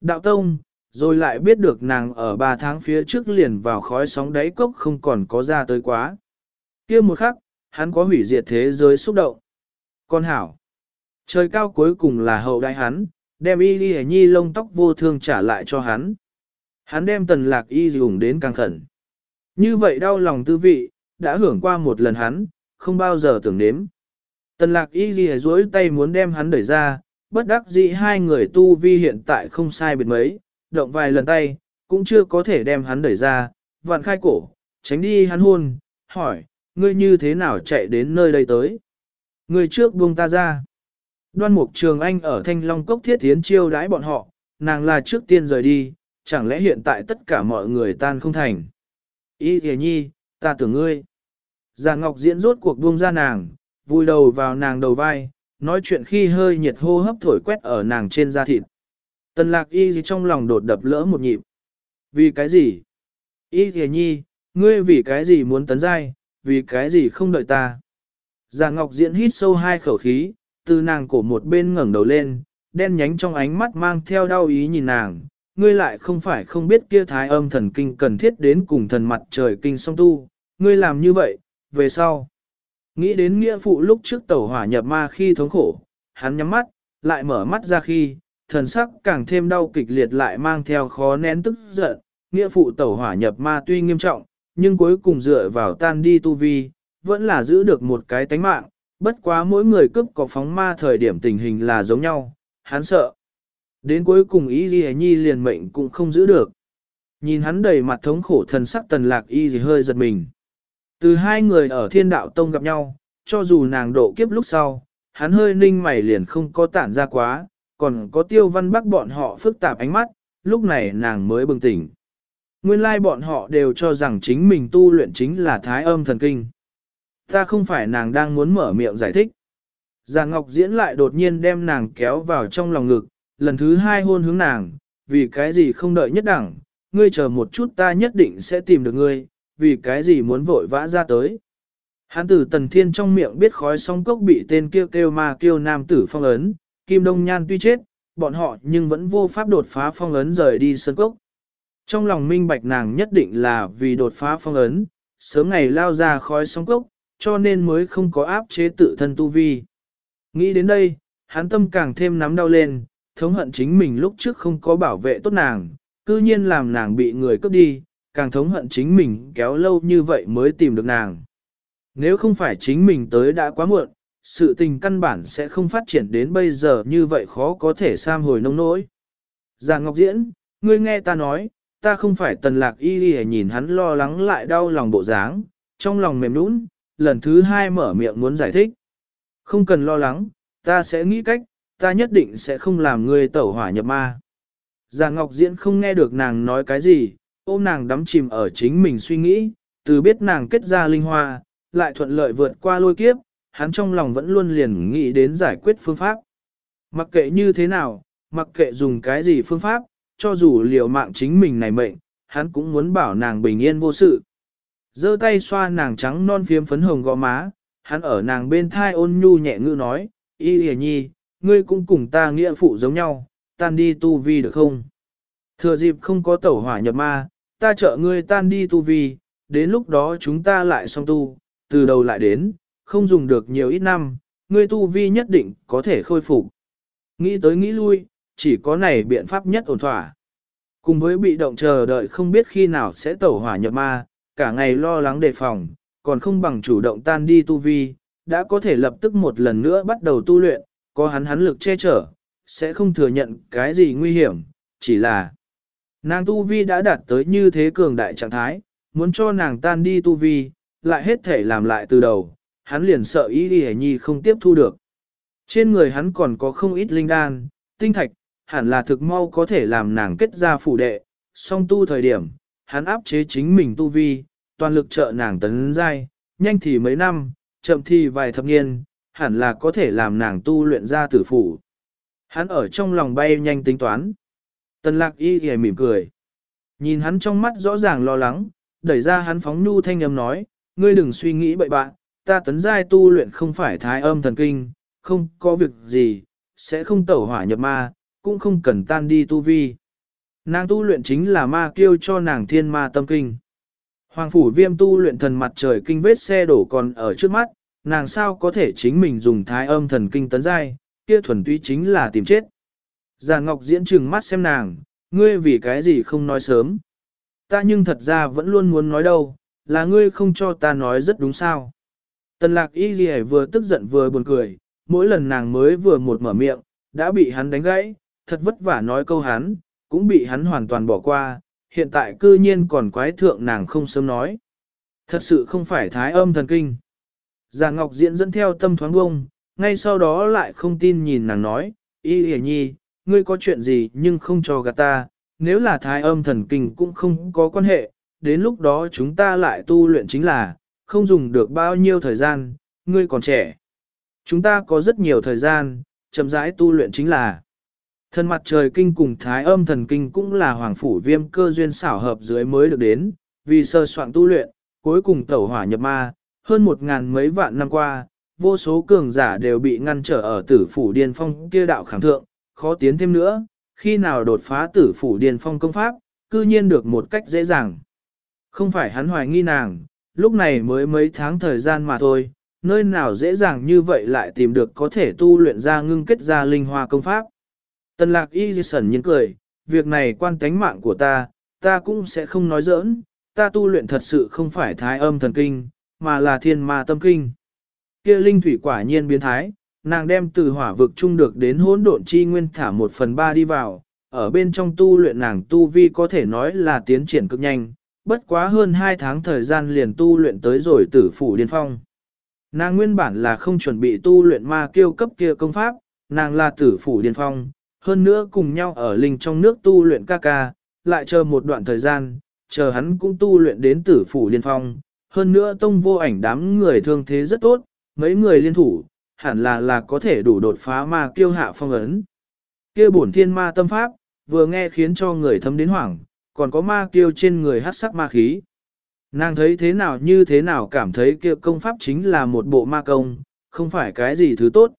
Đạo tông, rồi lại biết được nàng ở 3 tháng phía trước liền vào khói sóng đáy cốc không còn có ra tới quá. kia một khắc, hắn có hủy diệt thế giới xúc động. Con hảo, trời cao cuối cùng là hậu đại hắn, đem y ghi nhi lông tóc vô thương trả lại cho hắn. Hắn đem tần lạc y dùng đến càng khẩn. Như vậy đau lòng tư vị, đã hưởng qua một lần hắn, không bao giờ tưởng nếm. Tần lạc y ghi dối tay muốn đem hắn đẩy ra, bất đắc dĩ hai người tu vi hiện tại không sai biệt mấy, động vài lần tay, cũng chưa có thể đem hắn đẩy ra, Vạn khai cổ, tránh đi hắn hôn, hỏi, ngươi như thế nào chạy đến nơi đây tới? Ngươi trước buông ta ra. Đoan mục trường anh ở thanh long cốc thiết tiến chiêu đãi bọn họ, nàng là trước tiên rời đi, chẳng lẽ hiện tại tất cả mọi người tan không thành. Ý thề nhi, ta tưởng ngươi. Già Ngọc diễn rốt cuộc buông ra nàng, vui đầu vào nàng đầu vai, nói chuyện khi hơi nhiệt hô hấp thổi quét ở nàng trên da thịt. Tần lạc y gì trong lòng đột đập lỡ một nhịp. Vì cái gì? Y gì nhi, ngươi vì cái gì muốn tấn giai, vì cái gì không đợi ta? Già Ngọc diễn hít sâu hai khẩu khí, từ nàng cổ một bên ngẩng đầu lên, đen nhánh trong ánh mắt mang theo đau ý nhìn nàng, ngươi lại không phải không biết kia thái âm thần kinh cần thiết đến cùng thần mặt trời kinh song tu, ngươi làm như vậy, về sau. Nghĩ đến nghĩa phụ lúc trước tẩu hỏa nhập ma khi thống khổ, hắn nhắm mắt, lại mở mắt ra khi, thần sắc càng thêm đau kịch liệt lại mang theo khó nén tức giận, nghĩa phụ tẩu hỏa nhập ma tuy nghiêm trọng, nhưng cuối cùng dựa vào tan đi tu vi, vẫn là giữ được một cái tánh mạng, bất quá mỗi người cướp có phóng ma thời điểm tình hình là giống nhau, hắn sợ. Đến cuối cùng ý gì nhi liền mệnh cũng không giữ được. Nhìn hắn đầy mặt thống khổ thần sắc tần lạc y gì hơi giật mình. Từ hai người ở thiên đạo tông gặp nhau, cho dù nàng độ kiếp lúc sau, hắn hơi ninh mày liền không có tản ra quá, còn có tiêu văn bắc bọn họ phức tạp ánh mắt, lúc này nàng mới bừng tỉnh. Nguyên lai bọn họ đều cho rằng chính mình tu luyện chính là thái âm thần kinh. Ta không phải nàng đang muốn mở miệng giải thích. Già Ngọc Diễn lại đột nhiên đem nàng kéo vào trong lòng ngực, lần thứ hai hôn hướng nàng, vì cái gì không đợi nhất đẳng, ngươi chờ một chút ta nhất định sẽ tìm được ngươi, vì cái gì muốn vội vã ra tới. Hán tử tần thiên trong miệng biết khói song cốc bị tên kêu kêu ma kêu nam tử phong ấn, Kim Đông Nhan tuy chết, bọn họ nhưng vẫn vô pháp đột phá phong ấn rời đi sân cốc. Trong lòng minh bạch nàng nhất định là vì đột phá phong ấn, sớm ngày lao ra khói song cốc, cho nên mới không có áp chế tự thân tu vi. Nghĩ đến đây, hắn tâm càng thêm nắm đau lên, thống hận chính mình lúc trước không có bảo vệ tốt nàng, cư nhiên làm nàng bị người cướp đi, càng thống hận chính mình kéo lâu như vậy mới tìm được nàng. Nếu không phải chính mình tới đã quá muộn, sự tình căn bản sẽ không phát triển đến bây giờ như vậy khó có thể sam hồi nông nỗi. Già Ngọc Diễn, ngươi nghe ta nói, ta không phải tần lạc y đi nhìn hắn lo lắng lại đau lòng bộ dáng, trong lòng mềm nũng, lần thứ hai mở miệng muốn giải thích. Không cần lo lắng, ta sẽ nghĩ cách, ta nhất định sẽ không làm ngươi tẩu hỏa nhập ma. Già Ngọc Diễn không nghe được nàng nói cái gì, ôm nàng đắm chìm ở chính mình suy nghĩ, từ biết nàng kết ra linh hoa, lại thuận lợi vượt qua lôi kiếp, hắn trong lòng vẫn luôn liền nghĩ đến giải quyết phương pháp. Mặc kệ như thế nào, mặc kệ dùng cái gì phương pháp, cho dù liều mạng chính mình này mệnh, hắn cũng muốn bảo nàng bình yên vô sự. giơ tay xoa nàng trắng non phiếm phấn hồng gò má, hắn ở nàng bên thai ôn nhu nhẹ ngữ nói, y hề nhi, ngươi cũng cùng ta nghĩa phụ giống nhau, tan đi tu vi được không? Thừa dịp không có tẩu hỏa nhập ma, ta trợ ngươi tan đi tu vi, đến lúc đó chúng ta lại xong tu, từ đầu lại đến, không dùng được nhiều ít năm, ngươi tu vi nhất định có thể khôi phục. Nghĩ tới nghĩ lui, chỉ có này biện pháp nhất ổn thỏa. Cùng với bị động chờ đợi không biết khi nào sẽ tẩu hỏa nhập ma, cả ngày lo lắng đề phòng, còn không bằng chủ động tan đi tu vi, đã có thể lập tức một lần nữa bắt đầu tu luyện, có hắn hắn lực che chở, sẽ không thừa nhận cái gì nguy hiểm, chỉ là nàng tu vi đã đạt tới như thế cường đại trạng thái, muốn cho nàng tan đi tu vi, lại hết thể làm lại từ đầu, hắn liền sợ ý đi nhi không tiếp thu được. Trên người hắn còn có không ít linh đan, tinh thạch, hẳn là thực mau có thể làm nàng kết ra phủ đệ, song tu thời điểm, hắn áp chế chính mình tu vi, toàn lực trợ nàng tấn giai, nhanh thì mấy năm, chậm thì vài thập niên, hẳn là có thể làm nàng tu luyện ra tử phủ. Hắn ở trong lòng bay nhanh tính toán. Tần lạc y ghề mỉm cười. Nhìn hắn trong mắt rõ ràng lo lắng, đẩy ra hắn phóng nhu thanh âm nói, ngươi đừng suy nghĩ bậy bạn, ta tấn giai tu luyện không phải thái âm thần kinh, không có việc gì, sẽ không tẩu hỏa nhập ma, cũng không cần tan đi tu vi. Nàng tu luyện chính là ma kiêu cho nàng thiên ma tâm kinh. Hoàng phủ viêm tu luyện thần mặt trời kinh vết xe đổ còn ở trước mắt, nàng sao có thể chính mình dùng thái âm thần kinh tấn giai, kia thuần túy chính là tìm chết. Già Ngọc diễn trừng mắt xem nàng, ngươi vì cái gì không nói sớm. Ta nhưng thật ra vẫn luôn muốn nói đâu, là ngươi không cho ta nói rất đúng sao. Tần lạc y gì vừa tức giận vừa buồn cười, mỗi lần nàng mới vừa một mở miệng, đã bị hắn đánh gãy, thật vất vả nói câu hắn, cũng bị hắn hoàn toàn bỏ qua, hiện tại cư nhiên còn quái thượng nàng không sớm nói. Thật sự không phải thái âm thần kinh. Già Ngọc Diễn dẫn theo tâm thoáng bông, ngay sau đó lại không tin nhìn nàng nói, y hề nhi, ngươi có chuyện gì nhưng không cho gạt ta, nếu là thái âm thần kinh cũng không có quan hệ, đến lúc đó chúng ta lại tu luyện chính là, không dùng được bao nhiêu thời gian, ngươi còn trẻ. Chúng ta có rất nhiều thời gian, chậm rãi tu luyện chính là. Thần mặt trời kinh cùng thái âm thần kinh cũng là hoàng phủ viêm cơ duyên xảo hợp dưới mới được đến, vì sơ soạn tu luyện, cuối cùng tẩu hỏa nhập ma, hơn một ngàn mấy vạn năm qua, vô số cường giả đều bị ngăn trở ở tử phủ điên phong kia đạo khảm thượng, khó tiến thêm nữa, khi nào đột phá tử phủ điền phong công pháp, cư nhiên được một cách dễ dàng. Không phải hắn hoài nghi nàng, lúc này mới mấy tháng thời gian mà thôi, nơi nào dễ dàng như vậy lại tìm được có thể tu luyện ra ngưng kết ra linh hoa công pháp. Tần lạc y sẩn nhiên cười, việc này quan tánh mạng của ta, ta cũng sẽ không nói giỡn, ta tu luyện thật sự không phải thái âm thần kinh, mà là thiên ma tâm kinh. Kia linh thủy quả nhiên biến thái, nàng đem từ hỏa vực trung được đến hỗn độn chi nguyên thả một phần ba đi vào, ở bên trong tu luyện nàng tu vi có thể nói là tiến triển cực nhanh, bất quá hơn 2 tháng thời gian liền tu luyện tới rồi tử phủ điên phong. Nàng nguyên bản là không chuẩn bị tu luyện ma kiêu cấp kia công pháp, nàng là tử phủ điên phong, hơn nữa cùng nhau ở linh trong nước tu luyện ca ca, lại chờ một đoạn thời gian, chờ hắn cũng tu luyện đến tử phủ điên phong, hơn nữa tông vô ảnh đám người thương thế rất tốt, mấy người liên thủ, hẳn là là có thể đủ đột phá ma kiêu hạ phong ấn. Kia bổn thiên ma tâm pháp, vừa nghe khiến cho người thấm đến hoảng, còn có ma kiêu trên người hát sắc ma khí. Nàng thấy thế nào như thế nào cảm thấy kia công pháp chính là một bộ ma công, không phải cái gì thứ tốt.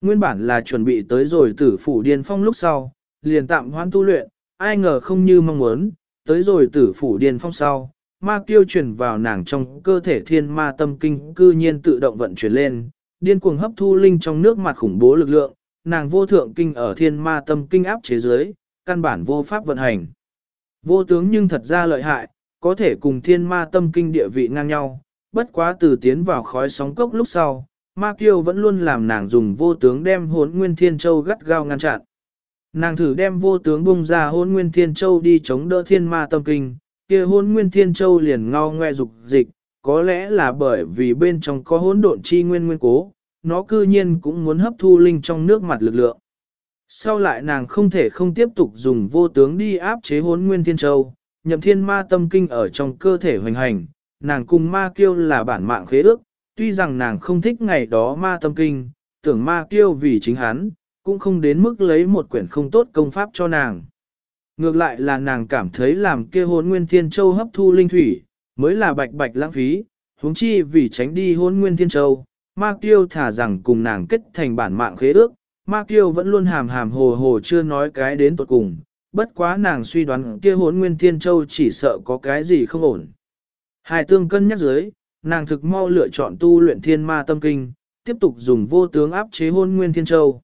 Nguyên bản là chuẩn bị tới rồi tử phủ điên phong lúc sau, liền tạm hoãn tu luyện, ai ngờ không như mong muốn, tới rồi tử phủ điên phong sau, ma kiêu truyền vào nàng trong cơ thể thiên ma tâm kinh cư nhiên tự động vận chuyển lên, điên cuồng hấp thu linh trong nước mặt khủng bố lực lượng, nàng vô thượng kinh ở thiên ma tâm kinh áp chế giới, căn bản vô pháp vận hành. Vô tướng nhưng thật ra lợi hại, có thể cùng thiên ma tâm kinh địa vị ngang nhau, bất quá từ tiến vào khói sóng cốc lúc sau, ma kiêu vẫn luôn làm nàng dùng vô tướng đem hốn nguyên thiên châu gắt gao ngăn chặn. Nàng thử đem vô tướng bung ra hôn nguyên thiên châu đi chống đỡ thiên ma tâm kinh, kia hôn nguyên thiên châu liền ngao ngoe dục dịch, có lẽ là bởi vì bên trong có hỗn độn chi nguyên nguyên cố, nó cư nhiên cũng muốn hấp thu linh trong nước mặt lực lượng. Sau lại nàng không thể không tiếp tục dùng vô tướng đi áp chế hốn nguyên thiên châu, nhậm thiên ma tâm kinh ở trong cơ thể hoành hành, nàng cùng ma kiêu là bản mạng khế ước, tuy rằng nàng không thích ngày đó ma tâm kinh, tưởng ma kiêu vì chính hắn, cũng không đến mức lấy một quyển không tốt công pháp cho nàng. Ngược lại là nàng cảm thấy làm kia hốn nguyên thiên châu hấp thu linh thủy, mới là bạch bạch lãng phí, huống chi vì tránh đi hôn nguyên thiên châu, ma kiêu thả rằng cùng nàng kết thành bản mạng khế ước, ma kiêu vẫn luôn hàm hàm hồ hồ chưa nói cái đến tuột cùng, bất quá nàng suy đoán kia hốn nguyên thiên châu chỉ sợ có cái gì không ổn. Hai tương cân nhắc dưới, nàng thực mau lựa chọn tu luyện thiên ma tâm kinh, tiếp tục dùng vô tướng áp chế hôn nguyên thiên châu.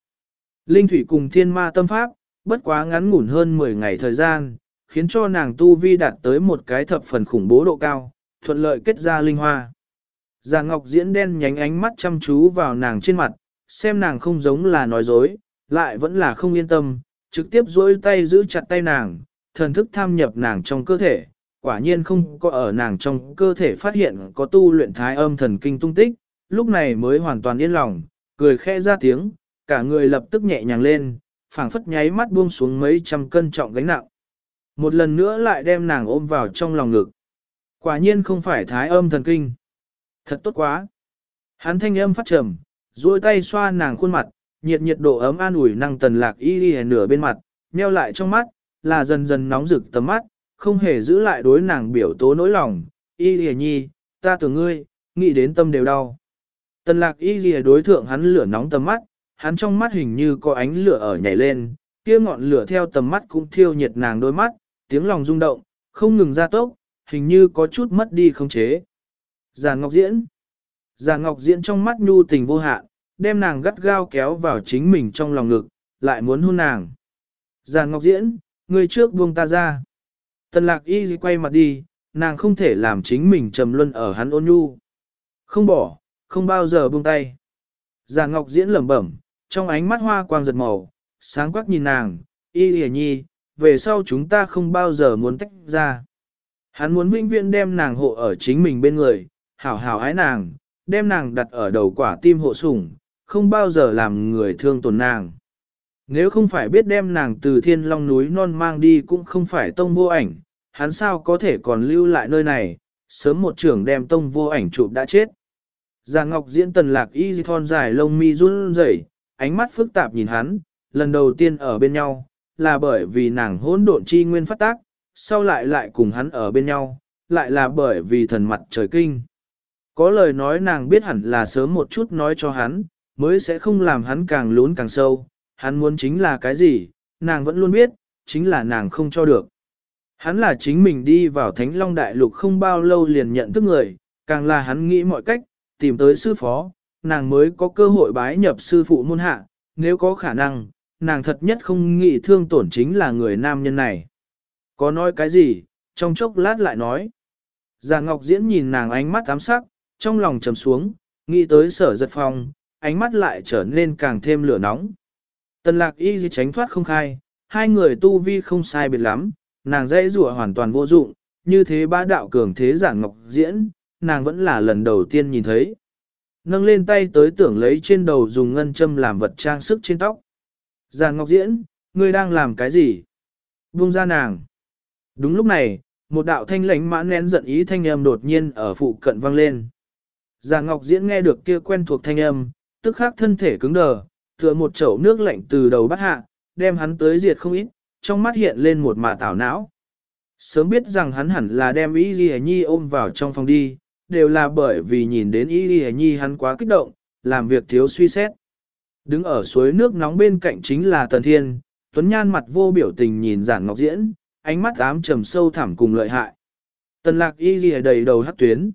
Linh thủy cùng thiên ma tâm pháp, bất quá ngắn ngủn hơn 10 ngày thời gian, khiến cho nàng tu vi đạt tới một cái thập phần khủng bố độ cao, thuận lợi kết ra linh hoa. Già Ngọc diễn đen nhánh ánh mắt chăm chú vào nàng trên mặt, xem nàng không giống là nói dối, lại vẫn là không yên tâm, trực tiếp duỗi tay giữ chặt tay nàng, thần thức tham nhập nàng trong cơ thể, quả nhiên không có ở nàng trong cơ thể phát hiện có tu luyện thái âm thần kinh tung tích, lúc này mới hoàn toàn yên lòng, cười khẽ ra tiếng, cả người lập tức nhẹ nhàng lên, phảng phất nháy mắt buông xuống mấy trăm cân trọng gánh nặng. Một lần nữa lại đem nàng ôm vào trong lòng ngực. Quả nhiên không phải thái âm thần kinh. Thật tốt quá. Hắn thanh âm phát trầm, duỗi tay xoa nàng khuôn mặt, nhiệt nhiệt độ ấm an ủi năng tần lạc y đi nửa bên mặt, nheo lại trong mắt, là dần dần nóng rực tầm mắt, không hề giữ lại đối nàng biểu tố nỗi lòng. Y lìa nhi, ta tưởng ngươi, nghĩ đến tâm đều đau. Tần lạc y lìa đối thượng hắn lửa nóng tầm mắt, hắn trong mắt hình như có ánh lửa ở nhảy lên, Kia ngọn lửa theo tầm mắt cũng thiêu nhiệt nàng đôi mắt, tiếng lòng rung động, không ngừng ra tốc, hình như có chút mất đi không chế. Giàn Ngọc Diễn Giàn Ngọc Diễn trong mắt nhu tình vô hạn, đem nàng gắt gao kéo vào chính mình trong lòng ngực, lại muốn hôn nàng. Giàn Ngọc Diễn, người trước buông ta ra. Tần lạc y quay mặt đi, nàng không thể làm chính mình trầm luân ở hắn ôn nhu. Không bỏ, không bao giờ buông tay. Giàn Ngọc Diễn lẩm bẩm, trong ánh mắt hoa quang giật màu, sáng quắc nhìn nàng, y hề nhi, về sau chúng ta không bao giờ muốn tách ra. Hắn muốn vĩnh viễn đem nàng hộ ở chính mình bên người, hảo hảo ái nàng, đem nàng đặt ở đầu quả tim hộ sủng, không bao giờ làm người thương tổn nàng. Nếu không phải biết đem nàng từ thiên long núi non mang đi cũng không phải tông vô ảnh, hắn sao có thể còn lưu lại nơi này, sớm một trưởng đem tông vô ảnh chụp đã chết. Già Ngọc diễn tần lạc y thon dài lông mi run rẩy, ánh mắt phức tạp nhìn hắn, lần đầu tiên ở bên nhau, là bởi vì nàng hỗn độn chi nguyên phát tác, sau lại lại cùng hắn ở bên nhau, lại là bởi vì thần mặt trời kinh. Có lời nói nàng biết hẳn là sớm một chút nói cho hắn, mới sẽ không làm hắn càng lún càng sâu, hắn muốn chính là cái gì, nàng vẫn luôn biết, chính là nàng không cho được. Hắn là chính mình đi vào Thánh Long Đại Lục không bao lâu liền nhận thức người, càng là hắn nghĩ mọi cách, tìm tới sư phó, nàng mới có cơ hội bái nhập sư phụ môn hạ, nếu có khả năng, nàng thật nhất không nghĩ thương tổn chính là người nam nhân này. Có nói cái gì, trong chốc lát lại nói. Già Ngọc Diễn nhìn nàng ánh mắt ám sắc, trong lòng trầm xuống, nghĩ tới sở giật phong, ánh mắt lại trở nên càng thêm lửa nóng. Tần lạc y tránh thoát không khai, hai người tu vi không sai biệt lắm, nàng dễ rủa hoàn toàn vô dụng, như thế ba đạo cường thế giả ngọc diễn, nàng vẫn là lần đầu tiên nhìn thấy. Nâng lên tay tới tưởng lấy trên đầu dùng ngân châm làm vật trang sức trên tóc. Giàn ngọc diễn, ngươi đang làm cái gì? Buông ra nàng. Đúng lúc này, một đạo thanh lãnh mãn nén giận ý thanh âm đột nhiên ở phụ cận vang lên. Giàn ngọc diễn nghe được kia quen thuộc thanh âm, tức khắc thân thể cứng đờ, tựa một chậu nước lạnh từ đầu bắt hạ, đem hắn tới diệt không ít, trong mắt hiện lên một mà tảo não. Sớm biết rằng hắn hẳn là đem Y Ghi Nhi ôm vào trong phòng đi, đều là bởi vì nhìn đến Y Ghi Nhi hắn quá kích động, làm việc thiếu suy xét. Đứng ở suối nước nóng bên cạnh chính là Tần Thiên, Tuấn Nhan mặt vô biểu tình nhìn giản ngọc diễn, ánh mắt ám trầm sâu thẳm cùng lợi hại. Tần lạc Y Ghi đầy đầu hắt tuyến.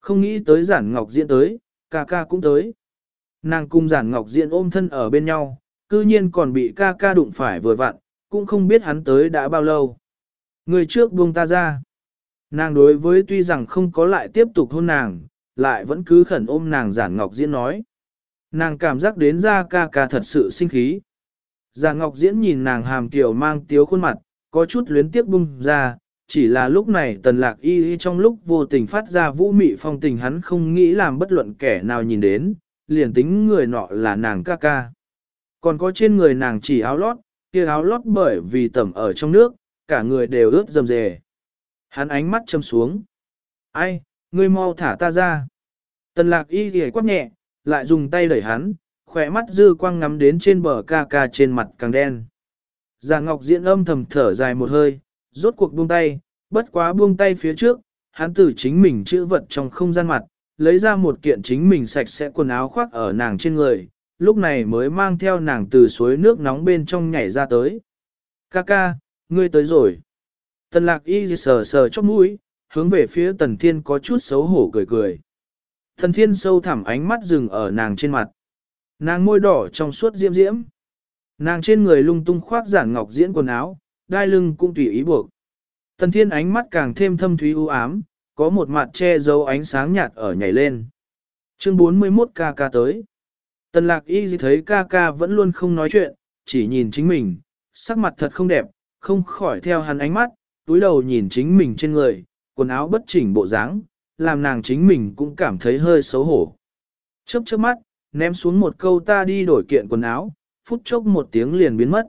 Không nghĩ tới giản ngọc diễn tới, ca ca cũng tới. Nàng cùng giản ngọc diễn ôm thân ở bên nhau, cư nhiên còn bị ca ca đụng phải vừa vặn, cũng không biết hắn tới đã bao lâu. Người trước buông ta ra. Nàng đối với tuy rằng không có lại tiếp tục hôn nàng, lại vẫn cứ khẩn ôm nàng giản ngọc diễn nói. Nàng cảm giác đến ra ca ca thật sự sinh khí. Già ngọc diễn nhìn nàng hàm kiểu mang tiếu khuôn mặt, có chút luyến tiếc bung ra, chỉ là lúc này tần lạc y y trong lúc vô tình phát ra vũ mị phong tình hắn không nghĩ làm bất luận kẻ nào nhìn đến, liền tính người nọ là nàng ca ca. Còn có trên người nàng chỉ áo lót, kia áo lót bởi vì tẩm ở trong nước, cả người đều ướt dầm dề. Hắn ánh mắt châm xuống. Ai, ngươi mau thả ta ra. Tần lạc y y quát nhẹ, lại dùng tay đẩy hắn, khỏe mắt dư quang ngắm đến trên bờ ca ca trên mặt càng đen. Già Ngọc diễn âm thầm thở dài một hơi, rốt cuộc buông tay, bất quá buông tay phía trước, hắn từ chính mình chữ vật trong không gian mặt, lấy ra một kiện chính mình sạch sẽ quần áo khoác ở nàng trên người, lúc này mới mang theo nàng từ suối nước nóng bên trong nhảy ra tới. Ca ca, ngươi tới rồi. Tần lạc y sờ sờ chóc mũi, hướng về phía tần thiên có chút xấu hổ cười cười. Thần thiên sâu thẳm ánh mắt dừng ở nàng trên mặt. Nàng môi đỏ trong suốt diễm diễm. Nàng trên người lung tung khoác giản ngọc diễn quần áo, đai lưng cũng tùy ý buộc. Tần thiên ánh mắt càng thêm thâm thúy u ám, có một mặt che giấu ánh sáng nhạt ở nhảy lên. Chương 41 ca ca tới. Tần lạc y thấy ca ca vẫn luôn không nói chuyện, chỉ nhìn chính mình, sắc mặt thật không đẹp, không khỏi theo hắn ánh mắt, túi đầu nhìn chính mình trên người, quần áo bất chỉnh bộ dáng, làm nàng chính mình cũng cảm thấy hơi xấu hổ. Chớp chớp mắt, ném xuống một câu ta đi đổi kiện quần áo, phút chốc một tiếng liền biến mất.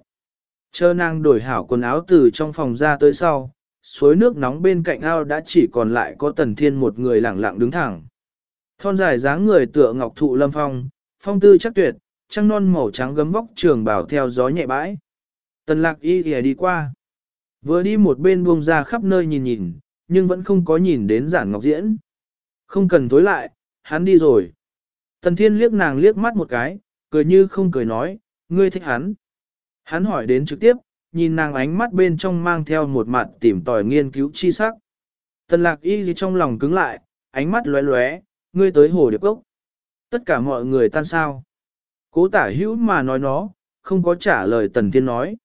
Chờ nàng đổi hảo quần áo từ trong phòng ra tới sau, suối nước nóng bên cạnh ao đã chỉ còn lại có tần thiên một người lặng lặng đứng thẳng. Thon dài dáng người tựa ngọc thụ lâm phong, phong tư chắc tuyệt, trăng non màu trắng gấm vóc trường bảo theo gió nhẹ bãi. Tần lạc y thì đi qua. Vừa đi một bên buông ra khắp nơi nhìn nhìn, nhưng vẫn không có nhìn đến giản ngọc diễn. Không cần tối lại, hắn đi rồi. Tần thiên liếc nàng liếc mắt một cái, cười như không cười nói, ngươi thích hắn. Hắn hỏi đến trực tiếp, nhìn nàng ánh mắt bên trong mang theo một mặt tìm tòi nghiên cứu chi sắc. Tần lạc y gì trong lòng cứng lại, ánh mắt lóe lóe, ngươi tới hồ điệp cốc. Tất cả mọi người tan sao. Cố tả hữu mà nói nó, không có trả lời tần thiên nói.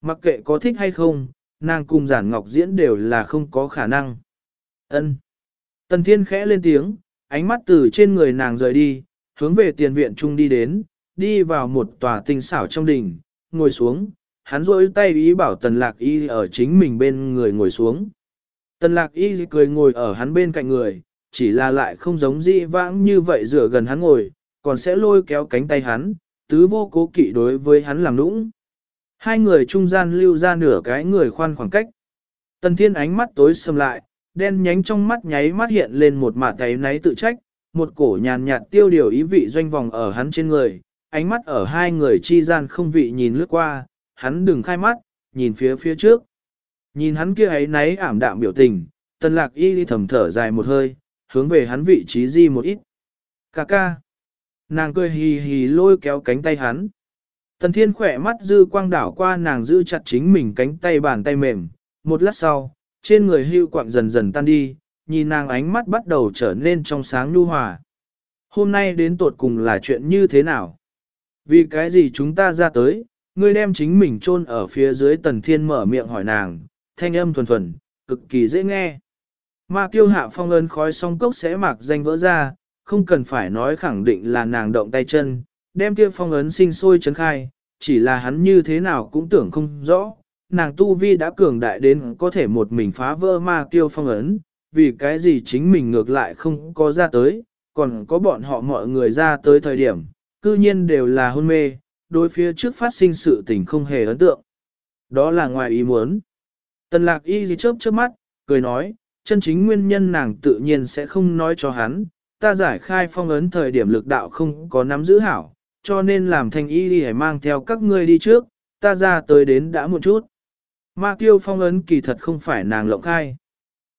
Mặc kệ có thích hay không, nàng cùng giản ngọc diễn đều là không có khả năng. ân Tần thiên khẽ lên tiếng, ánh mắt từ trên người nàng rời đi, hướng về tiền viện trung đi đến, đi vào một tòa tinh xảo trong đình, ngồi xuống, hắn rôi tay ý bảo tần lạc y ở chính mình bên người ngồi xuống. Tần lạc y cười ngồi ở hắn bên cạnh người, chỉ là lại không giống dị vãng như vậy dựa gần hắn ngồi, còn sẽ lôi kéo cánh tay hắn, tứ vô cố kỵ đối với hắn làm nũng. Hai người trung gian lưu ra nửa cái người khoan khoảng cách. Tần thiên ánh mắt tối sầm lại, đen nhánh trong mắt nháy mắt hiện lên một mả tay náy tự trách, một cổ nhàn nhạt tiêu điều ý vị doanh vòng ở hắn trên người, ánh mắt ở hai người chi gian không vị nhìn lướt qua, hắn đừng khai mắt, nhìn phía phía trước. Nhìn hắn kia ấy náy ảm đạm biểu tình, tần lạc y đi thầm thở dài một hơi, hướng về hắn vị trí di một ít. Cà ca. Nàng cười hì hì lôi kéo cánh tay hắn. Tần thiên khỏe mắt dư quang đảo qua nàng giữ chặt chính mình cánh tay bàn tay mềm. Một lát sau, trên người hưu quạng dần dần tan đi, nhìn nàng ánh mắt bắt đầu trở nên trong sáng nhu hòa. Hôm nay đến tột cùng là chuyện như thế nào? Vì cái gì chúng ta ra tới, ngươi đem chính mình chôn ở phía dưới tần thiên mở miệng hỏi nàng, thanh âm thuần thuần, cực kỳ dễ nghe. Ma kiêu hạ phong ơn khói song cốc sẽ mặc danh vỡ ra, không cần phải nói khẳng định là nàng động tay chân, đem kia phong ấn sinh sôi chấn khai, chỉ là hắn như thế nào cũng tưởng không rõ. Nàng tu vi đã cường đại đến có thể một mình phá vỡ ma kiêu phong ấn, vì cái gì chính mình ngược lại không có ra tới, còn có bọn họ mọi người ra tới thời điểm, cư nhiên đều là hôn mê, đối phía trước phát sinh sự tình không hề ấn tượng. Đó là ngoài ý muốn. Tần lạc y gì chớp chớp mắt, cười nói, chân chính nguyên nhân nàng tự nhiên sẽ không nói cho hắn, ta giải khai phong ấn thời điểm lực đạo không có nắm giữ hảo, cho nên làm thanh y đi mang theo các ngươi đi trước, ta ra tới đến đã một chút. Ma kiêu phong ấn kỳ thật không phải nàng lộng khai.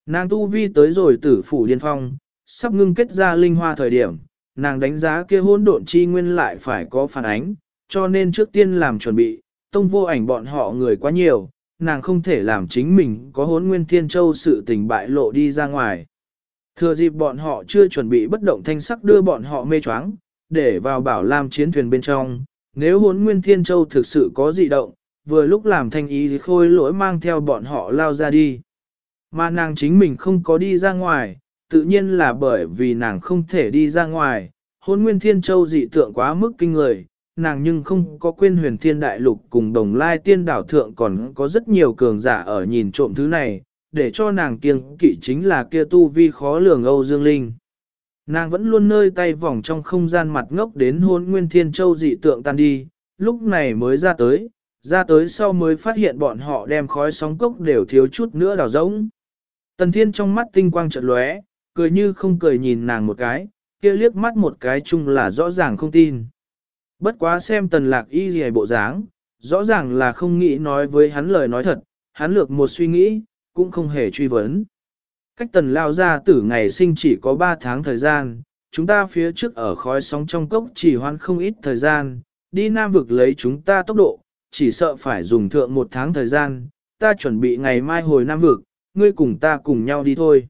Nàng tu vi tới rồi tử phủ điên phong, sắp ngưng kết ra linh hoa thời điểm, nàng đánh giá kia hỗn độn chi nguyên lại phải có phản ánh, cho nên trước tiên làm chuẩn bị, tông vô ảnh bọn họ người quá nhiều, nàng không thể làm chính mình có hỗn nguyên thiên châu sự tình bại lộ đi ra ngoài. Thừa dịp bọn họ chưa chuẩn bị bất động thanh sắc đưa bọn họ mê choáng, để vào bảo lam chiến thuyền bên trong, nếu hỗn nguyên thiên châu thực sự có dị động, vừa lúc làm thanh ý thì khôi lỗi mang theo bọn họ lao ra đi. Mà nàng chính mình không có đi ra ngoài, tự nhiên là bởi vì nàng không thể đi ra ngoài, hôn nguyên thiên châu dị tượng quá mức kinh người, nàng nhưng không có quên huyền thiên đại lục cùng đồng lai tiên đảo thượng còn có rất nhiều cường giả ở nhìn trộm thứ này, để cho nàng kiêng kỵ chính là kia tu vi khó lường Âu Dương Linh. Nàng vẫn luôn nơi tay vòng trong không gian mặt ngốc đến hôn nguyên thiên châu dị tượng tan đi, lúc này mới ra tới, ra tới sau mới phát hiện bọn họ đem khói sóng cốc đều thiếu chút nữa đào rỗng. Tần thiên trong mắt tinh quang chợt lóe, cười như không cười nhìn nàng một cái, kia liếc mắt một cái chung là rõ ràng không tin. Bất quá xem tần lạc y gì bộ dáng, rõ ràng là không nghĩ nói với hắn lời nói thật, hắn lược một suy nghĩ, cũng không hề truy vấn. Cách tần lao ra tử ngày sinh chỉ có 3 tháng thời gian, chúng ta phía trước ở khói sóng trong cốc chỉ hoan không ít thời gian, đi nam vực lấy chúng ta tốc độ, chỉ sợ phải dùng thượng một tháng thời gian, ta chuẩn bị ngày mai hồi nam vực, ngươi cùng ta cùng nhau đi thôi.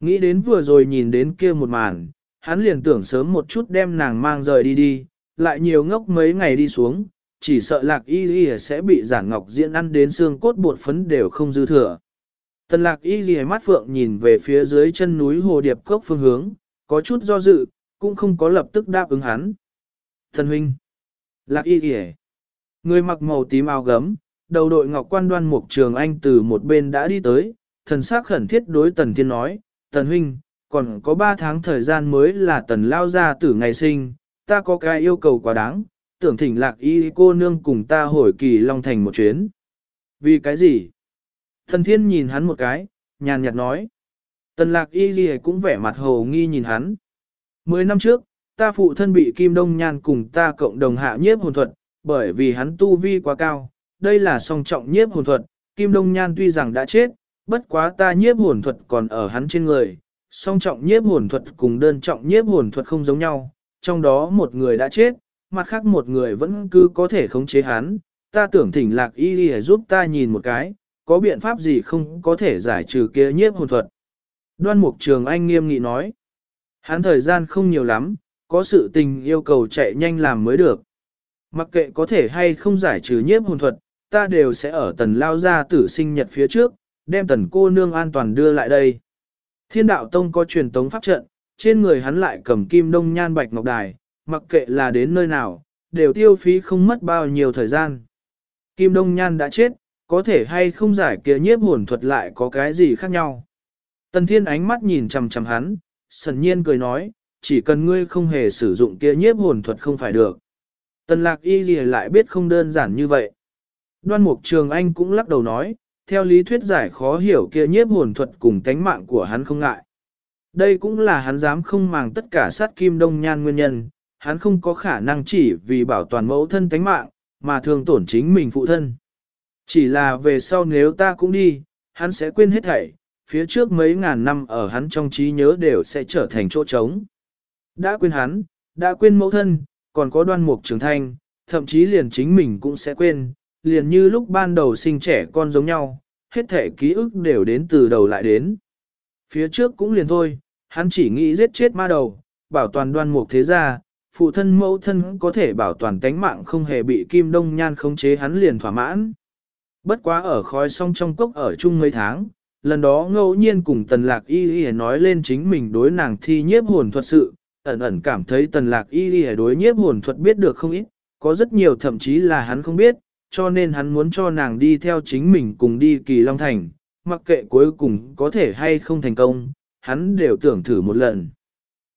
Nghĩ đến vừa rồi nhìn đến kia một màn, hắn liền tưởng sớm một chút đem nàng mang rời đi đi, lại nhiều ngốc mấy ngày đi xuống, chỉ sợ lạc y y sẽ bị giản ngọc diễn ăn đến xương cốt bột phấn đều không dư thừa. Tần lạc y ghi mắt phượng nhìn về phía dưới chân núi hồ điệp cốc phương hướng, có chút do dự, cũng không có lập tức đáp ứng hắn. Thần huynh, lạc y y người mặc màu tím áo gấm, đầu đội ngọc quan đoan mục trường anh từ một bên đã đi tới, thần sắc khẩn thiết đối tần thiên nói, tần huynh, còn có 3 tháng thời gian mới là tần lao ra từ ngày sinh, ta có cái yêu cầu quá đáng, tưởng thỉnh lạc y cô nương cùng ta hồi kỳ Long Thành một chuyến. Vì cái gì? Thần thiên nhìn hắn một cái, nhàn nhạt nói. Tần lạc y gì cũng vẻ mặt hồ nghi nhìn hắn. Mười năm trước, ta phụ thân bị Kim Đông Nhan cùng ta cộng đồng hạ nhiếp hồn thuật, bởi vì hắn tu vi quá cao. Đây là song trọng nhiếp hồn thuật, Kim Đông Nhan tuy rằng đã chết, bất quá ta nhiếp hồn thuật còn ở hắn trên người. Song trọng nhiếp hồn thuật cùng đơn trọng nhiếp hồn thuật không giống nhau, trong đó một người đã chết, mặt khác một người vẫn cứ có thể khống chế hắn, ta tưởng thỉnh lạc y đi giúp ta nhìn một cái, có biện pháp gì không có thể giải trừ kia nhiếp hồn thuật. Đoan mục trường anh nghiêm nghị nói, hắn thời gian không nhiều lắm, có sự tình yêu cầu chạy nhanh làm mới được. Mặc kệ có thể hay không giải trừ nhiếp hồn thuật, ta đều sẽ ở tần lao ra tử sinh nhật phía trước, đem tần cô nương an toàn đưa lại đây. Thiên đạo tông có truyền tống pháp trận, trên người hắn lại cầm kim đông nhan bạch ngọc đài, mặc kệ là đến nơi nào, đều tiêu phí không mất bao nhiêu thời gian. Kim đông nhan đã chết, có thể hay không giải kia nhiếp hồn thuật lại có cái gì khác nhau. Tần thiên ánh mắt nhìn chằm chằm hắn, sần nhiên cười nói, chỉ cần ngươi không hề sử dụng kia nhiếp hồn thuật không phải được. Tần lạc y gì lại biết không đơn giản như vậy. Đoan mục trường anh cũng lắc đầu nói, theo lý thuyết giải khó hiểu kia nhiếp hồn thuật cùng tánh mạng của hắn không ngại. Đây cũng là hắn dám không màng tất cả sát kim đông nhan nguyên nhân, hắn không có khả năng chỉ vì bảo toàn mẫu thân tánh mạng, mà thường tổn chính mình phụ thân. Chỉ là về sau nếu ta cũng đi, hắn sẽ quên hết thảy, phía trước mấy ngàn năm ở hắn trong trí nhớ đều sẽ trở thành chỗ trống. Đã quên hắn, đã quên mẫu thân, còn có đoan mục trưởng thanh, thậm chí liền chính mình cũng sẽ quên, liền như lúc ban đầu sinh trẻ con giống nhau, hết thể ký ức đều đến từ đầu lại đến. Phía trước cũng liền thôi, hắn chỉ nghĩ giết chết ma đầu, bảo toàn đoan mục thế gia, phụ thân mẫu thân có thể bảo toàn tánh mạng không hề bị kim đông nhan khống chế hắn liền thỏa mãn. Bất quá ở khói song trong cốc ở chung mấy tháng, lần đó ngẫu nhiên cùng tần lạc y y nói lên chính mình đối nàng thi nhiếp hồn thuật sự, ẩn ẩn cảm thấy tần lạc y y đối nhiếp hồn thuật biết được không ít, có rất nhiều thậm chí là hắn không biết, cho nên hắn muốn cho nàng đi theo chính mình cùng đi kỳ Long Thành, mặc kệ cuối cùng có thể hay không thành công, hắn đều tưởng thử một lần.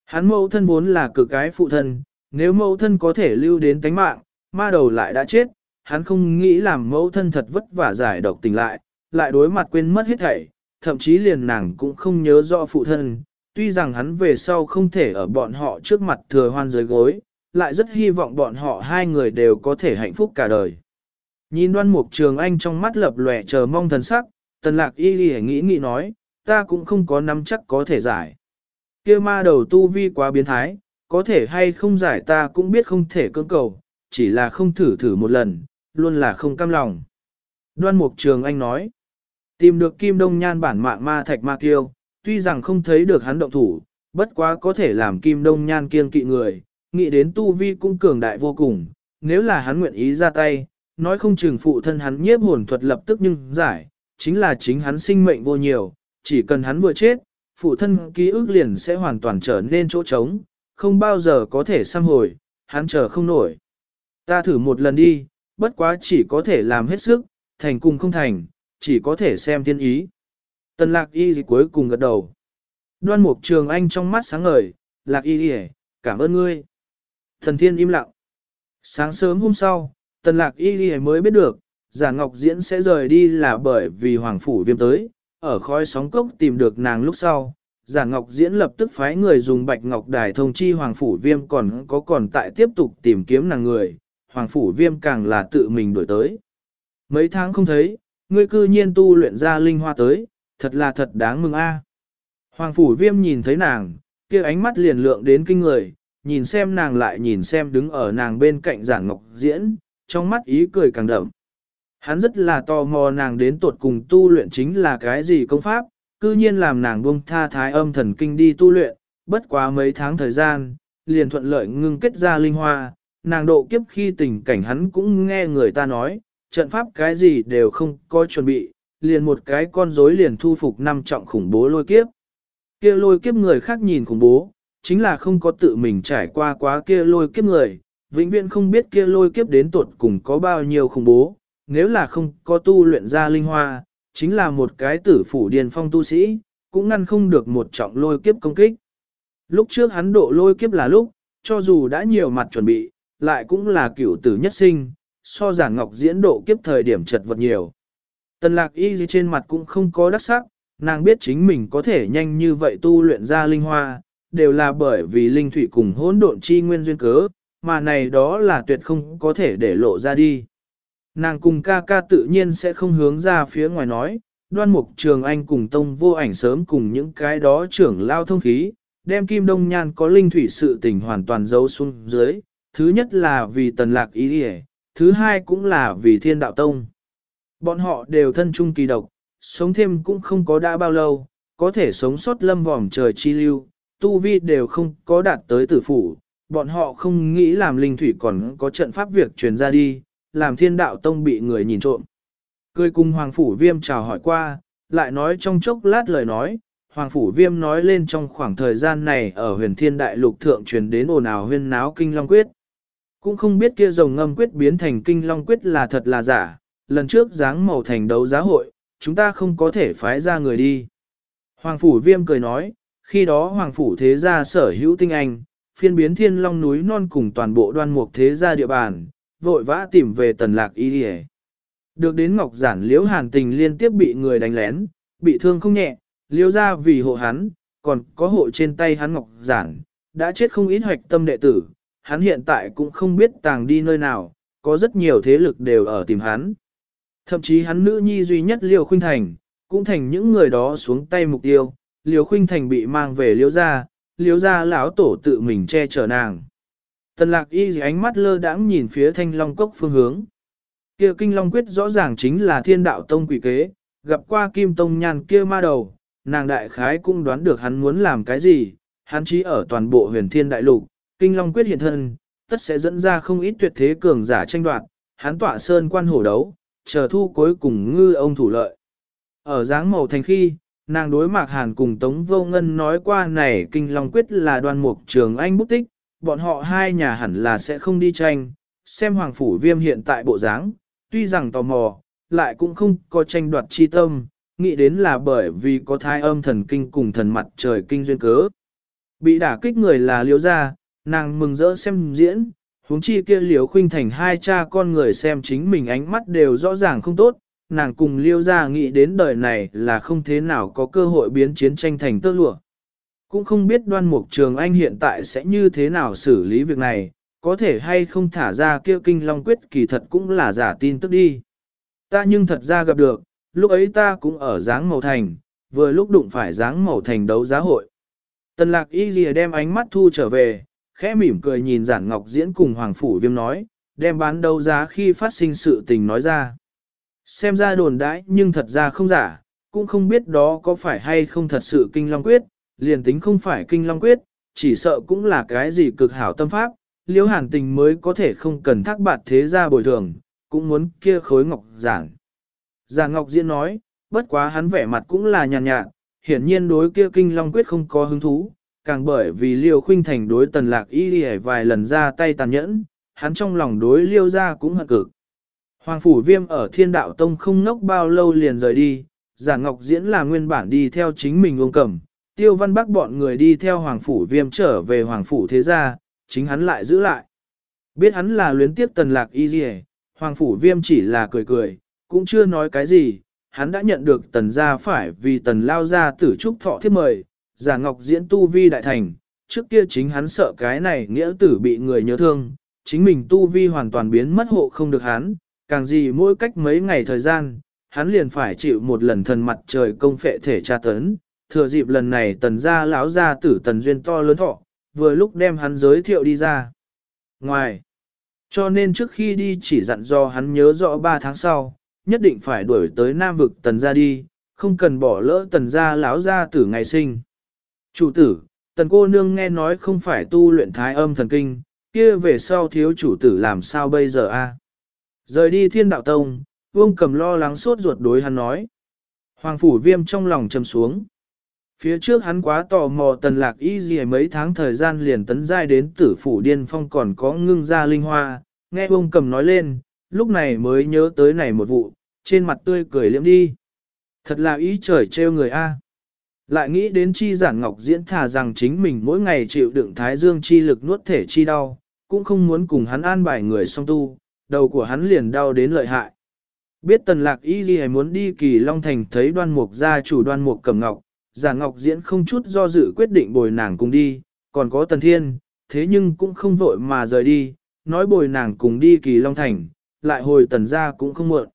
Hắn mẫu thân vốn là cực cái phụ thân, nếu mẫu thân có thể lưu đến tánh mạng, ma đầu lại đã chết, hắn không nghĩ làm mẫu thân thật vất vả giải độc tình lại, lại đối mặt quên mất hết thảy, thậm chí liền nàng cũng không nhớ rõ phụ thân, tuy rằng hắn về sau không thể ở bọn họ trước mặt thừa hoan dưới gối, lại rất hy vọng bọn họ hai người đều có thể hạnh phúc cả đời. Nhìn đoan mục trường anh trong mắt lập lòe chờ mong thần sắc, tần lạc y ghi nghĩ nghĩ nói, ta cũng không có nắm chắc có thể giải. kia ma đầu tu vi quá biến thái, có thể hay không giải ta cũng biết không thể cưỡng cầu, chỉ là không thử thử một lần, luôn là không cam lòng. Đoan mục trường anh nói, tìm được kim đông nhan bản mạng ma thạch ma kiêu, tuy rằng không thấy được hắn động thủ, bất quá có thể làm kim đông nhan kiên kỵ người, nghĩ đến tu vi cũng cường đại vô cùng, nếu là hắn nguyện ý ra tay, nói không chừng phụ thân hắn nhiếp hồn thuật lập tức nhưng giải, chính là chính hắn sinh mệnh vô nhiều, chỉ cần hắn vừa chết, phụ thân ký ức liền sẽ hoàn toàn trở nên chỗ trống, không bao giờ có thể xăm hồi, hắn chờ không nổi. Ta thử một lần đi, bất quá chỉ có thể làm hết sức, thành cùng không thành, chỉ có thể xem thiên ý. Tần lạc y gì cuối cùng gật đầu. Đoan mục trường anh trong mắt sáng ngời, lạc y gì cảm ơn ngươi. Thần thiên im lặng. Sáng sớm hôm sau, tần lạc y gì mới biết được, giả ngọc diễn sẽ rời đi là bởi vì hoàng phủ viêm tới, ở khói sóng cốc tìm được nàng lúc sau. Giả Ngọc Diễn lập tức phái người dùng bạch ngọc đài thông chi Hoàng Phủ Viêm còn có còn tại tiếp tục tìm kiếm nàng người, Hoàng Phủ Viêm càng là tự mình đổi tới. Mấy tháng không thấy, ngươi cư nhiên tu luyện ra linh hoa tới, thật là thật đáng mừng a. Hoàng Phủ Viêm nhìn thấy nàng, kia ánh mắt liền lượng đến kinh người, nhìn xem nàng lại nhìn xem đứng ở nàng bên cạnh giản ngọc diễn, trong mắt ý cười càng đậm. Hắn rất là tò mò nàng đến tuột cùng tu luyện chính là cái gì công pháp, cư nhiên làm nàng buông tha thái âm thần kinh đi tu luyện, bất quá mấy tháng thời gian, liền thuận lợi ngưng kết ra linh hoa, nàng độ kiếp khi tình cảnh hắn cũng nghe người ta nói, trận pháp cái gì đều không có chuẩn bị, liền một cái con rối liền thu phục năm trọng khủng bố lôi kiếp. Kia lôi kiếp người khác nhìn khủng bố, chính là không có tự mình trải qua quá kia lôi kiếp người, vĩnh viễn không biết kia lôi kiếp đến tuột cùng có bao nhiêu khủng bố, nếu là không có tu luyện ra linh hoa, chính là một cái tử phủ điền phong tu sĩ, cũng ngăn không được một trọng lôi kiếp công kích. Lúc trước hắn độ lôi kiếp là lúc, cho dù đã nhiều mặt chuẩn bị, lại cũng là cửu tử nhất sinh, so giản ngọc diễn độ kiếp thời điểm chật vật nhiều. Tần lạc y gì trên mặt cũng không có đắc sắc, nàng biết chính mình có thể nhanh như vậy tu luyện ra linh hoa, đều là bởi vì linh thủy cùng hỗn độn chi nguyên duyên cớ, mà này đó là tuyệt không có thể để lộ ra đi. Nàng cùng ca ca tự nhiên sẽ không hướng ra phía ngoài nói, đoan mục trường anh cùng tông vô ảnh sớm cùng những cái đó trưởng lao thông khí, đem kim đông nhan có linh thủy sự tình hoàn toàn giấu xuống dưới, thứ nhất là vì tần lạc ý đi thứ hai cũng là vì thiên đạo tông. Bọn họ đều thân chung kỳ độc, sống thêm cũng không có đã bao lâu, có thể sống sót lâm vòm trời chi lưu, tu vi đều không có đạt tới tử phủ, bọn họ không nghĩ làm linh thủy còn có trận pháp việc truyền ra đi, làm thiên đạo tông bị người nhìn trộm. Cười cùng Hoàng Phủ Viêm chào hỏi qua, lại nói trong chốc lát lời nói, Hoàng Phủ Viêm nói lên trong khoảng thời gian này ở huyền thiên đại lục thượng truyền đến ồn ào huyên náo kinh long quyết. Cũng không biết kia rồng ngâm quyết biến thành kinh long quyết là thật là giả, lần trước dáng màu thành đấu giá hội, chúng ta không có thể phái ra người đi. Hoàng Phủ Viêm cười nói, khi đó Hoàng Phủ Thế Gia sở hữu tinh anh, phiên biến thiên long núi non cùng toàn bộ đoan mục thế gia địa bàn, vội vã tìm về tần lạc y đi Được đến Ngọc Giản liễu hàn tình liên tiếp bị người đánh lén, bị thương không nhẹ, liễu ra vì hộ hắn, còn có hộ trên tay hắn Ngọc Giản, đã chết không ít hoạch tâm đệ tử, hắn hiện tại cũng không biết tàng đi nơi nào, có rất nhiều thế lực đều ở tìm hắn. Thậm chí hắn nữ nhi duy nhất Liêu Khuynh Thành, cũng thành những người đó xuống tay mục tiêu, Liêu Khuynh Thành bị mang về Liêu gia, Liêu gia lão tổ tự mình che chở nàng. Tần lạc y ánh mắt lơ đãng nhìn phía thanh long cốc phương hướng. Kia kinh long quyết rõ ràng chính là thiên đạo tông quỷ kế, gặp qua kim tông nhan kia ma đầu, nàng đại khái cũng đoán được hắn muốn làm cái gì, hắn chỉ ở toàn bộ huyền thiên đại lục, kinh long quyết hiện thân, tất sẽ dẫn ra không ít tuyệt thế cường giả tranh đoạt, hắn tọa sơn quan hổ đấu, chờ thu cuối cùng ngư ông thủ lợi. Ở dáng màu thành khi, nàng đối mạc hàn cùng Tống Vô Ngân nói qua này kinh long quyết là đoàn mục trường anh bút tích, bọn họ hai nhà hẳn là sẽ không đi tranh, xem Hoàng Phủ Viêm hiện tại bộ dáng, tuy rằng tò mò, lại cũng không có tranh đoạt chi tâm, nghĩ đến là bởi vì có thai âm thần kinh cùng thần mặt trời kinh duyên cớ. Bị đả kích người là Liễu gia nàng mừng rỡ xem diễn, huống chi kia liều khuynh thành hai cha con người xem chính mình ánh mắt đều rõ ràng không tốt, nàng cùng liêu ra nghĩ đến đời này là không thế nào có cơ hội biến chiến tranh thành tơ lụa. Cũng không biết đoan mục trường anh hiện tại sẽ như thế nào xử lý việc này, có thể hay không thả ra kia kinh long quyết kỳ thật cũng là giả tin tức đi. Ta nhưng thật ra gặp được, lúc ấy ta cũng ở dáng màu thành, vừa lúc đụng phải dáng màu thành đấu giá hội. Tần lạc y lìa đem ánh mắt thu trở về, khẽ mỉm cười nhìn giản ngọc diễn cùng hoàng phủ viêm nói, đem bán đấu giá khi phát sinh sự tình nói ra. Xem ra đồn đãi nhưng thật ra không giả, cũng không biết đó có phải hay không thật sự kinh long quyết, liền tính không phải kinh long quyết, chỉ sợ cũng là cái gì cực hảo tâm pháp, liễu hàn tình mới có thể không cần thác bạt thế ra bồi thường, cũng muốn kia khối ngọc giản. Giản ngọc diễn nói, bất quá hắn vẻ mặt cũng là nhàn nhạt, nhạt, hiển nhiên đối kia kinh long quyết không có hứng thú, càng bởi vì liêu khuynh thành đối tần lạc y đi vài lần ra tay tàn nhẫn, hắn trong lòng đối liêu gia cũng hận cực. Hoàng phủ viêm ở thiên đạo tông không ngốc bao lâu liền rời đi, giả ngọc diễn là nguyên bản đi theo chính mình ôm cẩm, tiêu văn bắc bọn người đi theo hoàng phủ viêm trở về hoàng phủ thế gia, chính hắn lại giữ lại. Biết hắn là luyến tiếp tần lạc y dì hoàng phủ viêm chỉ là cười cười, cũng chưa nói cái gì, hắn đã nhận được tần gia phải vì tần lao gia tử trúc thọ thiết mời, giả ngọc diễn tu vi đại thành, trước kia chính hắn sợ cái này nghĩa tử bị người nhớ thương, chính mình tu vi hoàn toàn biến mất hộ không được hắn, càng gì mỗi cách mấy ngày thời gian, hắn liền phải chịu một lần thần mặt trời công phệ thể tra tấn, thừa dịp lần này tần gia lão gia tử tần duyên to lớn thọ, vừa lúc đem hắn giới thiệu đi ra. Ngoài, cho nên trước khi đi chỉ dặn do hắn nhớ rõ 3 tháng sau, nhất định phải đuổi tới Nam vực tần gia đi, không cần bỏ lỡ tần gia lão gia tử ngày sinh. Chủ tử, tần cô nương nghe nói không phải tu luyện thái âm thần kinh, kia về sau thiếu chủ tử làm sao bây giờ a? Rời đi thiên đạo tông, vương cầm lo lắng sốt ruột đối hắn nói. Hoàng phủ viêm trong lòng trầm xuống. Phía trước hắn quá tò mò tần lạc y gì mấy tháng thời gian liền tấn giai đến tử phủ điên phong còn có ngưng ra linh hoa, nghe Vương cầm nói lên, lúc này mới nhớ tới này một vụ, trên mặt tươi cười liễm đi. Thật là ý trời trêu người a. Lại nghĩ đến chi giản ngọc diễn thà rằng chính mình mỗi ngày chịu đựng thái dương chi lực nuốt thể chi đau, cũng không muốn cùng hắn an bài người song tu, đầu của hắn liền đau đến lợi hại. Biết tần lạc y gì muốn đi kỳ Long Thành thấy đoan mục gia chủ đoan mục cầm ngọc, giả ngọc diễn không chút do dự quyết định bồi nàng cùng đi, còn có tần thiên, thế nhưng cũng không vội mà rời đi, nói bồi nàng cùng đi kỳ Long Thành, lại hồi tần gia cũng không muộn.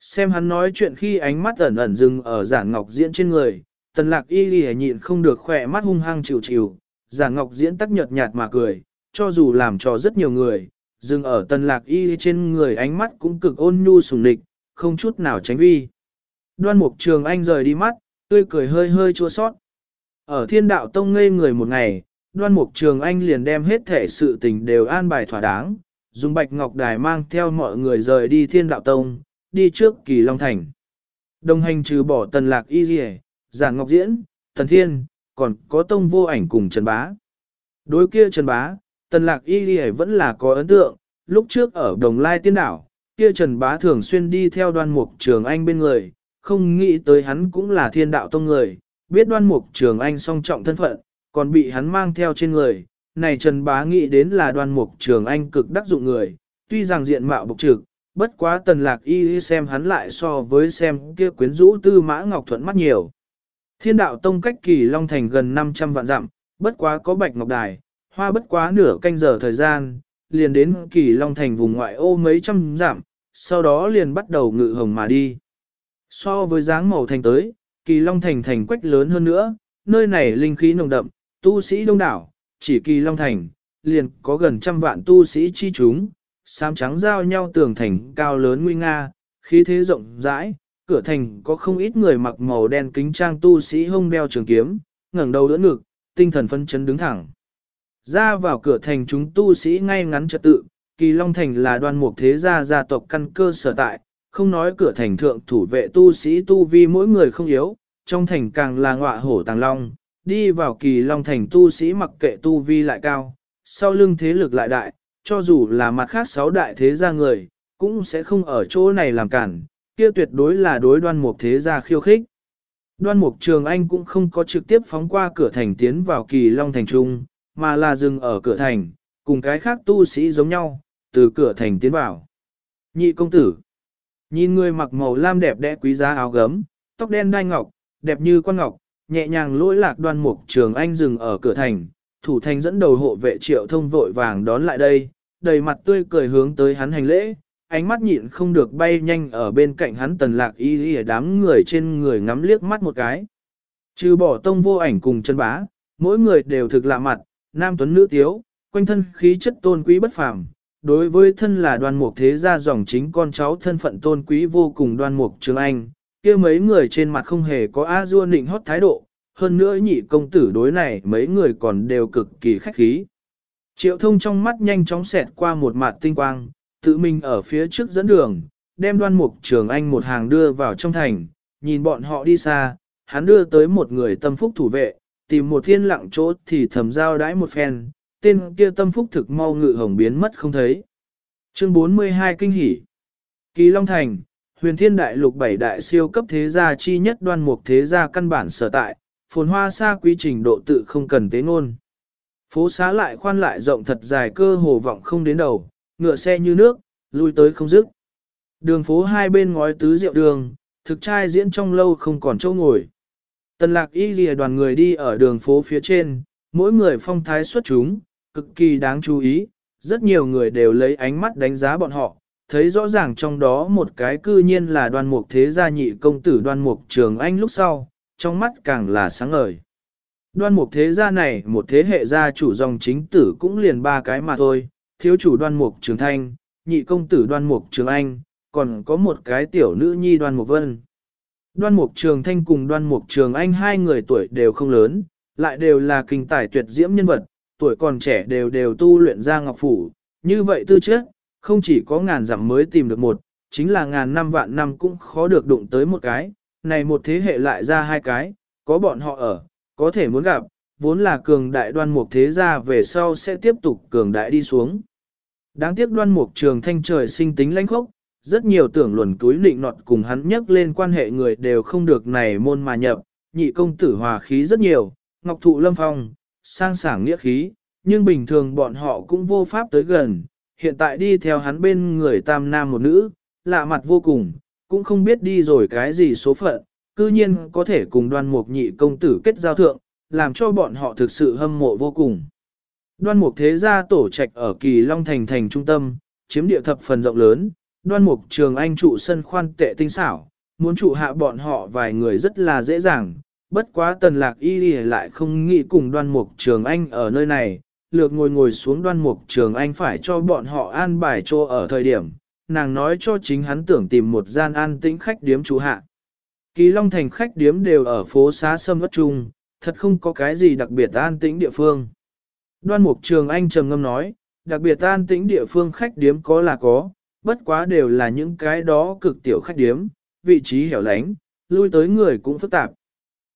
Xem hắn nói chuyện khi ánh mắt ẩn ẩn dừng ở giả ngọc diễn trên người, tần lạc y ghi nhịn không được khỏe mắt hung hăng chịu chịu, giả ngọc diễn tắc nhợt nhạt mà cười, cho dù làm cho rất nhiều người, dừng ở tần lạc y trên người ánh mắt cũng cực ôn nhu sùng địch, không chút nào tránh vi. Đoan mục trường anh rời đi mắt, tươi cười hơi hơi chua sót. Ở thiên đạo tông ngây người một ngày, đoan mục trường anh liền đem hết thể sự tình đều an bài thỏa đáng, dùng bạch ngọc đài mang theo mọi người rời đi thiên đạo tông, đi trước kỳ Long Thành. Đồng hành trừ bỏ tần lạc y dì giản ngọc diễn, tần thiên, còn có tông vô ảnh cùng Trần Bá. Đối kia Trần Bá, tần lạc y dì vẫn là có ấn tượng, lúc trước ở Đồng Lai Tiên Đảo, kia Trần Bá thường xuyên đi theo đoan mục trường anh bên người, không nghĩ tới hắn cũng là thiên đạo tông người, biết đoan mục trường anh song trọng thân phận, còn bị hắn mang theo trên người. Này Trần Bá nghĩ đến là đoan mục trường anh cực đắc dụng người, tuy rằng diện mạo bộc trực, bất quá tần lạc y xem hắn lại so với xem kia quyến rũ tư mã ngọc thuận mắt nhiều. Thiên đạo tông cách kỳ Long Thành gần 500 vạn dặm, bất quá có bạch ngọc đài, hoa bất quá nửa canh giờ thời gian, liền đến kỳ Long Thành vùng ngoại ô mấy trăm dặm, sau đó liền bắt đầu ngự hồng mà đi. So với dáng màu thành tới, kỳ Long Thành thành quách lớn hơn nữa, nơi này linh khí nồng đậm, tu sĩ đông đảo, chỉ kỳ Long Thành, liền có gần trăm vạn tu sĩ chi chúng, xám trắng giao nhau tường thành cao lớn nguy nga, khí thế rộng rãi, cửa thành có không ít người mặc màu đen kính trang tu sĩ hông đeo trường kiếm, ngẩng đầu đỡ ngực, tinh thần phân chấn đứng thẳng. Ra vào cửa thành chúng tu sĩ ngay ngắn trật tự, kỳ Long Thành là đoan mục thế gia gia tộc căn cơ sở tại, không nói cửa thành thượng thủ vệ tu sĩ tu vi mỗi người không yếu, trong thành càng là ngọa hổ tàng long, đi vào kỳ Long Thành tu sĩ mặc kệ tu vi lại cao, sau lưng thế lực lại đại, cho dù là mặt khác sáu đại thế gia người, cũng sẽ không ở chỗ này làm cản, kia tuyệt đối là đối đoan mục thế gia khiêu khích. Đoan mục trường anh cũng không có trực tiếp phóng qua cửa thành tiến vào kỳ long thành trung, mà là dừng ở cửa thành, cùng cái khác tu sĩ giống nhau, từ cửa thành tiến vào. Nhị công tử, nhìn người mặc màu lam đẹp đẽ quý giá áo gấm, tóc đen đai ngọc, đẹp như quan ngọc, nhẹ nhàng lỗi lạc đoan mục trường anh dừng ở cửa thành, thủ thành dẫn đầu hộ vệ triệu thông vội vàng đón lại đây, đầy mặt tươi cười hướng tới hắn hành lễ, ánh mắt nhịn không được bay nhanh ở bên cạnh hắn tần lạc y y đám người trên người ngắm liếc mắt một cái. Trừ bỏ tông vô ảnh cùng chân bá, mỗi người đều thực lạ mặt, nam tuấn nữ tiếu, quanh thân khí chất tôn quý bất phàm. Đối với thân là đoàn mục thế gia dòng chính con cháu thân phận tôn quý vô cùng đoan mục trường anh, kia mấy người trên mặt không hề có a dua nịnh hót thái độ, hơn nữa nhị công tử đối này mấy người còn đều cực kỳ khách khí. Triệu thông trong mắt nhanh chóng xẹt qua một mặt tinh quang, tự mình ở phía trước dẫn đường, đem đoan mục trường anh một hàng đưa vào trong thành, nhìn bọn họ đi xa, hắn đưa tới một người tâm phúc thủ vệ, tìm một thiên lặng chỗ thì thầm giao đãi một phen, tên kia tâm phúc thực mau ngự hồng biến mất không thấy. Chương 42 Kinh hỉ Kỳ Long Thành, huyền thiên đại lục bảy đại siêu cấp thế gia chi nhất đoan mục thế gia căn bản sở tại, phồn hoa xa quý trình độ tự không cần tế ngôn. Phố xá lại khoan lại rộng thật dài cơ hồ vọng không đến đầu, ngựa xe như nước, lui tới không dứt. Đường phố hai bên ngói tứ rượu đường, thực trai diễn trong lâu không còn chỗ ngồi. Tần lạc y lìa đoàn người đi ở đường phố phía trên, mỗi người phong thái xuất chúng, cực kỳ đáng chú ý, rất nhiều người đều lấy ánh mắt đánh giá bọn họ, thấy rõ ràng trong đó một cái cư nhiên là đoan mục thế gia nhị công tử đoan mục trường anh lúc sau, trong mắt càng là sáng ngời. Đoan mục thế gia này một thế hệ gia chủ dòng chính tử cũng liền ba cái mà thôi, thiếu chủ đoan mục trường thanh, nhị công tử đoan mục trường anh, còn có một cái tiểu nữ nhi đoan mục vân. Đoan mục trường thanh cùng đoan mục trường anh hai người tuổi đều không lớn, lại đều là kinh tài tuyệt diễm nhân vật, tuổi còn trẻ đều đều tu luyện ra ngọc phủ, như vậy tư chất, không chỉ có ngàn dặm mới tìm được một, chính là ngàn năm vạn năm cũng khó được đụng tới một cái, này một thế hệ lại ra hai cái, có bọn họ ở, có thể muốn gặp, vốn là cường đại đoan mục thế gia về sau sẽ tiếp tục cường đại đi xuống. Đáng tiếc đoan mục trường thanh trời sinh tính lãnh khốc, rất nhiều tưởng luận túi định nọt cùng hắn nhắc lên quan hệ người đều không được này môn mà nhập, nhị công tử hòa khí rất nhiều, ngọc thụ lâm phong, sang sảng nghĩa khí, nhưng bình thường bọn họ cũng vô pháp tới gần, hiện tại đi theo hắn bên người tam nam một nữ, lạ mặt vô cùng, cũng không biết đi rồi cái gì số phận, cư nhiên có thể cùng đoan mục nhị công tử kết giao thượng, làm cho bọn họ thực sự hâm mộ vô cùng. Đoan mục thế gia tổ trạch ở kỳ Long Thành thành trung tâm, chiếm địa thập phần rộng lớn, đoan mục trường anh trụ sân khoan tệ tinh xảo, muốn trụ hạ bọn họ vài người rất là dễ dàng, bất quá tần lạc y lại không nghĩ cùng đoan mục trường anh ở nơi này, lược ngồi ngồi xuống đoan mục trường anh phải cho bọn họ an bài cho ở thời điểm, nàng nói cho chính hắn tưởng tìm một gian an tĩnh khách điếm trụ hạ. Kỳ Long Thành khách điếm đều ở phố xá sâm ất trung, thật không có cái gì đặc biệt an tĩnh địa phương. Đoan mục trường anh trầm ngâm nói, đặc biệt an tĩnh địa phương khách điếm có là có, bất quá đều là những cái đó cực tiểu khách điếm, vị trí hẻo lánh, lui tới người cũng phức tạp.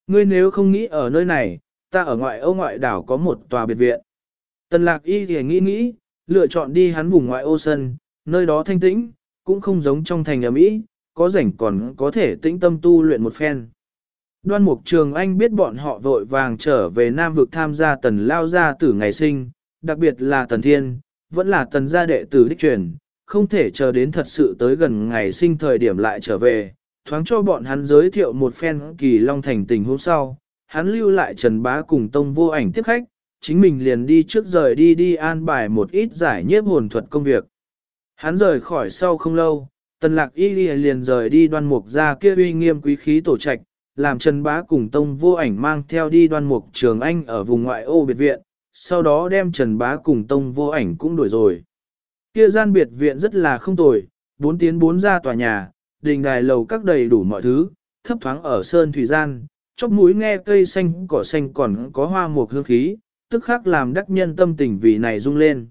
Ngươi nếu không nghĩ ở nơi này, ta ở ngoại ô ngoại đảo có một tòa biệt viện. Tần lạc y thì nghĩ nghĩ, lựa chọn đi hắn vùng ngoại ô sân, nơi đó thanh tĩnh, cũng không giống trong thành ở Mỹ, có rảnh còn có thể tĩnh tâm tu luyện một phen. Đoan Mục Trường Anh biết bọn họ vội vàng trở về Nam vực tham gia tần lao gia tử ngày sinh, đặc biệt là tần thiên, vẫn là tần gia đệ tử đích truyền, không thể chờ đến thật sự tới gần ngày sinh thời điểm lại trở về, thoáng cho bọn hắn giới thiệu một phen kỳ long thành tình hôm sau, hắn lưu lại Trần Bá cùng Tông vô ảnh tiếp khách, chính mình liền đi trước rời đi đi an bài một ít giải nhiếp hồn thuật công việc. Hắn rời khỏi sau không lâu, tần lạc y liền rời đi đoan mục ra kia uy nghiêm quý khí tổ trạch, làm Trần Bá cùng Tông vô ảnh mang theo đi đoan mục trường anh ở vùng ngoại ô biệt viện, sau đó đem Trần Bá cùng Tông vô ảnh cũng đuổi rồi. Kia gian biệt viện rất là không tồi, bốn tiến bốn ra tòa nhà, đình đài lầu các đầy đủ mọi thứ, thấp thoáng ở sơn thủy gian, chóp mũi nghe cây xanh cỏ xanh còn có hoa mục hương khí, tức khắc làm đắc nhân tâm tình vì này rung lên.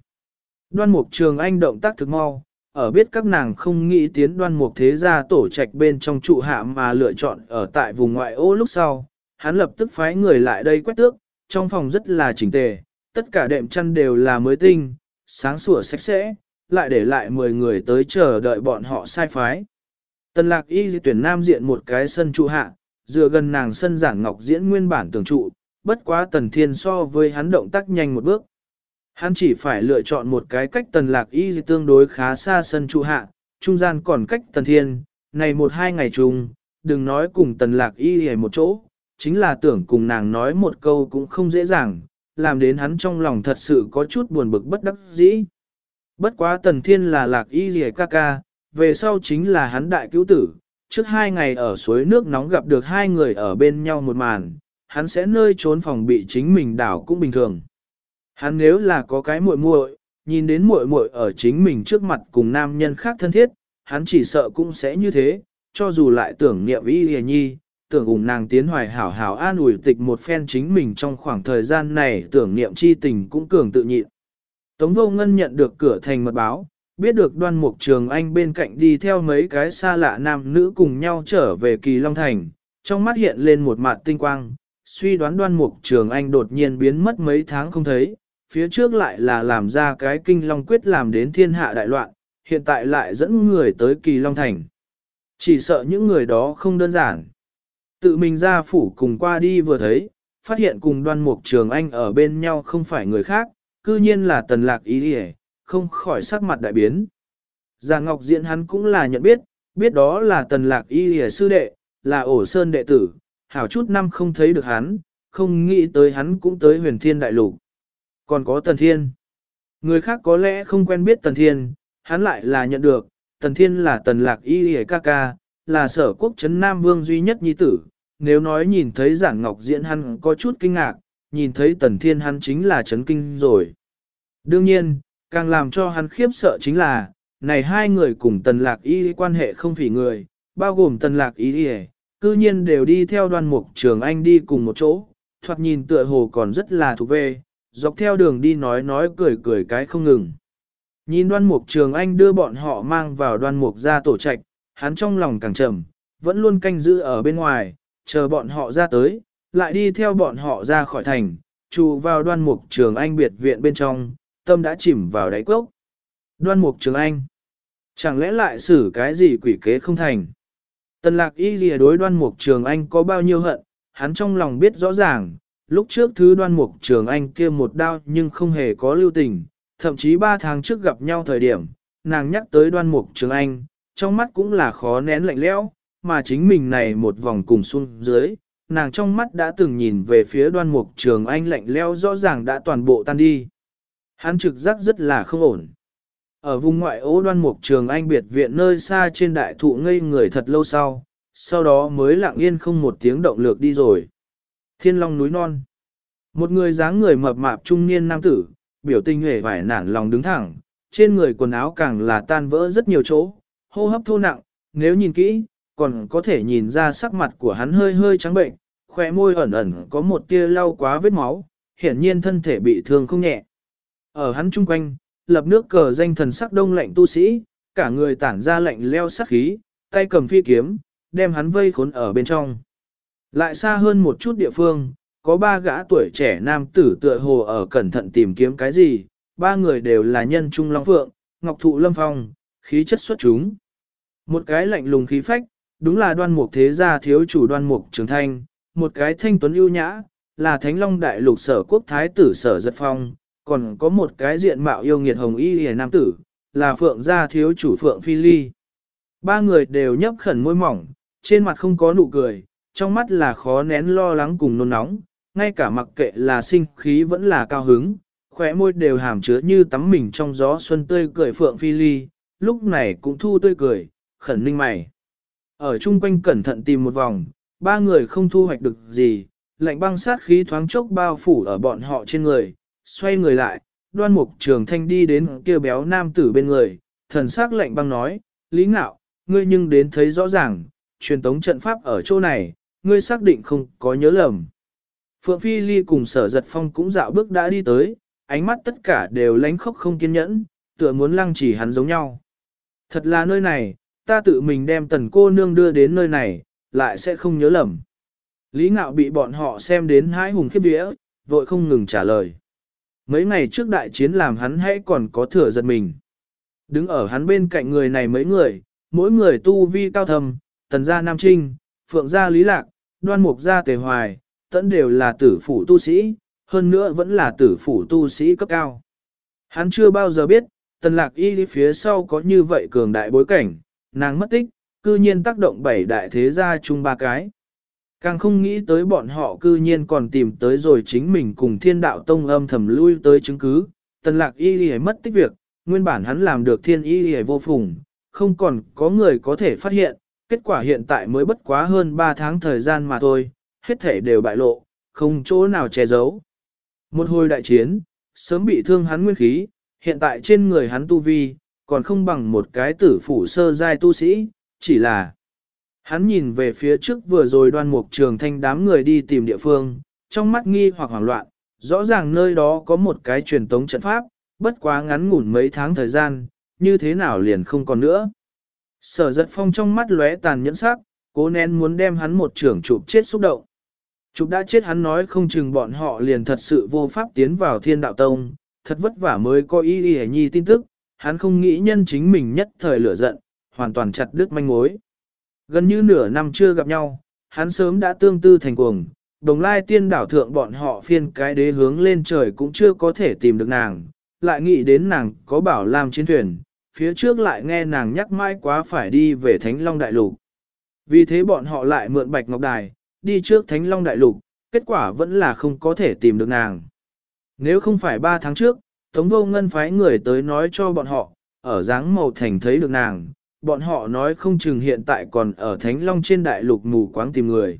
Đoan mục trường anh động tác thực mau, ở biết các nàng không nghĩ tiến đoan mục thế gia tổ trạch bên trong trụ hạ mà lựa chọn ở tại vùng ngoại ô lúc sau, hắn lập tức phái người lại đây quét tước, trong phòng rất là chỉnh tề, tất cả đệm chăn đều là mới tinh, sáng sủa sạch sẽ, lại để lại 10 người tới chờ đợi bọn họ sai phái. Tần lạc y tuyển nam diện một cái sân trụ hạ, dựa gần nàng sân giảng ngọc diễn nguyên bản tường trụ, bất quá tần thiên so với hắn động tác nhanh một bước. Hắn chỉ phải lựa chọn một cái cách tần lạc y tương đối khá xa sân trụ hạ, trung gian còn cách tần thiên, này một hai ngày chung, đừng nói cùng tần lạc y dị một chỗ, chính là tưởng cùng nàng nói một câu cũng không dễ dàng, làm đến hắn trong lòng thật sự có chút buồn bực bất đắc dĩ. Bất quá tần thiên là lạc y dị ca ca, về sau chính là hắn đại cứu tử, trước hai ngày ở suối nước nóng gặp được hai người ở bên nhau một màn, hắn sẽ nơi trốn phòng bị chính mình đảo cũng bình thường. Hắn nếu là có cái muội muội, nhìn đến muội muội ở chính mình trước mặt cùng nam nhân khác thân thiết, hắn chỉ sợ cũng sẽ như thế, cho dù lại tưởng niệm y hề nhi, tưởng cùng nàng tiến hoài hảo hảo an ủi tịch một phen chính mình trong khoảng thời gian này tưởng niệm chi tình cũng cường tự nhịn. Tống vô ngân nhận được cửa thành mật báo, biết được đoan mục trường anh bên cạnh đi theo mấy cái xa lạ nam nữ cùng nhau trở về kỳ Long Thành, trong mắt hiện lên một mặt tinh quang, suy đoán đoan mục trường anh đột nhiên biến mất mấy tháng không thấy, phía trước lại là làm ra cái kinh Long quyết làm đến thiên hạ đại loạn, hiện tại lại dẫn người tới kỳ Long Thành. Chỉ sợ những người đó không đơn giản. Tự mình ra phủ cùng qua đi vừa thấy, phát hiện cùng đoan mục trường anh ở bên nhau không phải người khác, cư nhiên là tần lạc ý đi không khỏi sắc mặt đại biến. Già Ngọc Diễn hắn cũng là nhận biết, biết đó là tần lạc y hề sư đệ, là ổ sơn đệ tử, hảo chút năm không thấy được hắn, không nghĩ tới hắn cũng tới huyền thiên đại lục. Còn có tần thiên. Người khác có lẽ không quen biết tần thiên, hắn lại là nhận được, tần thiên là tần lạc y Y ca ca, là sở quốc chấn Nam Vương duy nhất nhi tử. Nếu nói nhìn thấy giảng ngọc diễn hắn có chút kinh ngạc, nhìn thấy tần thiên hắn chính là chấn kinh rồi. Đương nhiên, Càng làm cho hắn khiếp sợ chính là, này hai người cùng tần lạc y quan hệ không phỉ người, bao gồm tần lạc y cư nhiên đều đi theo đoàn mục trường anh đi cùng một chỗ, thoạt nhìn tựa hồ còn rất là thuộc về, dọc theo đường đi nói nói cười cười cái không ngừng. Nhìn đoan mục trường anh đưa bọn họ mang vào đoan mục ra tổ trạch, hắn trong lòng càng trầm, vẫn luôn canh giữ ở bên ngoài, chờ bọn họ ra tới, lại đi theo bọn họ ra khỏi thành, trụ vào đoan mục trường anh biệt viện bên trong, tâm đã chìm vào đáy cốc. Đoan mục trường anh. Chẳng lẽ lại xử cái gì quỷ kế không thành? Tần lạc y lìa đối đoan mục trường anh có bao nhiêu hận, hắn trong lòng biết rõ ràng, lúc trước thứ đoan mục trường anh kia một đao nhưng không hề có lưu tình, thậm chí ba tháng trước gặp nhau thời điểm, nàng nhắc tới đoan mục trường anh, trong mắt cũng là khó nén lạnh lẽo, mà chính mình này một vòng cùng xuống dưới, nàng trong mắt đã từng nhìn về phía đoan mục trường anh lạnh lẽo rõ ràng đã toàn bộ tan đi. Hắn trực giác rất là không ổn. Ở vùng ngoại ô đoan mục trường anh biệt viện nơi xa trên đại thụ ngây người thật lâu sau, sau đó mới lặng yên không một tiếng động lược đi rồi. Thiên long núi non. Một người dáng người mập mạp trung niên nam tử, biểu tình hề vải nản lòng đứng thẳng, trên người quần áo càng là tan vỡ rất nhiều chỗ, hô hấp thô nặng, nếu nhìn kỹ, còn có thể nhìn ra sắc mặt của hắn hơi hơi trắng bệnh, khỏe môi ẩn ẩn có một tia lau quá vết máu, hiển nhiên thân thể bị thương không nhẹ. Ở hắn chung quanh, lập nước cờ danh thần sắc đông lạnh tu sĩ, cả người tản ra lạnh leo sắc khí, tay cầm phi kiếm, đem hắn vây khốn ở bên trong. Lại xa hơn một chút địa phương, có ba gã tuổi trẻ nam tử tựa hồ ở cẩn thận tìm kiếm cái gì, ba người đều là nhân trung long phượng, ngọc thụ lâm phong, khí chất xuất chúng. Một cái lạnh lùng khí phách, đúng là đoan mục thế gia thiếu chủ đoan mục trường thanh, một cái thanh tuấn ưu nhã, là thánh long đại lục sở quốc thái tử sở giật phong, còn có một cái diện mạo yêu nghiệt hồng y hề nam tử, là phượng gia thiếu chủ phượng phi ly. Ba người đều nhấp khẩn môi mỏng, trên mặt không có nụ cười, trong mắt là khó nén lo lắng cùng nôn nóng, ngay cả mặc kệ là sinh khí vẫn là cao hứng, khóe môi đều hàm chứa như tắm mình trong gió xuân tươi cười phượng phi ly, lúc này cũng thu tươi cười, khẩn ninh mày. Ở chung quanh cẩn thận tìm một vòng, ba người không thu hoạch được gì, lạnh băng sát khí thoáng chốc bao phủ ở bọn họ trên người, xoay người lại, đoan mục trường thanh đi đến kia béo nam tử bên người, thần sắc lạnh băng nói, Lý Ngạo, ngươi nhưng đến thấy rõ ràng, truyền tống trận pháp ở chỗ này, ngươi xác định không có nhớ lầm. Phượng Phi Ly cùng sở giật phong cũng dạo bước đã đi tới, ánh mắt tất cả đều lánh khóc không kiên nhẫn, tựa muốn lăng chỉ hắn giống nhau. Thật là nơi này, ta tự mình đem tần cô nương đưa đến nơi này, lại sẽ không nhớ lầm. Lý ngạo bị bọn họ xem đến hãi hùng khiếp vía, vội không ngừng trả lời. Mấy ngày trước đại chiến làm hắn hãy còn có thừa giật mình. Đứng ở hắn bên cạnh người này mấy người, mỗi người tu vi cao thầm, tần gia Nam Trinh, phượng gia Lý Lạc, đoan mục gia Tề Hoài, tẫn đều là tử phủ tu sĩ, hơn nữa vẫn là tử phủ tu sĩ cấp cao. Hắn chưa bao giờ biết, tần lạc y phía sau có như vậy cường đại bối cảnh, nàng mất tích, cư nhiên tác động bảy đại thế gia chung ba cái. Càng không nghĩ tới bọn họ cư nhiên còn tìm tới rồi chính mình cùng thiên đạo tông âm thầm lui tới chứng cứ, tần lạc y hề mất tích việc, nguyên bản hắn làm được thiên y hề vô phùng, không còn có người có thể phát hiện, kết quả hiện tại mới bất quá hơn 3 tháng thời gian mà thôi, hết thể đều bại lộ, không chỗ nào che giấu. Một hồi đại chiến, sớm bị thương hắn nguyên khí, hiện tại trên người hắn tu vi, còn không bằng một cái tử phủ sơ giai tu sĩ, chỉ là hắn nhìn về phía trước vừa rồi đoan mục trường thanh đám người đi tìm địa phương, trong mắt nghi hoặc hoảng loạn, rõ ràng nơi đó có một cái truyền tống trận pháp, bất quá ngắn ngủn mấy tháng thời gian, như thế nào liền không còn nữa. Sở giật phong trong mắt lóe tàn nhẫn sắc, cố nén muốn đem hắn một trưởng chụp chết xúc động. Chụp đã chết hắn nói không chừng bọn họ liền thật sự vô pháp tiến vào thiên đạo tông, thật vất vả mới có ý y nhi tin tức, hắn không nghĩ nhân chính mình nhất thời lửa giận, hoàn toàn chặt đứt manh mối. Gần như nửa năm chưa gặp nhau, hắn sớm đã tương tư thành cuồng, đồng lai tiên đảo thượng bọn họ phiên cái đế hướng lên trời cũng chưa có thể tìm được nàng, lại nghĩ đến nàng có bảo làm chiến thuyền, phía trước lại nghe nàng nhắc mãi quá phải đi về Thánh Long Đại Lục. Vì thế bọn họ lại mượn Bạch Ngọc Đài, đi trước Thánh Long Đại Lục, kết quả vẫn là không có thể tìm được nàng. Nếu không phải 3 tháng trước, Tống Vô Ngân phái người tới nói cho bọn họ, ở dáng màu thành thấy được nàng, bọn họ nói không chừng hiện tại còn ở Thánh Long trên đại lục mù quáng tìm người.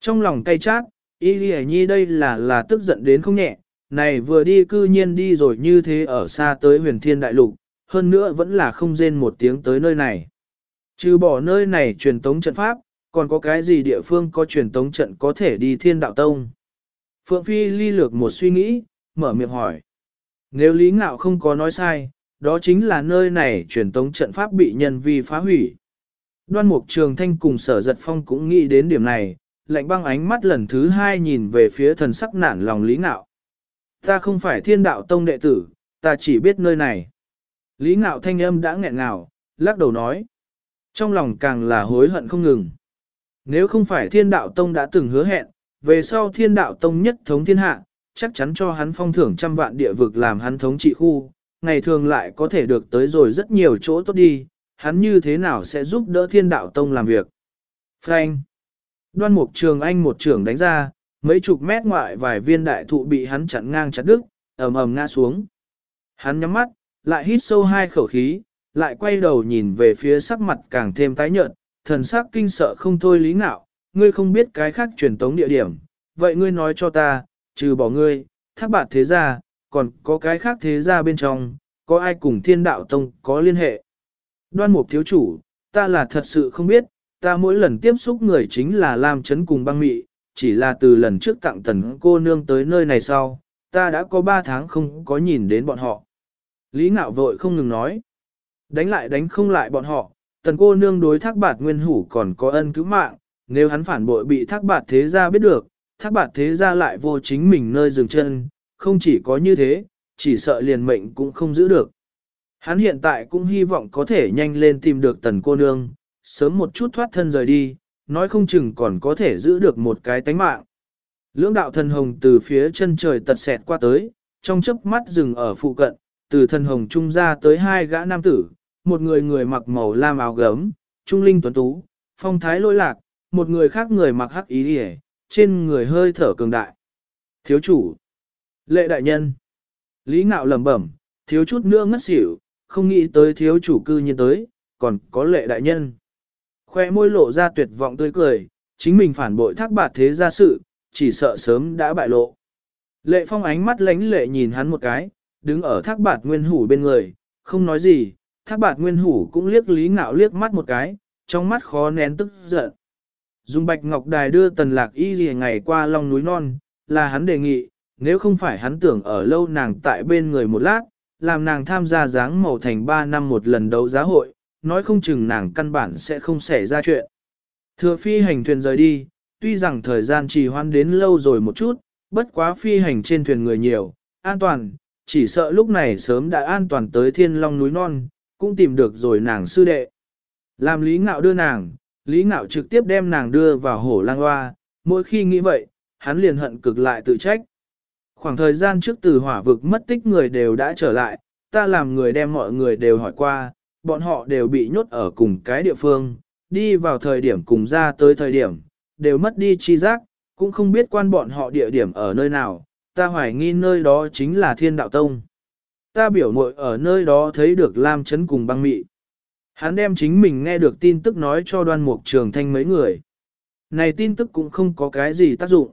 Trong lòng cay chát, Y Lì Nhi đây là là tức giận đến không nhẹ, này vừa đi cư nhiên đi rồi như thế ở xa tới huyền thiên đại lục, hơn nữa vẫn là không rên một tiếng tới nơi này. Trừ bỏ nơi này truyền tống trận pháp, còn có cái gì địa phương có truyền tống trận có thể đi thiên đạo tông? Phượng Phi ly lược một suy nghĩ, mở miệng hỏi. Nếu Lý Ngạo không có nói sai, đó chính là nơi này truyền tống trận pháp bị nhân vi phá hủy. Đoan Mục Trường Thanh cùng sở giật phong cũng nghĩ đến điểm này, lạnh băng ánh mắt lần thứ hai nhìn về phía thần sắc nản lòng Lý Ngạo. Ta không phải thiên đạo tông đệ tử, ta chỉ biết nơi này. Lý Ngạo thanh âm đã nghẹn ngào, lắc đầu nói. Trong lòng càng là hối hận không ngừng. Nếu không phải thiên đạo tông đã từng hứa hẹn, về sau thiên đạo tông nhất thống thiên hạ, chắc chắn cho hắn phong thưởng trăm vạn địa vực làm hắn thống trị khu, ngày thường lại có thể được tới rồi rất nhiều chỗ tốt đi, hắn như thế nào sẽ giúp đỡ thiên đạo tông làm việc. Frank Đoan mục trường anh một trường đánh ra, mấy chục mét ngoại vài viên đại thụ bị hắn chặn ngang chặt đứt, ầm ầm ngã xuống. Hắn nhắm mắt, lại hít sâu hai khẩu khí, lại quay đầu nhìn về phía sắc mặt càng thêm tái nhợt, thần sắc kinh sợ không thôi lý ngạo, ngươi không biết cái khác truyền tống địa điểm, vậy ngươi nói cho ta, trừ bỏ ngươi, thác bạt thế gia, còn có cái khác thế gia bên trong, có ai cùng thiên đạo tông có liên hệ. Đoan mục thiếu chủ, ta là thật sự không biết, ta mỗi lần tiếp xúc người chính là Lam Chấn cùng băng mị, chỉ là từ lần trước tặng tần cô nương tới nơi này sau, ta đã có 3 tháng không có nhìn đến bọn họ. Lý ngạo vội không ngừng nói, đánh lại đánh không lại bọn họ, tần cô nương đối thác bạt nguyên hủ còn có ân cứu mạng, nếu hắn phản bội bị thác bạt thế gia biết được, thác bạt thế gia lại vô chính mình nơi dừng chân, không chỉ có như thế, chỉ sợ liền mệnh cũng không giữ được. Hắn hiện tại cũng hy vọng có thể nhanh lên tìm được tần cô nương, sớm một chút thoát thân rời đi, nói không chừng còn có thể giữ được một cái tánh mạng. Lưỡng đạo thần hồng từ phía chân trời tật xẹt qua tới, trong chớp mắt dừng ở phụ cận, từ thần hồng trung ra tới hai gã nam tử, một người người mặc màu lam áo gấm, trung linh tuấn tú, phong thái lôi lạc, một người khác người mặc hắc ý hề, trên người hơi thở cường đại. Thiếu chủ, lệ đại nhân, lý ngạo lẩm bẩm, thiếu chút nữa ngất xỉu, không nghĩ tới thiếu chủ cư nhiên tới, còn có lệ đại nhân. Khoe môi lộ ra tuyệt vọng tươi cười, chính mình phản bội thác bạt thế gia sự, chỉ sợ sớm đã bại lộ. Lệ phong ánh mắt lánh lệ nhìn hắn một cái, đứng ở thác bạt nguyên hủ bên người, không nói gì, thác bạt nguyên hủ cũng liếc lý ngạo liếc mắt một cái, trong mắt khó nén tức giận. Dùng bạch ngọc đài đưa tần lạc y gì ngày qua long núi non, là hắn đề nghị, nếu không phải hắn tưởng ở lâu nàng tại bên người một lát, làm nàng tham gia dáng màu thành 3 năm một lần đấu giá hội, nói không chừng nàng căn bản sẽ không xảy ra chuyện. Thừa phi hành thuyền rời đi, tuy rằng thời gian trì hoãn đến lâu rồi một chút, bất quá phi hành trên thuyền người nhiều, an toàn, chỉ sợ lúc này sớm đã an toàn tới thiên long núi non, cũng tìm được rồi nàng sư đệ. Làm lý ngạo đưa nàng, lý ngạo trực tiếp đem nàng đưa vào hổ lang hoa, mỗi khi nghĩ vậy, hắn liền hận cực lại tự trách. Khoảng thời gian trước từ hỏa vực mất tích người đều đã trở lại, ta làm người đem mọi người đều hỏi qua, bọn họ đều bị nhốt ở cùng cái địa phương, đi vào thời điểm cùng ra tới thời điểm, đều mất đi chi giác, cũng không biết quan bọn họ địa điểm ở nơi nào, ta hoài nghi nơi đó chính là thiên đạo tông. Ta biểu muội ở nơi đó thấy được Lam Trấn cùng băng mị. Hắn đem chính mình nghe được tin tức nói cho đoan mục trường thanh mấy người. Này tin tức cũng không có cái gì tác dụng.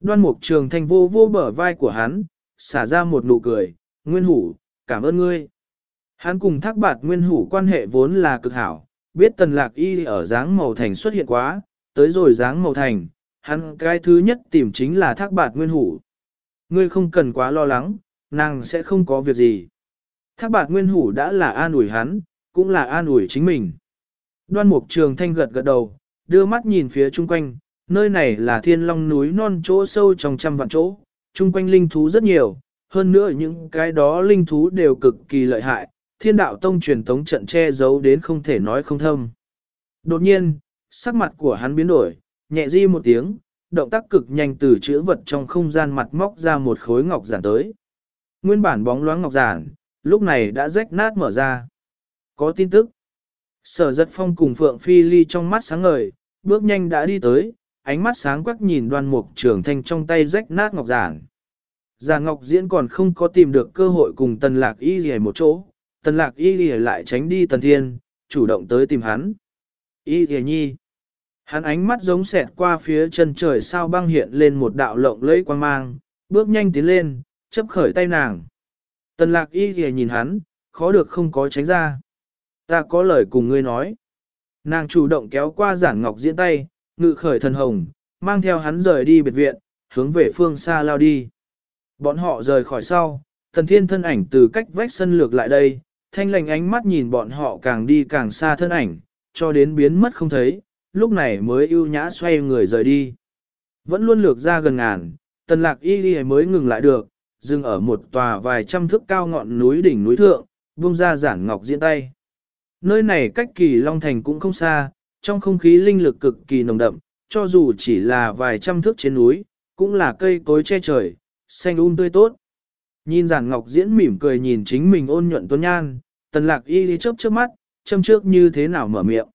Đoan mục trường thanh vô vô bở vai của hắn, xả ra một nụ cười, nguyên hủ, cảm ơn ngươi. Hắn cùng thác bạt nguyên hủ quan hệ vốn là cực hảo, biết tần lạc y ở dáng màu thành xuất hiện quá, tới rồi dáng màu thành, hắn cái thứ nhất tìm chính là thác bạt nguyên hủ. Ngươi không cần quá lo lắng, nàng sẽ không có việc gì. Thác bạt nguyên hủ đã là an ủi hắn, cũng là an ủi chính mình. Đoan mục trường thanh gật gật đầu, đưa mắt nhìn phía chung quanh, nơi này là thiên long núi non chỗ sâu trong trăm vạn chỗ, chung quanh linh thú rất nhiều, hơn nữa những cái đó linh thú đều cực kỳ lợi hại, thiên đạo tông truyền tống trận che giấu đến không thể nói không thâm. Đột nhiên, sắc mặt của hắn biến đổi, nhẹ di một tiếng, động tác cực nhanh từ chữ vật trong không gian mặt móc ra một khối ngọc giản tới. Nguyên bản bóng loáng ngọc giản, lúc này đã rách nát mở ra. Có tin tức. Sở giật phong cùng Phượng Phi Ly trong mắt sáng ngời, bước nhanh đã đi tới, ánh mắt sáng quắc nhìn đoan mục trường thành trong tay rách nát ngọc giản. Già Ngọc Diễn còn không có tìm được cơ hội cùng Tần Lạc Y Lì một chỗ, Tần Lạc Y Lì lại tránh đi Tần Thiên, chủ động tới tìm hắn. Y Lì Nhi. Hắn ánh mắt giống xẹt qua phía chân trời sao băng hiện lên một đạo lộng lẫy quang mang, bước nhanh tiến lên, chấp khởi tay nàng. Tần Lạc Y kìa nhìn hắn, khó được không có tránh ra. Ta có lời cùng ngươi nói. Nàng chủ động kéo qua giản ngọc diễn tay, ngự khởi thần hồng, mang theo hắn rời đi biệt viện, hướng về phương xa lao đi. Bọn họ rời khỏi sau, thần thiên thân ảnh từ cách vách sân lược lại đây, thanh lành ánh mắt nhìn bọn họ càng đi càng xa thân ảnh, cho đến biến mất không thấy, lúc này mới ưu nhã xoay người rời đi. Vẫn luôn lược ra gần ngàn, tần lạc y đi mới ngừng lại được, dừng ở một tòa vài trăm thước cao ngọn núi đỉnh núi thượng, buông ra giản ngọc diễn tay. Nơi này cách kỳ Long Thành cũng không xa, trong không khí linh lực cực kỳ nồng đậm, cho dù chỉ là vài trăm thước trên núi, cũng là cây cối che trời, xanh um tươi tốt. Nhìn giản ngọc diễn mỉm cười nhìn chính mình ôn nhuận tuấn nhan, tần lạc y đi chớp chớp mắt, châm trước như thế nào mở miệng.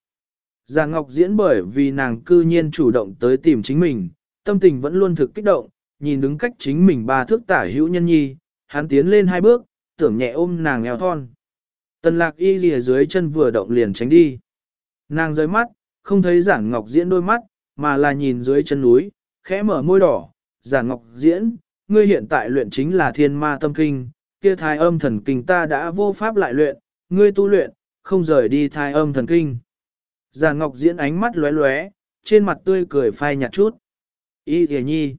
Giản ngọc diễn bởi vì nàng cư nhiên chủ động tới tìm chính mình, tâm tình vẫn luôn thực kích động, nhìn đứng cách chính mình ba thước tả hữu nhân nhi, hắn tiến lên hai bước, tưởng nhẹ ôm nàng eo thon. Tần lạc y lìa dưới chân vừa động liền tránh đi. Nàng rơi mắt, không thấy giản ngọc diễn đôi mắt, mà là nhìn dưới chân núi, khẽ mở môi đỏ, giản ngọc diễn, ngươi hiện tại luyện chính là thiên ma tâm kinh, kia thai âm thần kinh ta đã vô pháp lại luyện, ngươi tu luyện, không rời đi thai âm thần kinh. Già Ngọc diễn ánh mắt lóe lóe, trên mặt tươi cười phai nhạt chút. Y thề nhi.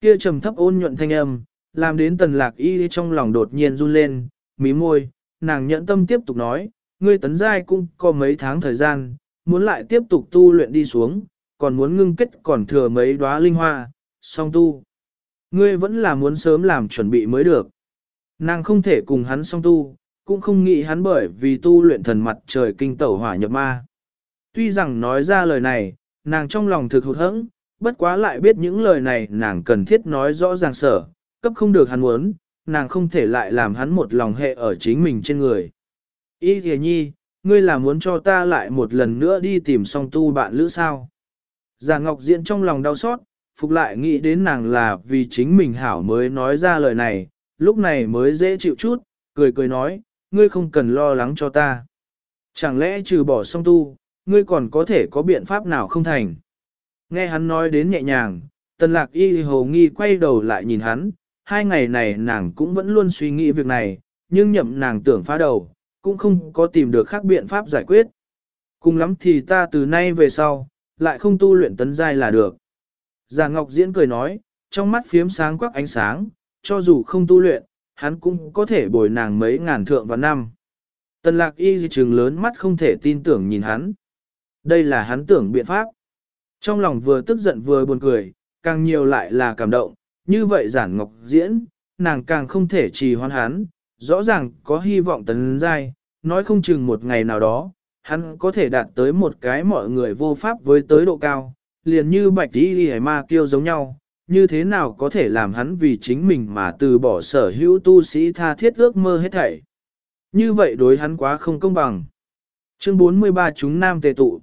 Kia trầm thấp ôn nhuận thanh âm, làm đến tần lạc y trong lòng đột nhiên run lên, mí môi, nàng nhẫn tâm tiếp tục nói, ngươi tấn giai cũng có mấy tháng thời gian, muốn lại tiếp tục tu luyện đi xuống, còn muốn ngưng kết còn thừa mấy đóa linh hoa, song tu. Ngươi vẫn là muốn sớm làm chuẩn bị mới được. Nàng không thể cùng hắn song tu, cũng không nghĩ hắn bởi vì tu luyện thần mặt trời kinh tẩu hỏa nhập ma. Tuy rằng nói ra lời này, nàng trong lòng thực hụt hẫng, bất quá lại biết những lời này nàng cần thiết nói rõ ràng sở, cấp không được hắn muốn, nàng không thể lại làm hắn một lòng hệ ở chính mình trên người. Ý thề nhi, ngươi là muốn cho ta lại một lần nữa đi tìm song tu bạn lữ sao? Già Ngọc Diễn trong lòng đau xót, phục lại nghĩ đến nàng là vì chính mình hảo mới nói ra lời này, lúc này mới dễ chịu chút, cười cười nói, ngươi không cần lo lắng cho ta. Chẳng lẽ trừ bỏ song tu, ngươi còn có thể có biện pháp nào không thành? Nghe hắn nói đến nhẹ nhàng, tần lạc y hồ nghi quay đầu lại nhìn hắn, hai ngày này nàng cũng vẫn luôn suy nghĩ việc này, nhưng nhậm nàng tưởng phá đầu, cũng không có tìm được khác biện pháp giải quyết. Cùng lắm thì ta từ nay về sau, lại không tu luyện tấn giai là được. Già Ngọc Diễn cười nói, trong mắt phiếm sáng quắc ánh sáng, cho dù không tu luyện, hắn cũng có thể bồi nàng mấy ngàn thượng và năm. Tần lạc y di trừng lớn mắt không thể tin tưởng nhìn hắn. Đây là hắn tưởng biện pháp. Trong lòng vừa tức giận vừa buồn cười, càng nhiều lại là cảm động, như vậy giản ngọc diễn, nàng càng không thể trì hoãn hắn, rõ ràng có hy vọng tấn giai, nói không chừng một ngày nào đó, hắn có thể đạt tới một cái mọi người vô pháp với tới độ cao, liền như bạch đi đi ma kiêu giống nhau, như thế nào có thể làm hắn vì chính mình mà từ bỏ sở hữu tu sĩ tha thiết ước mơ hết thảy. Như vậy đối hắn quá không công bằng. Chương 43 chúng nam tề tụ.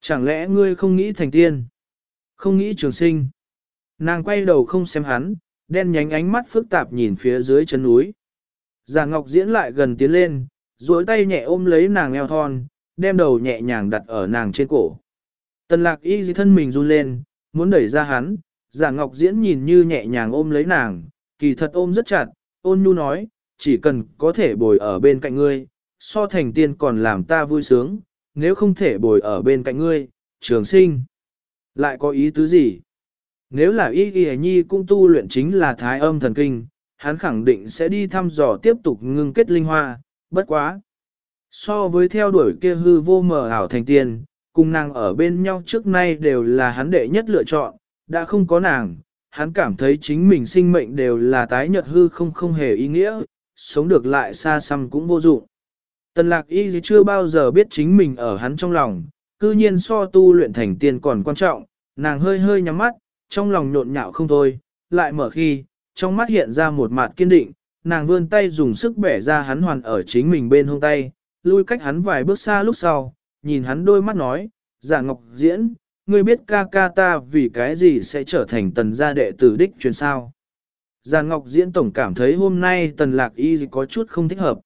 Chẳng lẽ ngươi không nghĩ thành tiên? Không nghĩ trường sinh? Nàng quay đầu không xem hắn, đen nhánh ánh mắt phức tạp nhìn phía dưới chân núi. Già Ngọc diễn lại gần tiến lên, duỗi tay nhẹ ôm lấy nàng eo thon, đem đầu nhẹ nhàng đặt ở nàng trên cổ. Tần lạc y thân mình run lên, muốn đẩy ra hắn, giả ngọc diễn nhìn như nhẹ nhàng ôm lấy nàng, kỳ thật ôm rất chặt, ôn nhu nói, chỉ cần có thể bồi ở bên cạnh ngươi, so thành tiên còn làm ta vui sướng, nếu không thể bồi ở bên cạnh ngươi, trường sinh. Lại có ý tứ gì? Nếu là y y nhi cũng tu luyện chính là thái âm thần kinh, hắn khẳng định sẽ đi thăm dò tiếp tục ngưng kết linh hoa, bất quá. So với theo đuổi kia hư vô mờ ảo thành tiên, cùng nàng ở bên nhau trước nay đều là hắn đệ nhất lựa chọn, đã không có nàng, hắn cảm thấy chính mình sinh mệnh đều là tái nhật hư không không hề ý nghĩa, sống được lại xa xăm cũng vô dụng. Tần lạc y chưa bao giờ biết chính mình ở hắn trong lòng, cư nhiên so tu luyện thành tiên còn quan trọng, nàng hơi hơi nhắm mắt, trong lòng nhộn nhạo không thôi, lại mở khi, trong mắt hiện ra một mặt kiên định, nàng vươn tay dùng sức bẻ ra hắn hoàn ở chính mình bên hông tay, lui cách hắn vài bước xa lúc sau, nhìn hắn đôi mắt nói, giả ngọc diễn, ngươi biết ca ca ta vì cái gì sẽ trở thành tần gia đệ tử đích truyền sao. Giàn Ngọc Diễn Tổng cảm thấy hôm nay Tần Lạc Y có chút không thích hợp.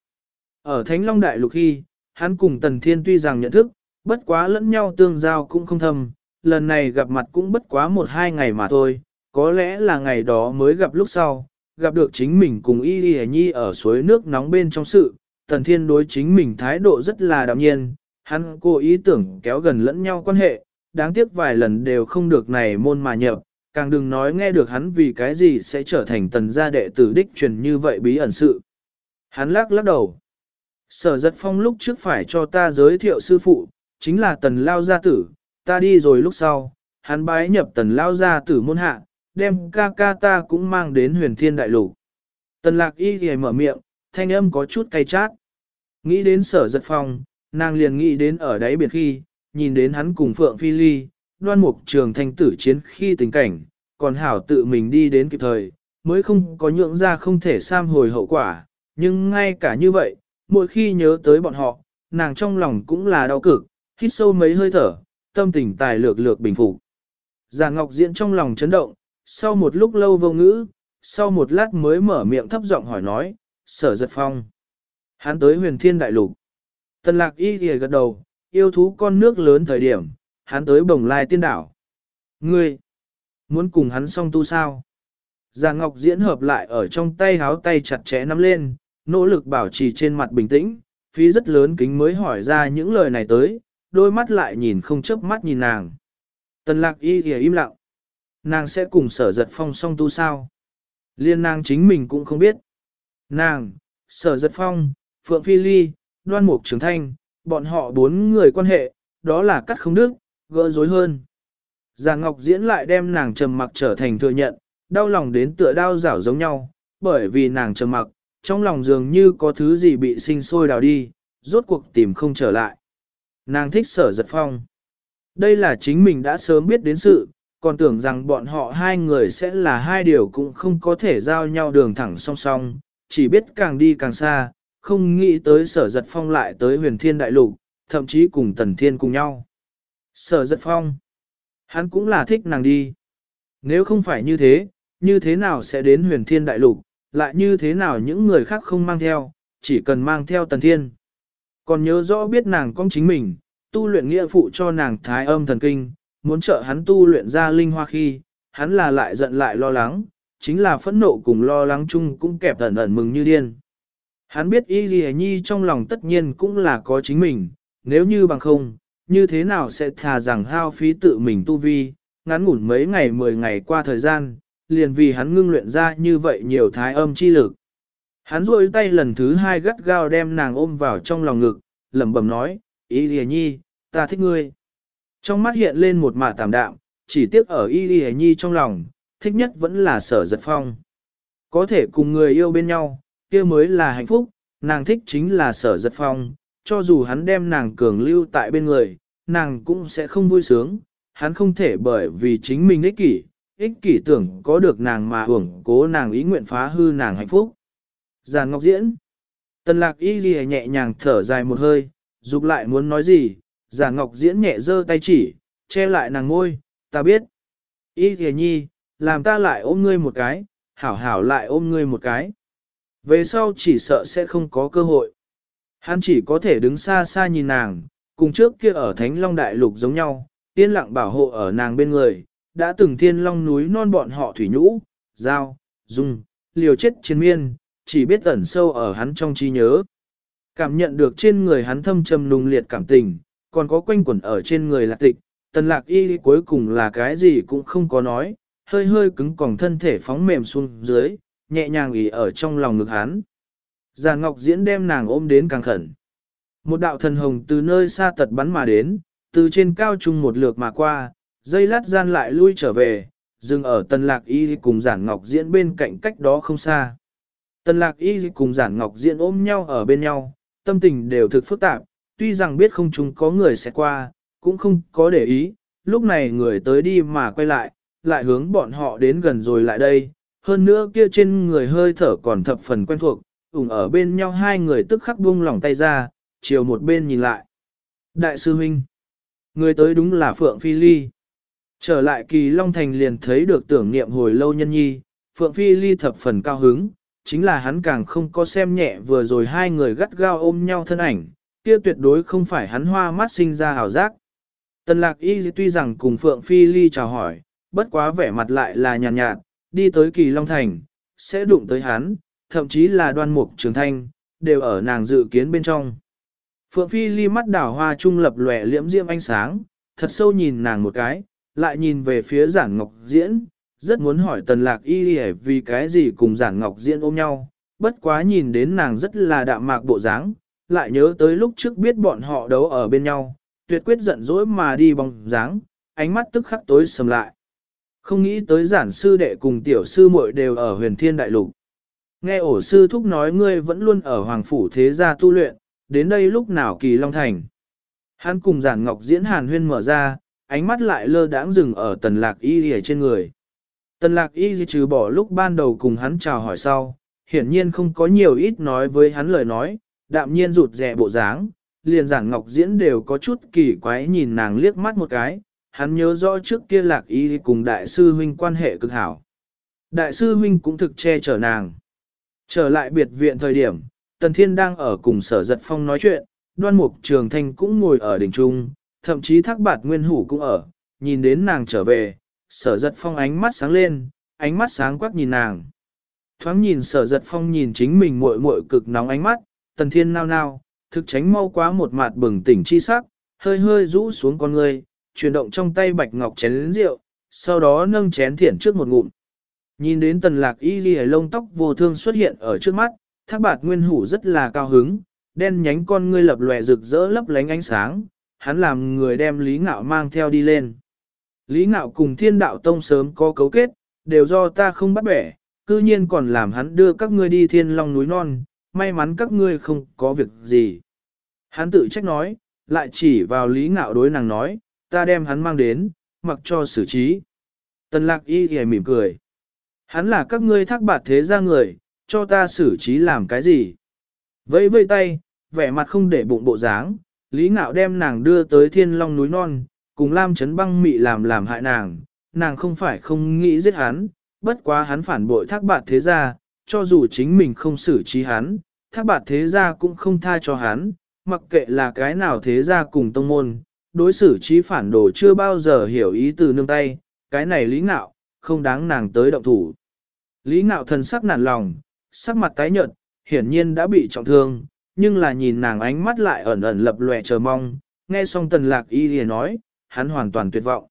Ở Thánh Long Đại Lục khi, hắn cùng Tần Thiên tuy rằng nhận thức, bất quá lẫn nhau tương giao cũng không thâm, lần này gặp mặt cũng bất quá một hai ngày mà thôi, có lẽ là ngày đó mới gặp lúc sau, gặp được chính mình cùng Y Y Nhi ở suối nước nóng bên trong sự, Tần Thiên đối chính mình thái độ rất là đạm nhiên, hắn cố ý tưởng kéo gần lẫn nhau quan hệ, đáng tiếc vài lần đều không được này môn mà nhập, càng đừng nói nghe được hắn vì cái gì sẽ trở thành tần gia đệ tử đích truyền như vậy bí ẩn sự. Hắn lắc lắc đầu. Sở giật phong lúc trước phải cho ta giới thiệu sư phụ, chính là tần lao gia tử, ta đi rồi lúc sau, hắn bái nhập tần lao gia tử môn hạ, đem ca ca ta cũng mang đến huyền thiên đại lục. Tần lạc y thì mở miệng, thanh âm có chút cay chát. Nghĩ đến sở giật phong, nàng liền nghĩ đến ở đáy biển khi, nhìn đến hắn cùng Phượng Phi Ly, đoan mục trường thanh tử chiến khi tình cảnh, còn hảo tự mình đi đến kịp thời, mới không có nhượng ra không thể sam hồi hậu quả, nhưng ngay cả như vậy, mỗi khi nhớ tới bọn họ, nàng trong lòng cũng là đau cực, hít sâu mấy hơi thở, tâm tình tài lược lược bình phục. Già Ngọc Diễn trong lòng chấn động, sau một lúc lâu vô ngữ, sau một lát mới mở miệng thấp giọng hỏi nói, sở giật phong. Hắn tới huyền thiên đại lục. Tần lạc y thì gật đầu, yêu thú con nước lớn thời điểm, hắn tới bồng lai tiên đảo. Ngươi, muốn cùng hắn song tu sao? Già Ngọc diễn hợp lại ở trong tay háo tay chặt chẽ nắm lên, nỗ lực bảo trì trên mặt bình tĩnh, phí rất lớn kính mới hỏi ra những lời này tới, đôi mắt lại nhìn không chớp mắt nhìn nàng. Tần lạc y thì im lặng. Nàng sẽ cùng sở giật phong song tu sao? Liên nàng chính mình cũng không biết. Nàng, sở giật phong, Phượng Phi Ly, Đoan Mục Trường Thanh, bọn họ bốn người quan hệ, đó là cắt không đức, gỡ rối hơn. Già Ngọc diễn lại đem nàng trầm mặc trở thành thừa nhận, đau lòng đến tựa đau rảo giống nhau, bởi vì nàng trầm mặc, trong lòng dường như có thứ gì bị sinh sôi đào đi, rốt cuộc tìm không trở lại. Nàng thích sở giật phong. Đây là chính mình đã sớm biết đến sự, còn tưởng rằng bọn họ hai người sẽ là hai điều cũng không có thể giao nhau đường thẳng song song, chỉ biết càng đi càng xa, không nghĩ tới sở giật phong lại tới huyền thiên đại lục, thậm chí cùng tần thiên cùng nhau. Sở giật phong, hắn cũng là thích nàng đi. Nếu không phải như thế, như thế nào sẽ đến huyền thiên đại lục, lại như thế nào những người khác không mang theo, chỉ cần mang theo tần thiên. Còn nhớ rõ biết nàng con chính mình, tu luyện nghĩa phụ cho nàng thái âm thần kinh, muốn trợ hắn tu luyện ra linh hoa khi, hắn là lại giận lại lo lắng, chính là phẫn nộ cùng lo lắng chung cũng kẹp ẩn ẩn mừng như điên. Hắn biết y ghi nhi trong lòng tất nhiên cũng là có chính mình, nếu như bằng không, như thế nào sẽ thà rằng hao phí tự mình tu vi, ngắn ngủn mấy ngày mười ngày qua thời gian, liền vì hắn ngưng luyện ra như vậy nhiều thái âm chi lực. Hắn rôi tay lần thứ hai gắt gao đem nàng ôm vào trong lòng ngực, lẩm bẩm nói, Y Lì Nhi, ta thích ngươi. Trong mắt hiện lên một mạ tạm đạm, chỉ tiếc ở Y Lì Nhi trong lòng, thích nhất vẫn là sở giật phong. Có thể cùng người yêu bên nhau, kia mới là hạnh phúc, nàng thích chính là sở giật phong, cho dù hắn đem nàng cường lưu tại bên người, nàng cũng sẽ không vui sướng, hắn không thể bởi vì chính mình ích kỷ, ích kỷ tưởng có được nàng mà hưởng cố nàng ý nguyện phá hư nàng hạnh phúc. Giàn Ngọc Diễn Tần lạc y ghi nhẹ nhàng thở dài một hơi, dục lại muốn nói gì, Giàn Ngọc Diễn nhẹ giơ tay chỉ, che lại nàng ngôi, ta biết. Y ghi nhi, làm ta lại ôm ngươi một cái, hảo hảo lại ôm ngươi một cái. Về sau chỉ sợ sẽ không có cơ hội. Hắn chỉ có thể đứng xa xa nhìn nàng, cùng trước kia ở Thánh Long Đại Lục giống nhau, yên lặng bảo hộ ở nàng bên người, đã từng thiên long núi non bọn họ thủy nhũ, giao, dung, liều chết chiến miên, chỉ biết ẩn sâu ở hắn trong trí nhớ. Cảm nhận được trên người hắn thâm trầm nung liệt cảm tình, còn có quanh quẩn ở trên người lạc tịch, tần lạc y cuối cùng là cái gì cũng không có nói, hơi hơi cứng còng thân thể phóng mềm xuống dưới, nhẹ nhàng ủy ở trong lòng ngực hắn. Già Ngọc Diễn đem nàng ôm đến càng khẩn. Một đạo thần hồng từ nơi xa tật bắn mà đến, từ trên cao trung một lượt mà qua, dây lát gian lại lui trở về, dừng ở tần lạc y cùng giản ngọc diễn bên cạnh cách đó không xa. Tần lạc y cùng giản ngọc diễn ôm nhau ở bên nhau, tâm tình đều thực phức tạp, tuy rằng biết không chúng có người sẽ qua, cũng không có để ý, lúc này người tới đi mà quay lại, lại hướng bọn họ đến gần rồi lại đây, hơn nữa kia trên người hơi thở còn thập phần quen thuộc, ủng ở bên nhau hai người tức khắc buông lỏng tay ra, chiều một bên nhìn lại. Đại sư huynh, người tới đúng là Phượng Phi Ly. Trở lại kỳ Long Thành liền thấy được tưởng niệm hồi lâu nhân nhi, Phượng Phi Ly thập phần cao hứng, chính là hắn càng không có xem nhẹ vừa rồi hai người gắt gao ôm nhau thân ảnh, kia tuyệt đối không phải hắn hoa mắt sinh ra hào giác. Tần lạc y tuy rằng cùng Phượng Phi Ly chào hỏi, bất quá vẻ mặt lại là nhàn nhạt, nhạt, đi tới kỳ Long Thành, sẽ đụng tới hắn, thậm chí là đoan mục trường thanh, đều ở nàng dự kiến bên trong. Phượng Phi Ly mắt đảo hoa trung lập lòe liễm diễm ánh sáng, thật sâu nhìn nàng một cái, lại nhìn về phía giản ngọc diễn, rất muốn hỏi tần lạc y vì cái gì cùng giản ngọc diễn ôm nhau, bất quá nhìn đến nàng rất là đạm mạc bộ dáng, lại nhớ tới lúc trước biết bọn họ đấu ở bên nhau, tuyệt quyết giận dỗi mà đi bóng dáng, ánh mắt tức khắc tối sầm lại. Không nghĩ tới giản sư đệ cùng tiểu sư muội đều ở huyền thiên đại lục. Nghe ổ sư thúc nói ngươi vẫn luôn ở hoàng phủ thế gia tu luyện, đến đây lúc nào kỳ long thành. Hắn cùng giản ngọc diễn hàn huyên mở ra, ánh mắt lại lơ đãng dừng ở tần lạc y ở trên người. Tần lạc y trừ bỏ lúc ban đầu cùng hắn chào hỏi sau, hiển nhiên không có nhiều ít nói với hắn lời nói, đạm nhiên rụt rẻ bộ dáng, liền giản ngọc diễn đều có chút kỳ quái nhìn nàng liếc mắt một cái, hắn nhớ rõ trước kia lạc y cùng đại sư huynh quan hệ cực hảo. Đại sư huynh cũng thực che chở nàng. Trở lại biệt viện thời điểm, Tần Thiên đang ở cùng sở giật phong nói chuyện, đoan mục trường thanh cũng ngồi ở đỉnh trung, thậm chí thác bạt nguyên hủ cũng ở, nhìn đến nàng trở về, sở giật phong ánh mắt sáng lên, ánh mắt sáng quắc nhìn nàng. Thoáng nhìn sở giật phong nhìn chính mình muội muội cực nóng ánh mắt, tần thiên nao nao, thực tránh mau quá một mặt bừng tỉnh chi sắc, hơi hơi rũ xuống con người, chuyển động trong tay bạch ngọc chén lĩnh rượu, sau đó nâng chén thiển trước một ngụm. Nhìn đến tần lạc y ghi lông tóc vô thương xuất hiện ở trước mắt, thác bạt nguyên hủ rất là cao hứng, đen nhánh con ngươi lập lòe rực rỡ lấp lánh ánh sáng, hắn làm người đem Lý Ngạo mang theo đi lên. Lý Ngạo cùng thiên đạo tông sớm có cấu kết, đều do ta không bắt bẻ, cư nhiên còn làm hắn đưa các ngươi đi thiên long núi non, may mắn các ngươi không có việc gì. Hắn tự trách nói, lại chỉ vào Lý Ngạo đối nàng nói, ta đem hắn mang đến, mặc cho xử trí. Tần lạc y thì mỉm cười. Hắn là các ngươi thác bạt thế ra người, cho ta xử trí làm cái gì? Vẫy vây tay, vẻ mặt không để bụng bộ dáng, Lý Ngạo đem nàng đưa tới thiên long núi non, cùng Lam Trấn băng mị làm làm hại nàng, nàng không phải không nghĩ giết hắn, bất quá hắn phản bội thác bạt thế gia, cho dù chính mình không xử trí hắn, thác bạt thế gia cũng không tha cho hắn, mặc kệ là cái nào thế gia cùng tông môn, đối xử trí phản đồ chưa bao giờ hiểu ý từ nương tay, cái này lý ngạo, không đáng nàng tới động thủ. Lý ngạo thần sắc nản lòng, sắc mặt tái nhợt, hiển nhiên đã bị trọng thương, nhưng là nhìn nàng ánh mắt lại ẩn ẩn lập lòe chờ mong, nghe xong tần lạc y lìa nói, hắn hoàn toàn tuyệt vọng.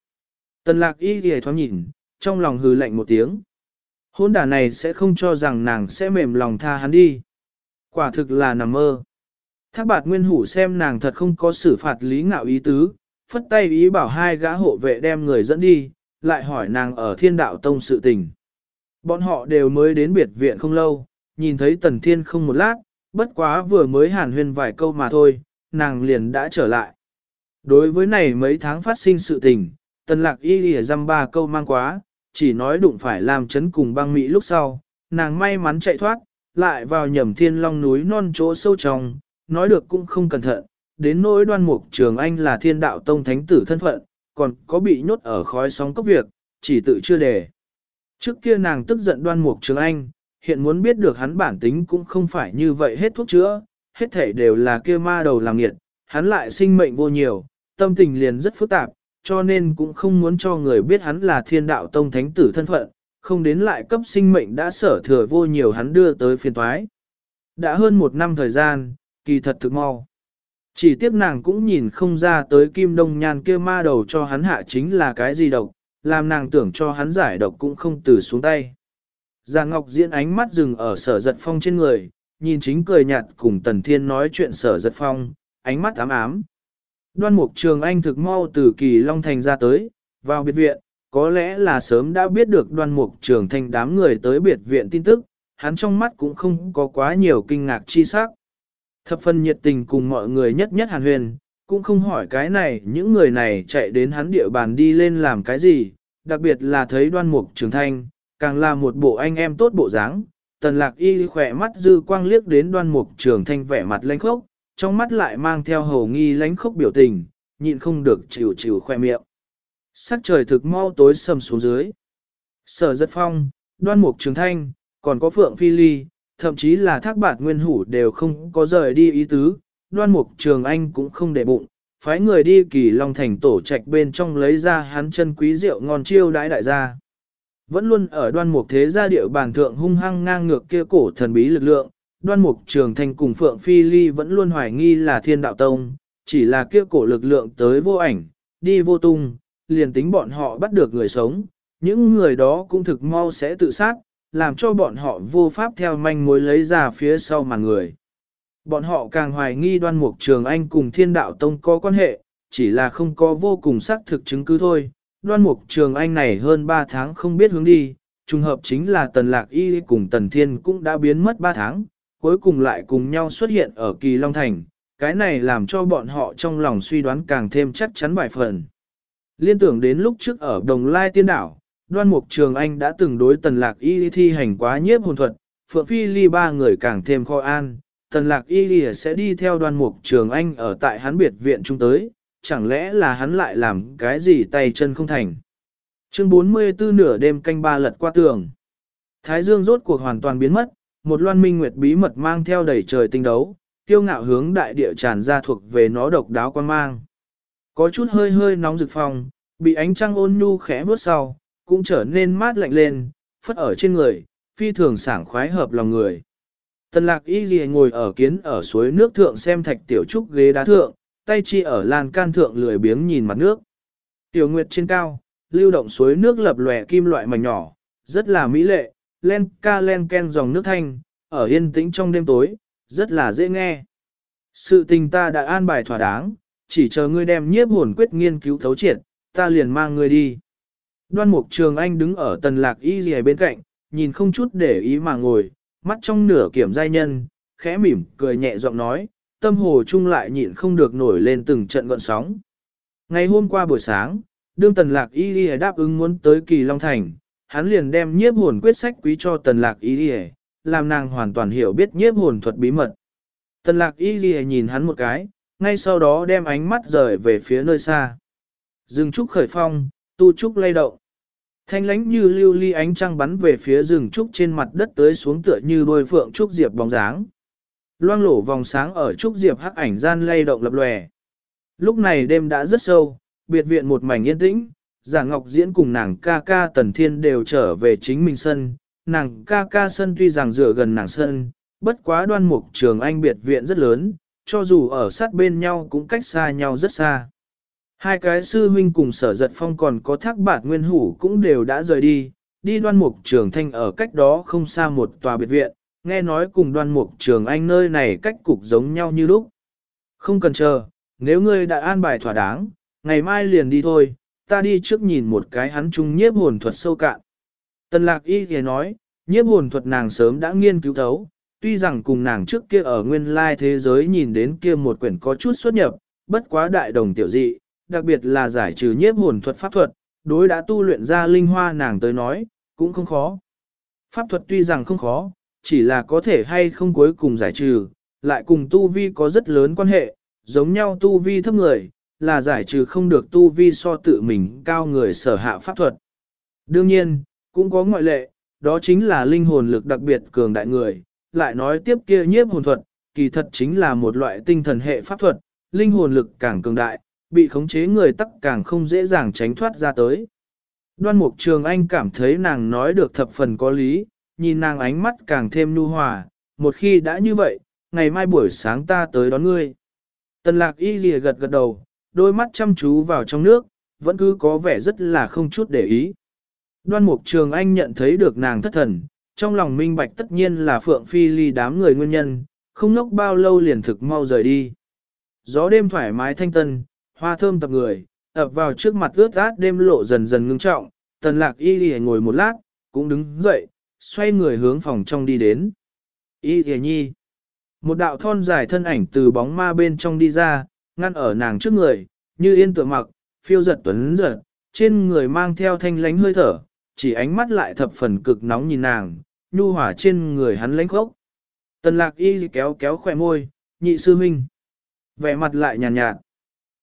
Tần lạc y lìa thoáng nhìn, trong lòng hừ lạnh một tiếng. Hôn đà này sẽ không cho rằng nàng sẽ mềm lòng tha hắn đi. Quả thực là nằm mơ. Thác bạt nguyên hủ xem nàng thật không có xử phạt lý ngạo ý tứ, phất tay ý bảo hai gã hộ vệ đem người dẫn đi, lại hỏi nàng ở thiên đạo tông sự tình. Bọn họ đều mới đến biệt viện không lâu, nhìn thấy tần thiên không một lát, bất quá vừa mới hàn huyên vài câu mà thôi, nàng liền đã trở lại. Đối với này mấy tháng phát sinh sự tình, tần lạc y lìa dăm ba câu mang quá, chỉ nói đụng phải làm chấn cùng băng mỹ lúc sau, nàng may mắn chạy thoát, lại vào nhầm thiên long núi non chỗ sâu trong, nói được cũng không cẩn thận, đến nỗi đoan mục trường anh là thiên đạo tông thánh tử thân phận, còn có bị nhốt ở khói sóng cốc việc, chỉ tự chưa đề. Trước kia nàng tức giận đoan mục trường anh, hiện muốn biết được hắn bản tính cũng không phải như vậy hết thuốc chữa, hết thể đều là kia ma đầu làm nghiệt, hắn lại sinh mệnh vô nhiều, tâm tình liền rất phức tạp, cho nên cũng không muốn cho người biết hắn là thiên đạo tông thánh tử thân phận, không đến lại cấp sinh mệnh đã sở thừa vô nhiều hắn đưa tới phiên toái. Đã hơn một năm thời gian, kỳ thật thực mau. Chỉ tiếc nàng cũng nhìn không ra tới kim đông nhan kia ma đầu cho hắn hạ chính là cái gì độc, làm nàng tưởng cho hắn giải độc cũng không từ xuống tay. Già Ngọc Diễn ánh mắt dừng ở sở giật phong trên người, nhìn chính cười nhạt cùng Tần Thiên nói chuyện sở giật phong, ánh mắt ám ám. Đoan mục trường anh thực mau từ kỳ Long Thành ra tới, vào biệt viện, có lẽ là sớm đã biết được đoan mục trường Thanh đám người tới biệt viện tin tức, hắn trong mắt cũng không có quá nhiều kinh ngạc chi sắc. Thập phần nhiệt tình cùng mọi người nhất nhất hàn huyền, cũng không hỏi cái này những người này chạy đến hắn địa bàn đi lên làm cái gì, đặc biệt là thấy đoan mục trường thanh, càng là một bộ anh em tốt bộ dáng. Tần lạc y khỏe mắt dư quang liếc đến đoan mục trường thanh vẻ mặt lãnh khốc, trong mắt lại mang theo hầu nghi lánh khốc biểu tình, nhịn không được chịu chịu khoe miệng. Sắc trời thực mau tối sầm xuống dưới. Sở giật phong, đoan mục trường thanh, còn có phượng phi ly, thậm chí là thác bạt nguyên hủ đều không có rời đi ý tứ, đoan mục trường anh cũng không để bụng, phái người đi kỳ long thành tổ trạch bên trong lấy ra hắn chân quý rượu ngon chiêu đãi đại gia. Vẫn luôn ở đoan mục thế gia địa bàn thượng hung hăng ngang ngược kia cổ thần bí lực lượng, đoan mục trường thành cùng Phượng Phi Ly vẫn luôn hoài nghi là thiên đạo tông, chỉ là kia cổ lực lượng tới vô ảnh, đi vô tung, liền tính bọn họ bắt được người sống, những người đó cũng thực mau sẽ tự sát, làm cho bọn họ vô pháp theo manh mối lấy ra phía sau mà người. Bọn họ càng hoài nghi đoan mục trường anh cùng thiên đạo tông có quan hệ, chỉ là không có vô cùng xác thực chứng cứ thôi. Đoan mục trường anh này hơn 3 tháng không biết hướng đi, trùng hợp chính là tần lạc y cùng tần thiên cũng đã biến mất 3 tháng, cuối cùng lại cùng nhau xuất hiện ở kỳ Long Thành, cái này làm cho bọn họ trong lòng suy đoán càng thêm chắc chắn vài phần. Liên tưởng đến lúc trước ở Đồng Lai Tiên Đảo, đoan mục trường anh đã từng đối tần lạc y thi hành quá nhiếp hồn thuật, Phượng Phi Ly ba người càng thêm kho an, tần lạc y sẽ đi theo đoan mục trường anh ở tại hắn biệt viện trung tới, chẳng lẽ là hắn lại làm cái gì tay chân không thành. Chương 44 nửa đêm canh ba lật qua tường. Thái dương rốt cuộc hoàn toàn biến mất, một loan minh nguyệt bí mật mang theo đầy trời tinh đấu, tiêu ngạo hướng đại địa tràn ra thuộc về nó độc đáo quan mang. Có chút hơi hơi nóng rực phòng, bị ánh trăng ôn nhu khẽ bước sau, cũng trở nên mát lạnh lên, phất ở trên người, phi thường sảng khoái hợp lòng người. Tần lạc y ghi ngồi ở kiến ở suối nước thượng xem thạch tiểu trúc ghế đá thượng, tay chi ở lan can thượng lười biếng nhìn mặt nước. Tiểu nguyệt trên cao, lưu động suối nước lập lòe kim loại mảnh nhỏ, rất là mỹ lệ, len ca len ken dòng nước thanh, ở yên tĩnh trong đêm tối, rất là dễ nghe. Sự tình ta đã an bài thỏa đáng, chỉ chờ ngươi đem nhiếp hồn quyết nghiên cứu thấu triệt, ta liền mang ngươi đi. Đoan mục trường anh đứng ở tần lạc y dì bên cạnh, nhìn không chút để ý mà ngồi, mắt trong nửa kiểm giai nhân, khẽ mỉm, cười nhẹ giọng nói, tâm hồ chung lại nhịn không được nổi lên từng trận gọn sóng. Ngày hôm qua buổi sáng, đương tần lạc y đi đáp ứng muốn tới kỳ Long Thành, hắn liền đem nhiếp hồn quyết sách quý cho tần lạc y đi làm nàng hoàn toàn hiểu biết nhiếp hồn thuật bí mật. Tần lạc y đi nhìn hắn một cái, ngay sau đó đem ánh mắt rời về phía nơi xa. Dừng trúc khởi phong, tu trúc lay động. Thanh lánh như lưu ly ánh trăng bắn về phía rừng trúc trên mặt đất tới xuống tựa như đôi phượng trúc diệp bóng dáng. Loang lổ vòng sáng ở trúc diệp hắc ảnh gian lay động lập lòe. Lúc này đêm đã rất sâu, biệt viện một mảnh yên tĩnh, giả ngọc diễn cùng nàng ca ca tần thiên đều trở về chính mình sân. Nàng ca ca sân tuy rằng dựa gần nàng sân, bất quá đoan mục trường anh biệt viện rất lớn, cho dù ở sát bên nhau cũng cách xa nhau rất xa. Hai cái sư huynh cùng sở giật phong còn có thác bạt nguyên hủ cũng đều đã rời đi, đi đoan mục trường thanh ở cách đó không xa một tòa biệt viện, nghe nói cùng đoan mục trường anh nơi này cách cục giống nhau như lúc. Không cần chờ, nếu ngươi đã an bài thỏa đáng, ngày mai liền đi thôi, ta đi trước nhìn một cái hắn chung nhiếp hồn thuật sâu cạn. Tần lạc y thì nói, nhiếp hồn thuật nàng sớm đã nghiên cứu thấu, tuy rằng cùng nàng trước kia ở nguyên lai thế giới nhìn đến kia một quyển có chút xuất nhập, bất quá đại đồng tiểu dị, đặc biệt là giải trừ nhiếp hồn thuật pháp thuật, đối đã tu luyện ra linh hoa nàng tới nói, cũng không khó. Pháp thuật tuy rằng không khó, chỉ là có thể hay không cuối cùng giải trừ, lại cùng tu vi có rất lớn quan hệ, giống nhau tu vi thấp người, là giải trừ không được tu vi so tự mình cao người sở hạ pháp thuật. Đương nhiên, cũng có ngoại lệ, đó chính là linh hồn lực đặc biệt cường đại người, lại nói tiếp kia nhiếp hồn thuật, kỳ thật chính là một loại tinh thần hệ pháp thuật, linh hồn lực càng cường đại, bị khống chế người tắc càng không dễ dàng tránh thoát ra tới. Đoan Mục Trường Anh cảm thấy nàng nói được thập phần có lý, nhìn nàng ánh mắt càng thêm nhu hòa, một khi đã như vậy, ngày mai buổi sáng ta tới đón ngươi. Tần lạc y lìa gật gật đầu, đôi mắt chăm chú vào trong nước, vẫn cứ có vẻ rất là không chút để ý. Đoan Mục Trường Anh nhận thấy được nàng thất thần, trong lòng minh bạch tất nhiên là Phượng Phi ly đám người nguyên nhân, không nốc bao lâu liền thực mau rời đi. Gió đêm thoải mái thanh tân, hoa thơm tập người, ập vào trước mặt ướt át đêm lộ dần dần ngưng trọng, tần lạc y lì ngồi một lát, cũng đứng dậy, xoay người hướng phòng trong đi đến. Y thề nhi. Một đạo thon dài thân ảnh từ bóng ma bên trong đi ra, ngăn ở nàng trước người, như yên tựa mặc, phiêu giật tuấn giật, trên người mang theo thanh lánh hơi thở, chỉ ánh mắt lại thập phần cực nóng nhìn nàng, nhu hỏa trên người hắn lánh khốc. Tần lạc y kéo kéo khỏe môi, nhị sư minh. Vẻ mặt lại nhàn nhạt, nhạt.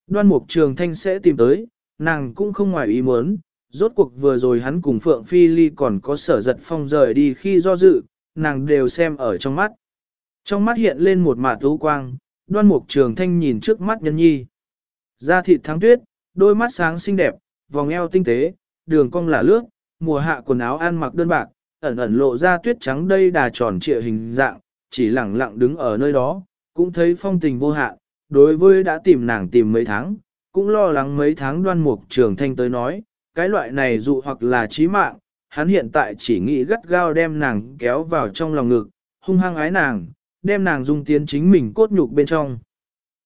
Đoan mục trường thanh sẽ tìm tới, nàng cũng không ngoài ý muốn, rốt cuộc vừa rồi hắn cùng Phượng Phi Ly còn có sở giật phong rời đi khi do dự, nàng đều xem ở trong mắt. Trong mắt hiện lên một mạt ưu quang, đoan mục trường thanh nhìn trước mắt nhân nhi. Da thịt thắng tuyết, đôi mắt sáng xinh đẹp, vòng eo tinh tế, đường cong lả lướt, mùa hạ quần áo ăn mặc đơn bạc, ẩn ẩn lộ ra tuyết trắng đây đà tròn trịa hình dạng, chỉ lẳng lặng đứng ở nơi đó, cũng thấy phong tình vô hạn, đối với đã tìm nàng tìm mấy tháng, cũng lo lắng mấy tháng đoan mục trường thanh tới nói, cái loại này dụ hoặc là trí mạng, hắn hiện tại chỉ nghĩ gắt gao đem nàng kéo vào trong lòng ngực, hung hăng ái nàng, đem nàng dung tiến chính mình cốt nhục bên trong.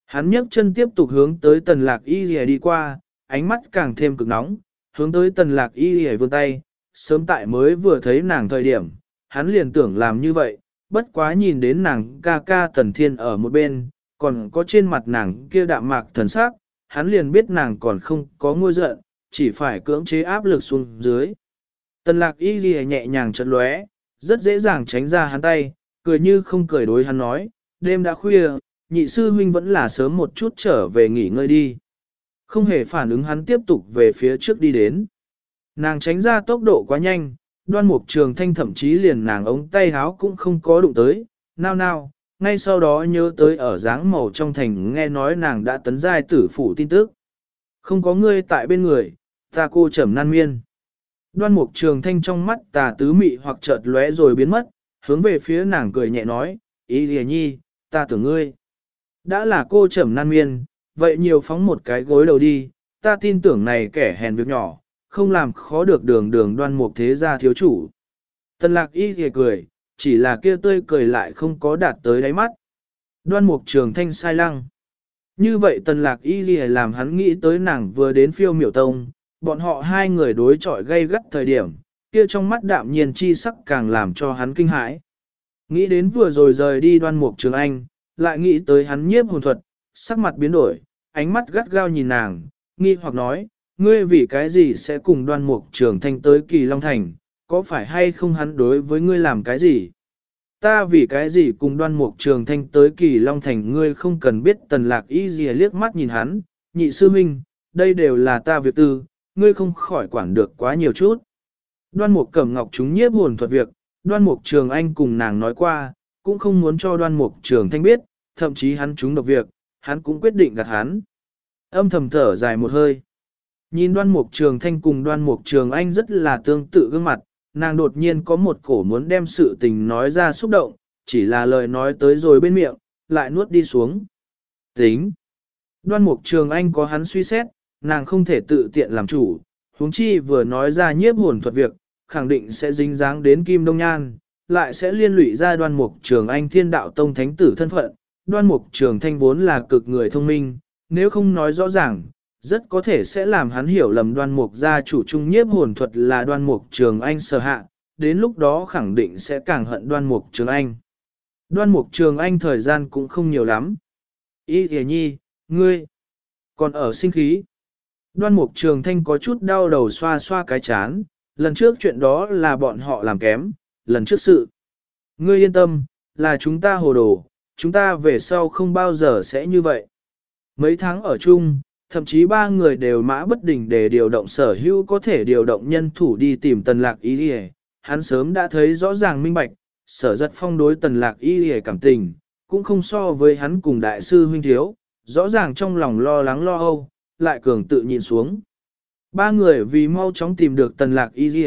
Hắn nhấc chân tiếp tục hướng tới tần lạc y rìa đi qua, ánh mắt càng thêm cực nóng, hướng tới tần lạc y rìa vươn tay, sớm tại mới vừa thấy nàng thời điểm, hắn liền tưởng làm như vậy, bất quá nhìn đến nàng ca ca tần thiên ở một bên, còn có trên mặt nàng kia đạm mạc thần sắc, hắn liền biết nàng còn không có ngôi giận, chỉ phải cưỡng chế áp lực xuống dưới. Tần lạc y ghi nhẹ nhàng chật lóe, rất dễ dàng tránh ra hắn tay, cười như không cười đối hắn nói, đêm đã khuya, nhị sư huynh vẫn là sớm một chút trở về nghỉ ngơi đi. Không hề phản ứng hắn tiếp tục về phía trước đi đến. Nàng tránh ra tốc độ quá nhanh, đoan mục trường thanh thậm chí liền nàng ống tay háo cũng không có đụng tới, nào nào, ngay sau đó nhớ tới ở dáng màu trong thành nghe nói nàng đã tấn giai tử phủ tin tức. Không có ngươi tại bên người, ta cô trầm nan miên. Đoan mục trường thanh trong mắt tà tứ mị hoặc chợt lóe rồi biến mất, hướng về phía nàng cười nhẹ nói, ý lìa nhi, ta tưởng ngươi. Đã là cô trầm nan miên, vậy nhiều phóng một cái gối đầu đi, ta tin tưởng này kẻ hèn việc nhỏ, không làm khó được đường đường đoan mục thế gia thiếu chủ. Tần lạc y thì cười, chỉ là kia tươi cười lại không có đạt tới đáy mắt. Đoan mục trường thanh sai lăng. Như vậy tần lạc y gì làm hắn nghĩ tới nàng vừa đến phiêu miểu tông, bọn họ hai người đối chọi gây gắt thời điểm, kia trong mắt đạm nhiên chi sắc càng làm cho hắn kinh hãi. Nghĩ đến vừa rồi rời đi đoan mục trường anh, lại nghĩ tới hắn nhiếp hồn thuật, sắc mặt biến đổi, ánh mắt gắt gao nhìn nàng, nghi hoặc nói, ngươi vì cái gì sẽ cùng đoan mục trường thanh tới kỳ Long Thành, có phải hay không hắn đối với ngươi làm cái gì? Ta vì cái gì cùng đoan mục trường thanh tới kỳ Long Thành ngươi không cần biết tần lạc y gì liếc mắt nhìn hắn, nhị sư minh, đây đều là ta việc tư, ngươi không khỏi quản được quá nhiều chút. Đoan mục cẩm ngọc chúng nhiếp hồn thuật việc, đoan mục trường anh cùng nàng nói qua, cũng không muốn cho đoan mục trường thanh biết, thậm chí hắn chúng độc việc, hắn cũng quyết định gạt hắn. Âm thầm thở dài một hơi. Nhìn đoan mục trường thanh cùng đoan mục trường anh rất là tương tự gương mặt, nàng đột nhiên có một cổ muốn đem sự tình nói ra xúc động, chỉ là lời nói tới rồi bên miệng, lại nuốt đi xuống. Tính. Đoan mục trường anh có hắn suy xét, nàng không thể tự tiện làm chủ, huống chi vừa nói ra nhiếp hồn thuật việc, khẳng định sẽ dính dáng đến Kim Đông Nhan, lại sẽ liên lụy ra đoan mục trường anh thiên đạo tông thánh tử thân phận. Đoan mục trường thanh vốn là cực người thông minh, nếu không nói rõ ràng, rất có thể sẽ làm hắn hiểu lầm đoan mục gia chủ trung nhiếp hồn thuật là đoan mục trường anh sở hạ, đến lúc đó khẳng định sẽ càng hận đoan mục trường anh. Đoan mục trường anh thời gian cũng không nhiều lắm. Ý thề nhi, ngươi, còn ở sinh khí. Đoan mục trường thanh có chút đau đầu xoa xoa cái chán, lần trước chuyện đó là bọn họ làm kém, lần trước sự. Ngươi yên tâm, là chúng ta hồ đồ, chúng ta về sau không bao giờ sẽ như vậy. Mấy tháng ở chung, thậm chí ba người đều mã bất đình để điều động sở hữu có thể điều động nhân thủ đi tìm tần lạc Y đi hắn sớm đã thấy rõ ràng minh bạch, sở giật phong đối tần lạc Y đi cảm tình, cũng không so với hắn cùng đại sư huynh thiếu, rõ ràng trong lòng lo lắng lo âu, lại cường tự nhìn xuống. Ba người vì mau chóng tìm được tần lạc y dì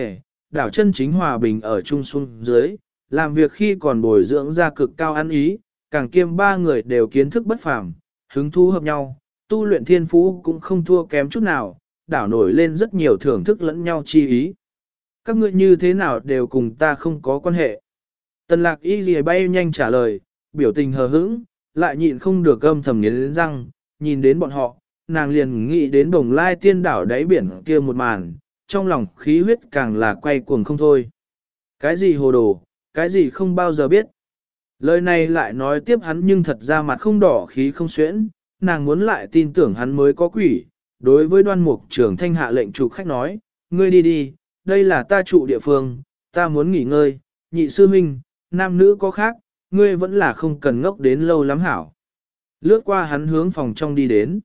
đảo chân chính hòa bình ở trung xuống dưới, làm việc khi còn bồi dưỡng ra cực cao ăn ý, càng kiêm ba người đều kiến thức bất phàm, hứng thú hợp nhau, tu luyện thiên phú cũng không thua kém chút nào, đảo nổi lên rất nhiều thưởng thức lẫn nhau chi ý. Các ngươi như thế nào đều cùng ta không có quan hệ. Tần lạc y dì bay nhanh trả lời, biểu tình hờ hững, lại nhịn không được âm thầm nghiến răng, nhìn đến bọn họ, nàng liền nghĩ đến bồng lai tiên đảo đáy biển kia một màn, trong lòng khí huyết càng là quay cuồng không thôi. Cái gì hồ đồ, cái gì không bao giờ biết. Lời này lại nói tiếp hắn nhưng thật ra mặt không đỏ khí không xuyễn, nàng muốn lại tin tưởng hắn mới có quỷ. Đối với đoan mục trưởng thanh hạ lệnh chủ khách nói, ngươi đi đi, đây là ta trụ địa phương, ta muốn nghỉ ngơi, nhị sư minh, nam nữ có khác, ngươi vẫn là không cần ngốc đến lâu lắm hảo. Lướt qua hắn hướng phòng trong đi đến.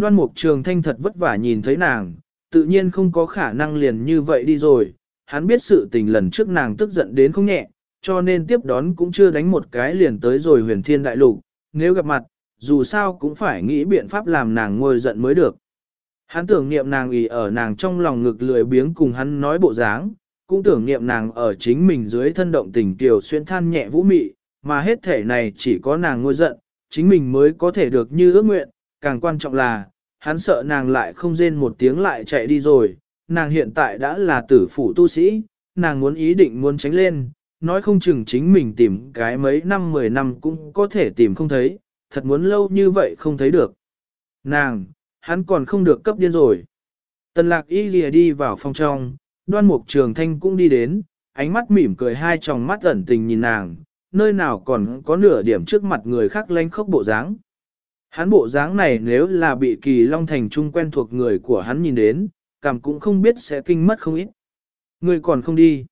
Đoan mục trường thanh thật vất vả nhìn thấy nàng, tự nhiên không có khả năng liền như vậy đi rồi. Hắn biết sự tình lần trước nàng tức giận đến không nhẹ, cho nên tiếp đón cũng chưa đánh một cái liền tới rồi huyền thiên đại lục. Nếu gặp mặt, dù sao cũng phải nghĩ biện pháp làm nàng ngồi giận mới được. Hắn tưởng niệm nàng ý ở nàng trong lòng ngực lười biếng cùng hắn nói bộ dáng, cũng tưởng niệm nàng ở chính mình dưới thân động tình tiểu xuyên than nhẹ vũ mị, mà hết thể này chỉ có nàng ngôi giận, chính mình mới có thể được như ước nguyện, càng quan trọng là, hắn sợ nàng lại không rên một tiếng lại chạy đi rồi, nàng hiện tại đã là tử phủ tu sĩ, nàng muốn ý định muốn tránh lên, nói không chừng chính mình tìm cái mấy năm mười năm cũng có thể tìm không thấy, thật muốn lâu như vậy không thấy được. Nàng, hắn còn không được cấp điên rồi. Tần lạc y lìa đi vào phòng trong, đoan mục trường thanh cũng đi đến, ánh mắt mỉm cười hai tròng mắt ẩn tình nhìn nàng, nơi nào còn có nửa điểm trước mặt người khác lánh khóc bộ dáng. Hắn bộ dáng này nếu là bị kỳ long thành trung quen thuộc người của hắn nhìn đến, cảm cũng không biết sẽ kinh mất không ít. Người còn không đi.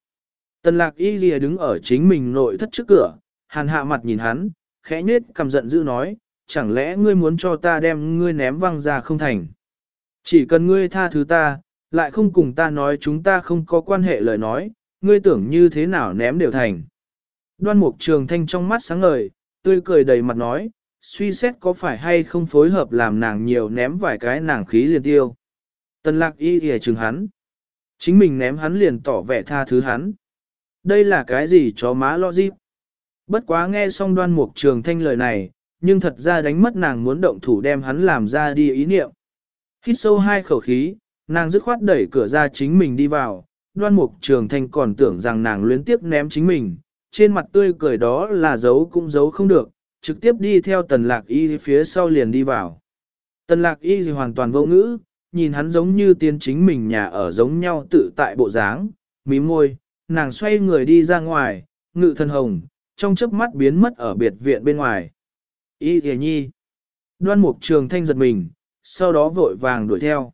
Tần lạc y ghi đứng ở chính mình nội thất trước cửa, hàn hạ mặt nhìn hắn, khẽ nết cầm giận dữ nói, chẳng lẽ ngươi muốn cho ta đem ngươi ném văng ra không thành. Chỉ cần ngươi tha thứ ta, lại không cùng ta nói chúng ta không có quan hệ lời nói, ngươi tưởng như thế nào ném đều thành. Đoan mục trường thanh trong mắt sáng ngời, tươi cười đầy mặt nói, suy xét có phải hay không phối hợp làm nàng nhiều ném vài cái nàng khí liền tiêu. Tần lạc y ghề chừng hắn. Chính mình ném hắn liền tỏ vẻ tha thứ hắn. Đây là cái gì chó má lo dịp? Bất quá nghe xong đoan mục trường thanh lời này, nhưng thật ra đánh mất nàng muốn động thủ đem hắn làm ra đi ý niệm. Hít sâu hai khẩu khí, nàng dứt khoát đẩy cửa ra chính mình đi vào, đoan mục trường thanh còn tưởng rằng nàng luyến tiếp ném chính mình, trên mặt tươi cười đó là giấu cũng giấu không được, trực tiếp đi theo tần lạc y phía sau liền đi vào. Tần lạc y thì hoàn toàn vô ngữ, nhìn hắn giống như tiên chính mình nhà ở giống nhau tự tại bộ dáng, mí môi, nàng xoay người đi ra ngoài, ngự thân hồng, trong chớp mắt biến mất ở biệt viện bên ngoài. Y thề nhi. Đoan mục trường thanh giật mình, sau đó vội vàng đuổi theo.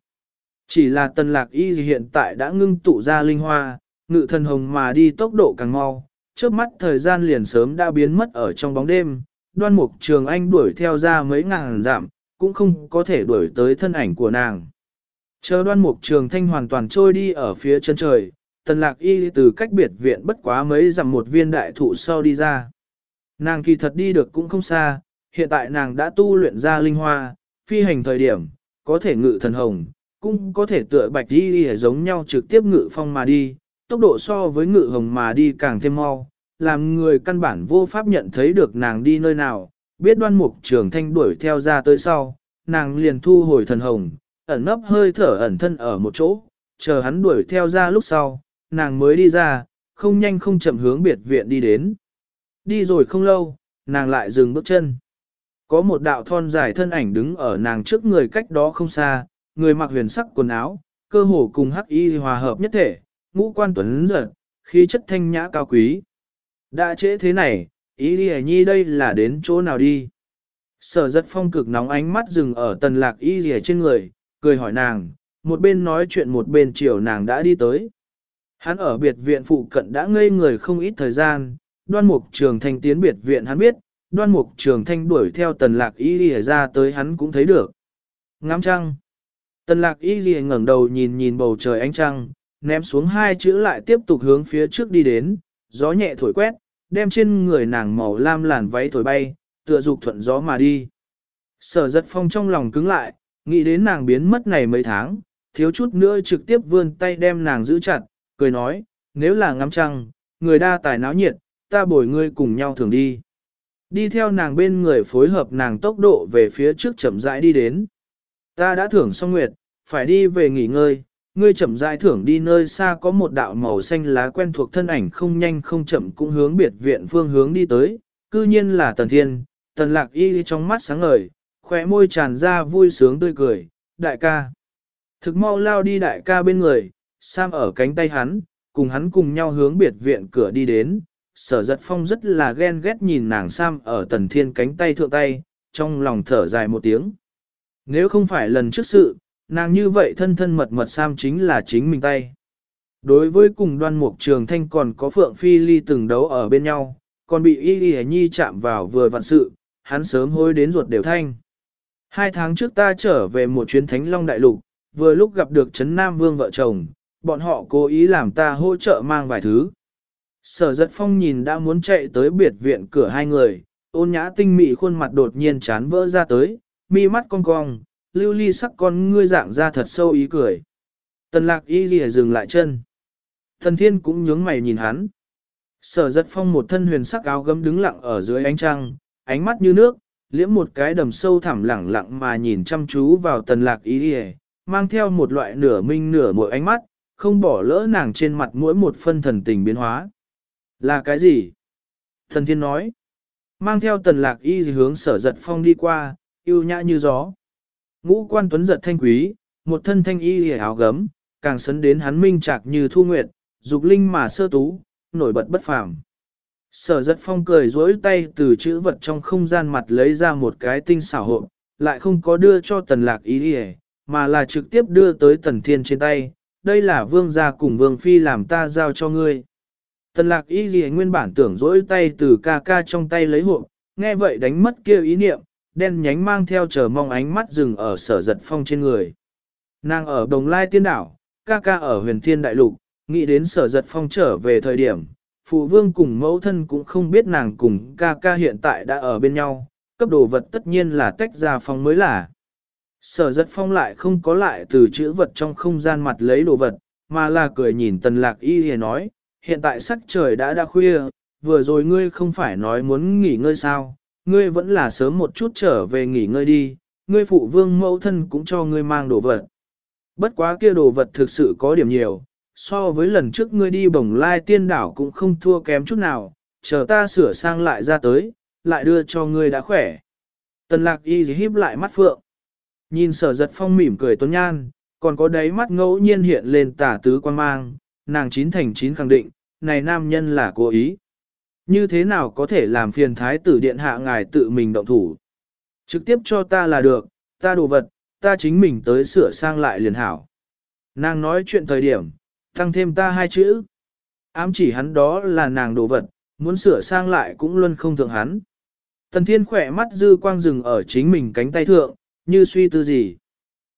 Chỉ là tần lạc y hiện tại đã ngưng tụ ra linh hoa, ngự thần hồng mà đi tốc độ càng mau, trước mắt thời gian liền sớm đã biến mất ở trong bóng đêm, đoan mục trường anh đuổi theo ra mấy ngàn dặm, cũng không có thể đuổi tới thân ảnh của nàng. Chờ đoan mục trường thanh hoàn toàn trôi đi ở phía chân trời, tần lạc y từ cách biệt viện bất quá mấy dặm một viên đại thụ sau đi ra. Nàng kỳ thật đi được cũng không xa, hiện tại nàng đã tu luyện ra linh hoa, phi hành thời điểm, có thể ngự thần hồng, cũng có thể tựa bạch đi giống nhau trực tiếp ngự phong mà đi, tốc độ so với ngự hồng mà đi càng thêm mau, làm người căn bản vô pháp nhận thấy được nàng đi nơi nào, biết đoan mục trường thanh đuổi theo ra tới sau, nàng liền thu hồi thần hồng, ẩn nấp hơi thở ẩn thân ở một chỗ, chờ hắn đuổi theo ra lúc sau, nàng mới đi ra, không nhanh không chậm hướng biệt viện đi đến. Đi rồi không lâu, nàng lại dừng bước chân. Có một đạo thon dài thân ảnh đứng ở nàng trước người cách đó không xa, người mặc huyền sắc quần áo, cơ hồ cùng hắc y hòa hợp nhất thể, ngũ quan tuấn giật, khí chất thanh nhã cao quý. Đã trễ thế này, ý đi nhi đây là đến chỗ nào đi. Sở giật phong cực nóng ánh mắt dừng ở tần lạc y rìa trên người, cười hỏi nàng, một bên nói chuyện một bên chiều nàng đã đi tới. Hắn ở biệt viện phụ cận đã ngây người không ít thời gian, đoan mục trường thanh tiến biệt viện hắn biết, đoan mục trường thanh đuổi theo tần lạc y rìa ra tới hắn cũng thấy được. Ngắm trăng. Tần lạc y rìa ngẩng đầu nhìn nhìn bầu trời ánh trăng, ném xuống hai chữ lại tiếp tục hướng phía trước đi đến, gió nhẹ thổi quét, đem trên người nàng màu lam làn váy thổi bay, tựa dục thuận gió mà đi. Sở giật phong trong lòng cứng lại, nghĩ đến nàng biến mất này mấy tháng, thiếu chút nữa trực tiếp vươn tay đem nàng giữ chặt, cười nói, nếu là ngắm trăng, người đa tài náo nhiệt, ta bồi ngươi cùng nhau thường đi. Đi theo nàng bên người phối hợp nàng tốc độ về phía trước chậm rãi đi đến. Ta đã thưởng xong nguyệt, phải đi về nghỉ ngơi, ngươi chậm rãi thưởng đi nơi xa có một đạo màu xanh lá quen thuộc thân ảnh không nhanh không chậm cũng hướng biệt viện phương hướng đi tới, cư nhiên là Tần Thiên, Tần Lạc Y trong mắt sáng ngời, khóe môi tràn ra vui sướng tươi cười, đại ca. Thực mau lao đi đại ca bên người, Sam ở cánh tay hắn, cùng hắn cùng nhau hướng biệt viện cửa đi đến, sở giật phong rất là ghen ghét nhìn nàng Sam ở Tần Thiên cánh tay thượng tay, trong lòng thở dài một tiếng. Nếu không phải lần trước sự, nàng như vậy thân thân mật mật Sam chính là chính mình tay. Đối với cùng đoan mục trường thanh còn có Phượng Phi Ly từng đấu ở bên nhau, còn bị Y Y Nhi chạm vào vừa vặn sự, hắn sớm hối đến ruột đều thanh. Hai tháng trước ta trở về một chuyến Thánh Long Đại Lục, vừa lúc gặp được Trấn Nam Vương vợ chồng, bọn họ cố ý làm ta hỗ trợ mang vài thứ. Sở giật phong nhìn đã muốn chạy tới biệt viện cửa hai người, ôn nhã tinh mị khuôn mặt đột nhiên chán vỡ ra tới, mi mắt cong cong, lưu ly sắc con ngươi dạng ra thật sâu ý cười. Tần lạc y ghi dừng lại chân. Thần thiên cũng nhướng mày nhìn hắn. Sở giật phong một thân huyền sắc áo gấm đứng lặng ở dưới ánh trăng, ánh mắt như nước, liễm một cái đầm sâu thẳm lẳng lặng mà nhìn chăm chú vào tần lạc y ghi mang theo một loại nửa minh nửa mỗi ánh mắt, không bỏ lỡ nàng trên mặt mỗi một phân thần tình biến hóa. Là cái gì? Thần thiên nói. Mang theo tần lạc y hướng sở giật phong đi qua, yêu nhã như gió. Ngũ quan tuấn giật thanh quý, một thân thanh y hề áo gấm, càng sấn đến hắn minh trạc như thu nguyệt, dục linh mà sơ tú, nổi bật bất phàm. Sở giật phong cười dối tay từ chữ vật trong không gian mặt lấy ra một cái tinh xảo hộ, lại không có đưa cho tần lạc y hề, mà là trực tiếp đưa tới tần thiên trên tay. Đây là vương gia cùng vương phi làm ta giao cho ngươi. Tần lạc y hề nguyên bản tưởng dối tay từ ca ca trong tay lấy hộ, nghe vậy đánh mất kêu ý niệm, đen nhánh mang theo chờ mong ánh mắt dừng ở sở giật phong trên người. Nàng ở đồng lai tiên đảo, ca ca ở huyền thiên đại lục, nghĩ đến sở giật phong trở về thời điểm, phụ vương cùng mẫu thân cũng không biết nàng cùng ca ca hiện tại đã ở bên nhau, cấp đồ vật tất nhiên là tách ra phong mới là. Sở giật phong lại không có lại từ chữ vật trong không gian mặt lấy đồ vật, mà là cười nhìn tần lạc y hề nói, hiện tại sắc trời đã đã khuya, vừa rồi ngươi không phải nói muốn nghỉ ngơi sao, ngươi vẫn là sớm một chút trở về nghỉ ngơi đi, ngươi phụ vương mẫu thân cũng cho ngươi mang đồ vật. Bất quá kia đồ vật thực sự có điểm nhiều, so với lần trước ngươi đi bồng lai tiên đảo cũng không thua kém chút nào, chờ ta sửa sang lại ra tới, lại đưa cho ngươi đã khỏe. Tần lạc y híp lại mắt phượng. Nhìn sở giật phong mỉm cười tuấn nhan, còn có đáy mắt ngẫu nhiên hiện lên tả tứ quan mang, nàng chín thành chín khẳng định, này nam nhân là cố ý. Như thế nào có thể làm phiền thái tử điện hạ ngài tự mình động thủ? Trực tiếp cho ta là được, ta đồ vật, ta chính mình tới sửa sang lại liền hảo. Nàng nói chuyện thời điểm, tăng thêm ta hai chữ. Ám chỉ hắn đó là nàng đồ vật, muốn sửa sang lại cũng luôn không thượng hắn. Tần thiên khỏe mắt dư quang rừng ở chính mình cánh tay thượng, như suy tư gì.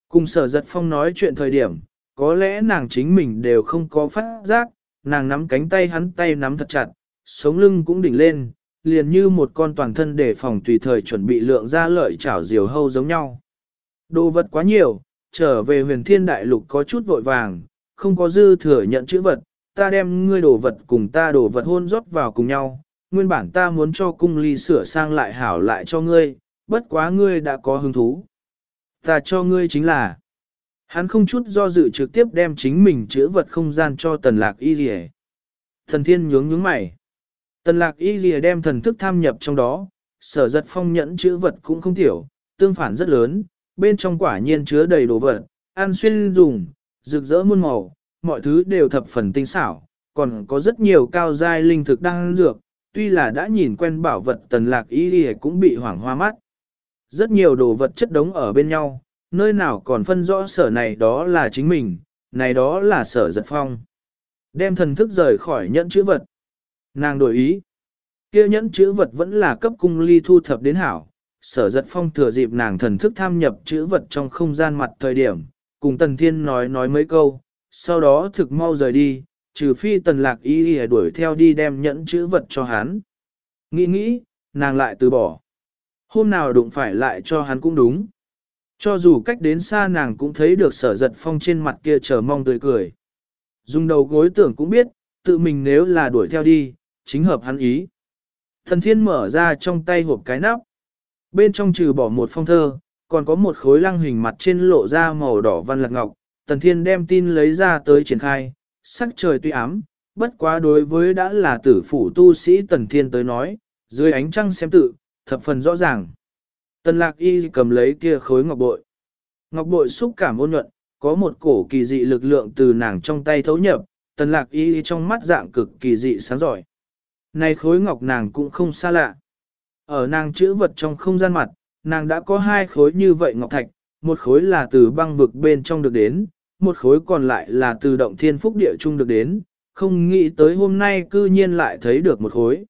Cùng sở giật phong nói chuyện thời điểm, có lẽ nàng chính mình đều không có phát giác, nàng nắm cánh tay hắn tay nắm thật chặt, sống lưng cũng đỉnh lên, liền như một con toàn thân để phòng tùy thời chuẩn bị lượng ra lợi chảo diều hâu giống nhau. Đồ vật quá nhiều, trở về huyền thiên đại lục có chút vội vàng, không có dư thừa nhận chữ vật, ta đem ngươi đồ vật cùng ta đồ vật hôn rót vào cùng nhau, nguyên bản ta muốn cho cung ly sửa sang lại hảo lại cho ngươi, bất quá ngươi đã có hứng thú. Ta cho ngươi chính là, hắn không chút do dự trực tiếp đem chính mình chữ vật không gian cho tần lạc y rìa. Thần thiên nhướng nhướng mày. Tần lạc y lìa đem thần thức tham nhập trong đó, sở giật phong nhẫn chữ vật cũng không tiểu, tương phản rất lớn, bên trong quả nhiên chứa đầy đồ vật, an xuyên dùng, rực rỡ muôn màu, mọi thứ đều thập phần tinh xảo, còn có rất nhiều cao giai linh thực đang dược, tuy là đã nhìn quen bảo vật tần lạc y lìa cũng bị hoảng hoa mắt. Rất nhiều đồ vật chất đống ở bên nhau, nơi nào còn phân rõ sở này đó là chính mình, này đó là sở giật phong. Đem thần thức rời khỏi nhẫn chữ vật. Nàng đổi ý. kia nhẫn chữ vật vẫn là cấp cung ly thu thập đến hảo. Sở giật phong thừa dịp nàng thần thức tham nhập chữ vật trong không gian mặt thời điểm, cùng tần thiên nói nói mấy câu, sau đó thực mau rời đi, trừ phi tần lạc y y đuổi theo đi đem nhẫn chữ vật cho hắn. Nghĩ nghĩ, nàng lại từ bỏ. Hôm nào đụng phải lại cho hắn cũng đúng. Cho dù cách đến xa nàng cũng thấy được sở giật phong trên mặt kia chờ mong tươi cười. Dùng đầu gối tưởng cũng biết, tự mình nếu là đuổi theo đi, chính hợp hắn ý. Thần thiên mở ra trong tay hộp cái nắp. Bên trong trừ bỏ một phong thơ, còn có một khối lăng hình mặt trên lộ ra màu đỏ văn lạc ngọc. thần thiên đem tin lấy ra tới triển khai, sắc trời tuy ám, bất quá đối với đã là tử phủ tu sĩ tần thiên tới nói, dưới ánh trăng xem tự, thập phần rõ ràng. Tần lạc y cầm lấy kia khối ngọc bội. Ngọc bội xúc cảm ôn nhuận, có một cổ kỳ dị lực lượng từ nàng trong tay thấu nhập, tần lạc y trong mắt dạng cực kỳ dị sáng giỏi. Này khối ngọc nàng cũng không xa lạ. Ở nàng chữ vật trong không gian mặt, nàng đã có hai khối như vậy ngọc thạch, một khối là từ băng vực bên trong được đến, một khối còn lại là từ động thiên phúc địa trung được đến, không nghĩ tới hôm nay cư nhiên lại thấy được một khối.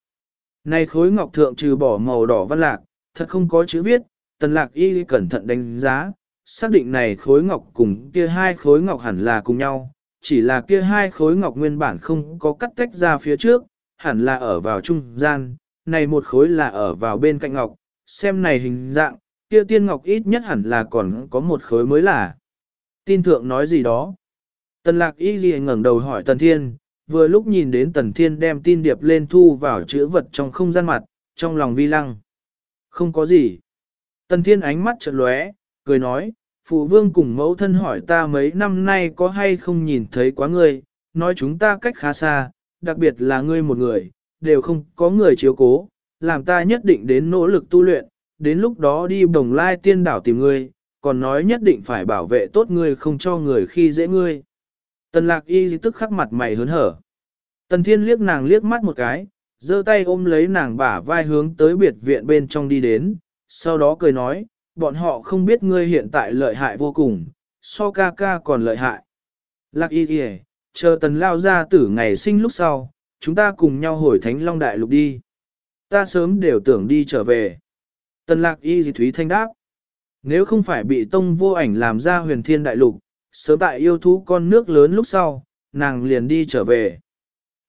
Này khối ngọc thượng trừ bỏ màu đỏ văn lạc, thật không có chữ viết, tần lạc y cẩn thận đánh giá, xác định này khối ngọc cùng kia hai khối ngọc hẳn là cùng nhau, chỉ là kia hai khối ngọc nguyên bản không có cắt tách ra phía trước, hẳn là ở vào trung gian, này một khối là ở vào bên cạnh ngọc, xem này hình dạng, kia tiên ngọc ít nhất hẳn là còn có một khối mới là. Tin thượng nói gì đó. Tần lạc y ghi ngẩng đầu hỏi tần thiên, vừa lúc nhìn đến tần thiên đem tin điệp lên thu vào chữ vật trong không gian mặt, trong lòng vi lăng. Không có gì. Tần thiên ánh mắt chợt lóe, cười nói, phụ vương cùng mẫu thân hỏi ta mấy năm nay có hay không nhìn thấy quá ngươi, nói chúng ta cách khá xa, đặc biệt là ngươi một người, đều không có người chiếu cố, làm ta nhất định đến nỗ lực tu luyện, đến lúc đó đi đồng lai tiên đảo tìm ngươi, còn nói nhất định phải bảo vệ tốt ngươi không cho người khi dễ ngươi. Tần lạc y tức khắc mặt mày hớn hở. Tần thiên liếc nàng liếc mắt một cái, giơ tay ôm lấy nàng bả vai hướng tới biệt viện bên trong đi đến, sau đó cười nói, bọn họ không biết ngươi hiện tại lợi hại vô cùng, so ca ca còn lợi hại. Lạc y kìa, chờ tần lao ra tử ngày sinh lúc sau, chúng ta cùng nhau hồi thánh long đại lục đi. Ta sớm đều tưởng đi trở về. Tần lạc y dì thúy thanh đáp. Nếu không phải bị tông vô ảnh làm ra huyền thiên đại lục, sớm tại yêu thú con nước lớn lúc sau, nàng liền đi trở về.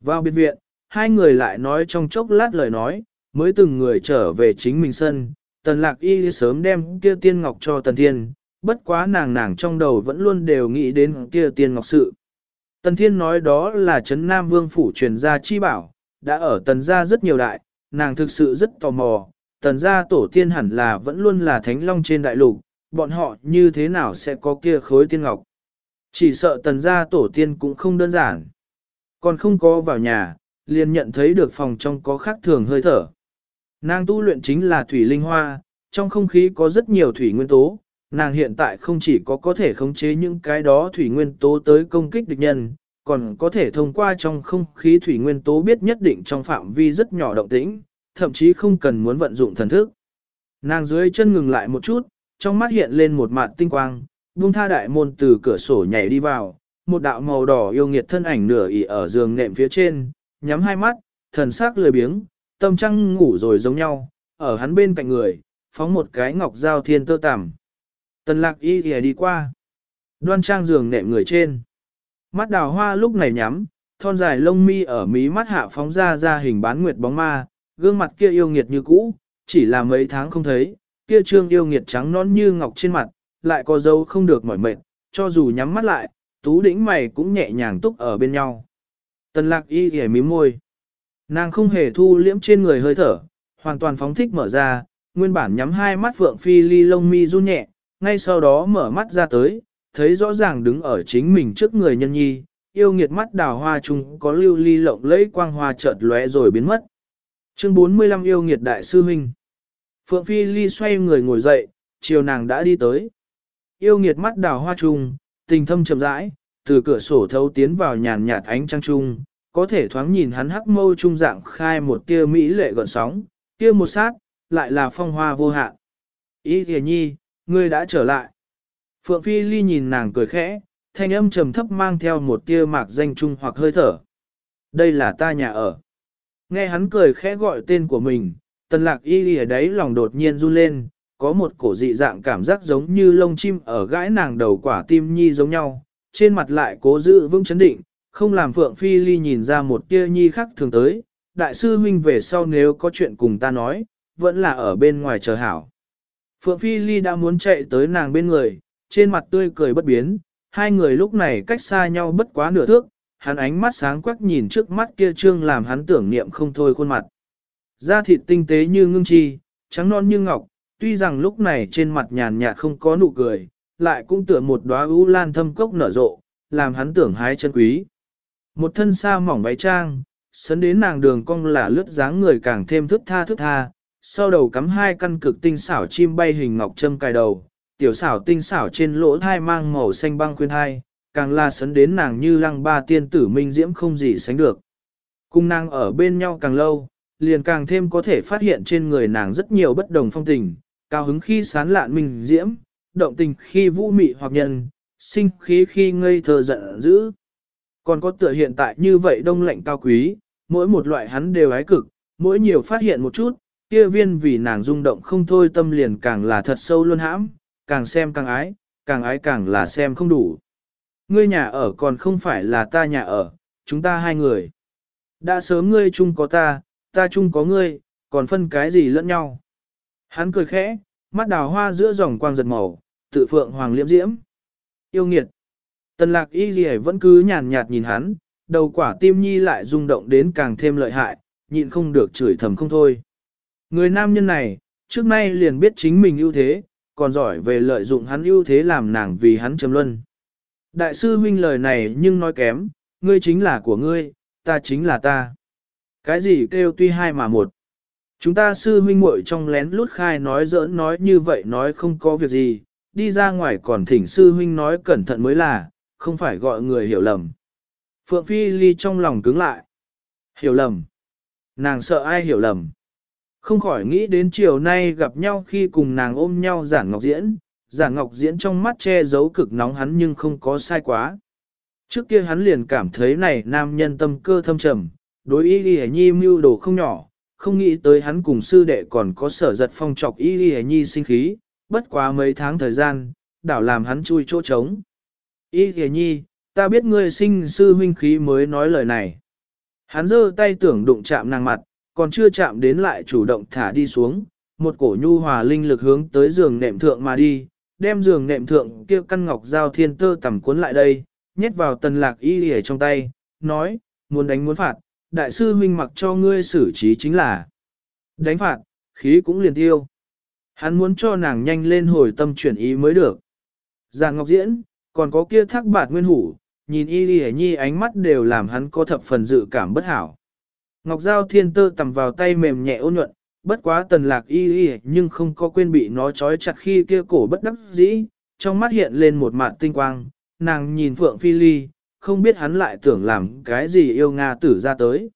Vào biệt viện, hai người lại nói trong chốc lát lời nói, mới từng người trở về chính mình sân, tần lạc y sớm đem kia tiên ngọc cho tần thiên, bất quá nàng nàng trong đầu vẫn luôn đều nghĩ đến kia tiên ngọc sự. Tần Thiên nói đó là Trấn Nam Vương Phủ truyền gia chi bảo, đã ở tần gia rất nhiều đại, nàng thực sự rất tò mò, tần gia tổ tiên hẳn là vẫn luôn là thánh long trên đại lục, bọn họ như thế nào sẽ có kia khối tiên ngọc. Chỉ sợ tần gia tổ tiên cũng không đơn giản. Còn không có vào nhà, liền nhận thấy được phòng trong có khác thường hơi thở. Nàng tu luyện chính là thủy linh hoa, trong không khí có rất nhiều thủy nguyên tố, nàng hiện tại không chỉ có có thể khống chế những cái đó thủy nguyên tố tới công kích địch nhân, còn có thể thông qua trong không khí thủy nguyên tố biết nhất định trong phạm vi rất nhỏ động tĩnh, thậm chí không cần muốn vận dụng thần thức. Nàng dưới chân ngừng lại một chút, trong mắt hiện lên một mặt tinh quang, buông tha đại môn từ cửa sổ nhảy đi vào, một đạo màu đỏ yêu nghiệt thân ảnh nửa ỉ ở giường nệm phía trên, nhắm hai mắt, thần sắc lười biếng, tâm trăng ngủ rồi giống nhau, ở hắn bên cạnh người, phóng một cái ngọc dao thiên tơ tằm. Tần lạc y thì đi qua, đoan trang giường nệm người trên. Mắt đào hoa lúc này nhắm, thon dài lông mi ở mí mắt hạ phóng ra ra hình bán nguyệt bóng ma, gương mặt kia yêu nghiệt như cũ, chỉ là mấy tháng không thấy, kia trương yêu nghiệt trắng non như ngọc trên mặt, lại có dấu không được mỏi mệt, cho dù nhắm mắt lại, tú đỉnh mày cũng nhẹ nhàng túc ở bên nhau. Tần lạc y ghẻ mím môi. Nàng không hề thu liễm trên người hơi thở, hoàn toàn phóng thích mở ra, nguyên bản nhắm hai mắt phượng phi ly lông mi run nhẹ, ngay sau đó mở mắt ra tới, thấy rõ ràng đứng ở chính mình trước người nhân nhi, yêu nghiệt mắt đào hoa chung có lưu ly lộng lẫy quang hoa chợt lóe rồi biến mất. Chương 45 yêu nghiệt đại sư huynh. Phượng Phi Ly xoay người ngồi dậy, chiều nàng đã đi tới. Yêu nghiệt mắt đào hoa chung, tình thâm chậm rãi, từ cửa sổ thấu tiến vào nhàn nhạt ánh trăng trung, có thể thoáng nhìn hắn hắc mâu trung dạng khai một tia mỹ lệ gợn sóng, kia một sát, lại là phong hoa vô hạn. Ý thìa nhi, ngươi đã trở lại. Phượng Phi Ly nhìn nàng cười khẽ, thanh âm trầm thấp mang theo một tia mạc danh trung hoặc hơi thở. Đây là ta nhà ở. Nghe hắn cười khẽ gọi tên của mình, tần lạc y ở đấy lòng đột nhiên run lên, có một cổ dị dạng cảm giác giống như lông chim ở gãi nàng đầu quả tim nhi giống nhau, trên mặt lại cố giữ vững chấn định, không làm Phượng Phi Ly nhìn ra một tia nhi khác thường tới, đại sư huynh về sau nếu có chuyện cùng ta nói, vẫn là ở bên ngoài chờ hảo. Phượng Phi Ly đã muốn chạy tới nàng bên người, trên mặt tươi cười bất biến, hai người lúc này cách xa nhau bất quá nửa thước, hắn ánh mắt sáng quắc nhìn trước mắt kia trương làm hắn tưởng niệm không thôi khuôn mặt. Da thịt tinh tế như ngưng chi, trắng non như ngọc, tuy rằng lúc này trên mặt nhàn nhạt không có nụ cười, lại cũng tựa một đóa ưu lan thâm cốc nở rộ, làm hắn tưởng hái chân quý. Một thân sa mỏng váy trang, sấn đến nàng đường cong là lướt dáng người càng thêm thức tha thức tha, sau đầu cắm hai căn cực tinh xảo chim bay hình ngọc châm cài đầu, tiểu xảo tinh xảo trên lỗ thai mang màu xanh băng khuyên thai, càng là sấn đến nàng như lăng ba tiên tử minh diễm không gì sánh được. Cung nàng ở bên nhau càng lâu, liền càng thêm có thể phát hiện trên người nàng rất nhiều bất đồng phong tình, cao hứng khi sán lạn minh diễm, động tình khi vũ mị hoặc nhân, sinh khí khi ngây thơ giận dữ. Còn có tựa hiện tại như vậy đông lạnh cao quý, mỗi một loại hắn đều ái cực, mỗi nhiều phát hiện một chút, kia viên vì nàng rung động không thôi tâm liền càng là thật sâu luôn hãm, càng xem càng ái, càng ái càng là xem không đủ. Ngươi nhà ở còn không phải là ta nhà ở, chúng ta hai người. Đã sớm ngươi chung có ta, ta chung có ngươi, còn phân cái gì lẫn nhau. Hắn cười khẽ, mắt đào hoa giữa dòng quang giật màu, tự phượng hoàng liễm diễm. Yêu nghiệt. Tần lạc y gì vẫn cứ nhàn nhạt nhìn hắn, đầu quả tim nhi lại rung động đến càng thêm lợi hại, nhịn không được chửi thầm không thôi. Người nam nhân này, trước nay liền biết chính mình ưu thế, còn giỏi về lợi dụng hắn ưu thế làm nàng vì hắn trầm luân. Đại sư huynh lời này nhưng nói kém, ngươi chính là của ngươi, ta chính là ta. Cái gì kêu tuy hai mà một. Chúng ta sư huynh muội trong lén lút khai nói giỡn nói như vậy nói không có việc gì, đi ra ngoài còn thỉnh sư huynh nói cẩn thận mới là, không phải gọi người hiểu lầm. Phượng Phi Ly trong lòng cứng lại. Hiểu lầm. Nàng sợ ai hiểu lầm. Không khỏi nghĩ đến chiều nay gặp nhau khi cùng nàng ôm nhau giản ngọc diễn, giản ngọc diễn trong mắt che giấu cực nóng hắn nhưng không có sai quá. Trước kia hắn liền cảm thấy này nam nhân tâm cơ thâm trầm, đối Y ghi nhi mưu đồ không nhỏ, không nghĩ tới hắn cùng sư đệ còn có sở giật phong trọc Y ghi nhi sinh khí, bất quá mấy tháng thời gian, đảo làm hắn chui chỗ trống. Y ghi nhi, ta biết ngươi sinh sư huynh khí mới nói lời này. Hắn giơ tay tưởng đụng chạm nàng mặt, còn chưa chạm đến lại chủ động thả đi xuống, một cổ nhu hòa linh lực hướng tới giường nệm thượng mà đi, đem giường nệm thượng kia căn ngọc giao thiên tơ tầm cuốn lại đây, nhét vào tần lạc y ở trong tay, nói, muốn đánh muốn phạt, đại sư huynh mặc cho ngươi xử trí chính là đánh phạt, khí cũng liền tiêu. Hắn muốn cho nàng nhanh lên hồi tâm chuyển ý mới được. Già Ngọc Diễn, còn có kia thác bạt nguyên hủ, nhìn y lìa nhi ánh mắt đều làm hắn có thập phần dự cảm bất hảo. Ngọc Giao thiên tơ tầm vào tay mềm nhẹ ôn nhuận, bất quá tần lạc y y nhưng không có quên bị nó trói chặt khi kia cổ bất đắc dĩ, trong mắt hiện lên một mạn tinh quang, nàng nhìn Phượng Phi Ly, không biết hắn lại tưởng làm cái gì yêu Nga tử ra tới.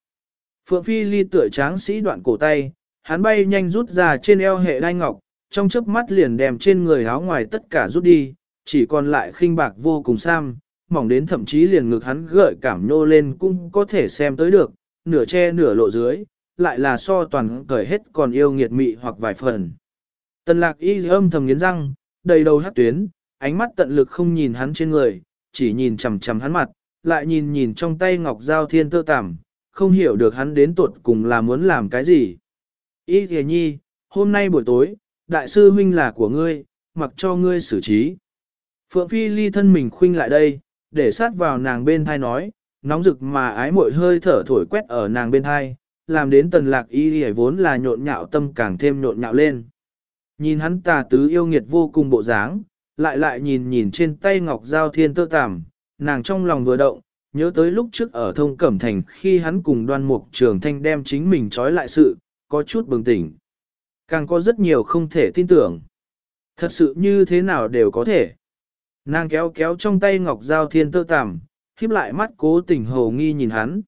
Phượng Phi Ly tựa tráng sĩ đoạn cổ tay, hắn bay nhanh rút ra trên eo hệ đai ngọc, trong chớp mắt liền đem trên người áo ngoài tất cả rút đi, chỉ còn lại khinh bạc vô cùng sam, mỏng đến thậm chí liền ngực hắn gợi cảm nhô lên cũng có thể xem tới được, nửa che nửa lộ dưới, lại là so toàn cởi hết còn yêu nghiệt mị hoặc vài phần. Tần lạc y âm thầm nghiến răng, đầy đầu hát tuyến, ánh mắt tận lực không nhìn hắn trên người, chỉ nhìn chầm chầm hắn mặt, lại nhìn nhìn trong tay ngọc giao thiên tơ tảm, không hiểu được hắn đến tuột cùng là muốn làm cái gì. Y thề nhi, hôm nay buổi tối, đại sư huynh là của ngươi, mặc cho ngươi xử trí. Phượng Phi ly thân mình khuynh lại đây, để sát vào nàng bên thai nói, nóng rực mà ái muội hơi thở thổi quét ở nàng bên hai, làm đến tần lạc y y vốn là nhộn nhạo tâm càng thêm nhộn nhạo lên. Nhìn hắn tà tứ yêu nghiệt vô cùng bộ dáng, lại lại nhìn nhìn trên tay ngọc giao thiên tơ tằm, nàng trong lòng vừa động, nhớ tới lúc trước ở thông cẩm thành khi hắn cùng đoan mục trường thanh đem chính mình trói lại sự, có chút bừng tỉnh. Càng có rất nhiều không thể tin tưởng. Thật sự như thế nào đều có thể. Nàng kéo kéo trong tay ngọc giao thiên tơ tằm, khiếp lại mắt cố tình hồ nghi nhìn hắn.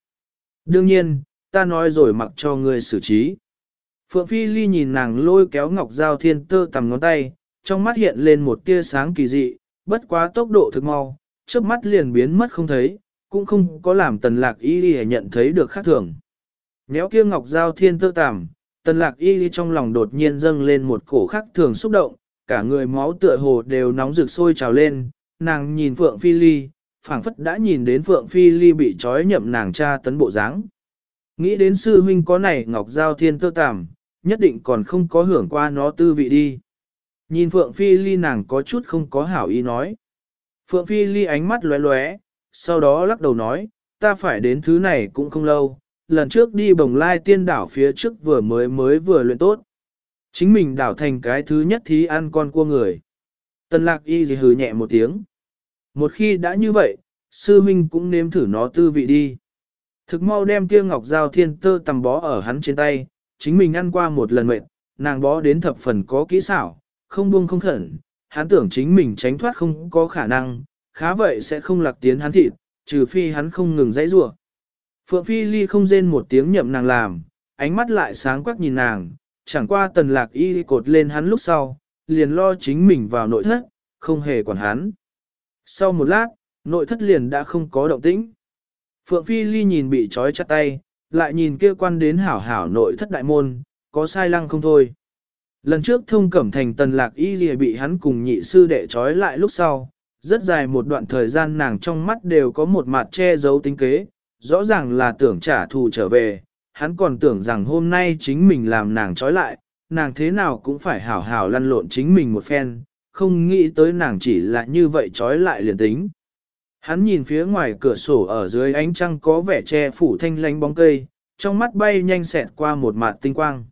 Đương nhiên, ta nói rồi mặc cho ngươi xử trí. Phượng Phi Ly nhìn nàng lôi kéo ngọc giao thiên tơ Tầm ngón tay, trong mắt hiện lên một tia sáng kỳ dị, bất quá tốc độ thực mau, trước mắt liền biến mất không thấy, cũng không có làm tần lạc y Ly nhận thấy được khác thường. Néo kia ngọc giao thiên tơ Tầm, tần lạc y Ly trong lòng đột nhiên dâng lên một cổ khác thường xúc động, cả người máu tựa hồ đều nóng rực sôi trào lên, nàng nhìn Phượng Phi Ly, phảng phất đã nhìn đến Phượng Phi Ly bị trói nhậm nàng cha tấn bộ dáng. Nghĩ đến sư huynh có này ngọc giao thiên tơ tàm, nhất định còn không có hưởng qua nó tư vị đi. Nhìn Phượng Phi Ly nàng có chút không có hảo ý nói. Phượng Phi Ly ánh mắt lóe lóe, sau đó lắc đầu nói, ta phải đến thứ này cũng không lâu, lần trước đi bồng lai tiên đảo phía trước vừa mới mới vừa luyện tốt. Chính mình đảo thành cái thứ nhất thí ăn con cua người. Tần lạc y gì hừ nhẹ một tiếng. Một khi đã như vậy, sư huynh cũng nếm thử nó tư vị đi. Thực mau đem kia ngọc giao thiên tơ tầm bó ở hắn trên tay, chính mình ăn qua một lần mệt, nàng bó đến thập phần có kỹ xảo, không buông không khẩn, hắn tưởng chính mình tránh thoát không có khả năng, khá vậy sẽ không lạc tiến hắn thịt, trừ phi hắn không ngừng dãy rủa. Phượng Phi Ly không rên một tiếng nhậm nàng làm, ánh mắt lại sáng quắc nhìn nàng, chẳng qua tần lạc y cột lên hắn lúc sau, liền lo chính mình vào nội thất, không hề quản hắn. Sau một lát, nội thất liền đã không có động tĩnh. Phượng Phi Ly nhìn bị trói chặt tay, lại nhìn kia quan đến hảo hảo nội thất đại môn, có sai lăng không thôi. Lần trước thông cẩm thành tần lạc y gì bị hắn cùng nhị sư đệ trói lại lúc sau, rất dài một đoạn thời gian nàng trong mắt đều có một mặt che giấu tính kế, rõ ràng là tưởng trả thù trở về, hắn còn tưởng rằng hôm nay chính mình làm nàng trói lại, nàng thế nào cũng phải hảo hảo lăn lộn chính mình một phen, không nghĩ tới nàng chỉ là như vậy trói lại liền tính. Hắn nhìn phía ngoài cửa sổ ở dưới ánh trăng có vẻ che phủ thanh lánh bóng cây, trong mắt bay nhanh xẹt qua một mạt tinh quang.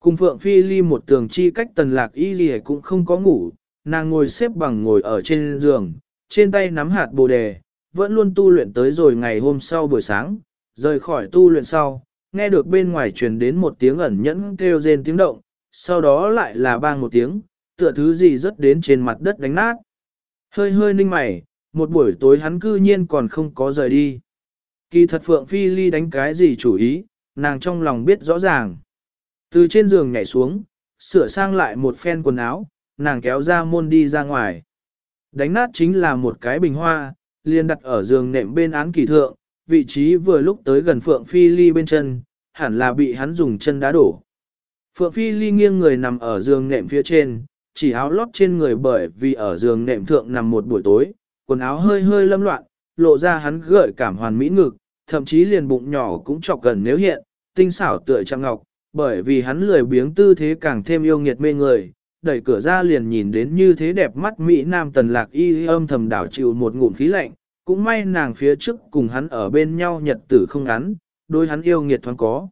Cùng Phượng Phi Ly một tường chi cách tần lạc y gì cũng không có ngủ, nàng ngồi xếp bằng ngồi ở trên giường, trên tay nắm hạt bồ đề, vẫn luôn tu luyện tới rồi ngày hôm sau buổi sáng, rời khỏi tu luyện sau, nghe được bên ngoài truyền đến một tiếng ẩn nhẫn kêu rên tiếng động, sau đó lại là bang một tiếng, tựa thứ gì rớt đến trên mặt đất đánh nát. Hơi hơi ninh mày, một buổi tối hắn cư nhiên còn không có rời đi. Kỳ thật Phượng Phi Ly đánh cái gì chủ ý, nàng trong lòng biết rõ ràng. Từ trên giường nhảy xuống, sửa sang lại một phen quần áo, nàng kéo ra môn đi ra ngoài. Đánh nát chính là một cái bình hoa, liền đặt ở giường nệm bên án kỳ thượng, vị trí vừa lúc tới gần Phượng Phi Ly bên chân, hẳn là bị hắn dùng chân đá đổ. Phượng Phi Ly nghiêng người nằm ở giường nệm phía trên, chỉ áo lót trên người bởi vì ở giường nệm thượng nằm một buổi tối, quần áo hơi hơi lâm loạn, lộ ra hắn gợi cảm hoàn mỹ ngực, thậm chí liền bụng nhỏ cũng chọc gần nếu hiện, tinh xảo tựa trang ngọc, bởi vì hắn lười biếng tư thế càng thêm yêu nghiệt mê người, đẩy cửa ra liền nhìn đến như thế đẹp mắt Mỹ Nam tần lạc y âm thầm đảo chịu một ngụm khí lạnh, cũng may nàng phía trước cùng hắn ở bên nhau nhật tử không ngắn, đôi hắn yêu nghiệt thoáng có.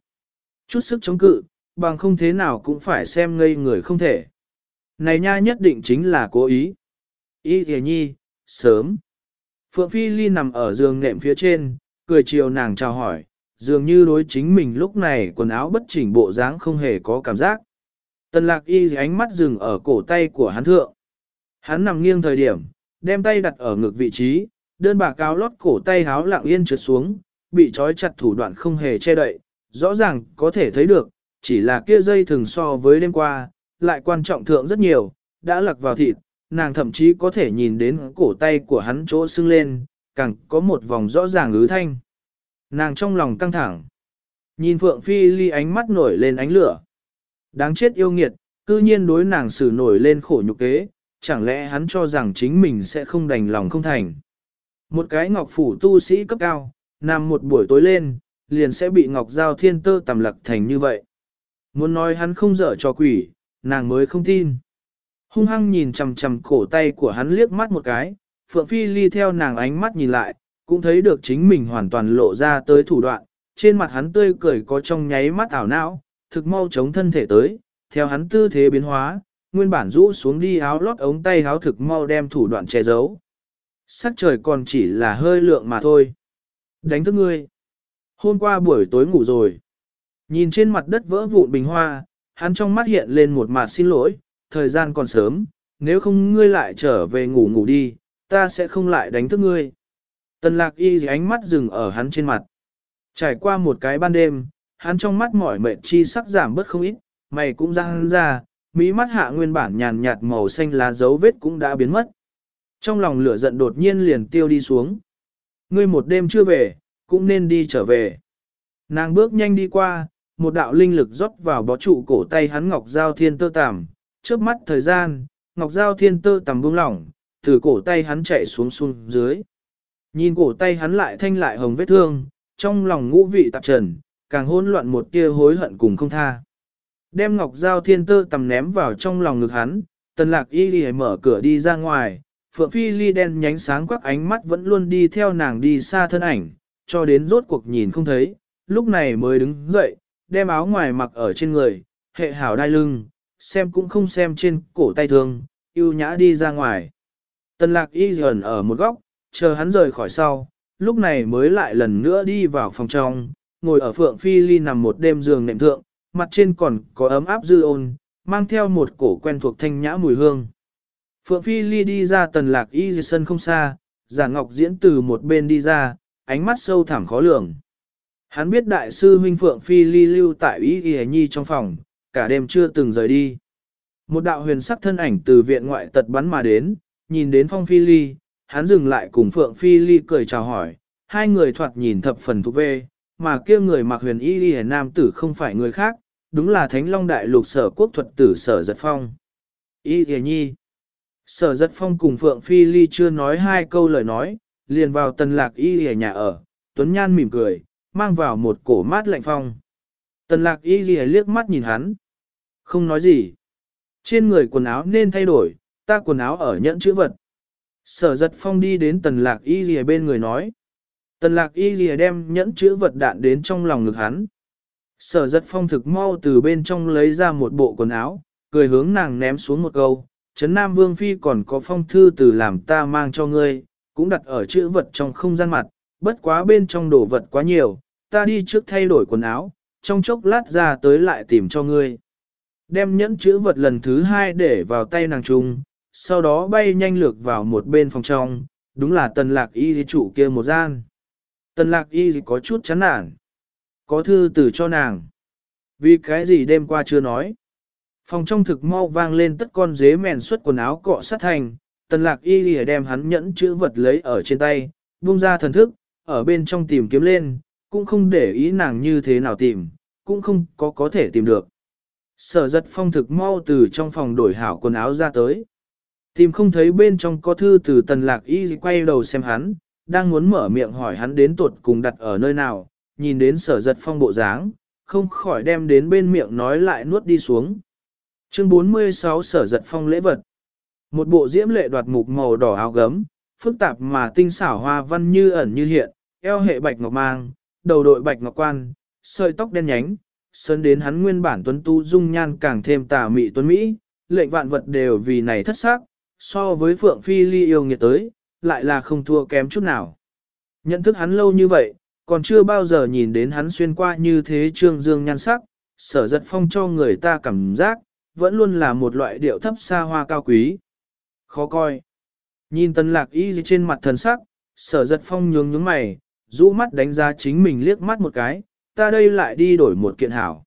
Chút sức chống cự, bằng không thế nào cũng phải xem ngây người không thể. Này nha nhất định chính là cố ý. Ý thề nhi, sớm. Phượng Phi Ly nằm ở giường nệm phía trên, cười chiều nàng chào hỏi, dường như đối chính mình lúc này quần áo bất chỉnh bộ dáng không hề có cảm giác. Tần lạc y ánh mắt dừng ở cổ tay của hắn thượng. Hắn nằm nghiêng thời điểm, đem tay đặt ở ngực vị trí, đơn bà cáo lót cổ tay háo lặng yên trượt xuống, bị trói chặt thủ đoạn không hề che đậy, rõ ràng có thể thấy được, chỉ là kia dây thường so với đêm qua, lại quan trọng thượng rất nhiều, đã lặc vào thịt, nàng thậm chí có thể nhìn đến cổ tay của hắn chỗ sưng lên, càng có một vòng rõ ràng ứ thanh. Nàng trong lòng căng thẳng, nhìn Phượng Phi Ly ánh mắt nổi lên ánh lửa. Đáng chết yêu nghiệt, cư nhiên đối nàng xử nổi lên khổ nhục kế, chẳng lẽ hắn cho rằng chính mình sẽ không đành lòng không thành. Một cái ngọc phủ tu sĩ cấp cao, nằm một buổi tối lên, liền sẽ bị ngọc giao thiên tơ tầm lặc thành như vậy. Muốn nói hắn không dở cho quỷ, nàng mới không tin. Hung hăng nhìn chằm chằm cổ tay của hắn liếc mắt một cái, Phượng Phi Ly theo nàng ánh mắt nhìn lại, cũng thấy được chính mình hoàn toàn lộ ra tới thủ đoạn, trên mặt hắn tươi cười có trong nháy mắt ảo não, thực mau chống thân thể tới, theo hắn tư thế biến hóa, nguyên bản rũ xuống đi áo lót ống tay áo thực mau đem thủ đoạn che giấu. Sắc trời còn chỉ là hơi lượng mà thôi. Đánh thức ngươi. Hôm qua buổi tối ngủ rồi. Nhìn trên mặt đất vỡ vụn bình hoa, hắn trong mắt hiện lên một mặt xin lỗi, thời gian còn sớm, nếu không ngươi lại trở về ngủ ngủ đi, ta sẽ không lại đánh thức ngươi. Tần lạc y ánh mắt dừng ở hắn trên mặt. Trải qua một cái ban đêm, hắn trong mắt mỏi mệt chi sắc giảm bớt không ít, mày cũng răng ra, mỹ mắt hạ nguyên bản nhàn nhạt màu xanh lá dấu vết cũng đã biến mất. Trong lòng lửa giận đột nhiên liền tiêu đi xuống. Ngươi một đêm chưa về, cũng nên đi trở về. Nàng bước nhanh đi qua, một đạo linh lực rót vào bó trụ cổ tay hắn ngọc giao thiên tơ tằm, trước mắt thời gian, ngọc giao thiên tơ tằm buông lỏng, từ cổ tay hắn chạy xuống xuống dưới. Nhìn cổ tay hắn lại thanh lại hồng vết thương, trong lòng ngũ vị tạp trần, càng hỗn loạn một tia hối hận cùng không tha. Đem ngọc giao thiên tơ tầm ném vào trong lòng ngực hắn, tần lạc y ghi mở cửa đi ra ngoài, phượng phi ly đen nhánh sáng quắc ánh mắt vẫn luôn đi theo nàng đi xa thân ảnh, cho đến rốt cuộc nhìn không thấy, lúc này mới đứng dậy, đem áo ngoài mặc ở trên người, hệ hảo đai lưng, xem cũng không xem trên cổ tay thương, yêu nhã đi ra ngoài. Tần lạc y dần ở một góc, chờ hắn rời khỏi sau, lúc này mới lại lần nữa đi vào phòng trong, ngồi ở phượng phi ly nằm một đêm giường nệm thượng, mặt trên còn có ấm áp dư ôn, mang theo một cổ quen thuộc thanh nhã mùi hương. Phượng phi ly đi ra tần lạc y sân không xa, giả ngọc diễn từ một bên đi ra, ánh mắt sâu thẳm khó lường. Hắn biết đại sư huynh Phượng Phi ly lưu tại ý y nhi trong phòng, cả đêm chưa từng rời đi. Một đạo huyền sắc thân ảnh từ viện ngoại tật bắn mà đến, nhìn đến phong phi ly, hắn dừng lại cùng Phượng Phi ly cười chào hỏi, hai người thoạt nhìn thập phần thuộc về, mà kia người mặc huyền y ly nam tử không phải người khác, đúng là Thánh Long Đại Lục sở quốc thuật tử sở giật phong. Y y nhi. Sở giật phong cùng Phượng Phi ly chưa nói hai câu lời nói, liền vào tần lạc y y nhà ở, Tuấn Nhan mỉm cười, mang vào một cổ mát lạnh phong. Tần lạc y ghi liếc mắt nhìn hắn. Không nói gì. Trên người quần áo nên thay đổi, ta quần áo ở nhẫn chữ vật. Sở giật phong đi đến tần lạc y ghi bên người nói. Tần lạc y ghi đem nhẫn chữ vật đạn đến trong lòng ngực hắn. Sở giật phong thực mau từ bên trong lấy ra một bộ quần áo, cười hướng nàng ném xuống một câu. Trấn Nam Vương Phi còn có phong thư từ làm ta mang cho ngươi, cũng đặt ở chữ vật trong không gian mặt, bất quá bên trong đồ vật quá nhiều, ta đi trước thay đổi quần áo, trong chốc lát ra tới lại tìm cho ngươi. Đem nhẫn chữ vật lần thứ hai để vào tay nàng trung, sau đó bay nhanh lược vào một bên phòng trong, đúng là tần lạc y chủ kia một gian. Tần lạc y có chút chán nản. Có thư từ cho nàng. Vì cái gì đêm qua chưa nói. Phòng trong thực mau vang lên tất con dế mèn xuất quần áo cọ sát thành, tần lạc y lìa đem hắn nhẫn chữ vật lấy ở trên tay, buông ra thần thức, ở bên trong tìm kiếm lên, cũng không để ý nàng như thế nào tìm, cũng không có có thể tìm được. Sở giật phong thực mau từ trong phòng đổi hảo quần áo ra tới. Tìm không thấy bên trong có thư từ tần lạc y quay đầu xem hắn, đang muốn mở miệng hỏi hắn đến tuột cùng đặt ở nơi nào, nhìn đến sở giật phong bộ dáng, không khỏi đem đến bên miệng nói lại nuốt đi xuống. Chương 46 sở giật phong lễ vật. Một bộ diễm lệ đoạt mục màu đỏ áo gấm, phức tạp mà tinh xảo hoa văn như ẩn như hiện, eo hệ bạch ngọc mang, đầu đội bạch ngọc quan, sợi tóc đen nhánh, sơn đến hắn nguyên bản tuấn tu dung nhan càng thêm tà mị tuấn Mỹ, lệnh vạn vật đều vì này thất sắc, so với Phượng Phi Ly yêu nghiệt tới, lại là không thua kém chút nào. Nhận thức hắn lâu như vậy, còn chưa bao giờ nhìn đến hắn xuyên qua như thế trương dương nhan sắc, sở giật phong cho người ta cảm giác, vẫn luôn là một loại điệu thấp xa hoa cao quý. Khó coi. Nhìn tần lạc y trên mặt thần sắc, sở giật phong nhướng nhướng mày, rũ mắt đánh giá chính mình liếc mắt một cái, ta đây lại đi đổi một kiện hảo.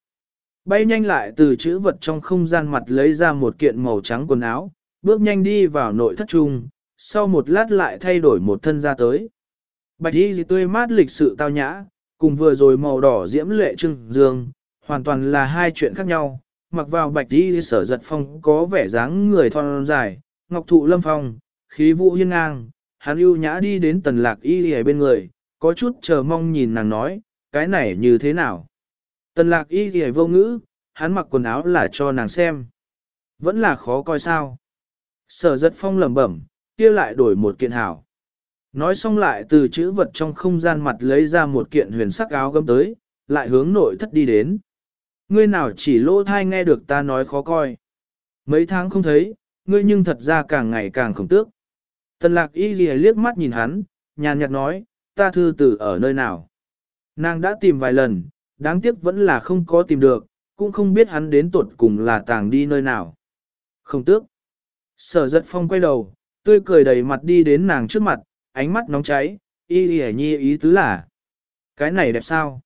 Bay nhanh lại từ chữ vật trong không gian mặt lấy ra một kiện màu trắng quần áo, bước nhanh đi vào nội thất trung, sau một lát lại thay đổi một thân ra tới. Bạch y gì tươi mát lịch sự tao nhã, cùng vừa rồi màu đỏ diễm lệ trưng dương, hoàn toàn là hai chuyện khác nhau. Mặc vào bạch y sở giật phong có vẻ dáng người thon dài, ngọc thụ lâm phong, khí vũ hiên ngang, hắn ưu nhã đi đến tần lạc y ở bên người, có chút chờ mong nhìn nàng nói, cái này như thế nào. Tần lạc y thì vô ngữ, hắn mặc quần áo là cho nàng xem. Vẫn là khó coi sao. Sở giật phong lẩm bẩm, kia lại đổi một kiện hảo. Nói xong lại từ chữ vật trong không gian mặt lấy ra một kiện huyền sắc áo gấm tới, lại hướng nội thất đi đến. Ngươi nào chỉ lỗ thai nghe được ta nói khó coi. Mấy tháng không thấy, ngươi nhưng thật ra càng ngày càng khổng tước. Tần lạc y ghi liếc mắt nhìn hắn, nhàn nhạt nói, ta thư tử ở nơi nào. Nàng đã tìm vài lần, đáng tiếc vẫn là không có tìm được, cũng không biết hắn đến tuột cùng là tàng đi nơi nào. Không tước. Sở giật phong quay đầu, tươi cười đầy mặt đi đến nàng trước mặt, ánh mắt nóng cháy, y y nhi ý tứ là. Cái này đẹp sao?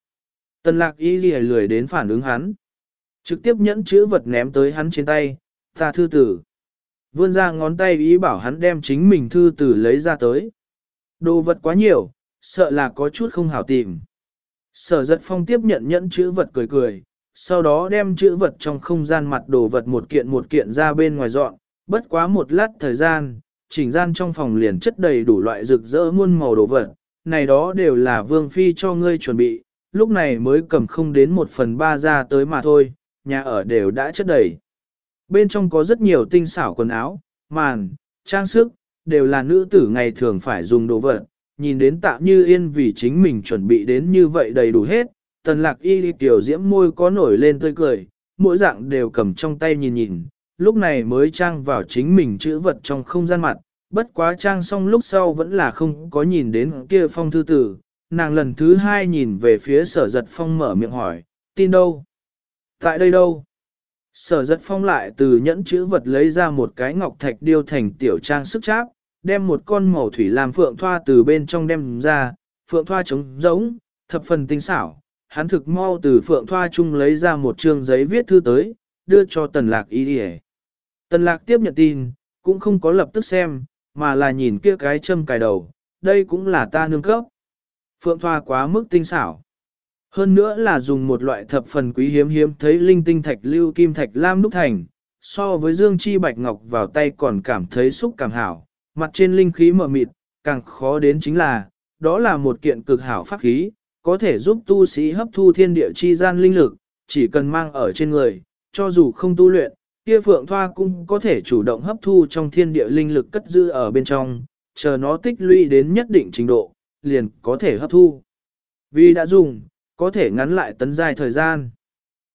Tần lạc y y lười đến phản ứng hắn. Trực tiếp nhẫn chữ vật ném tới hắn trên tay, ta thư tử. Vươn ra ngón tay ý bảo hắn đem chính mình thư tử lấy ra tới. Đồ vật quá nhiều, sợ là có chút không hảo tìm. Sở giật phong tiếp nhận nhẫn chữ vật cười cười, sau đó đem chữ vật trong không gian mặt đồ vật một kiện một kiện ra bên ngoài dọn, bất quá một lát thời gian, chỉnh gian trong phòng liền chất đầy đủ loại rực rỡ muôn màu đồ vật, này đó đều là vương phi cho ngươi chuẩn bị, lúc này mới cầm không đến một phần ba ra tới mà thôi, nhà ở đều đã chất đầy. Bên trong có rất nhiều tinh xảo quần áo, màn, trang sức, đều là nữ tử ngày thường phải dùng đồ vật, nhìn đến tạ như yên vì chính mình chuẩn bị đến như vậy đầy đủ hết, tần lạc y tiểu diễm môi có nổi lên tươi cười, mỗi dạng đều cầm trong tay nhìn nhìn, lúc này mới trang vào chính mình chữ vật trong không gian mặt, bất quá trang xong lúc sau vẫn là không có nhìn đến kia phong thư tử, nàng lần thứ hai nhìn về phía sở giật phong mở miệng hỏi, tin đâu? Tại đây đâu? Sở giật phong lại từ nhẫn chữ vật lấy ra một cái ngọc thạch điêu thành tiểu trang sức cháp, đem một con màu thủy làm phượng thoa từ bên trong đem ra, phượng thoa trống giống, thập phần tinh xảo. Hắn thực mau từ phượng thoa chung lấy ra một chương giấy viết thư tới, đưa cho tần lạc y đi Tần lạc tiếp nhận tin, cũng không có lập tức xem, mà là nhìn kia cái châm cài đầu, đây cũng là ta nương cấp. Phượng thoa quá mức tinh xảo. Hơn nữa là dùng một loại thập phần quý hiếm hiếm thấy linh tinh thạch lưu kim thạch lam đúc thành, so với dương chi bạch ngọc vào tay còn cảm thấy xúc cảm hảo, mặt trên linh khí mở mịt, càng khó đến chính là, đó là một kiện cực hảo pháp khí, có thể giúp tu sĩ hấp thu thiên địa chi gian linh lực, chỉ cần mang ở trên người, cho dù không tu luyện, kia phượng thoa cũng có thể chủ động hấp thu trong thiên địa linh lực cất giữ ở bên trong, chờ nó tích lũy đến nhất định trình độ, liền có thể hấp thu. Vì đã dùng, có thể ngắn lại tấn dài thời gian.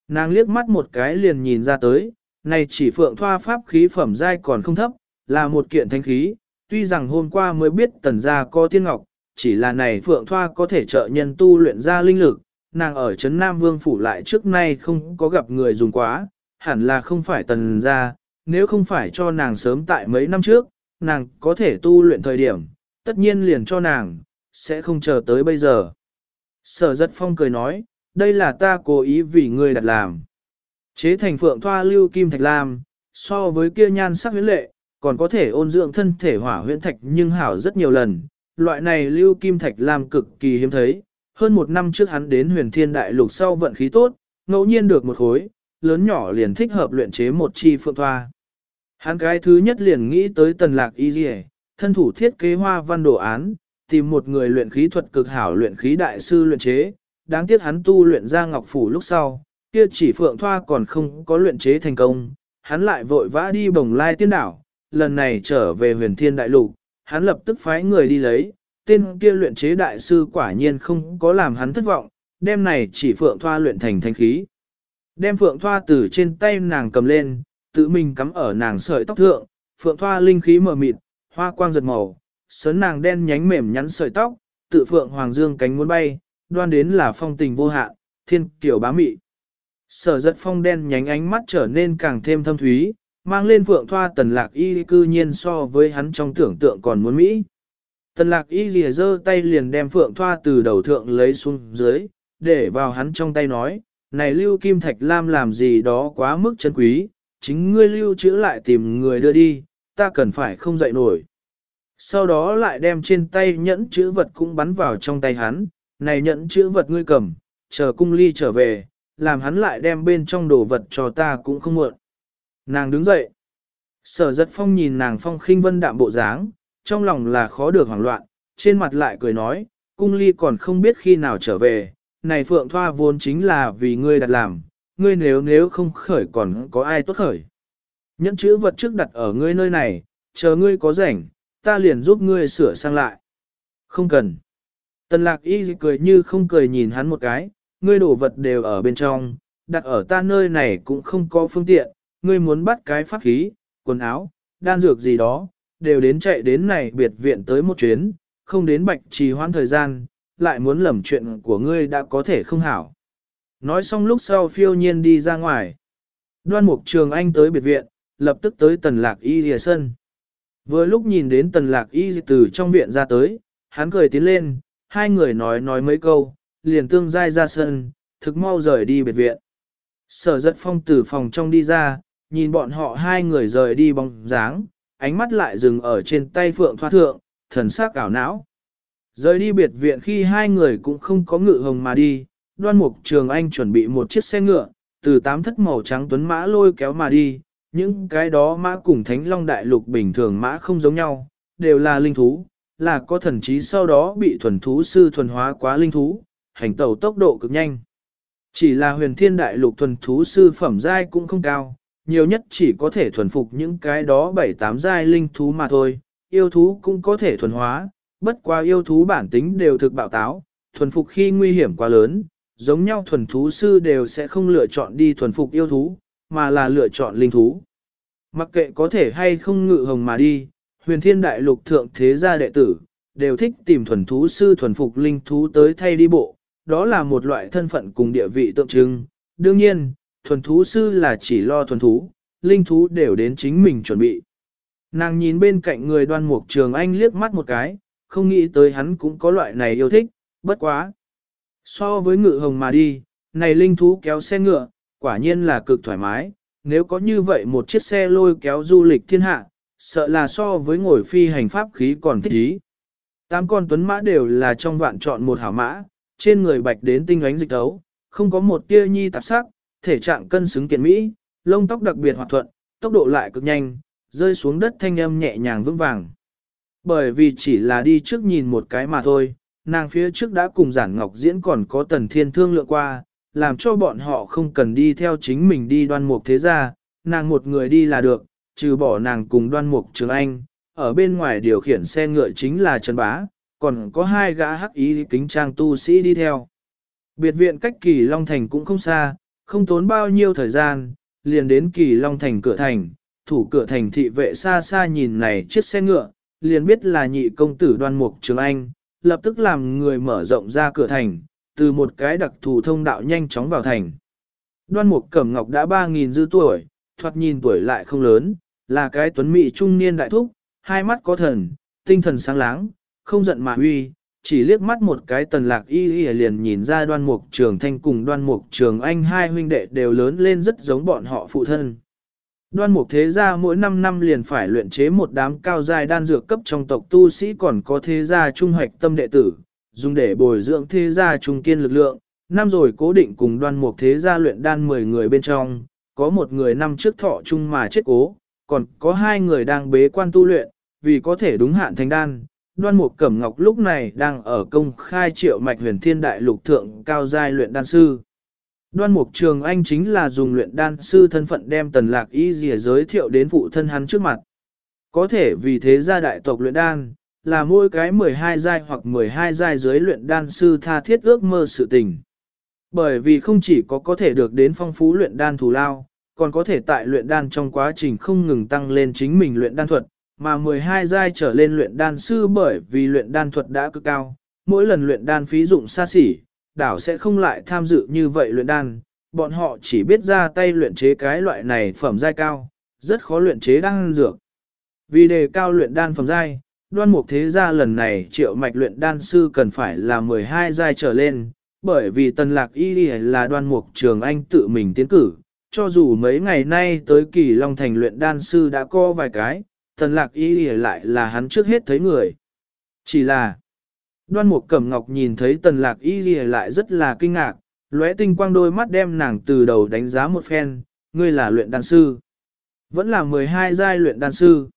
Nàng liếc mắt một cái liền nhìn ra tới, này chỉ phượng thoa pháp khí phẩm giai còn không thấp, là một kiện thanh khí, tuy rằng hôm qua mới biết tần gia có tiên ngọc, chỉ là này phượng thoa có thể trợ nhân tu luyện ra linh lực, nàng ở Trấn Nam Vương Phủ lại trước nay không có gặp người dùng quá, hẳn là không phải tần gia, nếu không phải cho nàng sớm tại mấy năm trước, nàng có thể tu luyện thời điểm, tất nhiên liền cho nàng, sẽ không chờ tới bây giờ. Sở giật phong cười nói, đây là ta cố ý vì ngươi đặt làm. Chế thành phượng thoa lưu kim thạch lam, so với kia nhan sắc huyến lệ, còn có thể ôn dưỡng thân thể hỏa huyễn thạch nhưng hảo rất nhiều lần. Loại này lưu kim thạch làm cực kỳ hiếm thấy. Hơn một năm trước hắn đến huyền thiên đại lục sau vận khí tốt, ngẫu nhiên được một khối, lớn nhỏ liền thích hợp luyện chế một chi phượng thoa. Hắn cái thứ nhất liền nghĩ tới tần lạc y dì thân thủ thiết kế hoa văn đồ án, tìm một người luyện khí thuật cực hảo luyện khí đại sư luyện chế, đáng tiếc hắn tu luyện ra ngọc phủ lúc sau, kia chỉ phượng thoa còn không có luyện chế thành công, hắn lại vội vã đi bồng lai tiên đảo, lần này trở về huyền thiên đại lục, Hắn lập tức phái người đi lấy, tên kia luyện chế đại sư quả nhiên không có làm hắn thất vọng, đem này chỉ phượng thoa luyện thành thanh khí. Đem phượng thoa từ trên tay nàng cầm lên, tự mình cắm ở nàng sợi tóc thượng, phượng thoa linh khí mờ mịt, hoa quang giật màu, sớn nàng đen nhánh mềm nhắn sợi tóc, tự phượng hoàng dương cánh muốn bay, đoan đến là phong tình vô hạn, thiên kiểu bá mị. Sở giật phong đen nhánh ánh mắt trở nên càng thêm thâm thúy, mang lên phượng thoa tần lạc y cư nhiên so với hắn trong tưởng tượng còn muốn Mỹ. Tần lạc y lìa giơ tay liền đem phượng thoa từ đầu thượng lấy xuống dưới, để vào hắn trong tay nói, này lưu kim thạch lam làm gì đó quá mức chân quý, chính ngươi lưu trữ lại tìm người đưa đi, ta cần phải không dậy nổi. Sau đó lại đem trên tay nhẫn chữ vật cũng bắn vào trong tay hắn, này nhẫn chữ vật ngươi cầm, chờ cung ly trở về, làm hắn lại đem bên trong đồ vật cho ta cũng không muộn. Nàng đứng dậy. Sở giật phong nhìn nàng phong khinh vân đạm bộ dáng, trong lòng là khó được hoảng loạn, trên mặt lại cười nói, cung ly còn không biết khi nào trở về, này phượng thoa vốn chính là vì ngươi đặt làm, ngươi nếu nếu không khởi còn có ai tốt khởi. Nhẫn chữ vật trước đặt ở ngươi nơi này, chờ ngươi có rảnh, ta liền giúp ngươi sửa sang lại. Không cần. Tần lạc y cười như không cười nhìn hắn một cái, ngươi đổ vật đều ở bên trong, đặt ở ta nơi này cũng không có phương tiện, ngươi muốn bắt cái pháp khí, quần áo, đan dược gì đó, đều đến chạy đến này biệt viện tới một chuyến, không đến bạch trì hoãn thời gian, lại muốn lầm chuyện của ngươi đã có thể không hảo. Nói xong lúc sau phiêu nhiên đi ra ngoài. Đoan mục trường anh tới biệt viện, lập tức tới tần lạc y lìa sân. Vừa lúc nhìn đến tần lạc y từ trong viện ra tới, hắn cười tiến lên, hai người nói nói mấy câu, liền tương dai ra sân, thực mau rời đi biệt viện. Sở giật phong từ phòng trong đi ra, nhìn bọn họ hai người rời đi bóng dáng, ánh mắt lại dừng ở trên tay phượng thoát thượng, thần sắc ảo não. Rời đi biệt viện khi hai người cũng không có ngự hồng mà đi, đoan mục trường anh chuẩn bị một chiếc xe ngựa, từ tám thất màu trắng tuấn mã lôi kéo mà đi, những cái đó mã cùng thánh long đại lục bình thường mã không giống nhau, đều là linh thú, là có thần trí sau đó bị thuần thú sư thuần hóa quá linh thú, hành tẩu tốc độ cực nhanh. Chỉ là huyền thiên đại lục thuần thú sư phẩm giai cũng không cao, nhiều nhất chỉ có thể thuần phục những cái đó bảy tám giai linh thú mà thôi, yêu thú cũng có thể thuần hóa, bất qua yêu thú bản tính đều thực bạo táo, thuần phục khi nguy hiểm quá lớn, giống nhau thuần thú sư đều sẽ không lựa chọn đi thuần phục yêu thú, mà là lựa chọn linh thú. Mặc kệ có thể hay không ngự hồng mà đi, huyền thiên đại lục thượng thế gia đệ tử, đều thích tìm thuần thú sư thuần phục linh thú tới thay đi bộ, đó là một loại thân phận cùng địa vị tượng trưng. Đương nhiên, thuần thú sư là chỉ lo thuần thú, linh thú đều đến chính mình chuẩn bị. Nàng nhìn bên cạnh người đoan mục trường anh liếc mắt một cái, không nghĩ tới hắn cũng có loại này yêu thích, bất quá. So với ngự hồng mà đi, này linh thú kéo xe ngựa, quả nhiên là cực thoải mái, nếu có như vậy một chiếc xe lôi kéo du lịch thiên hạ, sợ là so với ngồi phi hành pháp khí còn thích ý. Tám con tuấn mã đều là trong vạn chọn một hảo mã, trên người bạch đến tinh ánh dịch tấu, không có một tia nhi tạp sắc, thể trạng cân xứng kiện mỹ, lông tóc đặc biệt hoạt thuận, tốc độ lại cực nhanh, rơi xuống đất thanh âm nhẹ nhàng vững vàng. Bởi vì chỉ là đi trước nhìn một cái mà thôi, nàng phía trước đã cùng giản ngọc diễn còn có tần thiên thương lượng qua, làm cho bọn họ không cần đi theo chính mình đi đoan mục thế gia, nàng một người đi là được, trừ bỏ nàng cùng đoan mục trường anh, ở bên ngoài điều khiển xe ngựa chính là Trần Bá, còn có hai gã hắc ý kính trang tu sĩ đi theo. Biệt viện cách kỳ Long Thành cũng không xa, không tốn bao nhiêu thời gian, liền đến kỳ Long Thành cửa thành, thủ cửa thành thị vệ xa xa nhìn này chiếc xe ngựa, liền biết là nhị công tử đoan mục trường anh, lập tức làm người mở rộng ra cửa thành, từ một cái đặc thù thông đạo nhanh chóng vào thành. Đoan mục cẩm ngọc đã 3.000 dư tuổi, thoạt nhìn tuổi lại không lớn, là cái tuấn mỹ trung niên đại thúc, hai mắt có thần, tinh thần sáng láng, không giận mà uy, chỉ liếc mắt một cái tần lạc y y liền nhìn ra đoan mục trường thanh cùng đoan mục trường anh hai huynh đệ đều lớn lên rất giống bọn họ phụ thân. Đoan mục thế gia mỗi 5 năm liền phải luyện chế một đám cao dài đan dược cấp trong tộc tu sĩ còn có thế gia trung hoạch tâm đệ tử, dùng để bồi dưỡng thế gia trung kiên lực lượng. Năm rồi cố định cùng đoan mục thế gia luyện đan 10 người bên trong, có một người năm trước thọ chung mà chết cố, còn có hai người đang bế quan tu luyện, vì có thể đúng hạn thành đan. Đoan Mục Cẩm Ngọc lúc này đang ở công khai triệu mạch huyền thiên đại lục thượng cao giai luyện đan sư. Đoan Mục Trường Anh chính là dùng luyện đan sư thân phận đem tần lạc y dìa giới thiệu đến phụ thân hắn trước mặt. Có thể vì thế gia đại tộc luyện đan, là mỗi cái 12 giai hoặc 12 giai dưới luyện đan sư tha thiết ước mơ sự tình. Bởi vì không chỉ có có thể được đến phong phú luyện đan thù lao, còn có thể tại luyện đan trong quá trình không ngừng tăng lên chính mình luyện đan thuật, mà 12 giai trở lên luyện đan sư bởi vì luyện đan thuật đã cực cao, mỗi lần luyện đan phí dụng xa xỉ, đảo sẽ không lại tham dự như vậy luyện đan, bọn họ chỉ biết ra tay luyện chế cái loại này phẩm giai cao, rất khó luyện chế đan dược. Vì đề cao luyện đan phẩm giai, đoan mục thế gia lần này triệu mạch luyện đan sư cần phải là 12 giai trở lên, bởi vì tần lạc y là đoan mục trường anh tự mình tiến cử, cho dù mấy ngày nay tới kỳ Long Thành luyện đan sư đã có vài cái, tần lạc y lại là hắn trước hết thấy người. Chỉ là, đoan mục cẩm ngọc nhìn thấy tần lạc y lại rất là kinh ngạc, lóe tinh quang đôi mắt đem nàng từ đầu đánh giá một phen, ngươi là luyện đan sư. Vẫn là 12 giai luyện đan sư.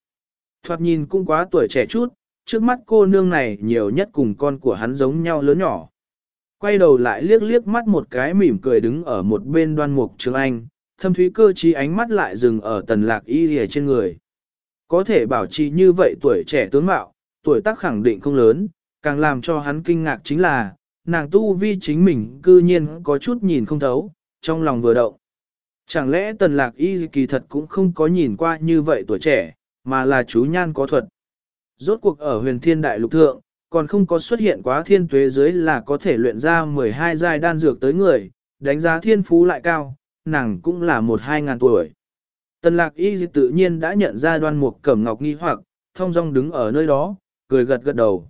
Thoạt nhìn cũng quá tuổi trẻ chút, trước mắt cô nương này nhiều nhất cùng con của hắn giống nhau lớn nhỏ. Quay đầu lại liếc liếc mắt một cái mỉm cười đứng ở một bên đoan mục trường anh, thâm thúy cơ trí ánh mắt lại dừng ở tần lạc y lìa trên người. Có thể bảo trì như vậy tuổi trẻ tướng mạo, tuổi tác khẳng định không lớn, càng làm cho hắn kinh ngạc chính là, nàng tu vi chính mình cư nhiên có chút nhìn không thấu, trong lòng vừa động. Chẳng lẽ tần lạc y kỳ thật cũng không có nhìn qua như vậy tuổi trẻ, mà là chú nhan có thuật. Rốt cuộc ở huyền thiên đại lục thượng, còn không có xuất hiện quá thiên tuế dưới là có thể luyện ra 12 giai đan dược tới người, đánh giá thiên phú lại cao, nàng cũng là một hai ngàn tuổi. Tần lạc y tự nhiên đã nhận ra đoan mục cẩm ngọc nghi hoặc, thông dong đứng ở nơi đó, cười gật gật đầu.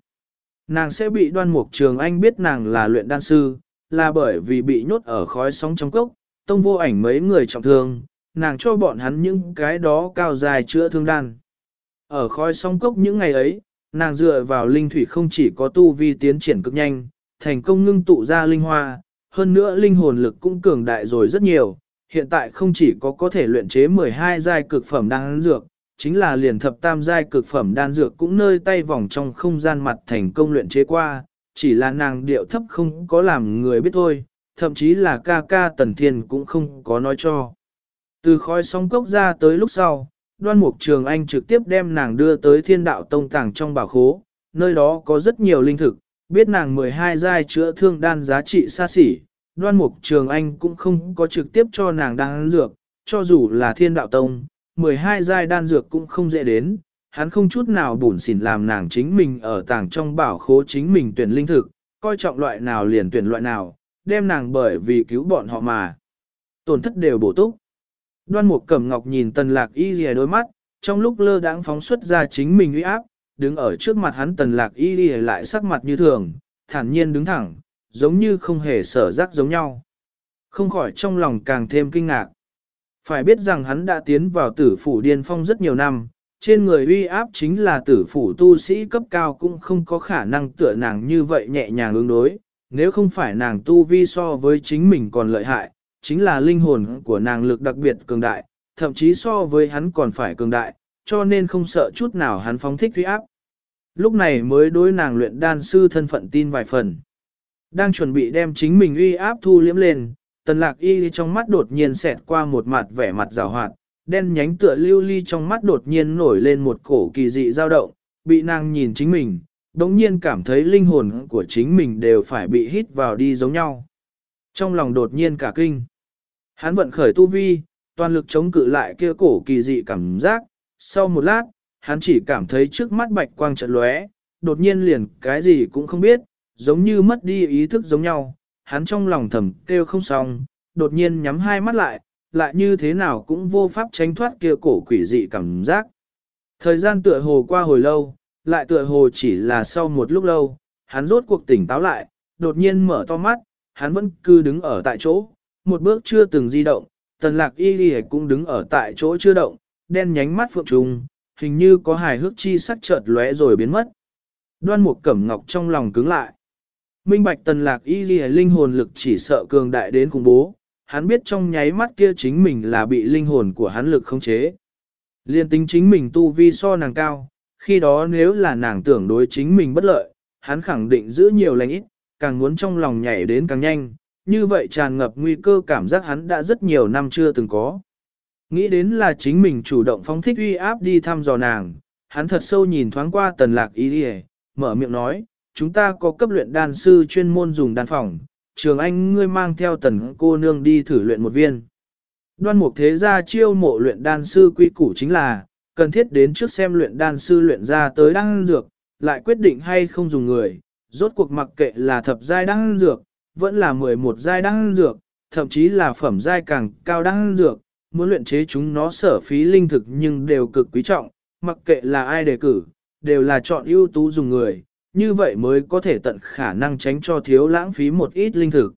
Nàng sẽ bị đoan mục trường anh biết nàng là luyện đan sư, là bởi vì bị nhốt ở khói sóng trong cốc, tông vô ảnh mấy người trọng thương, nàng cho bọn hắn những cái đó cao dài chữa thương đan. Ở khói sóng cốc những ngày ấy, nàng dựa vào linh thủy không chỉ có tu vi tiến triển cực nhanh, thành công ngưng tụ ra linh hoa, hơn nữa linh hồn lực cũng cường đại rồi rất nhiều, hiện tại không chỉ có có thể luyện chế 12 giai cực phẩm đan dược, chính là liền thập tam giai cực phẩm đan dược cũng nơi tay vòng trong không gian mặt thành công luyện chế qua, chỉ là nàng điệu thấp không có làm người biết thôi, thậm chí là ca ca tần thiên cũng không có nói cho. Từ khói sóng cốc ra tới lúc sau, đoan mục trường anh trực tiếp đem nàng đưa tới thiên đạo tông tàng trong bảo khố, nơi đó có rất nhiều linh thực, biết nàng 12 giai chữa thương đan giá trị xa xỉ, đoan mục trường anh cũng không có trực tiếp cho nàng đan dược, cho dù là thiên đạo tông, 12 giai đan dược cũng không dễ đến, hắn không chút nào bùn xỉn làm nàng chính mình ở tàng trong bảo khố chính mình tuyển linh thực, coi trọng loại nào liền tuyển loại nào, đem nàng bởi vì cứu bọn họ mà. Tổn thất đều bổ túc. Đoan mục cẩm ngọc nhìn tần lạc y rìa đôi mắt, trong lúc lơ đãng phóng xuất ra chính mình uy áp, đứng ở trước mặt hắn tần lạc y rìa lại sắc mặt như thường, thản nhiên đứng thẳng, giống như không hề sở rắc giống nhau. Không khỏi trong lòng càng thêm kinh ngạc. Phải biết rằng hắn đã tiến vào tử phủ điên phong rất nhiều năm, trên người uy áp chính là tử phủ tu sĩ cấp cao cũng không có khả năng tựa nàng như vậy nhẹ nhàng ứng đối, nếu không phải nàng tu vi so với chính mình còn lợi hại, chính là linh hồn của nàng lực đặc biệt cường đại, thậm chí so với hắn còn phải cường đại, cho nên không sợ chút nào hắn phóng thích uy áp. Lúc này mới đối nàng luyện đan sư thân phận tin vài phần. Đang chuẩn bị đem chính mình uy áp thu liếm lên, tần lạc y trong mắt đột nhiên xẹt qua một mặt vẻ mặt rào hoạt, đen nhánh tựa lưu ly trong mắt đột nhiên nổi lên một cổ kỳ dị dao động, bị nàng nhìn chính mình, đống nhiên cảm thấy linh hồn của chính mình đều phải bị hít vào đi giống nhau. Trong lòng đột nhiên cả kinh. Hắn vận khởi tu vi, toàn lực chống cự lại kia cổ kỳ dị cảm giác, sau một lát, hắn chỉ cảm thấy trước mắt bạch quang trận lóe, đột nhiên liền cái gì cũng không biết, giống như mất đi ý thức giống nhau, hắn trong lòng thầm kêu không xong, đột nhiên nhắm hai mắt lại, lại như thế nào cũng vô pháp tránh thoát kia cổ quỷ dị cảm giác. Thời gian tựa hồ qua hồi lâu, lại tựa hồ chỉ là sau một lúc lâu, hắn rốt cuộc tỉnh táo lại, đột nhiên mở to mắt, hắn vẫn cứ đứng ở tại chỗ, một bước chưa từng di động, tần lạc y ghi cũng đứng ở tại chỗ chưa động, đen nhánh mắt phượng trùng, hình như có hài hước chi sắc chợt lóe rồi biến mất. Đoan một cẩm ngọc trong lòng cứng lại. Minh bạch tần lạc y ghi linh hồn lực chỉ sợ cường đại đến khủng bố, hắn biết trong nháy mắt kia chính mình là bị linh hồn của hắn lực khống chế. Liên tính chính mình tu vi so nàng cao, khi đó nếu là nàng tưởng đối chính mình bất lợi, hắn khẳng định giữ nhiều lành ít, càng muốn trong lòng nhảy đến càng nhanh, như vậy tràn ngập nguy cơ cảm giác hắn đã rất nhiều năm chưa từng có. Nghĩ đến là chính mình chủ động phóng thích uy áp đi thăm dò nàng, hắn thật sâu nhìn thoáng qua tần lạc y ghi mở miệng nói, chúng ta có cấp luyện đan sư chuyên môn dùng đan phòng, trường anh ngươi mang theo tần cô nương đi thử luyện một viên. Đoan mục thế gia chiêu mộ luyện đan sư quy củ chính là, cần thiết đến trước xem luyện đan sư luyện ra tới đan dược, lại quyết định hay không dùng người, rốt cuộc mặc kệ là thập giai đan dược, vẫn là 11 giai đan dược, thậm chí là phẩm giai càng cao đan dược, muốn luyện chế chúng nó sở phí linh thực nhưng đều cực quý trọng, mặc kệ là ai đề cử, đều là chọn ưu tú dùng người, như vậy mới có thể tận khả năng tránh cho thiếu lãng phí một ít linh thực.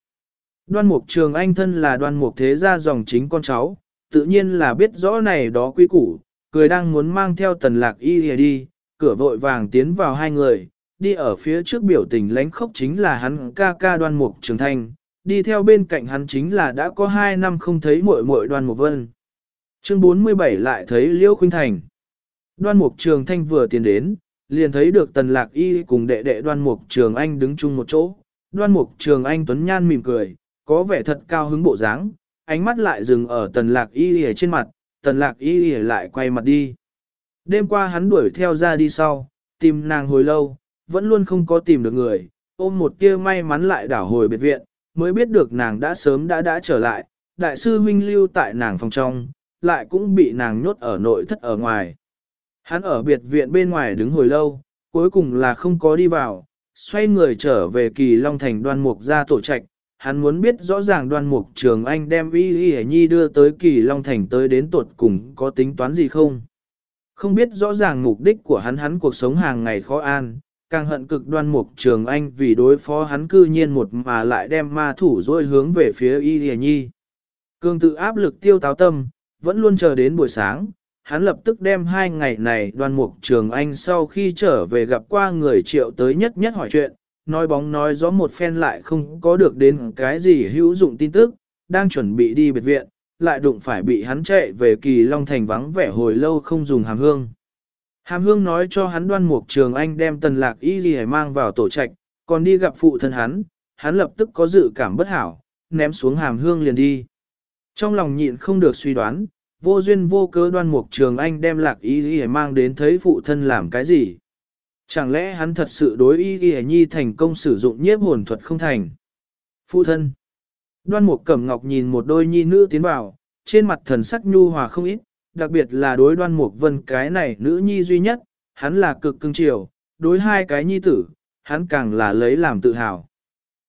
Đoan mục trường anh thân là đoan mục thế gia dòng chính con cháu, tự nhiên là biết rõ này đó quý củ, cười đang muốn mang theo tần lạc y đi, cửa vội vàng tiến vào hai người, đi ở phía trước biểu tình lánh khóc chính là hắn ca ca đoan mục trường thanh, đi theo bên cạnh hắn chính là đã có hai năm không thấy muội muội đoan mục vân. Chương 47 lại thấy Liêu Khuynh Thành. Đoan mục trường thanh vừa tiến đến, liền thấy được tần lạc y cùng đệ đệ đoan mục trường anh đứng chung một chỗ. Đoan mục trường anh tuấn nhan mỉm cười, có vẻ thật cao hứng bộ dáng, ánh mắt lại dừng ở tần lạc y ở trên mặt, tần lạc y lại quay mặt đi. Đêm qua hắn đuổi theo ra đi sau, tìm nàng hồi lâu, vẫn luôn không có tìm được người, ôm một tia may mắn lại đảo hồi biệt viện, mới biết được nàng đã sớm đã đã trở lại, đại sư huynh lưu tại nàng phòng trong, lại cũng bị nàng nhốt ở nội thất ở ngoài. Hắn ở biệt viện bên ngoài đứng hồi lâu, cuối cùng là không có đi vào, xoay người trở về kỳ Long Thành đoan mục ra tổ trạch, hắn muốn biết rõ ràng đoan mục trường anh đem y y nhi đưa tới kỳ Long Thành tới đến tuột cùng có tính toán gì không. Không biết rõ ràng mục đích của hắn hắn cuộc sống hàng ngày khó an, càng hận cực đoan mục trường anh vì đối phó hắn cư nhiên một mà lại đem ma thủ rồi hướng về phía y y nhi. Cương tự áp lực tiêu táo tâm, vẫn luôn chờ đến buổi sáng, hắn lập tức đem hai ngày này đoan mục trường anh sau khi trở về gặp qua người triệu tới nhất nhất hỏi chuyện, nói bóng nói gió một phen lại không có được đến cái gì hữu dụng tin tức, đang chuẩn bị đi biệt viện, lại đụng phải bị hắn chạy về kỳ Long Thành vắng vẻ hồi lâu không dùng hàm hương. Hàm hương nói cho hắn đoan mục trường anh đem tần lạc y gì mang vào tổ trạch, còn đi gặp phụ thân hắn, hắn lập tức có dự cảm bất hảo, ném xuống hàm hương liền đi. Trong lòng nhịn không được suy đoán, vô duyên vô cớ đoan mục trường anh đem lạc y y mang đến thấy phụ thân làm cái gì. Chẳng lẽ hắn thật sự đối y y nhi thành công sử dụng nhiếp hồn thuật không thành? Phụ thân. Đoan mục cẩm ngọc nhìn một đôi nhi nữ tiến vào, trên mặt thần sắc nhu hòa không ít, đặc biệt là đối đoan mục vân cái này nữ nhi duy nhất, hắn là cực cưng chiều, đối hai cái nhi tử, hắn càng là lấy làm tự hào.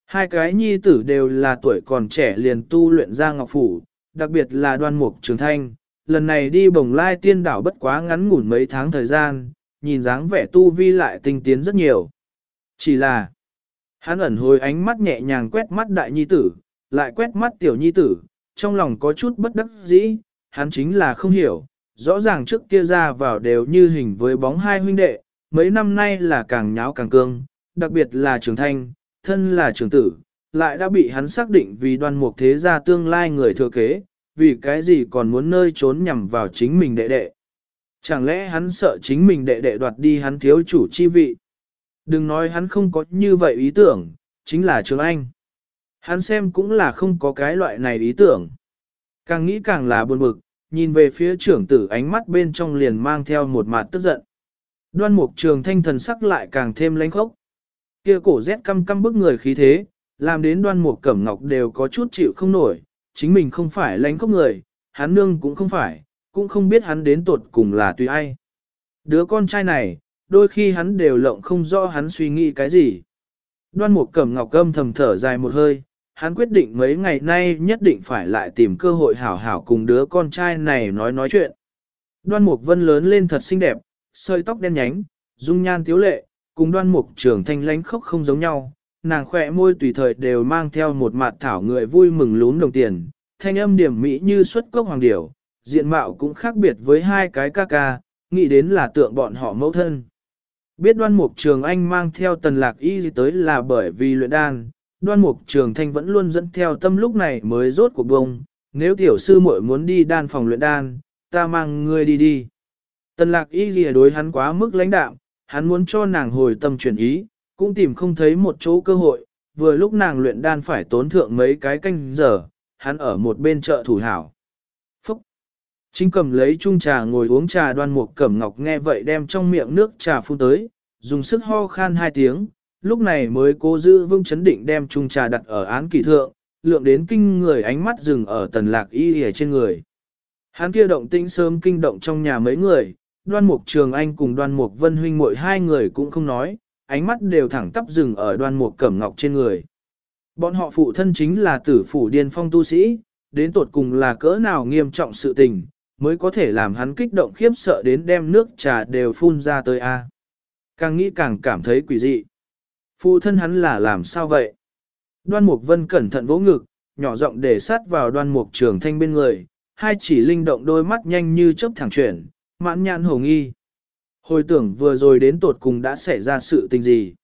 Hai cái nhi tử đều là tuổi còn trẻ liền tu luyện ra ngọc phủ, đặc biệt là đoan mục trường thanh, lần này đi bồng lai tiên đảo bất quá ngắn ngủn mấy tháng thời gian, nhìn dáng vẻ tu vi lại tinh tiến rất nhiều. Chỉ là, hắn ẩn hồi ánh mắt nhẹ nhàng quét mắt đại nhi tử, lại quét mắt tiểu nhi tử, trong lòng có chút bất đắc dĩ, hắn chính là không hiểu, rõ ràng trước kia ra vào đều như hình với bóng hai huynh đệ, mấy năm nay là càng nháo càng cương, đặc biệt là trường thanh, thân là trường tử, lại đã bị hắn xác định vì đoan mục thế gia tương lai người thừa kế, vì cái gì còn muốn nơi trốn nhằm vào chính mình đệ đệ. Chẳng lẽ hắn sợ chính mình đệ đệ đoạt đi hắn thiếu chủ chi vị? Đừng nói hắn không có như vậy ý tưởng, chính là Trường Anh. Hắn xem cũng là không có cái loại này ý tưởng. Càng nghĩ càng là buồn bực, nhìn về phía trưởng tử ánh mắt bên trong liền mang theo một mặt tức giận. Đoan mục trường thanh thần sắc lại càng thêm lãnh khốc. Kia cổ rét căm căm bức người khí thế, làm đến đoan mục cẩm ngọc đều có chút chịu không nổi, chính mình không phải lãnh khóc người, hắn nương cũng không phải, cũng không biết hắn đến tột cùng là tùy ai. Đứa con trai này, đôi khi hắn đều lộng không rõ hắn suy nghĩ cái gì. Đoan mục cẩm ngọc âm thầm thở dài một hơi, hắn quyết định mấy ngày nay nhất định phải lại tìm cơ hội hảo hảo cùng đứa con trai này nói nói chuyện. Đoan mục vân lớn lên thật xinh đẹp, sợi tóc đen nhánh, dung nhan tiếu lệ, cùng đoan mục trưởng thanh lánh khốc không giống nhau, nàng khỏe môi tùy thời đều mang theo một mặt thảo người vui mừng lún đồng tiền, thanh âm điểm mỹ như xuất cốc hoàng điểu, diện mạo cũng khác biệt với hai cái ca ca, nghĩ đến là tượng bọn họ mẫu thân. Biết đoan mục trường anh mang theo tần lạc y gì tới là bởi vì luyện đan, đoan mục trường thanh vẫn luôn dẫn theo tâm lúc này mới rốt cuộc bông, nếu tiểu sư muội muốn đi đan phòng luyện đan, ta mang ngươi đi đi. Tần lạc y gì đối hắn quá mức lãnh đạm, hắn muốn cho nàng hồi tâm chuyển ý, cũng tìm không thấy một chỗ cơ hội, vừa lúc nàng luyện đan phải tốn thượng mấy cái canh giờ, hắn ở một bên chợ thủ hảo. Phúc! Chính cầm lấy chung trà ngồi uống trà đoan mục cẩm ngọc nghe vậy đem trong miệng nước trà phun tới, dùng sức ho khan hai tiếng, lúc này mới cố giữ vững chấn định đem chung trà đặt ở án kỳ thượng, lượng đến kinh người ánh mắt dừng ở tần lạc y hề trên người. Hắn kia động tĩnh sớm kinh động trong nhà mấy người, đoan mục trường anh cùng đoan mục vân huynh muội hai người cũng không nói, ánh mắt đều thẳng tắp dừng ở đoan mục cẩm ngọc trên người. Bọn họ phụ thân chính là tử phủ điên phong tu sĩ, đến tột cùng là cỡ nào nghiêm trọng sự tình, mới có thể làm hắn kích động khiếp sợ đến đem nước trà đều phun ra tới a. Càng nghĩ càng cảm thấy quỷ dị. Phụ thân hắn là làm sao vậy? Đoan Mục Vân cẩn thận vỗ ngực, nhỏ giọng để sát vào đoan mục trường thanh bên người, hai chỉ linh động đôi mắt nhanh như chớp thẳng chuyển, mãn nhãn hồng nghi. Hồi tưởng vừa rồi đến tột cùng đã xảy ra sự tình gì.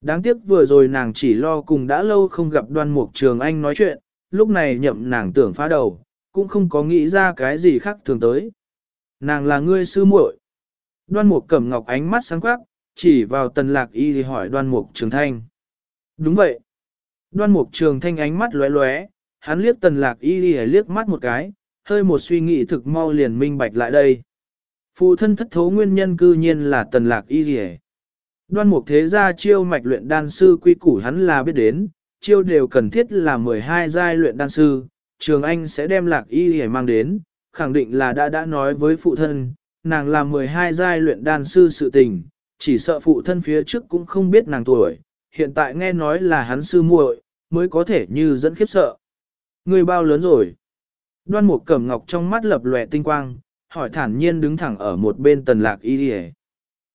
Đáng tiếc vừa rồi nàng chỉ lo cùng đã lâu không gặp đoan mục trường anh nói chuyện, lúc này nhậm nàng tưởng phá đầu, cũng không có nghĩ ra cái gì khác thường tới. Nàng là ngươi sư muội. Đoan mục cẩm ngọc ánh mắt sáng quắc, chỉ vào tần lạc y thì hỏi đoan mục trường thanh. Đúng vậy. Đoan mục trường thanh ánh mắt lóe lóe, hắn liếc tần lạc y thì liếc mắt một cái, hơi một suy nghĩ thực mau liền minh bạch lại đây. Phụ thân thất thố nguyên nhân cư nhiên là tần lạc y thì Đoan mục thế gia chiêu mạch luyện đan sư quy củ hắn là biết đến, chiêu đều cần thiết là 12 giai luyện đan sư, trường anh sẽ đem lạc y để mang đến, khẳng định là đã đã nói với phụ thân, nàng là 12 giai luyện đan sư sự tình, chỉ sợ phụ thân phía trước cũng không biết nàng tuổi, hiện tại nghe nói là hắn sư muội, mới có thể như dẫn khiếp sợ. Người bao lớn rồi? Đoan mục cẩm ngọc trong mắt lập lòe tinh quang, hỏi thản nhiên đứng thẳng ở một bên tần lạc y lìa.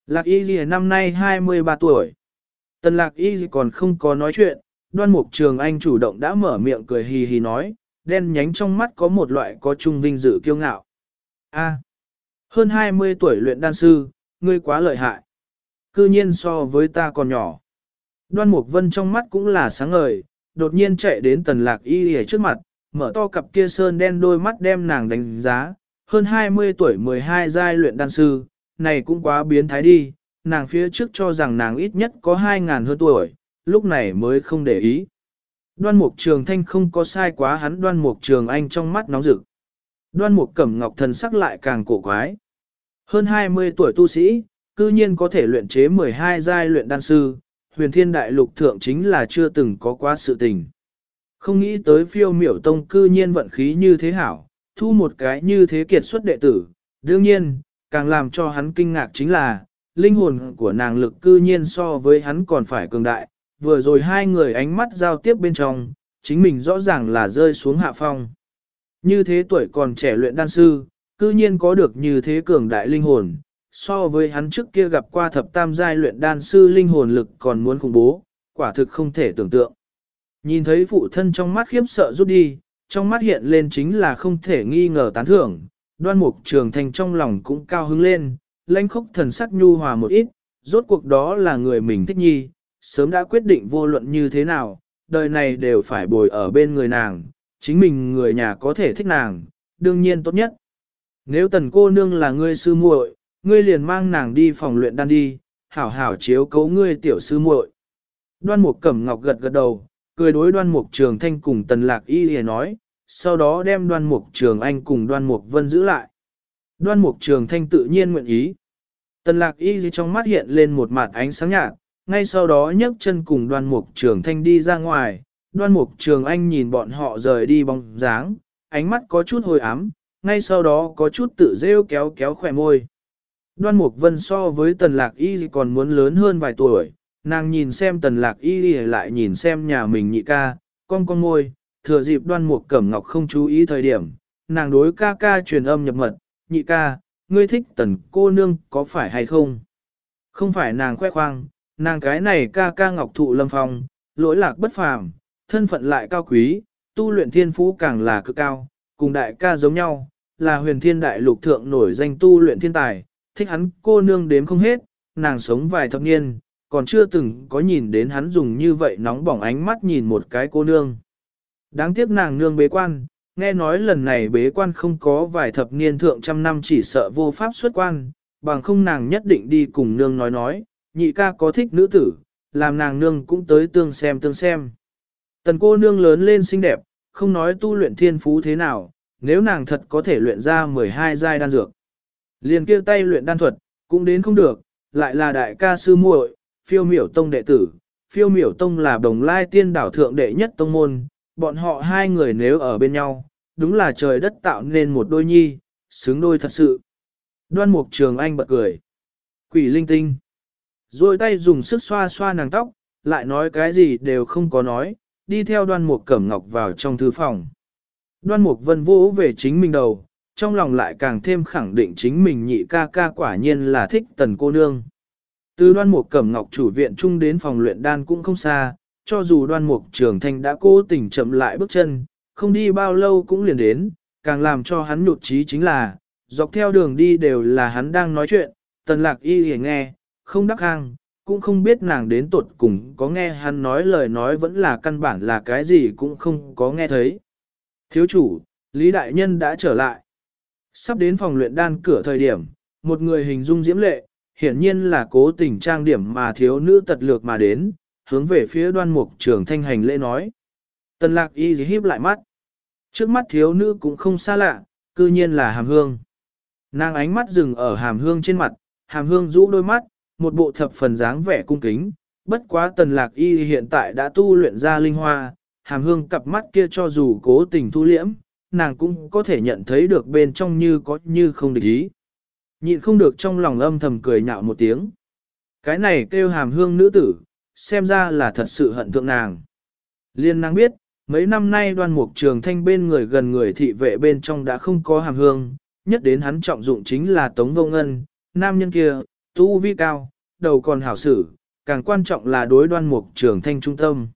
Lạc y lìa năm nay 23 tuổi. Tần lạc y còn không có nói chuyện, đoan mục trường anh chủ động đã mở miệng cười hì hì nói, đen nhánh trong mắt có một loại có trung vinh dự kiêu ngạo. A, hơn 20 tuổi luyện đan sư, ngươi quá lợi hại. Cư nhiên so với ta còn nhỏ. Đoan Mục Vân trong mắt cũng là sáng ngời, đột nhiên chạy đến tần lạc y ở trước mặt, mở to cặp kia sơn đen đôi mắt đem nàng đánh giá, hơn 20 tuổi 12 giai luyện đan sư, này cũng quá biến thái đi, nàng phía trước cho rằng nàng ít nhất có 2.000 hơn tuổi, lúc này mới không để ý. Đoan mục trường thanh không có sai quá hắn đoan mục trường anh trong mắt nóng rực. Đoan mục cẩm ngọc thần sắc lại càng cổ quái. Hơn 20 tuổi tu sĩ, cư nhiên có thể luyện chế 12 giai luyện đan sư, huyền thiên đại lục thượng chính là chưa từng có quá sự tình. Không nghĩ tới phiêu miểu tông cư nhiên vận khí như thế hảo, thu một cái như thế kiệt xuất đệ tử. Đương nhiên, càng làm cho hắn kinh ngạc chính là, linh hồn của nàng lực cư nhiên so với hắn còn phải cường đại, vừa rồi hai người ánh mắt giao tiếp bên trong, chính mình rõ ràng là rơi xuống hạ phong. Như thế tuổi còn trẻ luyện đan sư, cư nhiên có được như thế cường đại linh hồn, so với hắn trước kia gặp qua thập tam giai luyện đan sư linh hồn lực còn muốn khủng bố, quả thực không thể tưởng tượng. Nhìn thấy phụ thân trong mắt khiếp sợ rút đi, trong mắt hiện lên chính là không thể nghi ngờ tán thưởng, đoan mục trường thành trong lòng cũng cao hứng lên, lãnh khốc thần sắc nhu hòa một ít, rốt cuộc đó là người mình thích nhi, sớm đã quyết định vô luận như thế nào, đời này đều phải bồi ở bên người nàng, chính mình người nhà có thể thích nàng, đương nhiên tốt nhất. Nếu tần cô nương là ngươi sư muội, ngươi liền mang nàng đi phòng luyện đan đi, hảo hảo chiếu cấu ngươi tiểu sư muội. Đoan mục cẩm ngọc gật gật đầu, cười đối đoan mục trường thanh cùng tần lạc y lìa nói, sau đó đem đoan mục trường anh cùng đoan mục vân giữ lại. Đoan mục trường thanh tự nhiên nguyện ý. Tần lạc y trong mắt hiện lên một mặt ánh sáng nhạt, ngay sau đó nhấc chân cùng đoan mục trường thanh đi ra ngoài, đoan mục trường anh nhìn bọn họ rời đi bóng dáng, ánh mắt có chút hồi ám, ngay sau đó có chút tự rêu kéo kéo khỏe môi. Đoan mục vân so với tần lạc y còn muốn lớn hơn vài tuổi, nàng nhìn xem tần lạc y lại nhìn xem nhà mình nhị ca, con con môi, thừa dịp đoan mục cẩm ngọc không chú ý thời điểm, nàng đối ca ca truyền âm nhập mật, nhị ca, ngươi thích tần cô nương có phải hay không? Không phải nàng khoe khoang, nàng cái này ca ca ngọc thụ lâm phong, lỗi lạc bất phàm, thân phận lại cao quý, tu luyện thiên phú càng là cực cao, cùng đại ca giống nhau, là huyền thiên đại lục thượng nổi danh tu luyện thiên tài, thích hắn cô nương đếm không hết, nàng sống vài thập niên, còn chưa từng có nhìn đến hắn dùng như vậy nóng bỏng ánh mắt nhìn một cái cô nương. Đáng tiếc nàng nương bế quan, nghe nói lần này bế quan không có vài thập niên thượng trăm năm chỉ sợ vô pháp xuất quan, bằng không nàng nhất định đi cùng nương nói nói, nhị ca có thích nữ tử, làm nàng nương cũng tới tương xem tương xem. Tần cô nương lớn lên xinh đẹp, không nói tu luyện thiên phú thế nào, nếu nàng thật có thể luyện ra 12 giai đan dược. Liền kia tay luyện đan thuật, cũng đến không được, lại là đại ca sư muội, phiêu miểu tông đệ tử, phiêu miểu tông là đồng lai tiên đảo thượng đệ nhất tông môn, bọn họ hai người nếu ở bên nhau, đúng là trời đất tạo nên một đôi nhi, xứng đôi thật sự. Đoan mục trường anh bật cười. Quỷ linh tinh. Rồi tay dùng sức xoa xoa nàng tóc, lại nói cái gì đều không có nói, đi theo đoan mục cẩm ngọc vào trong thư phòng. Đoan mục vân vũ về chính mình đầu, trong lòng lại càng thêm khẳng định chính mình nhị ca ca quả nhiên là thích tần cô nương. Từ đoan mục cẩm ngọc chủ viện chung đến phòng luyện đan cũng không xa, cho dù đoan mục trường thanh đã cố tình chậm lại bước chân, không đi bao lâu cũng liền đến, càng làm cho hắn nhụt chí chính là, dọc theo đường đi đều là hắn đang nói chuyện, tần lạc y hề nghe, không đắc hang, cũng không biết nàng đến tuột cùng có nghe hắn nói lời nói vẫn là căn bản là cái gì cũng không có nghe thấy. Thiếu chủ, Lý Đại Nhân đã trở lại. Sắp đến phòng luyện đan cửa thời điểm, một người hình dung diễm lệ, hiển nhiên là cố tình trang điểm mà thiếu nữ tật lược mà đến, hướng về phía đoan mục trường thanh hành lễ nói. Tần lạc y híp lại mắt. Trước mắt thiếu nữ cũng không xa lạ, cư nhiên là hàm hương. Nàng ánh mắt dừng ở hàm hương trên mặt, hàm hương rũ đôi mắt, một bộ thập phần dáng vẻ cung kính. Bất quá tần lạc y hiện tại đã tu luyện ra linh hoa, hàm hương cặp mắt kia cho dù cố tình thu liễm, nàng cũng có thể nhận thấy được bên trong như có như không địch ý. Nhịn không được trong lòng âm thầm cười nhạo một tiếng. Cái này kêu hàm hương nữ tử, xem ra là thật sự hận thượng nàng. Liên nàng biết, mấy năm nay đoan mục trường thanh bên người gần người thị vệ bên trong đã không có hàm hương, nhất đến hắn trọng dụng chính là Tống Vô Ngân, nam nhân kia, tu vi cao, đầu còn hảo sử, càng quan trọng là đối đoan mục trường thanh trung tâm.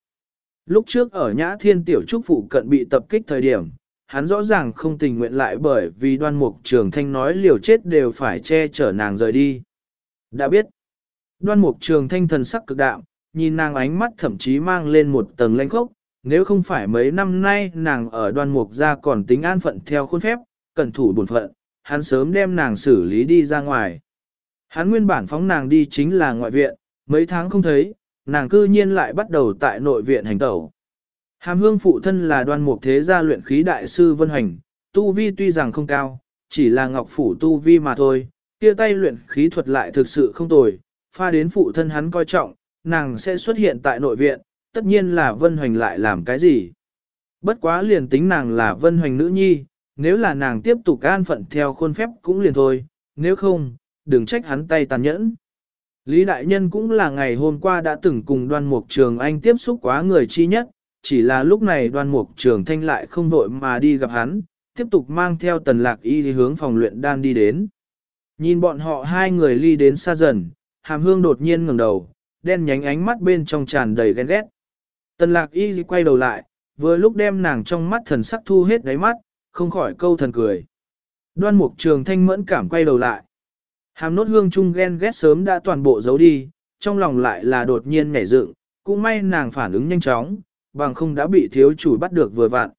Lúc trước ở Nhã Thiên Tiểu Trúc Phụ cận bị tập kích thời điểm, hắn rõ ràng không tình nguyện lại bởi vì đoan mục trường thanh nói liều chết đều phải che chở nàng rời đi. Đã biết, đoan mục trường thanh thần sắc cực đạm, nhìn nàng ánh mắt thậm chí mang lên một tầng lanh khốc, nếu không phải mấy năm nay nàng ở đoan mục ra còn tính an phận theo khuôn phép, cẩn thủ bổn phận, hắn sớm đem nàng xử lý đi ra ngoài. Hắn nguyên bản phóng nàng đi chính là ngoại viện, mấy tháng không thấy, nàng cư nhiên lại bắt đầu tại nội viện hành tẩu. Hàm hương phụ thân là đoan mục thế gia luyện khí đại sư Vân Hoành, tu vi tuy rằng không cao, chỉ là ngọc phủ tu vi mà thôi, kia tay luyện khí thuật lại thực sự không tồi, pha đến phụ thân hắn coi trọng, nàng sẽ xuất hiện tại nội viện, tất nhiên là Vân Hoành lại làm cái gì. Bất quá liền tính nàng là Vân Hoành nữ nhi, nếu là nàng tiếp tục an phận theo khuôn phép cũng liền thôi, nếu không, đừng trách hắn tay tàn nhẫn. Lý Đại Nhân cũng là ngày hôm qua đã từng cùng đoan mục trường anh tiếp xúc quá người chi nhất, chỉ là lúc này đoan mục trường thanh lại không vội mà đi gặp hắn, tiếp tục mang theo tần lạc y đi hướng phòng luyện đan đi đến. Nhìn bọn họ hai người ly đến xa dần, hàm hương đột nhiên ngẩng đầu, đen nhánh ánh mắt bên trong tràn đầy ghen ghét. Tần lạc y quay đầu lại, vừa lúc đem nàng trong mắt thần sắc thu hết đáy mắt, không khỏi câu thần cười. Đoan mục trường thanh mẫn cảm quay đầu lại. Hàm nốt hương chung ghen ghét sớm đã toàn bộ giấu đi, trong lòng lại là đột nhiên nhảy dựng, cũng may nàng phản ứng nhanh chóng, bằng không đã bị thiếu chủ bắt được vừa vặn.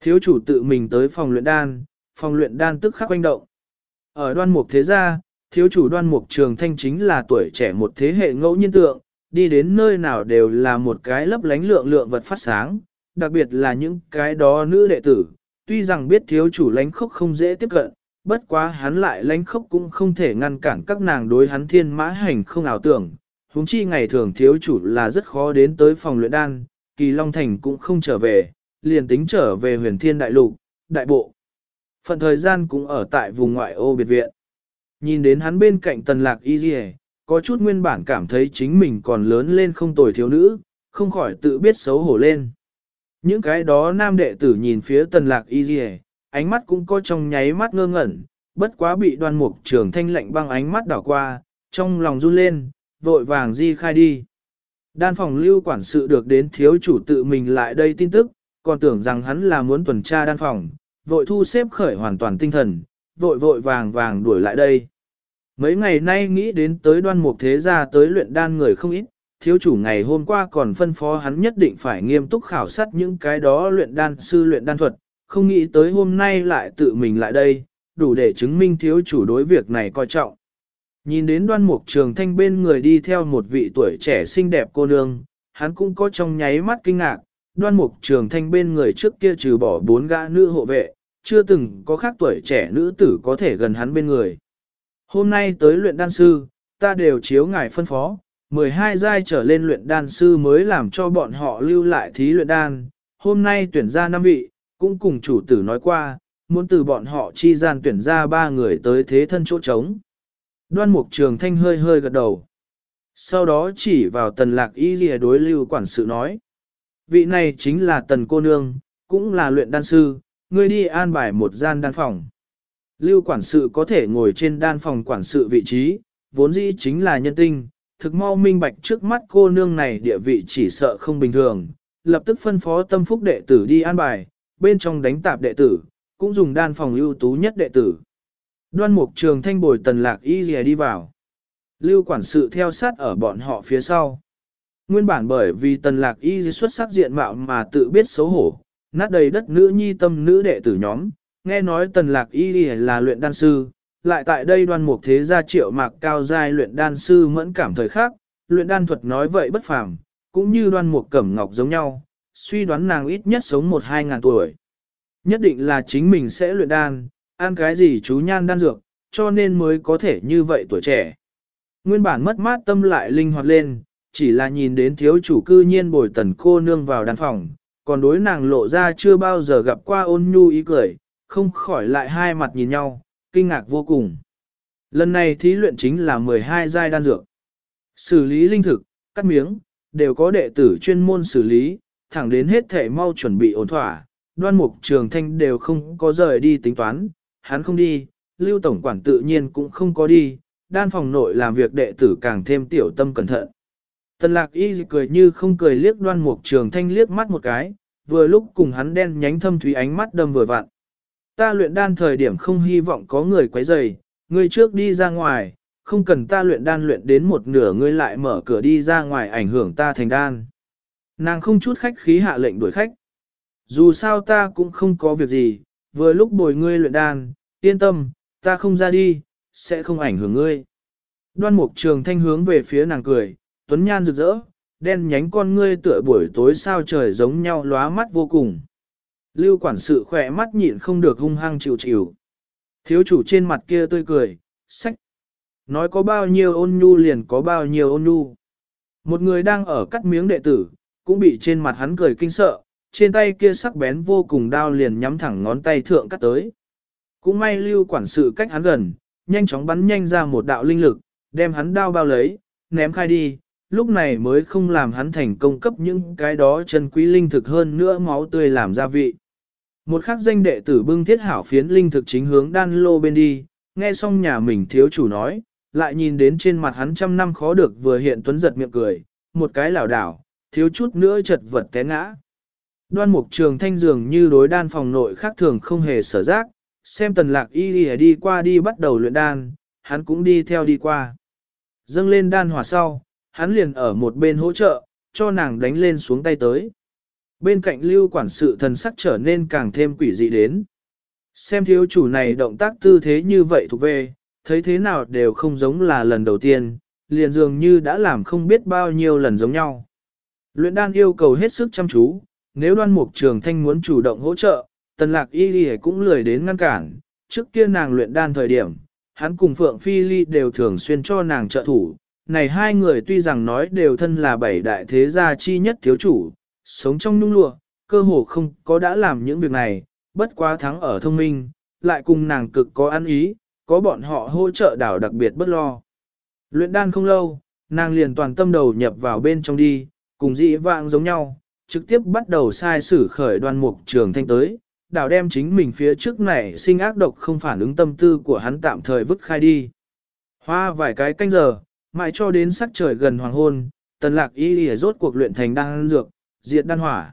Thiếu chủ tự mình tới phòng luyện đan, phòng luyện đan tức khắc quanh động. Ở đoan mục thế gia, thiếu chủ đoan mục trường thanh chính là tuổi trẻ một thế hệ ngẫu nhiên tượng, đi đến nơi nào đều là một cái lấp lánh lượng lượng vật phát sáng, đặc biệt là những cái đó nữ đệ tử, tuy rằng biết thiếu chủ lánh khốc không dễ tiếp cận, bất quá hắn lại lánh khốc cũng không thể ngăn cản các nàng đối hắn thiên mã hành không ảo tưởng. Húng chi ngày thường thiếu chủ là rất khó đến tới phòng luyện đan, kỳ Long Thành cũng không trở về, liền tính trở về huyền thiên đại lục, đại bộ. Phần thời gian cũng ở tại vùng ngoại ô biệt viện. Nhìn đến hắn bên cạnh tần lạc y dì có chút nguyên bản cảm thấy chính mình còn lớn lên không tồi thiếu nữ, không khỏi tự biết xấu hổ lên. Những cái đó nam đệ tử nhìn phía tần lạc y dì ánh mắt cũng có trong nháy mắt ngơ ngẩn, bất quá bị đoan mục trưởng thanh lạnh băng ánh mắt đảo qua, trong lòng run lên, vội vàng di khai đi. Đan phòng lưu quản sự được đến thiếu chủ tự mình lại đây tin tức, còn tưởng rằng hắn là muốn tuần tra đan phòng, vội thu xếp khởi hoàn toàn tinh thần, vội vội vàng vàng đuổi lại đây. Mấy ngày nay nghĩ đến tới đoan mục thế gia tới luyện đan người không ít, thiếu chủ ngày hôm qua còn phân phó hắn nhất định phải nghiêm túc khảo sát những cái đó luyện đan sư luyện đan thuật, không nghĩ tới hôm nay lại tự mình lại đây, đủ để chứng minh thiếu chủ đối việc này coi trọng. Nhìn đến đoan mục trường thanh bên người đi theo một vị tuổi trẻ xinh đẹp cô nương, hắn cũng có trong nháy mắt kinh ngạc, đoan mục trường thanh bên người trước kia trừ bỏ bốn gã nữ hộ vệ, chưa từng có khác tuổi trẻ nữ tử có thể gần hắn bên người. Hôm nay tới luyện đan sư, ta đều chiếu ngài phân phó, 12 giai trở lên luyện đan sư mới làm cho bọn họ lưu lại thí luyện đan, hôm nay tuyển ra 5 vị, cũng cùng chủ tử nói qua, muốn từ bọn họ chi gian tuyển ra ba người tới thế thân chỗ trống. Đoan mục trường thanh hơi hơi gật đầu. Sau đó chỉ vào tần lạc y lìa đối lưu quản sự nói. Vị này chính là tần cô nương, cũng là luyện đan sư, ngươi đi an bài một gian đan phòng. Lưu quản sự có thể ngồi trên đan phòng quản sự vị trí, vốn dĩ chính là nhân tinh, thực mau minh bạch trước mắt cô nương này địa vị chỉ sợ không bình thường, lập tức phân phó tâm phúc đệ tử đi an bài, bên trong đánh tạp đệ tử, cũng dùng đan phòng ưu tú nhất đệ tử. Đoan mục trường thanh bồi tần lạc y dìa đi vào. Lưu quản sự theo sát ở bọn họ phía sau. Nguyên bản bởi vì tần lạc y xuất sắc diện mạo mà tự biết xấu hổ, nát đầy đất nữ nhi tâm nữ đệ tử nhóm, nghe nói tần lạc y là luyện đan sư, lại tại đây đoan mục thế gia triệu mạc cao giai luyện đan sư mẫn cảm thời khác, luyện đan thuật nói vậy bất phàm, cũng như đoan mục cẩm ngọc giống nhau, suy đoán nàng ít nhất sống một hai ngàn tuổi. Nhất định là chính mình sẽ luyện đan, ăn cái gì chú nhan đan dược, cho nên mới có thể như vậy tuổi trẻ. Nguyên bản mất mát tâm lại linh hoạt lên, chỉ là nhìn đến thiếu chủ cư nhiên bồi tần cô nương vào đàn phòng, còn đối nàng lộ ra chưa bao giờ gặp qua ôn nhu ý cười, không khỏi lại hai mặt nhìn nhau, kinh ngạc vô cùng. Lần này thí luyện chính là 12 giai đan dược. Xử lý linh thực, cắt miếng, đều có đệ tử chuyên môn xử lý, thẳng đến hết thể mau chuẩn bị ổn thỏa, đoan mục trường thanh đều không có rời đi tính toán, hắn không đi, lưu tổng quản tự nhiên cũng không có đi, đan phòng nội làm việc đệ tử càng thêm tiểu tâm cẩn thận. Tần lạc y cười như không cười liếc đoan mục trường thanh liếc mắt một cái, vừa lúc cùng hắn đen nhánh thâm thúy ánh mắt đâm vừa vặn. Ta luyện đan thời điểm không hy vọng có người quấy rầy, ngươi trước đi ra ngoài, không cần ta luyện đan luyện đến một nửa ngươi lại mở cửa đi ra ngoài ảnh hưởng ta thành đan. Nàng không chút khách khí hạ lệnh đuổi khách. Dù sao ta cũng không có việc gì, vừa lúc bồi ngươi luyện đan, yên tâm, ta không ra đi, sẽ không ảnh hưởng ngươi. Đoan mục trường thanh hướng về phía nàng cười, tuấn nhan rực rỡ, đen nhánh con ngươi tựa buổi tối sao trời giống nhau lóa mắt vô cùng. Lưu quản sự khỏe mắt nhịn không được hung hăng chịu chịu. Thiếu chủ trên mặt kia tươi cười, sách. Nói có bao nhiêu ôn nhu liền có bao nhiêu ôn nhu. Một người đang ở cắt miếng đệ tử, cũng bị trên mặt hắn cười kinh sợ, trên tay kia sắc bén vô cùng đao liền nhắm thẳng ngón tay thượng cắt tới. Cũng may lưu quản sự cách hắn gần, nhanh chóng bắn nhanh ra một đạo linh lực, đem hắn đao bao lấy, ném khai đi, lúc này mới không làm hắn thành công cấp những cái đó chân quý linh thực hơn nữa máu tươi làm gia vị. Một khắc danh đệ tử bưng thiết hảo phiến linh thực chính hướng đan lô bên đi, nghe xong nhà mình thiếu chủ nói, lại nhìn đến trên mặt hắn trăm năm khó được vừa hiện tuấn giật miệng cười, một cái lảo đảo, thiếu chút nữa chật vật té ngã. Đoan mục trường thanh dường như đối đan phòng nội khác thường không hề sở giác, xem tần lạc y đi, đi qua đi bắt đầu luyện đan, hắn cũng đi theo đi qua. Dâng lên đan hỏa sau, hắn liền ở một bên hỗ trợ, cho nàng đánh lên xuống tay tới. Bên cạnh lưu quản sự thần sắc trở nên càng thêm quỷ dị đến. Xem thiếu chủ này động tác tư thế như vậy thuộc về, thấy thế nào đều không giống là lần đầu tiên, liền dường như đã làm không biết bao nhiêu lần giống nhau. Luyện đan yêu cầu hết sức chăm chú, nếu đoan mục trường thanh muốn chủ động hỗ trợ, tần lạc y ly cũng lười đến ngăn cản, trước kia nàng luyện đan thời điểm, hắn cùng Phượng Phi Ly đều thường xuyên cho nàng trợ thủ. Này hai người tuy rằng nói đều thân là bảy đại thế gia chi nhất thiếu chủ, sống trong nung lụa, cơ hồ không có đã làm những việc này, bất quá thắng ở thông minh, lại cùng nàng cực có ăn ý, có bọn họ hỗ trợ đảo đặc biệt bất lo. Luyện đan không lâu, nàng liền toàn tâm đầu nhập vào bên trong đi, cùng dị vạng giống nhau, trực tiếp bắt đầu sai sử khởi đoan mục trường thanh tới, đảo đem chính mình phía trước này sinh ác độc không phản ứng tâm tư của hắn tạm thời vứt khai đi. Hoa vài cái canh giờ, mãi cho đến sắc trời gần hoàng hôn, tần lạc y lìa rốt cuộc luyện thành đan dược, diệt đan hỏa.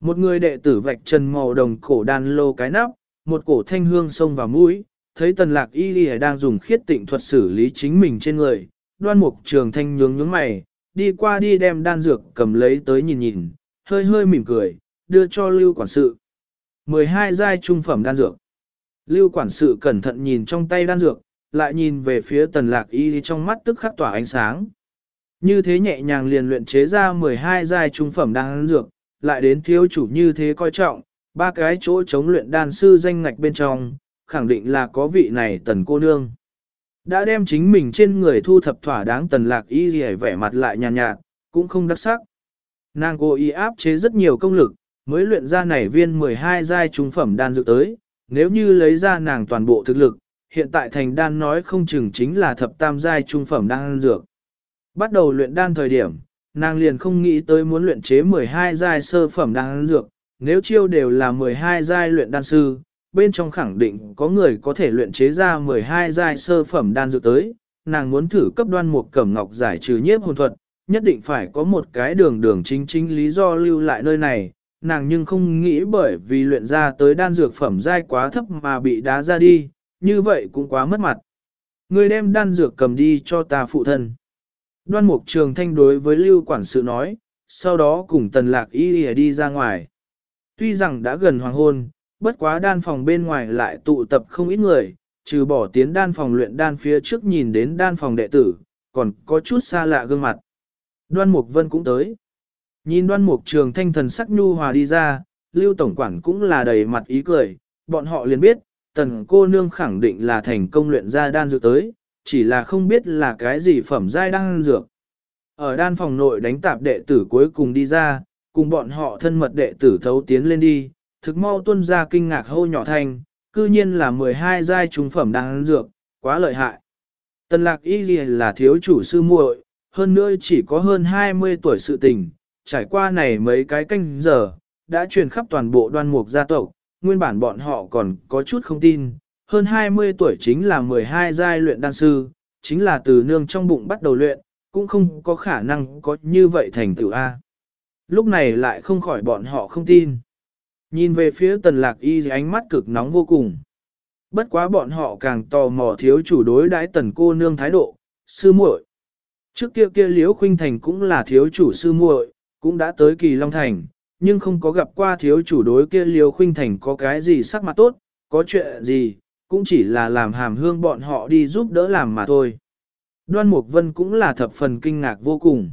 Một người đệ tử vạch trần màu đồng cổ đan lô cái nắp, một cổ thanh hương xông vào mũi, thấy tần lạc y lìa đang dùng khiết tịnh thuật xử lý chính mình trên người, đoan mục trường thanh nhướng nhướng mày, đi qua đi đem đan dược cầm lấy tới nhìn nhìn, hơi hơi mỉm cười, đưa cho lưu quản sự. 12 giai trung phẩm đan dược. Lưu quản sự cẩn thận nhìn trong tay đan dược, lại nhìn về phía tần lạc y trong mắt tức khắc tỏa ánh sáng. Như thế nhẹ nhàng liền luyện chế ra 12 giai trung phẩm đan dược, lại đến thiếu chủ như thế coi trọng, ba cái chỗ chống luyện đan sư danh ngạch bên trong, khẳng định là có vị này tần cô nương. Đã đem chính mình trên người thu thập thỏa đáng tần lạc y gì vẻ mặt lại nhàn nhạt, nhạt, cũng không đắc sắc. Nàng cố ý áp chế rất nhiều công lực, mới luyện ra nảy viên 12 giai trung phẩm đan dược tới, nếu như lấy ra nàng toàn bộ thực lực, hiện tại thành đan nói không chừng chính là thập tam giai trung phẩm đan dược. Bắt đầu luyện đan thời điểm, nàng liền không nghĩ tới muốn luyện chế 12 giai sơ phẩm đan dược, nếu chiêu đều là 12 giai luyện đan sư, bên trong khẳng định có người có thể luyện chế ra 12 giai sơ phẩm đan dược tới, nàng muốn thử cấp đoan một cẩm ngọc giải trừ nhiếp hồn thuật, nhất định phải có một cái đường đường chính chính lý do lưu lại nơi này, nàng nhưng không nghĩ bởi vì luyện ra tới đan dược phẩm dai quá thấp mà bị đá ra đi, như vậy cũng quá mất mặt. Người đem đan dược cầm đi cho ta phụ thân. Đoan mục trường thanh đối với lưu quản sự nói, sau đó cùng tần lạc y đi ra ngoài. Tuy rằng đã gần hoàng hôn, bất quá đan phòng bên ngoài lại tụ tập không ít người, trừ bỏ tiến đan phòng luyện đan phía trước nhìn đến đan phòng đệ tử, còn có chút xa lạ gương mặt. Đoan Mục Vân cũng tới. Nhìn đoan mục trường thanh thần sắc nhu hòa đi ra, lưu tổng quản cũng là đầy mặt ý cười, bọn họ liền biết, tần cô nương khẳng định là thành công luyện ra đan dược tới, chỉ là không biết là cái gì phẩm giai đan dược. Ở đan phòng nội đánh tạp đệ tử cuối cùng đi ra, cùng bọn họ thân mật đệ tử thấu tiến lên đi, thực mau tuân ra kinh ngạc hô nhỏ thanh, cư nhiên là 12 giai trung phẩm đan dược, quá lợi hại. Tần lạc y là thiếu chủ sư muội, hơn nữa chỉ có hơn 20 tuổi sự tình, trải qua này mấy cái canh giờ, đã truyền khắp toàn bộ đoan mục gia tộc, nguyên bản bọn họ còn có chút không tin, hơn 20 tuổi chính là 12 giai luyện đan sư, chính là từ nương trong bụng bắt đầu luyện, cũng không có khả năng có như vậy thành tựu A. Lúc này lại không khỏi bọn họ không tin. Nhìn về phía tần lạc y ánh mắt cực nóng vô cùng. Bất quá bọn họ càng tò mò thiếu chủ đối đãi tần cô nương thái độ, sư muội. Trước kia kia liễu khuynh thành cũng là thiếu chủ sư muội, cũng đã tới kỳ Long Thành, nhưng không có gặp qua thiếu chủ đối kia Liêu khuynh thành có cái gì sắc mặt tốt, có chuyện gì, cũng chỉ là làm hàm hương bọn họ đi giúp đỡ làm mà thôi. Đoan Mục Vân cũng là thập phần kinh ngạc vô cùng.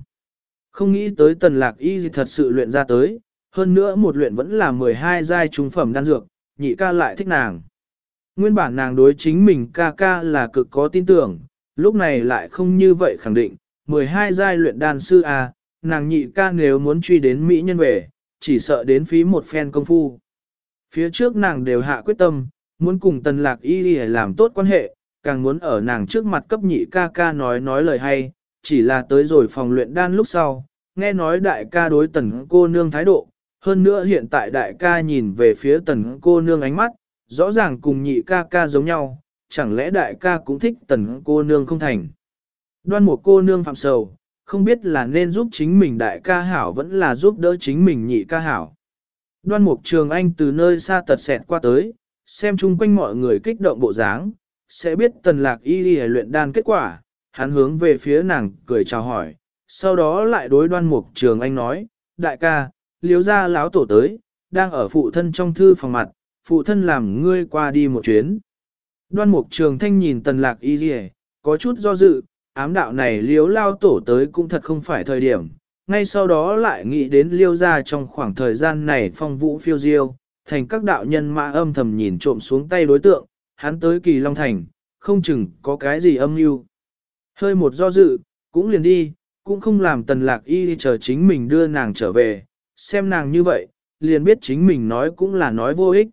Không nghĩ tới tần lạc y thật sự luyện ra tới, hơn nữa một luyện vẫn là 12 giai trung phẩm đan dược, nhị ca lại thích nàng. Nguyên bản nàng đối chính mình ca ca là cực có tin tưởng, lúc này lại không như vậy khẳng định, 12 giai luyện đan sư A, nàng nhị ca nếu muốn truy đến Mỹ nhân về, chỉ sợ đến phí một phen công phu. Phía trước nàng đều hạ quyết tâm, muốn cùng tần lạc y đi làm tốt quan hệ, càng muốn ở nàng trước mặt cấp nhị ca ca nói nói lời hay, chỉ là tới rồi phòng luyện đan lúc sau, nghe nói đại ca đối tần cô nương thái độ, hơn nữa hiện tại đại ca nhìn về phía tần cô nương ánh mắt, rõ ràng cùng nhị ca ca giống nhau, chẳng lẽ đại ca cũng thích tần cô nương không thành. Đoan một cô nương phạm sầu, không biết là nên giúp chính mình đại ca hảo vẫn là giúp đỡ chính mình nhị ca hảo. Đoan mục trường anh từ nơi xa tật xẹt qua tới, xem chung quanh mọi người kích động bộ dáng, sẽ biết tần lạc y đi luyện đan kết quả, hắn hướng về phía nàng cười chào hỏi, sau đó lại đối đoan mục trường anh nói, đại ca, liếu ra láo tổ tới, đang ở phụ thân trong thư phòng mặt, phụ thân làm ngươi qua đi một chuyến. Đoan mục trường thanh nhìn tần lạc y đi có chút do dự, ám đạo này liếu lao tổ tới cũng thật không phải thời điểm, ngay sau đó lại nghĩ đến liêu ra trong khoảng thời gian này phong vũ phiêu diêu, thành các đạo nhân mã âm thầm nhìn trộm xuống tay đối tượng, hắn tới kỳ Long Thành, không chừng có cái gì âm mưu. Hơi một do dự, cũng liền đi, cũng không làm tần lạc y chờ chính mình đưa nàng trở về, xem nàng như vậy, liền biết chính mình nói cũng là nói vô ích.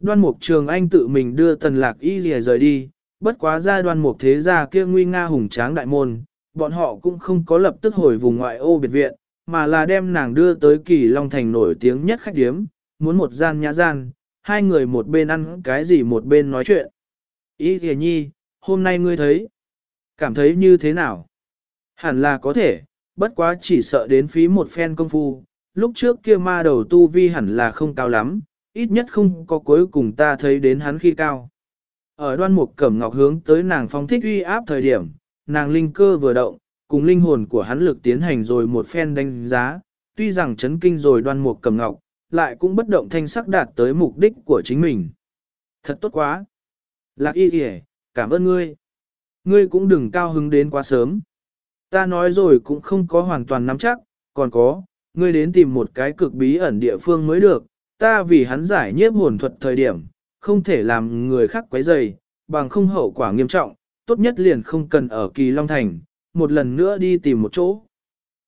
Đoan mục trường anh tự mình đưa tần lạc y rời đi, bất quá gia đoan một thế gia kia nguy nga hùng tráng đại môn, bọn họ cũng không có lập tức hồi vùng ngoại ô biệt viện, mà là đem nàng đưa tới kỳ Long Thành nổi tiếng nhất khách điếm, muốn một gian nhã gian, hai người một bên ăn cái gì một bên nói chuyện. Ý kìa nhi, hôm nay ngươi thấy, cảm thấy như thế nào? Hẳn là có thể, bất quá chỉ sợ đến phí một phen công phu, lúc trước kia ma đầu tu vi hẳn là không cao lắm, ít nhất không có cuối cùng ta thấy đến hắn khi cao. Ở đoan mục cẩm ngọc hướng tới nàng phong thích uy áp thời điểm, nàng linh cơ vừa động, cùng linh hồn của hắn lực tiến hành rồi một phen đánh giá, tuy rằng chấn kinh rồi đoan mục cẩm ngọc, lại cũng bất động thanh sắc đạt tới mục đích của chính mình. Thật tốt quá! Lạc y kìa, cảm ơn ngươi. Ngươi cũng đừng cao hứng đến quá sớm. Ta nói rồi cũng không có hoàn toàn nắm chắc, còn có, ngươi đến tìm một cái cực bí ẩn địa phương mới được, ta vì hắn giải nhiếp hồn thuật thời điểm, không thể làm người khác quấy rầy, bằng không hậu quả nghiêm trọng, tốt nhất liền không cần ở Kỳ Long Thành, một lần nữa đi tìm một chỗ.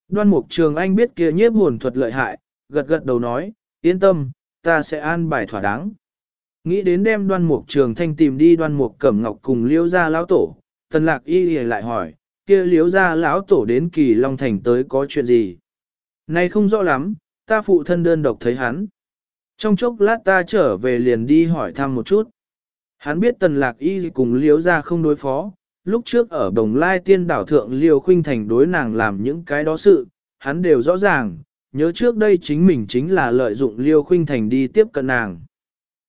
Đoan Mục Trường Anh biết kia nhiếp hồn thuật lợi hại, gật gật đầu nói, yên tâm, ta sẽ an bài thỏa đáng. Nghĩ đến đem đoan mục trường thanh tìm đi đoan mục cẩm ngọc cùng liễu gia lão tổ, tần lạc y lại hỏi, kia liễu gia lão tổ đến kỳ long thành tới có chuyện gì? Này không rõ lắm, ta phụ thân đơn độc thấy hắn. Trong chốc lát ta trở về liền đi hỏi thăm một chút. Hắn biết tần lạc y cùng liễu gia không đối phó, lúc trước ở đồng lai tiên đảo thượng liều khuynh thành đối nàng làm những cái đó sự, hắn đều rõ ràng, nhớ trước đây chính mình chính là lợi dụng liêu khuynh thành đi tiếp cận nàng.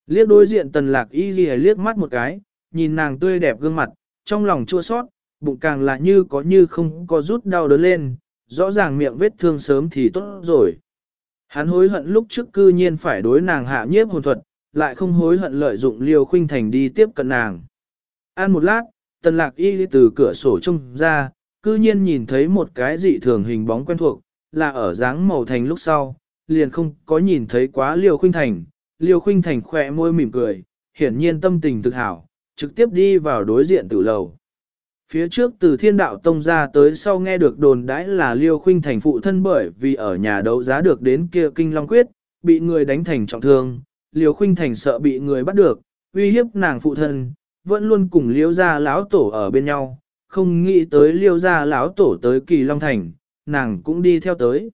Liếc đối diện tần lạc y ghi liếc mắt một cái, nhìn nàng tươi đẹp gương mặt, trong lòng chua sót, bụng càng là như có như không có rút đau đớn lên, rõ ràng miệng vết thương sớm thì tốt rồi. Hắn hối hận lúc trước cư nhiên phải đối nàng hạ nhiếp hồn thuật, lại không hối hận lợi dụng liều khuynh thành đi tiếp cận nàng. Ăn một lát, tần lạc y từ cửa sổ trông ra, cư nhiên nhìn thấy một cái dị thường hình bóng quen thuộc, là ở dáng màu thành lúc sau, liền không có nhìn thấy quá liều khuynh thành, liều khuynh thành khỏe môi mỉm cười, hiển nhiên tâm tình thực hảo, trực tiếp đi vào đối diện tử lầu. Phía trước từ thiên đạo tông ra tới sau nghe được đồn đãi là liêu khuynh thành phụ thân bởi vì ở nhà đấu giá được đến kia kinh long quyết, bị người đánh thành trọng thương, liêu khuynh thành sợ bị người bắt được, uy hiếp nàng phụ thân, vẫn luôn cùng liêu gia lão tổ ở bên nhau, không nghĩ tới liêu gia lão tổ tới kỳ long thành, nàng cũng đi theo tới.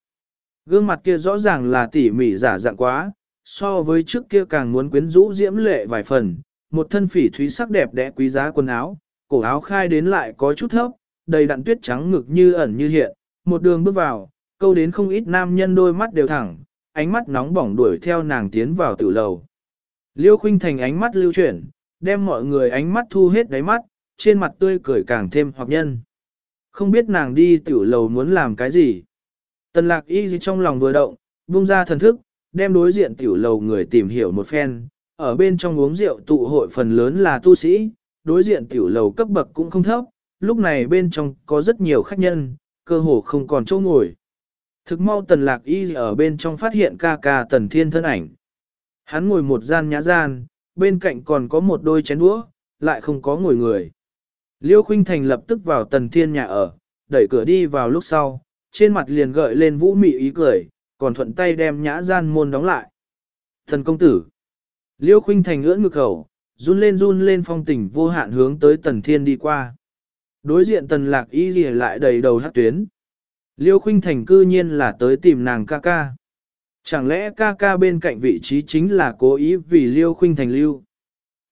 Gương mặt kia rõ ràng là tỉ mỉ giả dạng quá, so với trước kia càng muốn quyến rũ diễm lệ vài phần, một thân phỉ thúy sắc đẹp đẽ quý giá quần áo, cổ áo khai đến lại có chút thấp, đầy đặn tuyết trắng ngực như ẩn như hiện, một đường bước vào, câu đến không ít nam nhân đôi mắt đều thẳng, ánh mắt nóng bỏng đuổi theo nàng tiến vào tử lầu. Liêu khuynh thành ánh mắt lưu chuyển, đem mọi người ánh mắt thu hết đáy mắt, trên mặt tươi cười càng thêm hoặc nhân. Không biết nàng đi tiểu lầu muốn làm cái gì. Tần lạc y trong lòng vừa động, vung ra thần thức, đem đối diện tiểu lầu người tìm hiểu một phen, ở bên trong uống rượu tụ hội phần lớn là tu sĩ, đối diện tiểu lầu cấp bậc cũng không thấp, lúc này bên trong có rất nhiều khách nhân, cơ hồ không còn chỗ ngồi. Thực mau tần lạc y ở bên trong phát hiện ca ca tần thiên thân ảnh. Hắn ngồi một gian nhã gian, bên cạnh còn có một đôi chén đũa, lại không có ngồi người. Liêu Khuynh Thành lập tức vào tần thiên nhà ở, đẩy cửa đi vào lúc sau, trên mặt liền gợi lên vũ mị ý cười, còn thuận tay đem nhã gian môn đóng lại. Thần công tử. Liêu Khuynh Thành ngưỡng ngực khẩu, run lên run lên phong tình vô hạn hướng tới tần thiên đi qua. Đối diện tần lạc y gì lại đầy đầu hát tuyến. Liêu Khuynh Thành cư nhiên là tới tìm nàng ca ca. Chẳng lẽ ca ca bên cạnh vị trí chính là cố ý vì Liêu Khuynh Thành lưu.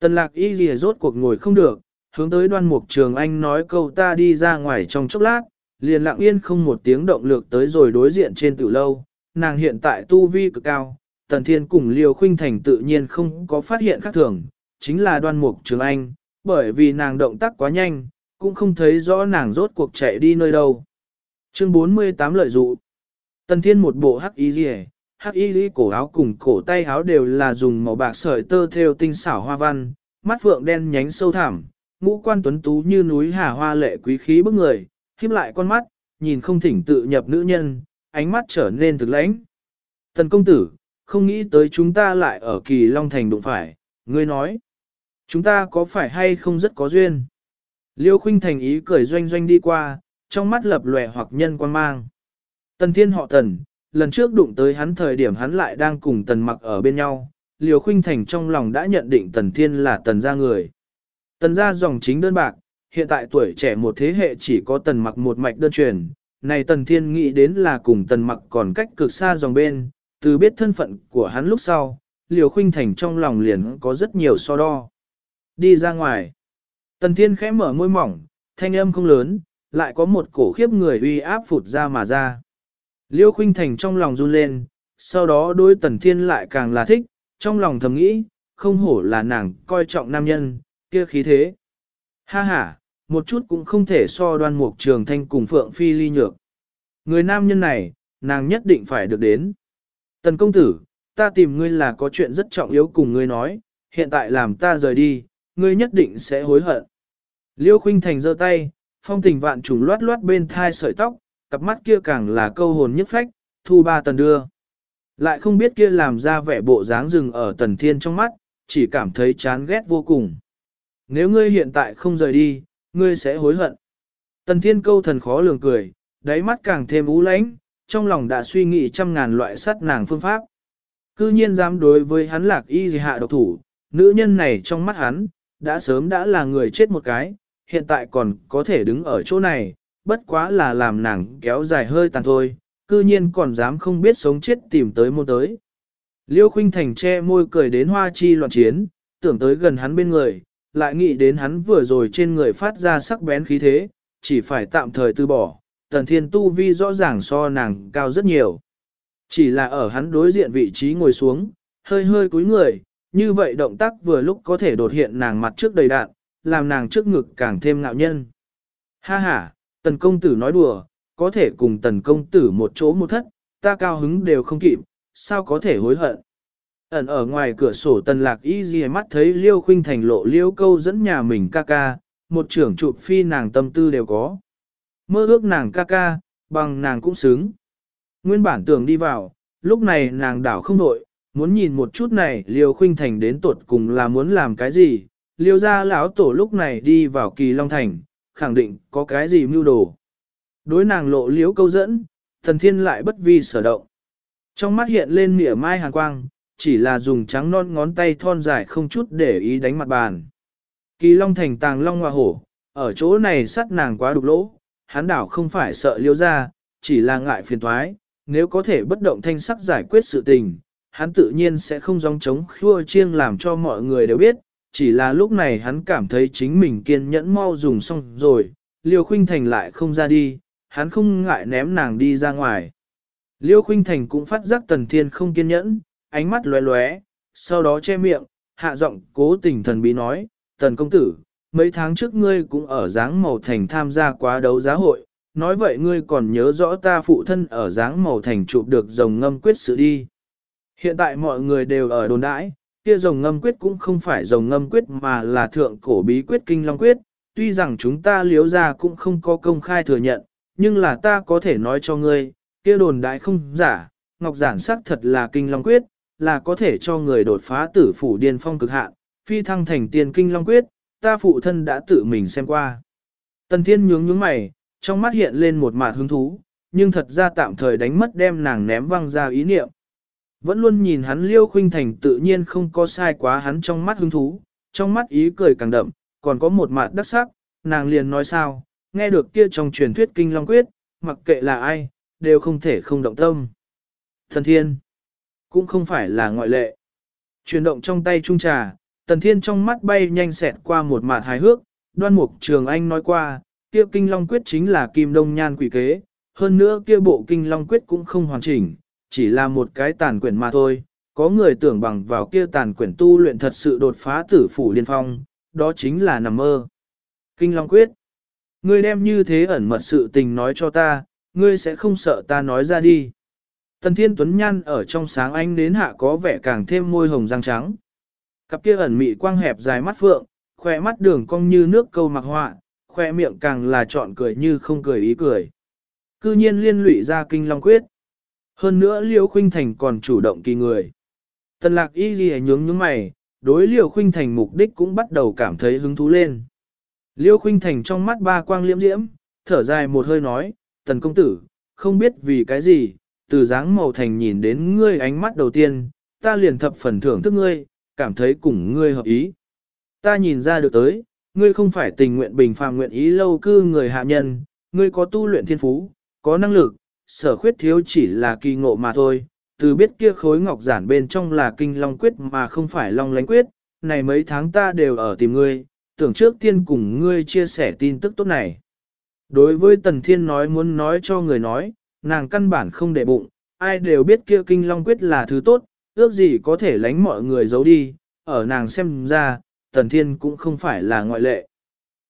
Tần lạc y gì rốt cuộc ngồi không được, hướng tới đoan mục trường anh nói câu ta đi ra ngoài trong chốc lát, liền lặng yên không một tiếng động lược tới rồi đối diện trên tử lâu, nàng hiện tại tu vi cực cao, tần thiên cùng liêu khuynh thành tự nhiên không có phát hiện khác thường, chính là đoan mục trường anh, bởi vì nàng động tác quá nhanh, cũng không thấy rõ nàng rốt cuộc chạy đi nơi đâu. Chương 48 lợi dụ Tần thiên một bộ hắc y rìa, hắc y cổ áo cùng cổ tay áo đều là dùng màu bạc sợi tơ theo tinh xảo hoa văn, mắt phượng đen nhánh sâu thẳm, ngũ quan tuấn tú như núi hà hoa lệ quý khí bức người, khiếp lại con mắt, nhìn không thỉnh tự nhập nữ nhân, ánh mắt trở nên thực lãnh. Tần công tử, không nghĩ tới chúng ta lại ở kỳ Long Thành đụng phải, ngươi nói. Chúng ta có phải hay không rất có duyên? Liêu khuynh thành ý cười doanh doanh đi qua, trong mắt lập lòe hoặc nhân quan mang. Tần thiên họ tần, lần trước đụng tới hắn thời điểm hắn lại đang cùng tần mặc ở bên nhau. Liêu khuynh thành trong lòng đã nhận định tần thiên là tần gia người. Tần gia dòng chính đơn bạc, hiện tại tuổi trẻ một thế hệ chỉ có tần mặc một mạch đơn truyền. Này tần thiên nghĩ đến là cùng tần mặc còn cách cực xa dòng bên, từ biết thân phận của hắn lúc sau, liều khuynh thành trong lòng liền có rất nhiều so đo. Đi ra ngoài. Tần thiên khẽ mở môi mỏng, thanh âm không lớn, lại có một cổ khiếp người uy áp phụt ra mà ra. Liêu khuynh thành trong lòng run lên, sau đó đối tần thiên lại càng là thích, trong lòng thầm nghĩ, không hổ là nàng coi trọng nam nhân, kia khí thế. Ha ha, một chút cũng không thể so đoan mục trường thanh cùng Phượng Phi ly nhược. Người nam nhân này, nàng nhất định phải được đến. Tần công tử, ta tìm ngươi là có chuyện rất trọng yếu cùng ngươi nói, hiện tại làm ta rời đi, ngươi nhất định sẽ hối hận. Liêu khuynh thành giơ tay, phong tình vạn trùng loát loát bên thai sợi tóc, cặp mắt kia càng là câu hồn nhất phách, thu ba tần đưa. Lại không biết kia làm ra vẻ bộ dáng rừng ở tần thiên trong mắt, chỉ cảm thấy chán ghét vô cùng. Nếu ngươi hiện tại không rời đi, ngươi sẽ hối hận. Tần thiên câu thần khó lường cười, đáy mắt càng thêm ú lãnh, trong lòng đã suy nghĩ trăm ngàn loại sát nàng phương pháp. Cư nhiên dám đối với hắn lạc y gì hạ độc thủ, nữ nhân này trong mắt hắn, đã sớm đã là người chết một cái, hiện tại còn có thể đứng ở chỗ này, bất quá là làm nàng kéo dài hơi tàn thôi, cư nhiên còn dám không biết sống chết tìm tới môn tới. Liêu khuynh thành che môi cười đến hoa chi loạn chiến, tưởng tới gần hắn bên người, lại nghĩ đến hắn vừa rồi trên người phát ra sắc bén khí thế, chỉ phải tạm thời từ bỏ, tần thiên tu vi rõ ràng so nàng cao rất nhiều. Chỉ là ở hắn đối diện vị trí ngồi xuống, hơi hơi cúi người, như vậy động tác vừa lúc có thể đột hiện nàng mặt trước đầy đạn, làm nàng trước ngực càng thêm ngạo nhân. Ha ha, tần công tử nói đùa, có thể cùng tần công tử một chỗ một thất, ta cao hứng đều không kịp, sao có thể hối hận. Ẩn ở ngoài cửa sổ tần lạc y gì mắt thấy liêu khuynh thành lộ liêu câu dẫn nhà mình ca ca, một trưởng chụp phi nàng tâm tư đều có. Mơ ước nàng ca ca, bằng nàng cũng xứng. Nguyên bản tưởng đi vào, lúc này nàng đảo không nội, muốn nhìn một chút này liêu khuynh thành đến tuột cùng là muốn làm cái gì. Liêu ra lão tổ lúc này đi vào kỳ long thành, khẳng định có cái gì mưu đồ. Đối nàng lộ liếu câu dẫn, thần thiên lại bất vi sở động. Trong mắt hiện lên mỉa mai hàn quang, chỉ là dùng trắng non ngón tay thon dài không chút để ý đánh mặt bàn. Kỳ long thành tàng long hoa hổ, ở chỗ này sắt nàng quá đục lỗ, hắn đảo không phải sợ liêu ra, chỉ là ngại phiền thoái, nếu có thể bất động thanh sắc giải quyết sự tình, hắn tự nhiên sẽ không dòng chống khua chiêng làm cho mọi người đều biết, chỉ là lúc này hắn cảm thấy chính mình kiên nhẫn mau dùng xong rồi, liêu khuynh thành lại không ra đi, hắn không ngại ném nàng đi ra ngoài. Liêu khuynh thành cũng phát giác tần thiên không kiên nhẫn, ánh mắt lóe lóe, sau đó che miệng, hạ giọng cố tình thần bí nói, tần công tử, mấy tháng trước ngươi cũng ở dáng màu thành tham gia quá đấu giá hội, nói vậy ngươi còn nhớ rõ ta phụ thân ở dáng màu thành chụp được rồng ngâm quyết sự đi. Hiện tại mọi người đều ở đồn đãi, kia rồng ngâm quyết cũng không phải rồng ngâm quyết mà là thượng cổ bí quyết kinh long quyết, tuy rằng chúng ta liếu ra cũng không có công khai thừa nhận, nhưng là ta có thể nói cho ngươi, kia đồn đại không giả, ngọc giản sắc thật là kinh long quyết, là có thể cho người đột phá tử phủ điên phong cực hạn, phi thăng thành tiền kinh long quyết, ta phụ thân đã tự mình xem qua. Tần thiên nhướng nhướng mày, trong mắt hiện lên một mạt hứng thú, nhưng thật ra tạm thời đánh mất đem nàng ném văng ra ý niệm. Vẫn luôn nhìn hắn liêu khuynh thành tự nhiên không có sai quá hắn trong mắt hứng thú, trong mắt ý cười càng đậm, còn có một mặt đắc sắc, nàng liền nói sao, nghe được kia trong truyền thuyết kinh long quyết, mặc kệ là ai, đều không thể không động tâm. Thần thiên, cũng không phải là ngoại lệ. Chuyển động trong tay trung trà, tần thiên trong mắt bay nhanh xẹt qua một mặt hài hước, đoan mục trường anh nói qua, kia kinh long quyết chính là kim đông nhan quỷ kế, hơn nữa kia bộ kinh long quyết cũng không hoàn chỉnh, chỉ là một cái tàn quyển mà thôi. Có người tưởng bằng vào kia tàn quyển tu luyện thật sự đột phá tử phủ liên phong, đó chính là nằm mơ. Kinh Long Quyết Ngươi đem như thế ẩn mật sự tình nói cho ta, ngươi sẽ không sợ ta nói ra đi. Tần Thiên Tuấn Nhăn ở trong sáng ánh đến hạ có vẻ càng thêm môi hồng răng trắng. Cặp kia ẩn mị quang hẹp dài mắt phượng, khỏe mắt đường cong như nước câu mặc họa, khỏe miệng càng là trọn cười như không cười ý cười. Cư nhiên liên lụy ra kinh long quyết. Hơn nữa Liêu Khuynh Thành còn chủ động kỳ người. Tần lạc y ghi nhướng nhướng mày, đối Liêu Khuynh Thành mục đích cũng bắt đầu cảm thấy hứng thú lên. Liêu Khuynh Thành trong mắt ba quang liễm diễm, thở dài một hơi nói, tần công tử, không biết vì cái gì, từ dáng màu thành nhìn đến ngươi ánh mắt đầu tiên, ta liền thập phần thưởng thức ngươi, cảm thấy cùng ngươi hợp ý. Ta nhìn ra được tới, ngươi không phải tình nguyện bình phàm nguyện ý lâu cư người hạ nhân, ngươi có tu luyện thiên phú, có năng lực, sở khuyết thiếu chỉ là kỳ ngộ mà thôi. Từ biết kia khối ngọc giản bên trong là kinh long quyết mà không phải long lánh quyết, này mấy tháng ta đều ở tìm ngươi, tưởng trước tiên cùng ngươi chia sẻ tin tức tốt này. Đối với Tần Thiên nói muốn nói cho người nói, nàng căn bản không để bụng, ai đều biết kia kinh long quyết là thứ tốt, ước gì có thể lánh mọi người giấu đi, ở nàng xem ra, Tần Thiên cũng không phải là ngoại lệ.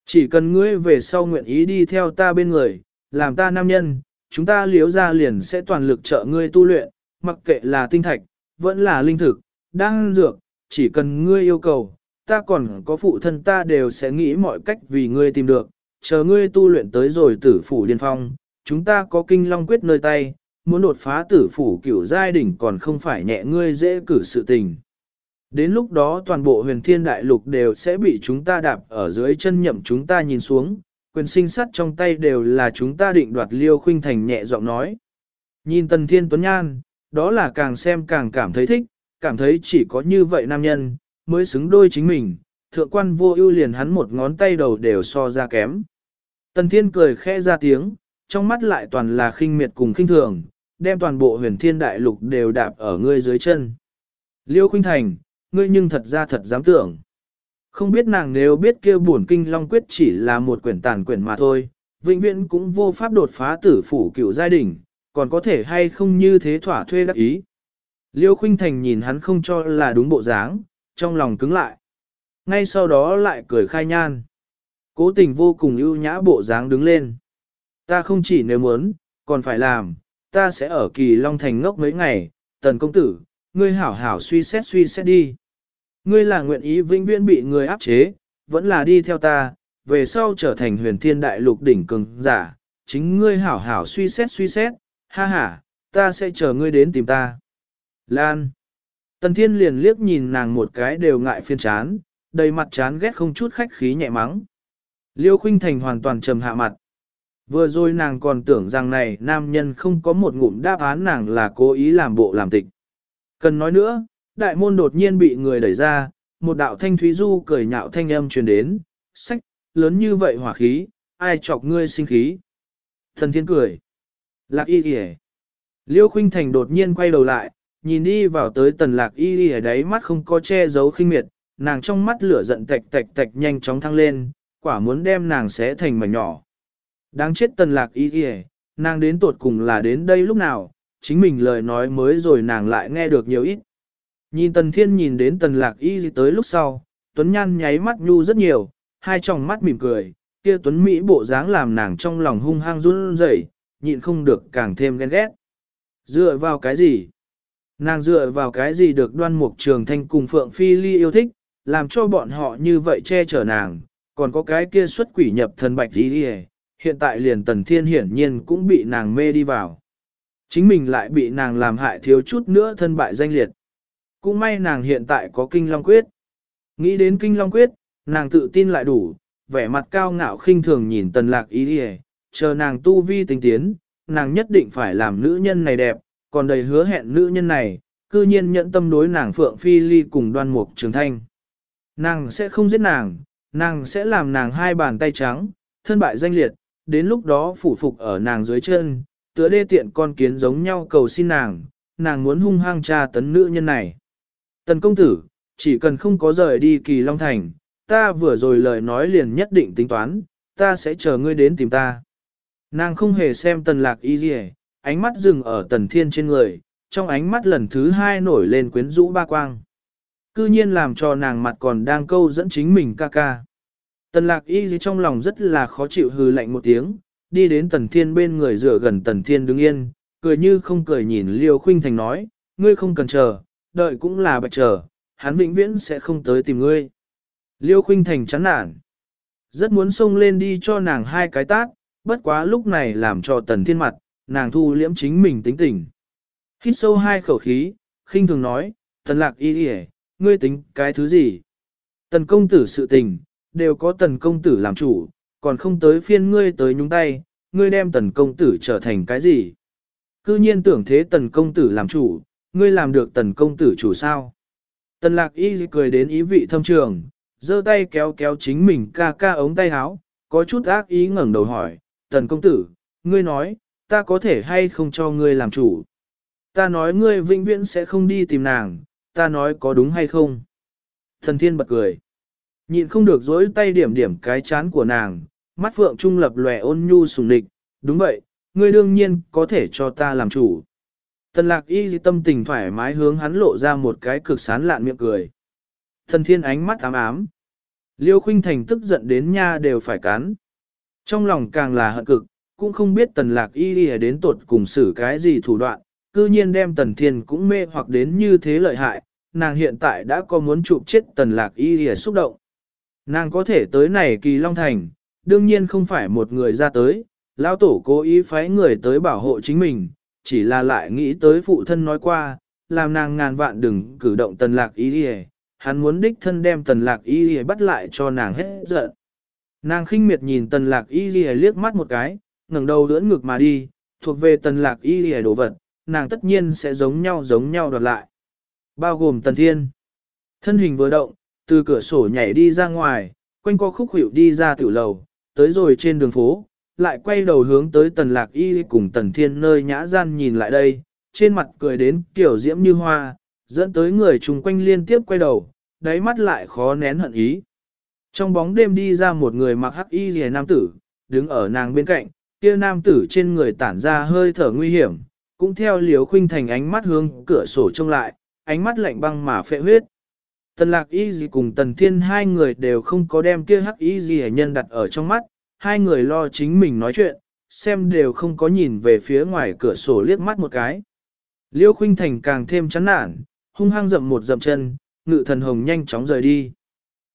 Chỉ cần ngươi về sau nguyện ý đi theo ta bên người, làm ta nam nhân, chúng ta liếu ra liền sẽ toàn lực trợ ngươi tu luyện, mặc kệ là tinh thạch, vẫn là linh thực, đang dược, chỉ cần ngươi yêu cầu, ta còn có phụ thân ta đều sẽ nghĩ mọi cách vì ngươi tìm được, chờ ngươi tu luyện tới rồi tử phủ điên phong, chúng ta có kinh long quyết nơi tay, muốn đột phá tử phủ cửu giai đỉnh còn không phải nhẹ ngươi dễ cử sự tình. Đến lúc đó toàn bộ huyền thiên đại lục đều sẽ bị chúng ta đạp ở dưới chân nhậm chúng ta nhìn xuống, quyền sinh sát trong tay đều là chúng ta định đoạt liêu khuynh thành nhẹ giọng nói. Nhìn tần thiên tuấn nhan, đó là càng xem càng cảm thấy thích, cảm thấy chỉ có như vậy nam nhân, mới xứng đôi chính mình, thượng quan vô ưu liền hắn một ngón tay đầu đều so ra kém. Tần thiên cười khẽ ra tiếng, trong mắt lại toàn là khinh miệt cùng khinh thường, đem toàn bộ huyền thiên đại lục đều đạp ở ngươi dưới chân. Liêu khuynh thành, ngươi nhưng thật ra thật dám tưởng. Không biết nàng nếu biết kia buồn kinh long quyết chỉ là một quyển tàn quyển mà thôi, vĩnh viễn cũng vô pháp đột phá tử phủ cựu giai đỉnh, còn có thể hay không như thế thỏa thuê đắc ý. Liêu khuynh thành nhìn hắn không cho là đúng bộ dáng, trong lòng cứng lại. Ngay sau đó lại cười khai nhan. Cố tình vô cùng ưu nhã bộ dáng đứng lên. Ta không chỉ nếu muốn, còn phải làm, ta sẽ ở kỳ Long Thành ngốc mấy ngày, tần công tử, ngươi hảo hảo suy xét suy xét đi. Ngươi là nguyện ý vĩnh viễn bị người áp chế, vẫn là đi theo ta, về sau trở thành huyền thiên đại lục đỉnh cường giả, chính ngươi hảo hảo suy xét suy xét, ha ha, ta sẽ chờ ngươi đến tìm ta. Lan. Tần thiên liền liếc nhìn nàng một cái đều ngại phiên chán, đầy mặt chán ghét không chút khách khí nhẹ mắng. Liêu khuynh thành hoàn toàn trầm hạ mặt. Vừa rồi nàng còn tưởng rằng này nam nhân không có một ngụm đáp án nàng là cố ý làm bộ làm tịch. Cần nói nữa, đại môn đột nhiên bị người đẩy ra, một đạo thanh thúy du cười nhạo thanh âm truyền đến, sách, lớn như vậy hỏa khí, ai chọc ngươi sinh khí. Thần thiên cười. Lạc y kìa. Liêu khuynh thành đột nhiên quay đầu lại, nhìn đi vào tới tần lạc y kìa đáy mắt không có che giấu khinh miệt, nàng trong mắt lửa giận tạch tạch tạch nhanh chóng thăng lên, quả muốn đem nàng xé thành mảnh nhỏ. Đáng chết tần lạc y kìa, nàng đến tột cùng là đến đây lúc nào, chính mình lời nói mới rồi nàng lại nghe được nhiều ít. Nhìn tần thiên nhìn đến tần lạc y tới lúc sau, Tuấn Nhan nháy mắt nhu rất nhiều, hai tròng mắt mỉm cười, kia Tuấn Mỹ bộ dáng làm nàng trong lòng hung hăng run rẩy, nhịn không được càng thêm ghen ghét. Dựa vào cái gì? Nàng dựa vào cái gì được đoan mục trường thanh cùng Phượng Phi Ly yêu thích, làm cho bọn họ như vậy che chở nàng, còn có cái kia xuất quỷ nhập thần bạch đi đi hiện tại liền tần thiên hiển nhiên cũng bị nàng mê đi vào. Chính mình lại bị nàng làm hại thiếu chút nữa thân bại danh liệt. Cũng may nàng hiện tại có kinh long quyết. Nghĩ đến kinh long quyết, nàng tự tin lại đủ, vẻ mặt cao ngạo khinh thường nhìn tần lạc ý đi chờ nàng tu vi tinh tiến, nàng nhất định phải làm nữ nhân này đẹp, còn đầy hứa hẹn nữ nhân này, cư nhiên nhận tâm đối nàng Phượng Phi Ly cùng đoan mục trường thanh. Nàng sẽ không giết nàng, nàng sẽ làm nàng hai bàn tay trắng, thân bại danh liệt, đến lúc đó phủ phục ở nàng dưới chân, tựa đê tiện con kiến giống nhau cầu xin nàng, nàng muốn hung hăng tra tấn nữ nhân này. Tần công tử, chỉ cần không có rời đi kỳ Long Thành, ta vừa rồi lời nói liền nhất định tính toán, ta sẽ chờ ngươi đến tìm ta. Nàng không hề xem tần lạc y gì ánh mắt dừng ở tần thiên trên người, trong ánh mắt lần thứ hai nổi lên quyến rũ ba quang. Cư nhiên làm cho nàng mặt còn đang câu dẫn chính mình ca ca. Tần lạc y gì trong lòng rất là khó chịu hừ lạnh một tiếng, đi đến tần thiên bên người dựa gần tần thiên đứng yên, cười như không cười nhìn liêu khuynh thành nói, ngươi không cần chờ, đợi cũng là bạch chờ, hắn vĩnh viễn sẽ không tới tìm ngươi. Liêu khuynh thành chán nản. Rất muốn xông lên đi cho nàng hai cái tát, bất quá lúc này làm cho tần thiên mặt, nàng thu liễm chính mình tính tình. Hít sâu hai khẩu khí, khinh thường nói, tần lạc y đi ngươi tính cái thứ gì? Tần công tử sự tình, đều có tần công tử làm chủ, còn không tới phiên ngươi tới nhúng tay, ngươi đem tần công tử trở thành cái gì? Cư nhiên tưởng thế tần công tử làm chủ, ngươi làm được tần công tử chủ sao? Tần lạc y cười đến ý vị thâm trường, giơ tay kéo kéo chính mình ca ca ống tay áo, có chút ác ý ngẩng đầu hỏi, tần công tử, ngươi nói, ta có thể hay không cho ngươi làm chủ? Ta nói ngươi vĩnh viễn sẽ không đi tìm nàng, ta nói có đúng hay không? Thần thiên bật cười. Nhịn không được dối tay điểm điểm cái chán của nàng, mắt phượng trung lập lòe ôn nhu sùng địch, đúng vậy, ngươi đương nhiên có thể cho ta làm chủ. Tần lạc y tâm tình thoải mái hướng hắn lộ ra một cái cực sán lạn miệng cười. Thần thiên ánh mắt ám ám. Liêu khuynh thành tức giận đến nha đều phải cắn. Trong lòng càng là hận cực, cũng không biết tần lạc y đi đến tột cùng xử cái gì thủ đoạn, cư nhiên đem tần thiên cũng mê hoặc đến như thế lợi hại, nàng hiện tại đã có muốn chụp chết tần lạc y đi xúc động. Nàng có thể tới này kỳ long thành, đương nhiên không phải một người ra tới, lão tổ cố ý phái người tới bảo hộ chính mình, chỉ là lại nghĩ tới phụ thân nói qua, làm nàng ngàn vạn đừng cử động tần lạc ý đi hắn muốn đích thân đem tần lạc y ghi bắt lại cho nàng hết giận. Nàng khinh miệt nhìn tần lạc y ghi liếc mắt một cái, ngẩng đầu đưỡn ngực mà đi, thuộc về tần lạc y ghi đồ vật, nàng tất nhiên sẽ giống nhau giống nhau đoạt lại. Bao gồm tần thiên. Thân hình vừa động, từ cửa sổ nhảy đi ra ngoài, quanh co khúc hiệu đi ra tiểu lầu, tới rồi trên đường phố, lại quay đầu hướng tới tần lạc y cùng tần thiên nơi nhã gian nhìn lại đây, trên mặt cười đến kiểu diễm như hoa, dẫn tới người chung quanh liên tiếp quay đầu, đáy mắt lại khó nén hận ý. Trong bóng đêm đi ra một người mặc hắc y rìa nam tử, đứng ở nàng bên cạnh, kia nam tử trên người tản ra hơi thở nguy hiểm, cũng theo liều khuynh thành ánh mắt hướng cửa sổ trông lại, ánh mắt lạnh băng mà phệ huyết. Tần lạc y gì cùng tần thiên hai người đều không có đem kia hắc y gì nhân đặt ở trong mắt, hai người lo chính mình nói chuyện, xem đều không có nhìn về phía ngoài cửa sổ liếc mắt một cái. Liêu khuynh thành càng thêm chán nản, hung hăng dậm một dậm chân, ngự thần hồng nhanh chóng rời đi.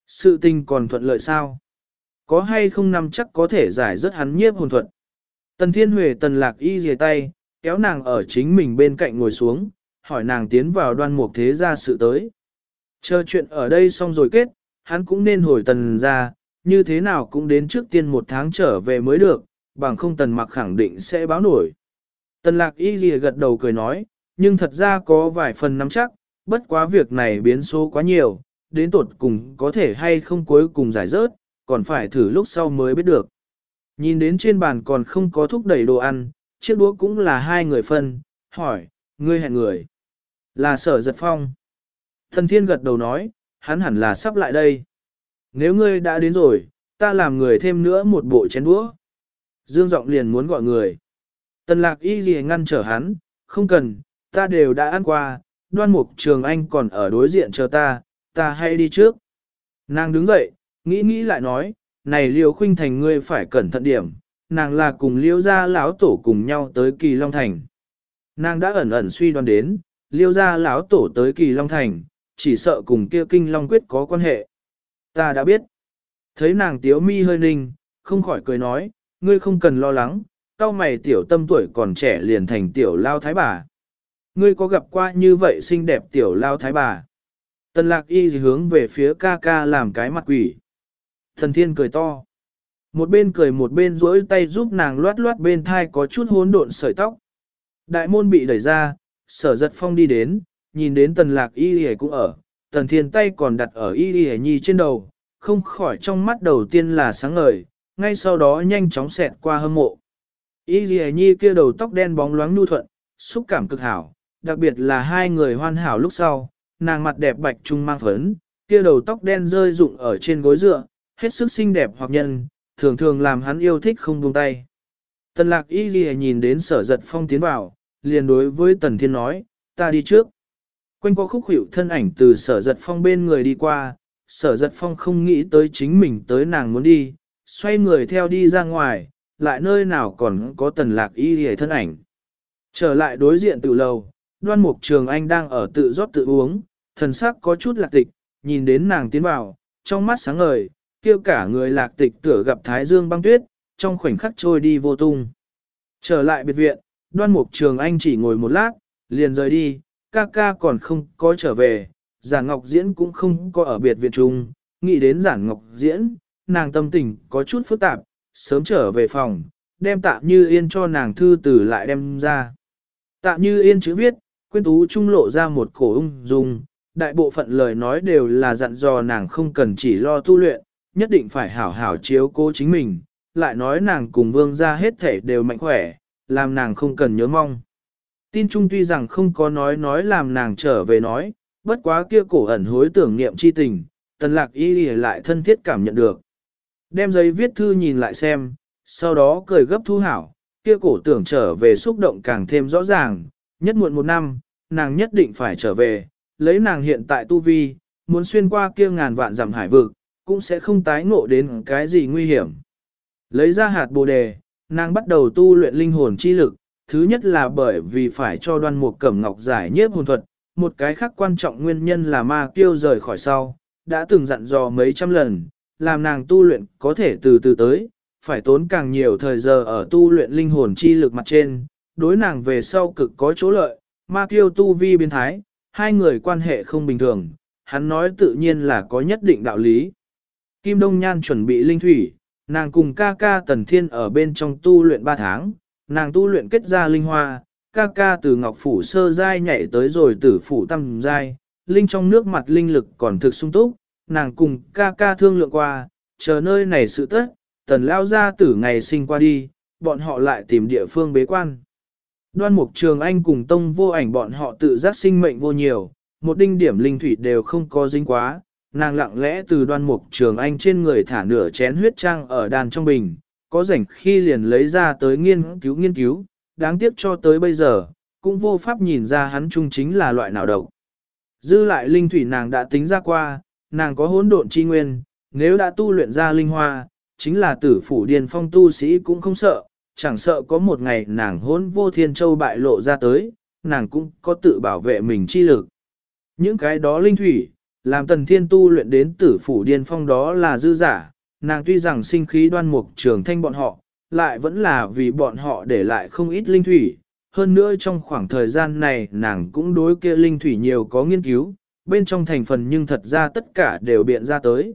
Sự tình còn thuận lợi sao? Có hay không nằm chắc có thể giải rất hắn nhiếp hồn thuật. Tần Thiên Huệ tần lạc y dìa tay, kéo nàng ở chính mình bên cạnh ngồi xuống, hỏi nàng tiến vào đoan mục thế ra sự tới. Chờ chuyện ở đây xong rồi kết, hắn cũng nên hồi tần ra, như thế nào cũng đến trước tiên một tháng trở về mới được, bằng không tần mặc khẳng định sẽ báo nổi. Tần lạc y ghi gật đầu cười nói, nhưng thật ra có vài phần nắm chắc, bất quá việc này biến số quá nhiều, đến tột cùng có thể hay không cuối cùng giải rớt, còn phải thử lúc sau mới biết được. Nhìn đến trên bàn còn không có thúc đẩy đồ ăn, chiếc đũa cũng là hai người phân, hỏi, ngươi hẹn người. Là sở giật phong. Thần thiên gật đầu nói, hắn hẳn là sắp lại đây. Nếu ngươi đã đến rồi, ta làm người thêm nữa một bộ chén đũa. Dương giọng liền muốn gọi người. Tần lạc y gì ngăn trở hắn, không cần, ta đều đã ăn qua, đoan mục trường anh còn ở đối diện chờ ta, ta hay đi trước. Nàng đứng dậy, nghĩ nghĩ lại nói, này liêu khuynh thành ngươi phải cẩn thận điểm, nàng là cùng liêu gia lão tổ cùng nhau tới kỳ Long Thành. Nàng đã ẩn ẩn suy đoán đến, liêu gia lão tổ tới kỳ Long Thành, chỉ sợ cùng kia kinh Long Quyết có quan hệ. Ta đã biết. Thấy nàng tiếu mi hơi ninh, không khỏi cười nói, ngươi không cần lo lắng, cao mày tiểu tâm tuổi còn trẻ liền thành tiểu lao thái bà. Ngươi có gặp qua như vậy xinh đẹp tiểu lao thái bà? Tần lạc y hướng về phía ca ca làm cái mặt quỷ. Thần thiên cười to. Một bên cười một bên duỗi tay giúp nàng loát loát bên thai có chút hỗn độn sợi tóc. Đại môn bị đẩy ra, sở giật phong đi đến, nhìn đến tần lạc y cũng ở, tần thiên tay còn đặt ở y Y nhi trên đầu, không khỏi trong mắt đầu tiên là sáng ngời, ngay sau đó nhanh chóng xẹt qua hâm mộ. Y Y nhi kia đầu tóc đen bóng loáng nhu thuận, xúc cảm cực hảo, đặc biệt là hai người hoàn hảo lúc sau, nàng mặt đẹp bạch trung mang phấn, kia đầu tóc đen rơi rụng ở trên gối dựa, hết sức xinh đẹp hoặc nhân, thường thường làm hắn yêu thích không buông tay. Tần lạc y ghi nhìn đến sở giật phong tiến vào, liền đối với tần thiên nói, ta đi trước. Quanh có khúc hiệu thân ảnh từ sở giật phong bên người đi qua, sở giật phong không nghĩ tới chính mình tới nàng muốn đi, xoay người theo đi ra ngoài, lại nơi nào còn có tần lạc y hề thân ảnh. Trở lại đối diện tự lầu, đoan mục trường anh đang ở tự rót tự uống, thần sắc có chút lạc tịch, nhìn đến nàng tiến vào, trong mắt sáng ngời, kêu cả người lạc tịch tựa gặp thái dương băng tuyết, trong khoảnh khắc trôi đi vô tung. Trở lại biệt viện, đoan mục trường anh chỉ ngồi một lát, liền rời đi, ca ca còn không có trở về, giản ngọc diễn cũng không có ở biệt viện chung, nghĩ đến giản ngọc diễn, nàng tâm tình có chút phức tạp, sớm trở về phòng, đem tạm như yên cho nàng thư từ lại đem ra. Tạm như yên chữ viết, quyên tú trung lộ ra một cổ ung dung, đại bộ phận lời nói đều là dặn dò nàng không cần chỉ lo tu luyện, nhất định phải hảo hảo chiếu cố chính mình, lại nói nàng cùng vương gia hết thể đều mạnh khỏe, làm nàng không cần nhớ mong. Tin trung tuy rằng không có nói nói làm nàng trở về nói, bất quá kia cổ ẩn hối tưởng niệm chi tình, tần lạc y lại thân thiết cảm nhận được. Đem giấy viết thư nhìn lại xem, sau đó cười gấp thu hảo, kia cổ tưởng trở về xúc động càng thêm rõ ràng, nhất muộn một năm, nàng nhất định phải trở về, lấy nàng hiện tại tu vi, muốn xuyên qua kia ngàn vạn dặm hải vực, cũng sẽ không tái ngộ đến cái gì nguy hiểm. Lấy ra hạt bồ đề, nàng bắt đầu tu luyện linh hồn chi lực, thứ nhất là bởi vì phải cho đoan mục cẩm ngọc giải nhiếp hồn thuật, một cái khác quan trọng nguyên nhân là ma kiêu rời khỏi sau, đã từng dặn dò mấy trăm lần, làm nàng tu luyện có thể từ từ tới, phải tốn càng nhiều thời giờ ở tu luyện linh hồn chi lực mặt trên, đối nàng về sau cực có chỗ lợi, ma kiêu tu vi biến thái, hai người quan hệ không bình thường, hắn nói tự nhiên là có nhất định đạo lý. Kim Đông Nhan chuẩn bị linh thủy, nàng cùng ca ca Tần Thiên ở bên trong tu luyện 3 tháng, nàng tu luyện kết ra linh hoa, ca ca từ ngọc phủ sơ giai nhảy tới rồi tử phủ tăng giai, linh trong nước mặt linh lực còn thực sung túc, nàng cùng ca ca thương lượng qua, chờ nơi này sự tất, tần lao ra tử ngày sinh qua đi, bọn họ lại tìm địa phương bế quan. Đoan mục trường anh cùng tông vô ảnh bọn họ tự giác sinh mệnh vô nhiều, một đinh điểm linh thủy đều không có dính quá, nàng lặng lẽ từ đoan mục trường anh trên người thả nửa chén huyết trang ở đàn trong bình, có rảnh khi liền lấy ra tới nghiên cứu nghiên cứu, đáng tiếc cho tới bây giờ, cũng vô pháp nhìn ra hắn trung chính là loại nào độc. Dư lại linh thủy nàng đã tính ra qua, nàng có hỗn độn chi nguyên, nếu đã tu luyện ra linh hoa, chính là tử phủ điền phong tu sĩ cũng không sợ, chẳng sợ có một ngày nàng hỗn vô thiên châu bại lộ ra tới, nàng cũng có tự bảo vệ mình chi lực. Những cái đó linh thủy, làm tần thiên tu luyện đến tử phủ điên phong đó là dư giả, nàng tuy rằng sinh khí đoan mục trường thanh bọn họ, lại vẫn là vì bọn họ để lại không ít linh thủy. Hơn nữa trong khoảng thời gian này nàng cũng đối kia linh thủy nhiều có nghiên cứu, bên trong thành phần nhưng thật ra tất cả đều biện ra tới.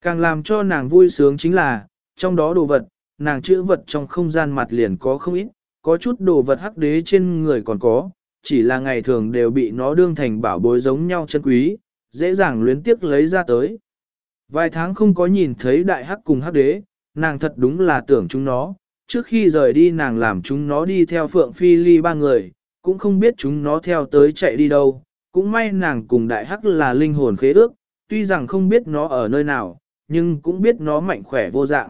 Càng làm cho nàng vui sướng chính là, trong đó đồ vật, nàng chữ vật trong không gian mặt liền có không ít, có chút đồ vật hắc đế trên người còn có, chỉ là ngày thường đều bị nó đương thành bảo bối giống nhau chân quý, dễ dàng luyến tiếc lấy ra tới. Vài tháng không có nhìn thấy đại hắc cùng hắc đế, nàng thật đúng là tưởng chúng nó, trước khi rời đi nàng làm chúng nó đi theo Phượng Phi Ly ba người, cũng không biết chúng nó theo tới chạy đi đâu, cũng may nàng cùng đại hắc là linh hồn khế ước, tuy rằng không biết nó ở nơi nào, nhưng cũng biết nó mạnh khỏe vô dạng.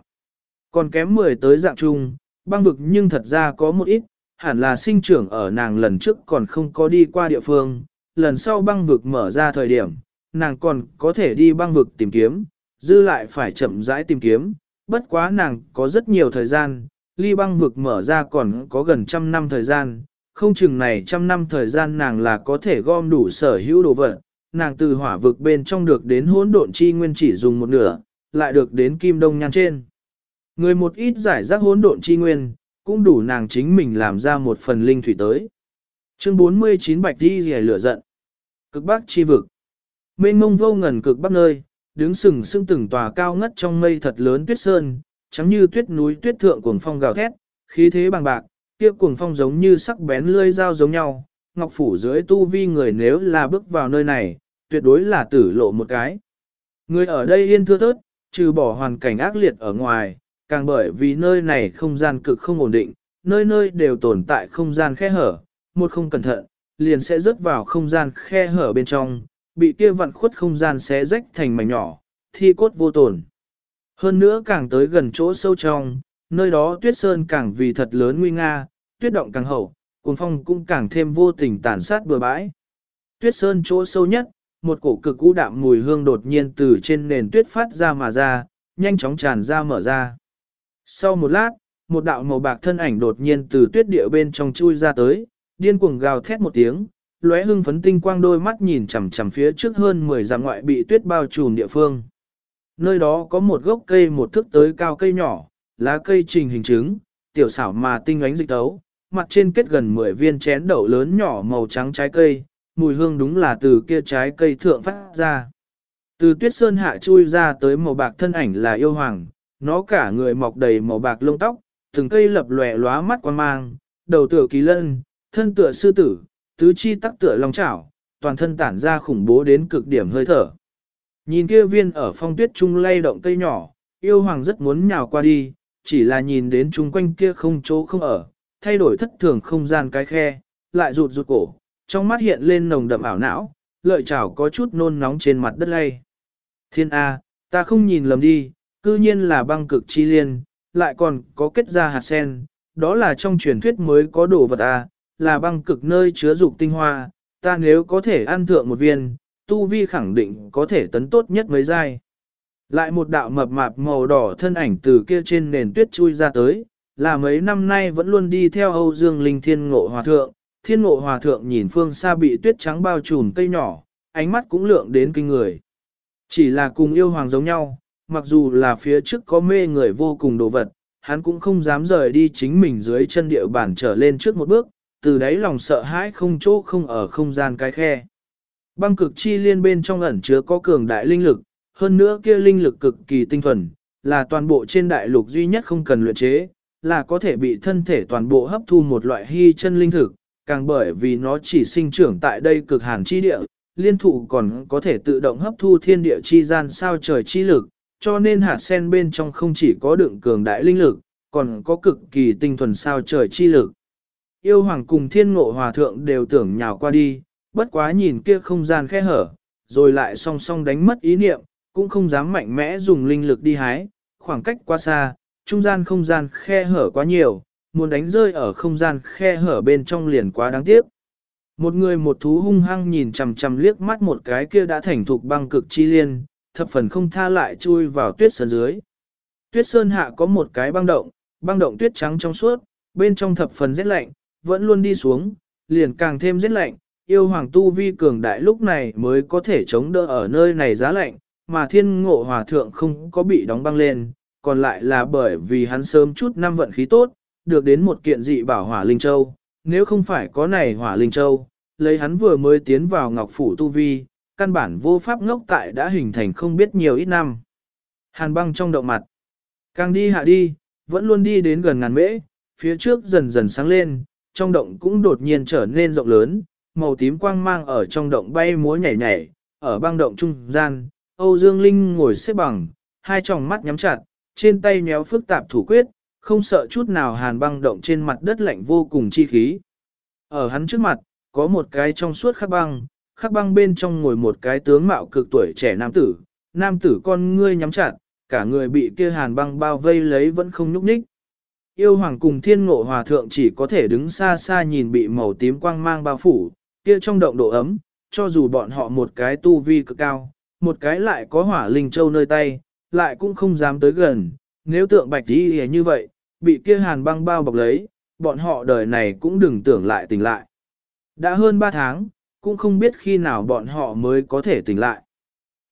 Còn kém 10 tới dạng chung, băng vực nhưng thật ra có một ít, hẳn là sinh trưởng ở nàng lần trước còn không có đi qua địa phương, lần sau băng vực mở ra thời điểm, nàng còn có thể đi băng vực tìm kiếm, dư lại phải chậm rãi tìm kiếm, bất quá nàng có rất nhiều thời gian, ly băng vực mở ra còn có gần trăm năm thời gian, không chừng này trăm năm thời gian nàng là có thể gom đủ sở hữu đồ vật, nàng từ hỏa vực bên trong được đến hỗn độn chi nguyên chỉ dùng một nửa, lại được đến kim đông nhan trên. Người một ít giải rác hỗn độn chi nguyên, cũng đủ nàng chính mình làm ra một phần linh thủy tới. Chương 49 Bạch Đi Rìa lửa giận. Cực Bắc chi vực. Mênh mông vô ngần cực Bắc nơi, đứng sừng sững từng tòa cao ngất trong mây thật lớn tuyết sơn, trắng như tuyết núi tuyết thượng cuồng phong gào thét, khí thế bằng bạc, kia cuồng phong giống như sắc bén lưỡi dao giống nhau, ngọc phủ dưới tu vi người nếu là bước vào nơi này, tuyệt đối là tử lộ một cái. Người ở đây yên thưa thớt, trừ bỏ hoàn cảnh ác liệt ở ngoài, càng bởi vì nơi này không gian cực không ổn định, nơi nơi đều tồn tại không gian khe hở, một không cẩn thận, liền sẽ rớt vào không gian khe hở bên trong, bị kia vặn khuất không gian xé rách thành mảnh nhỏ, thi cốt vô tổn. Hơn nữa càng tới gần chỗ sâu trong, nơi đó tuyết sơn càng vì thật lớn nguy nga, tuyết động càng hậu, cuồng phong cũng càng thêm vô tình tàn sát bừa bãi. Tuyết sơn chỗ sâu nhất, một cổ cực cũ đạm mùi hương đột nhiên từ trên nền tuyết phát ra mà ra, nhanh chóng tràn ra mở ra. Sau một lát, một đạo màu bạc thân ảnh đột nhiên từ tuyết địa bên trong chui ra tới, điên cuồng gào thét một tiếng, lóe hưng phấn tinh quang đôi mắt nhìn chằm chằm phía trước hơn 10 dặm ngoại bị tuyết bao trùm địa phương. Nơi đó có một gốc cây một thước tới cao cây nhỏ, lá cây trình hình trứng, tiểu xảo mà tinh ánh dịch tấu, mặt trên kết gần 10 viên chén đậu lớn nhỏ màu trắng trái cây, mùi hương đúng là từ kia trái cây thượng phát ra. Từ tuyết sơn hạ chui ra tới màu bạc thân ảnh là yêu hoàng, nó cả người mọc đầy màu bạc lông tóc, từng cây lập lòe lóa mắt quan mang, đầu tựa kỳ lân, thân tựa sư tử, tứ chi tắc tựa long chảo, toàn thân tản ra khủng bố đến cực điểm hơi thở. Nhìn kia viên ở phong tuyết trung lay động cây nhỏ, yêu hoàng rất muốn nhào qua đi, chỉ là nhìn đến chung quanh kia không chỗ không ở, thay đổi thất thường không gian cái khe, lại rụt rụt cổ, trong mắt hiện lên nồng đậm ảo não, lợi chảo có chút nôn nóng trên mặt đất lay. Thiên A, ta không nhìn lầm đi, cư nhiên là băng cực chi liên, lại còn có kết ra hạt sen, đó là trong truyền thuyết mới có đồ vật A, là băng cực nơi chứa dục tinh hoa, ta nếu có thể ăn thượng một viên, tu vi khẳng định có thể tấn tốt nhất mấy giai. Lại một đạo mập mạp màu đỏ thân ảnh từ kia trên nền tuyết chui ra tới, là mấy năm nay vẫn luôn đi theo Âu Dương Linh Thiên Ngộ Hòa Thượng. Thiên Ngộ Hòa Thượng nhìn phương xa bị tuyết trắng bao trùm cây nhỏ, ánh mắt cũng lượng đến kinh người. Chỉ là cùng yêu hoàng giống nhau, mặc dù là phía trước có mê người vô cùng đồ vật, hắn cũng không dám rời đi chính mình dưới chân địa bản trở lên trước một bước, từ đấy lòng sợ hãi không chỗ không ở không gian cái khe. Băng cực chi liên bên trong ẩn chứa có cường đại linh lực, hơn nữa kia linh lực cực kỳ tinh thuần, là toàn bộ trên đại lục duy nhất không cần luyện chế, là có thể bị thân thể toàn bộ hấp thu một loại hy chân linh thực, càng bởi vì nó chỉ sinh trưởng tại đây cực hàn chi địa, liên thụ còn có thể tự động hấp thu thiên địa chi gian sao trời chi lực, cho nên hạt sen bên trong không chỉ có đựng cường đại linh lực, còn có cực kỳ tinh thuần sao trời chi lực. Yêu hoàng cùng thiên ngộ hòa thượng đều tưởng nhào qua đi, bất quá nhìn kia không gian khe hở, rồi lại song song đánh mất ý niệm, cũng không dám mạnh mẽ dùng linh lực đi hái, khoảng cách quá xa, trung gian không gian khe hở quá nhiều, muốn đánh rơi ở không gian khe hở bên trong liền quá đáng tiếc. Một người một thú hung hăng nhìn chằm chằm liếc mắt một cái kia đã thành thục băng cực chi liên, thập phần không tha lại chui vào tuyết sơn dưới. Tuyết sơn hạ có một cái băng động, băng động tuyết trắng trong suốt, bên trong thập phần rét lạnh, vẫn luôn đi xuống, liền càng thêm rét lạnh, yêu hoàng tu vi cường đại lúc này mới có thể chống đỡ ở nơi này giá lạnh, mà thiên ngộ hòa thượng không có bị đóng băng lên, còn lại là bởi vì hắn sớm chút năm vận khí tốt, được đến một kiện dị bảo hỏa linh châu, nếu không phải có này hỏa linh châu, lấy hắn vừa mới tiến vào ngọc phủ tu vi, căn bản vô pháp ngốc tại đã hình thành không biết nhiều ít năm. Hàn băng trong động mặt, càng đi hạ đi, vẫn luôn đi đến gần ngàn mễ, phía trước dần dần sáng lên, trong động cũng đột nhiên trở nên rộng lớn, màu tím quang mang ở trong động bay múa nhảy nhảy, ở băng động trung gian, Âu Dương Linh ngồi xếp bằng, hai tròng mắt nhắm chặt, trên tay nhéo phức tạp thủ quyết, không sợ chút nào hàn băng động trên mặt đất lạnh vô cùng chi khí. Ở hắn trước mặt, có một cái trong suốt khắc băng, khắc băng bên trong ngồi một cái tướng mạo cực tuổi trẻ nam tử, nam tử con ngươi nhắm chặt, cả người bị kia hàn băng bao vây lấy vẫn không nhúc nhích. Yêu hoàng cùng thiên ngộ hòa thượng chỉ có thể đứng xa xa nhìn bị màu tím quang mang bao phủ, kia trong động độ ấm, cho dù bọn họ một cái tu vi cực cao, một cái lại có hỏa linh châu nơi tay, lại cũng không dám tới gần, nếu tượng bạch đi như vậy, bị kia hàn băng bao bọc lấy, bọn họ đời này cũng đừng tưởng lại tỉnh lại. Đã hơn 3 tháng, cũng không biết khi nào bọn họ mới có thể tỉnh lại.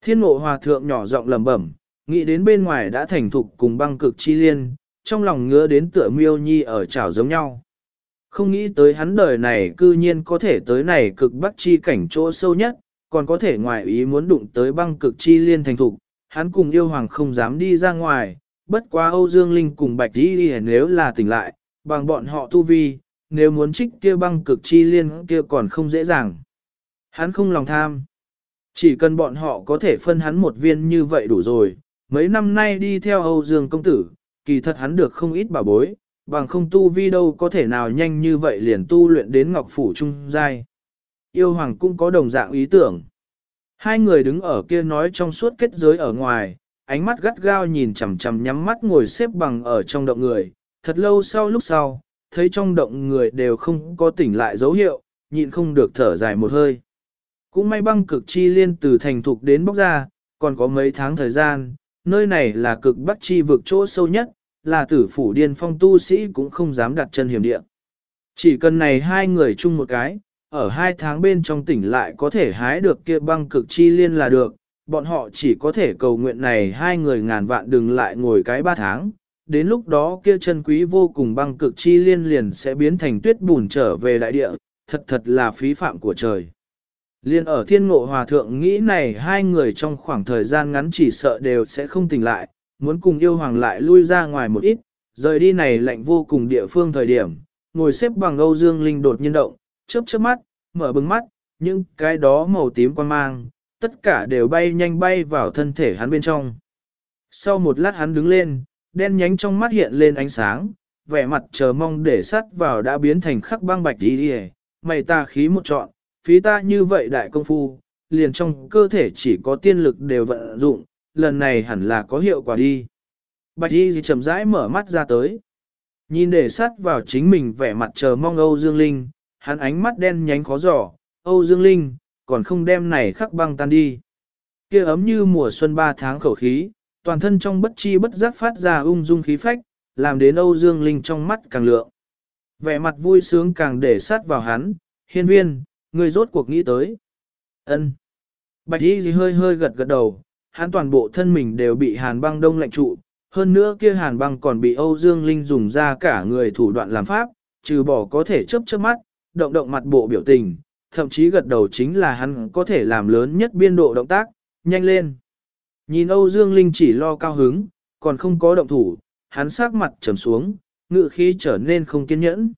Thiên ngộ hòa thượng nhỏ giọng lẩm bẩm, nghĩ đến bên ngoài đã thành thục cùng băng cực chi liên, trong lòng ngứa đến tựa miêu nhi ở chảo giống nhau. Không nghĩ tới hắn đời này cư nhiên có thể tới này cực bắc chi cảnh chỗ sâu nhất, còn có thể ngoài ý muốn đụng tới băng cực chi liên thành thục, hắn cùng yêu hoàng không dám đi ra ngoài, bất quá Âu Dương Linh cùng Bạch Đi nếu là tỉnh lại, bằng bọn họ tu vi, nếu muốn trích kia băng cực chi liên kia còn không dễ dàng. Hắn không lòng tham. Chỉ cần bọn họ có thể phân hắn một viên như vậy đủ rồi, mấy năm nay đi theo Âu Dương công tử, kỳ thật hắn được không ít bảo bối, bằng không tu vi đâu có thể nào nhanh như vậy liền tu luyện đến ngọc phủ trung giai. Yêu hoàng cũng có đồng dạng ý tưởng. Hai người đứng ở kia nói trong suốt kết giới ở ngoài, ánh mắt gắt gao nhìn chằm chằm nhắm mắt ngồi xếp bằng ở trong động người, thật lâu sau lúc sau, thấy trong động người đều không có tỉnh lại dấu hiệu, nhịn không được thở dài một hơi. Cũng may băng cực chi liên từ thành thục đến bóc ra, còn có mấy tháng thời gian, nơi này là cực bắc chi vực chỗ sâu nhất, là tử phủ điên phong tu sĩ cũng không dám đặt chân hiểm địa. Chỉ cần này hai người chung một cái, ở hai tháng bên trong tỉnh lại có thể hái được kia băng cực chi liên là được, bọn họ chỉ có thể cầu nguyện này hai người ngàn vạn đừng lại ngồi cái ba tháng, đến lúc đó kia chân quý vô cùng băng cực chi liên liền sẽ biến thành tuyết bùn trở về đại địa, thật thật là phí phạm của trời. Liên ở thiên ngộ hòa thượng nghĩ này hai người trong khoảng thời gian ngắn chỉ sợ đều sẽ không tỉnh lại, muốn cùng yêu hoàng lại lui ra ngoài một ít, rời đi này lạnh vô cùng địa phương thời điểm, ngồi xếp bằng Âu Dương Linh đột nhiên động, chớp chớp mắt, mở bừng mắt, những cái đó màu tím quan mang, tất cả đều bay nhanh bay vào thân thể hắn bên trong. Sau một lát hắn đứng lên, đen nhánh trong mắt hiện lên ánh sáng, vẻ mặt chờ mong để sắt vào đã biến thành khắc băng bạch đi đi mày ta khí một trọn, phí ta như vậy đại công phu, liền trong cơ thể chỉ có tiên lực đều vận dụng, lần này hẳn là có hiệu quả đi. Bạch y gì chậm rãi mở mắt ra tới. Nhìn để sát vào chính mình vẻ mặt chờ mong Âu Dương Linh, hắn ánh mắt đen nhánh khó giỏ, Âu Dương Linh, còn không đem này khắc băng tan đi. kia ấm như mùa xuân ba tháng khẩu khí, toàn thân trong bất chi bất giác phát ra ung dung khí phách, làm đến Âu Dương Linh trong mắt càng lượng. Vẻ mặt vui sướng càng để sát vào hắn, hiên viên, Ngươi rốt cuộc nghĩ tới. ân Bạch y gì hơi hơi gật gật đầu, hắn toàn bộ thân mình đều bị hàn băng đông lạnh trụ, hơn nữa kia hàn băng còn bị Âu Dương Linh dùng ra cả người thủ đoạn làm pháp, trừ bỏ có thể chớp chớp mắt, động động mặt bộ biểu tình, thậm chí gật đầu chính là hắn có thể làm lớn nhất biên độ động tác, nhanh lên. Nhìn Âu Dương Linh chỉ lo cao hứng, còn không có động thủ, hắn sắc mặt trầm xuống, ngự khí trở nên không kiên nhẫn.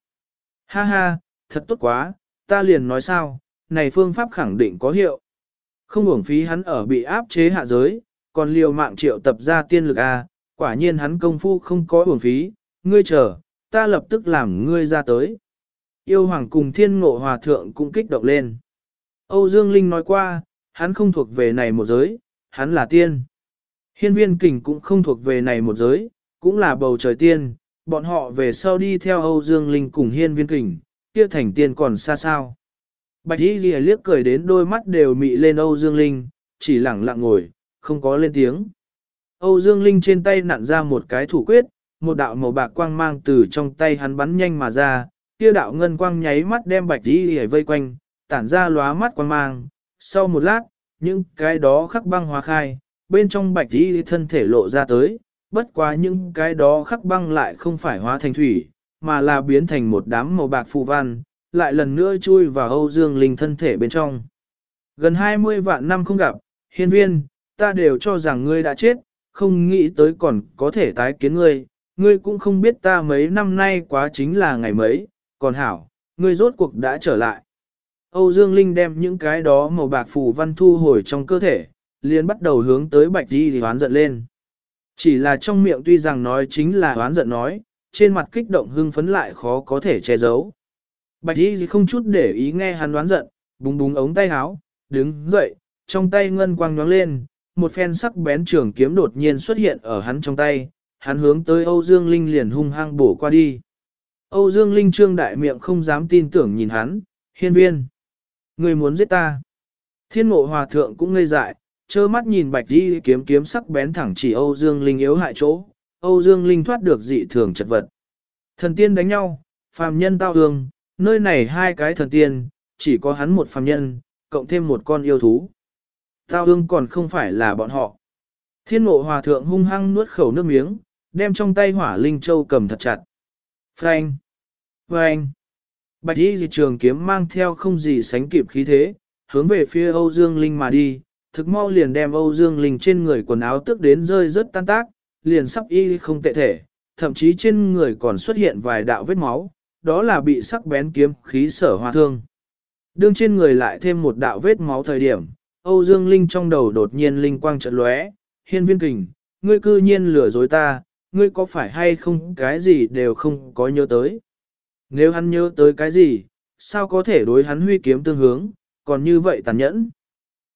Ha ha, thật tốt quá, ta liền nói sao, này phương pháp khẳng định có hiệu. Không uổng phí hắn ở bị áp chế hạ giới, còn liều mạng triệu tập ra tiên lực A, quả nhiên hắn công phu không có uổng phí, ngươi chờ, ta lập tức làm ngươi ra tới. Yêu hoàng cùng thiên ngộ hòa thượng cũng kích động lên. Âu Dương Linh nói qua, hắn không thuộc về này một giới, hắn là tiên. Hiên viên kình cũng không thuộc về này một giới, cũng là bầu trời tiên, bọn họ về sau đi theo Âu Dương Linh cùng hiên viên kình, kia thành tiên còn xa sao. Bạch Y Ghi liếc cười đến đôi mắt đều mị lên Âu Dương Linh, chỉ lặng lặng ngồi, không có lên tiếng. Âu Dương Linh trên tay nặn ra một cái thủ quyết, một đạo màu bạc quang mang từ trong tay hắn bắn nhanh mà ra, kia đạo ngân quang nháy mắt đem Bạch Y Ghi vây quanh, tản ra lóa mắt quang mang. Sau một lát, những cái đó khắc băng hóa khai, bên trong Bạch Y thân thể lộ ra tới, bất quá những cái đó khắc băng lại không phải hóa thành thủy, mà là biến thành một đám màu bạc phù văn, lại lần nữa chui vào Âu Dương Linh thân thể bên trong. Gần 20 vạn năm không gặp, hiên viên, ta đều cho rằng ngươi đã chết, không nghĩ tới còn có thể tái kiến ngươi, ngươi cũng không biết ta mấy năm nay quá chính là ngày mấy, còn hảo, ngươi rốt cuộc đã trở lại. Âu Dương Linh đem những cái đó màu bạc phù văn thu hồi trong cơ thể, liền bắt đầu hướng tới bạch đi thì hoán giận lên. Chỉ là trong miệng tuy rằng nói chính là hoán giận nói, trên mặt kích động hưng phấn lại khó có thể che giấu. Bạch y không chút để ý nghe hắn đoán giận, búng búng ống tay áo, đứng dậy, trong tay ngân quang nhoáng lên, một phen sắc bén trường kiếm đột nhiên xuất hiện ở hắn trong tay, hắn hướng tới Âu Dương Linh liền hung hăng bổ qua đi. Âu Dương Linh trương đại miệng không dám tin tưởng nhìn hắn, hiên viên. Người muốn giết ta. Thiên ngộ hòa thượng cũng ngây dại, trơ mắt nhìn bạch đi kiếm kiếm sắc bén thẳng chỉ Âu Dương Linh yếu hại chỗ. Âu Dương Linh thoát được dị thường chật vật. Thần tiên đánh nhau, phàm nhân tao hương, nơi này hai cái thần tiên, chỉ có hắn một phàm nhân, cộng thêm một con yêu thú. Tao hương còn không phải là bọn họ. Thiên ngộ hòa thượng hung hăng nuốt khẩu nước miếng, đem trong tay hỏa linh châu cầm thật chặt. Frank! Frank! Bạch y dị trường kiếm mang theo không gì sánh kịp khí thế, hướng về phía Âu Dương Linh mà đi, thực mau liền đem Âu Dương Linh trên người quần áo tức đến rơi rất tan tác, liền sắp y không tệ thể, thậm chí trên người còn xuất hiện vài đạo vết máu, đó là bị sắc bén kiếm khí sở hoa thương. Đương trên người lại thêm một đạo vết máu thời điểm, Âu Dương Linh trong đầu đột nhiên linh quang trận lóe, hiên viên kình, ngươi cư nhiên lừa dối ta, ngươi có phải hay không cái gì đều không có nhớ tới. Nếu hắn nhớ tới cái gì, sao có thể đối hắn huy kiếm tương hướng, còn như vậy tàn nhẫn.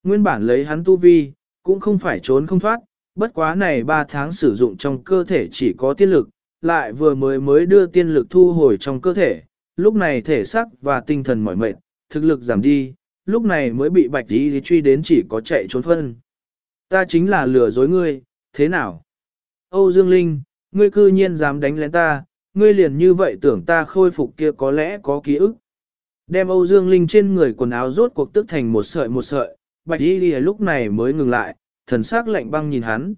Nguyên bản lấy hắn tu vi, cũng không phải trốn không thoát, bất quá này 3 tháng sử dụng trong cơ thể chỉ có tiên lực, lại vừa mới mới đưa tiên lực thu hồi trong cơ thể, lúc này thể xác và tinh thần mỏi mệt, thực lực giảm đi, lúc này mới bị bạch đi truy đến chỉ có chạy trốn phân. Ta chính là lừa dối ngươi, thế nào? Âu Dương Linh, ngươi cư nhiên dám đánh lén ta, ngươi liền như vậy tưởng ta khôi phục kia có lẽ có ký ức. Đem Âu Dương Linh trên người quần áo rốt cuộc tức thành một sợi một sợi, bạch y lúc này mới ngừng lại, thần sắc lạnh băng nhìn hắn.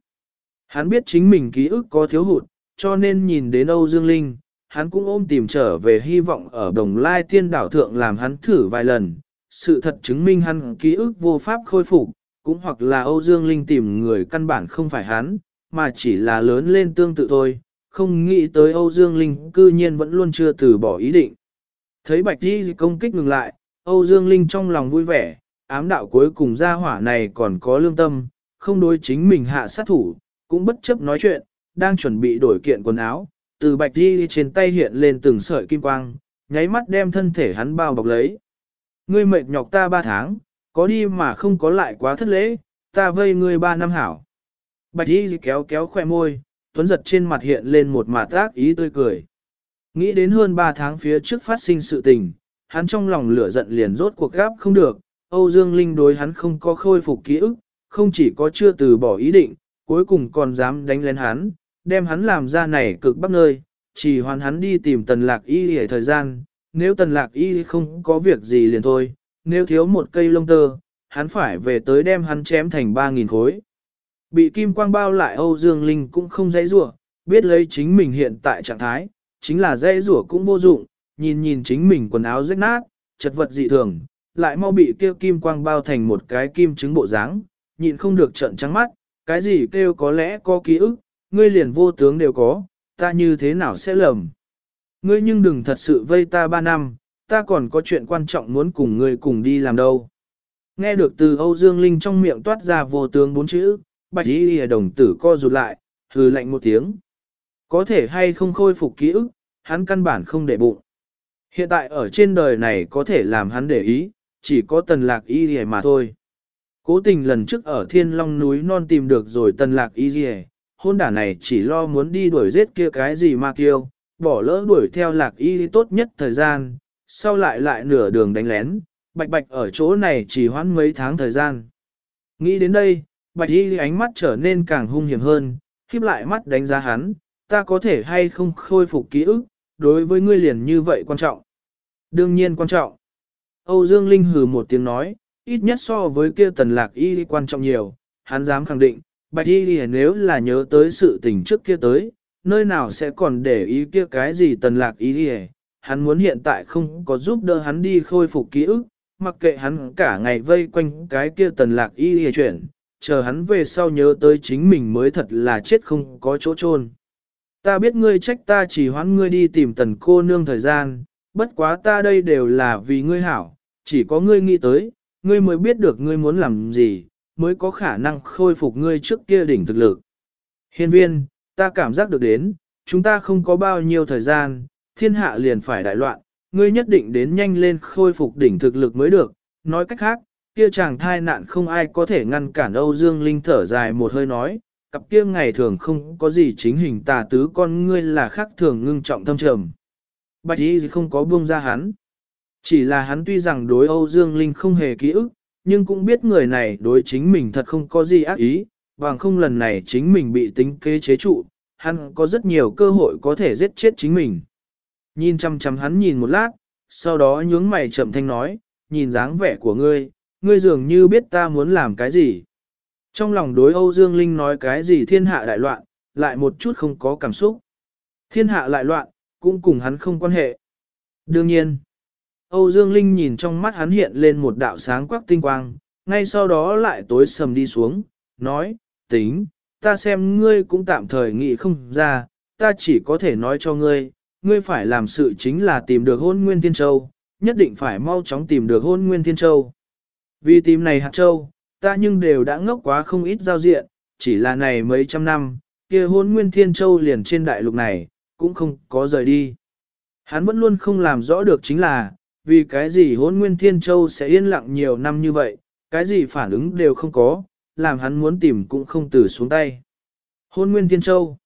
Hắn biết chính mình ký ức có thiếu hụt, cho nên nhìn đến Âu Dương Linh, hắn cũng ôm tìm trở về hy vọng ở đồng lai tiên đảo thượng làm hắn thử vài lần. Sự thật chứng minh hắn ký ức vô pháp khôi phục, cũng hoặc là Âu Dương Linh tìm người căn bản không phải hắn, mà chỉ là lớn lên tương tự thôi, không nghĩ tới Âu Dương Linh cư nhiên vẫn luôn chưa từ bỏ ý định. Thấy Bạch Di công kích ngừng lại, Âu Dương Linh trong lòng vui vẻ, ám đạo cuối cùng ra hỏa này còn có lương tâm, không đối chính mình hạ sát thủ, cũng bất chấp nói chuyện, đang chuẩn bị đổi kiện quần áo, từ Bạch đi trên tay hiện lên từng sợi kim quang, nháy mắt đem thân thể hắn bao bọc lấy. Ngươi mệt nhọc ta ba tháng, có đi mà không có lại quá thất lễ, ta vây ngươi ba năm hảo. Bạch đi kéo kéo khoe môi, tuấn giật trên mặt hiện lên một mạt ác ý tươi cười. Nghĩ đến hơn ba tháng phía trước phát sinh sự tình, hắn trong lòng lửa giận liền rốt cuộc gáp không được, Âu Dương Linh đối hắn không có khôi phục ký ức, không chỉ có chưa từ bỏ ý định, cuối cùng còn dám đánh lên hắn, đem hắn làm ra này cực bắc nơi, chỉ hoàn hắn đi tìm tần lạc y hề thời gian, nếu tần lạc y không có việc gì liền thôi, nếu thiếu một cây lông tơ, hắn phải về tới đem hắn chém thành 3.000 khối. Bị kim quang bao lại Âu Dương Linh cũng không dãy rủa biết lấy chính mình hiện tại trạng thái, chính là dãy rủa cũng vô dụng, nhìn nhìn chính mình quần áo rách nát, chật vật dị thường, lại mau bị kêu kim quang bao thành một cái kim trứng bộ dáng, nhịn không được trận trắng mắt, cái gì kêu có lẽ có ký ức, ngươi liền vô tướng đều có, ta như thế nào sẽ lầm. Ngươi nhưng đừng thật sự vây ta ba năm, ta còn có chuyện quan trọng muốn cùng ngươi cùng đi làm đâu. Nghe được từ Âu Dương Linh trong miệng toát ra vô tướng bốn chữ, bạch y hề đồng tử co rụt lại, hừ lạnh một tiếng. Có thể hay không khôi phục ký ức, hắn căn bản không để bụng. Hiện tại ở trên đời này có thể làm hắn để ý, chỉ có tần lạc y hề mà thôi. Cố tình lần trước ở thiên long núi non tìm được rồi tần lạc y dì hôn đả này chỉ lo muốn đi đuổi giết kia cái gì mà kêu, bỏ lỡ đuổi theo lạc y tốt nhất thời gian, sau lại lại nửa đường đánh lén, bạch bạch ở chỗ này chỉ hoãn mấy tháng thời gian. Nghĩ đến đây, bạch y ánh mắt trở nên càng hung hiểm hơn, khiếp lại mắt đánh giá hắn, ta có thể hay không khôi phục ký ức, đối với ngươi liền như vậy quan trọng. Đương nhiên quan trọng. Âu Dương Linh hừ một tiếng nói, ít nhất so với kia tần lạc y quan trọng nhiều, hắn dám khẳng định, bạch y nếu là nhớ tới sự tình trước kia tới, nơi nào sẽ còn để ý kia cái gì tần lạc y hắn muốn hiện tại không có giúp đỡ hắn đi khôi phục ký ức, mặc kệ hắn cả ngày vây quanh cái kia tần lạc y hề chuyển, chờ hắn về sau nhớ tới chính mình mới thật là chết không có chỗ chôn. Ta biết ngươi trách ta chỉ hoãn ngươi đi tìm tần cô nương thời gian, bất quá ta đây đều là vì ngươi hảo, chỉ có ngươi nghĩ tới, ngươi mới biết được ngươi muốn làm gì, mới có khả năng khôi phục ngươi trước kia đỉnh thực lực. Hiên viên, ta cảm giác được đến, chúng ta không có bao nhiêu thời gian, thiên hạ liền phải đại loạn, ngươi nhất định đến nhanh lên khôi phục đỉnh thực lực mới được. Nói cách khác, kia chàng thai nạn không ai có thể ngăn cản Âu Dương Linh thở dài một hơi nói, cặp kia ngày thường không có gì chính hình tà tứ con ngươi là khác thường ngưng trọng thâm trầm. Bạch y không có buông ra hắn. Chỉ là hắn tuy rằng đối Âu Dương Linh không hề ký ức, nhưng cũng biết người này đối chính mình thật không có gì ác ý, bằng không lần này chính mình bị tính kế chế trụ, hắn có rất nhiều cơ hội có thể giết chết chính mình. Nhìn chăm chăm hắn nhìn một lát, sau đó nhướng mày chậm thanh nói, nhìn dáng vẻ của ngươi, ngươi dường như biết ta muốn làm cái gì. Trong lòng đối Âu Dương Linh nói cái gì thiên hạ đại loạn, lại một chút không có cảm xúc. Thiên hạ lại loạn, cũng cùng hắn không quan hệ. Đương nhiên, Âu Dương Linh nhìn trong mắt hắn hiện lên một đạo sáng quắc tinh quang, ngay sau đó lại tối sầm đi xuống, nói, tính, ta xem ngươi cũng tạm thời nghĩ không ra, ta chỉ có thể nói cho ngươi, ngươi phải làm sự chính là tìm được hôn nguyên thiên châu, nhất định phải mau chóng tìm được hôn nguyên thiên châu. Vì tìm này hạt châu, ta nhưng đều đã ngốc quá không ít giao diện, chỉ là này mấy trăm năm, kia hôn nguyên thiên châu liền trên đại lục này, cũng không có rời đi. Hắn vẫn luôn không làm rõ được chính là, vì cái gì hôn nguyên thiên châu sẽ yên lặng nhiều năm như vậy, cái gì phản ứng đều không có, làm hắn muốn tìm cũng không từ xuống tay. Hôn nguyên thiên châu.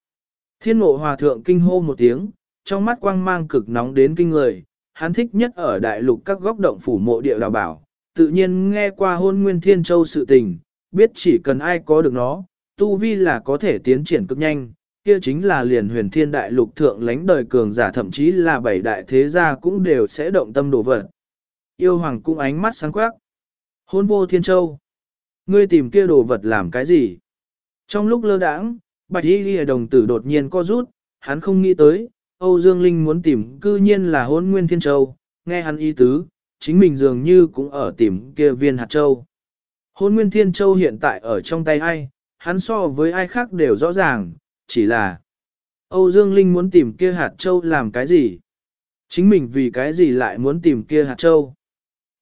Thiên ngộ hòa thượng kinh hô một tiếng, trong mắt quang mang cực nóng đến kinh người, hắn thích nhất ở đại lục các góc động phủ mộ địa đào bảo, tự nhiên nghe qua hôn nguyên thiên châu sự tình, biết chỉ cần ai có được nó, tu vi là có thể tiến triển cực nhanh, kia chính là liền huyền thiên đại lục thượng lãnh đời cường giả thậm chí là bảy đại thế gia cũng đều sẽ động tâm đổ vật. Yêu hoàng cũng ánh mắt sáng quắc. Hôn vô thiên châu. Ngươi tìm kia đồ vật làm cái gì? Trong lúc lơ đãng, bạch y ghi đồng tử đột nhiên co rút, hắn không nghĩ tới, Âu Dương Linh muốn tìm cư nhiên là hôn nguyên thiên châu, nghe hắn ý tứ, chính mình dường như cũng ở tìm kia viên hạt châu. Hôn nguyên thiên châu hiện tại ở trong tay ai, hắn so với ai khác đều rõ ràng, chỉ là Âu Dương Linh muốn tìm kia hạt châu làm cái gì? Chính mình vì cái gì lại muốn tìm kia hạt châu?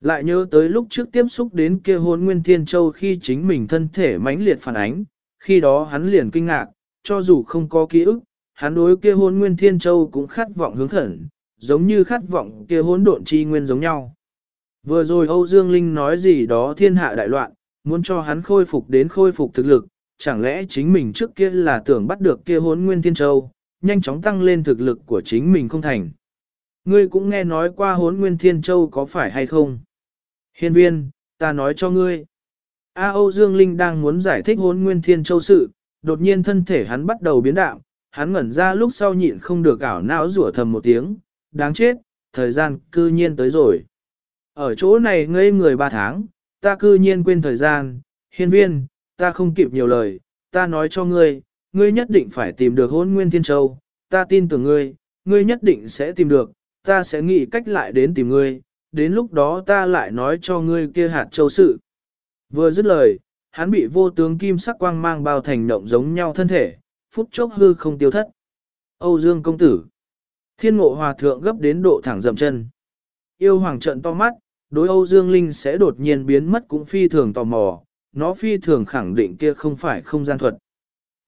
Lại nhớ tới lúc trước tiếp xúc đến kia hôn nguyên thiên châu khi chính mình thân thể mãnh liệt phản ánh, khi đó hắn liền kinh ngạc, cho dù không có ký ức, hắn đối kia hôn nguyên thiên châu cũng khát vọng hướng khẩn, giống như khát vọng kia hôn độn chi nguyên giống nhau. Vừa rồi Âu Dương Linh nói gì đó thiên hạ đại loạn, muốn cho hắn khôi phục đến khôi phục thực lực, chẳng lẽ chính mình trước kia là tưởng bắt được kia hốn nguyên thiên châu, nhanh chóng tăng lên thực lực của chính mình không thành. Ngươi cũng nghe nói qua hốn nguyên thiên châu có phải hay không? Hiên viên, ta nói cho ngươi. A Âu Dương Linh đang muốn giải thích hốn nguyên thiên châu sự, đột nhiên thân thể hắn bắt đầu biến đạo, hắn ngẩn ra lúc sau nhịn không được ảo não rủa thầm một tiếng, đáng chết, thời gian cư nhiên tới rồi. Ở chỗ này ngây người ba tháng, ta cư nhiên quên thời gian, hiên viên, ta không kịp nhiều lời, ta nói cho ngươi, ngươi nhất định phải tìm được hôn nguyên thiên châu, ta tin tưởng ngươi, ngươi nhất định sẽ tìm được, ta sẽ nghĩ cách lại đến tìm ngươi, đến lúc đó ta lại nói cho ngươi kia hạt châu sự. Vừa dứt lời, hắn bị vô tướng kim sắc quang mang bao thành động giống nhau thân thể, phút chốc hư không tiêu thất. Âu Dương công tử. Thiên ngộ hòa thượng gấp đến độ thẳng dậm chân. Yêu hoàng trận to mắt, đối Âu Dương Linh sẽ đột nhiên biến mất cũng phi thường tò mò, nó phi thường khẳng định kia không phải không gian thuật.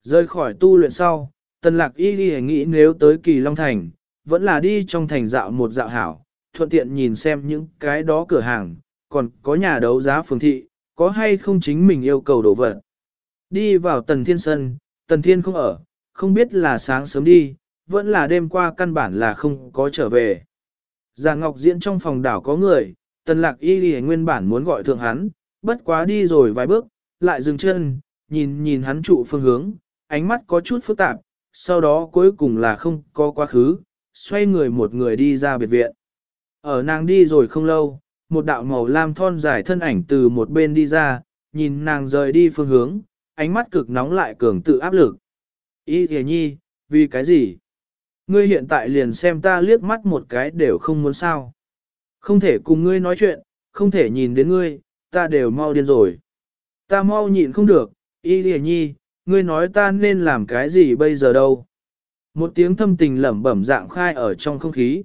Rơi khỏi tu luyện sau, tần lạc y đi nghĩ nếu tới kỳ Long Thành, vẫn là đi trong thành dạo một dạo hảo, thuận tiện nhìn xem những cái đó cửa hàng, còn có nhà đấu giá phường thị, có hay không chính mình yêu cầu đổ vật. Đi vào tần thiên sân, tần thiên không ở, không biết là sáng sớm đi, vẫn là đêm qua căn bản là không có trở về. Già Ngọc Diễn trong phòng đảo có người, tần lạc y đi nguyên bản muốn gọi thượng hắn, bất quá đi rồi vài bước, lại dừng chân, nhìn nhìn hắn trụ phương hướng, ánh mắt có chút phức tạp, sau đó cuối cùng là không có quá khứ, xoay người một người đi ra biệt viện. Ở nàng đi rồi không lâu, một đạo màu lam thon dài thân ảnh từ một bên đi ra, nhìn nàng rời đi phương hướng, ánh mắt cực nóng lại cường tự áp lực. Ý thề nhi, vì cái gì? Ngươi hiện tại liền xem ta liếc mắt một cái đều không muốn sao. Không thể cùng ngươi nói chuyện, không thể nhìn đến ngươi, ta đều mau điên rồi. Ta mau nhịn không được, y lìa nhi, ngươi nói ta nên làm cái gì bây giờ đâu. Một tiếng thâm tình lẩm bẩm dạng khai ở trong không khí.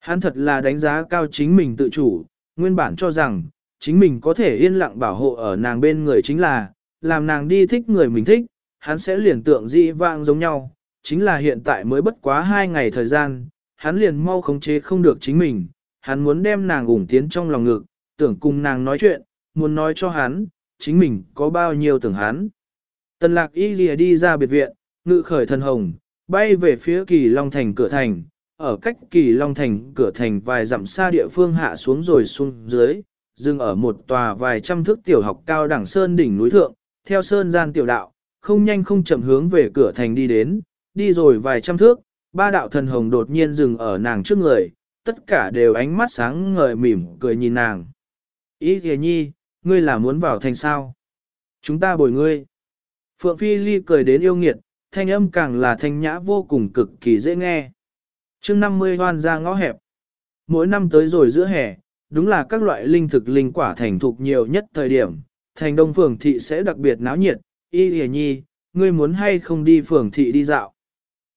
Hắn thật là đánh giá cao chính mình tự chủ, nguyên bản cho rằng, chính mình có thể yên lặng bảo hộ ở nàng bên người chính là, làm nàng đi thích người mình thích, hắn sẽ liền tượng dị vang giống nhau, chính là hiện tại mới bất quá hai ngày thời gian, hắn liền mau khống chế không được chính mình, hắn muốn đem nàng ủng tiến trong lòng ngực, tưởng cùng nàng nói chuyện, muốn nói cho hắn, chính mình có bao nhiêu tưởng hắn. Tần lạc y lìa đi ra biệt viện, ngự khởi thần hồng, bay về phía kỳ Long Thành cửa thành, ở cách kỳ Long Thành cửa thành vài dặm xa địa phương hạ xuống rồi xuống dưới, dừng ở một tòa vài trăm thước tiểu học cao đẳng sơn đỉnh núi thượng, theo sơn gian tiểu đạo, không nhanh không chậm hướng về cửa thành đi đến, đi rồi vài trăm thước, ba đạo thần hồng đột nhiên dừng ở nàng trước người, tất cả đều ánh mắt sáng ngời mỉm cười nhìn nàng. Ý kìa nhi, ngươi là muốn vào thành sao? Chúng ta bồi ngươi. Phượng Phi Ly cười đến yêu nghiệt, thanh âm càng là thanh nhã vô cùng cực kỳ dễ nghe. chương 50 hoan ra ngõ hẹp. Mỗi năm tới rồi giữa hè, đúng là các loại linh thực linh quả thành thục nhiều nhất thời điểm, thành đông phường thị sẽ đặc biệt náo nhiệt, y hề nhi, ngươi muốn hay không đi phường thị đi dạo.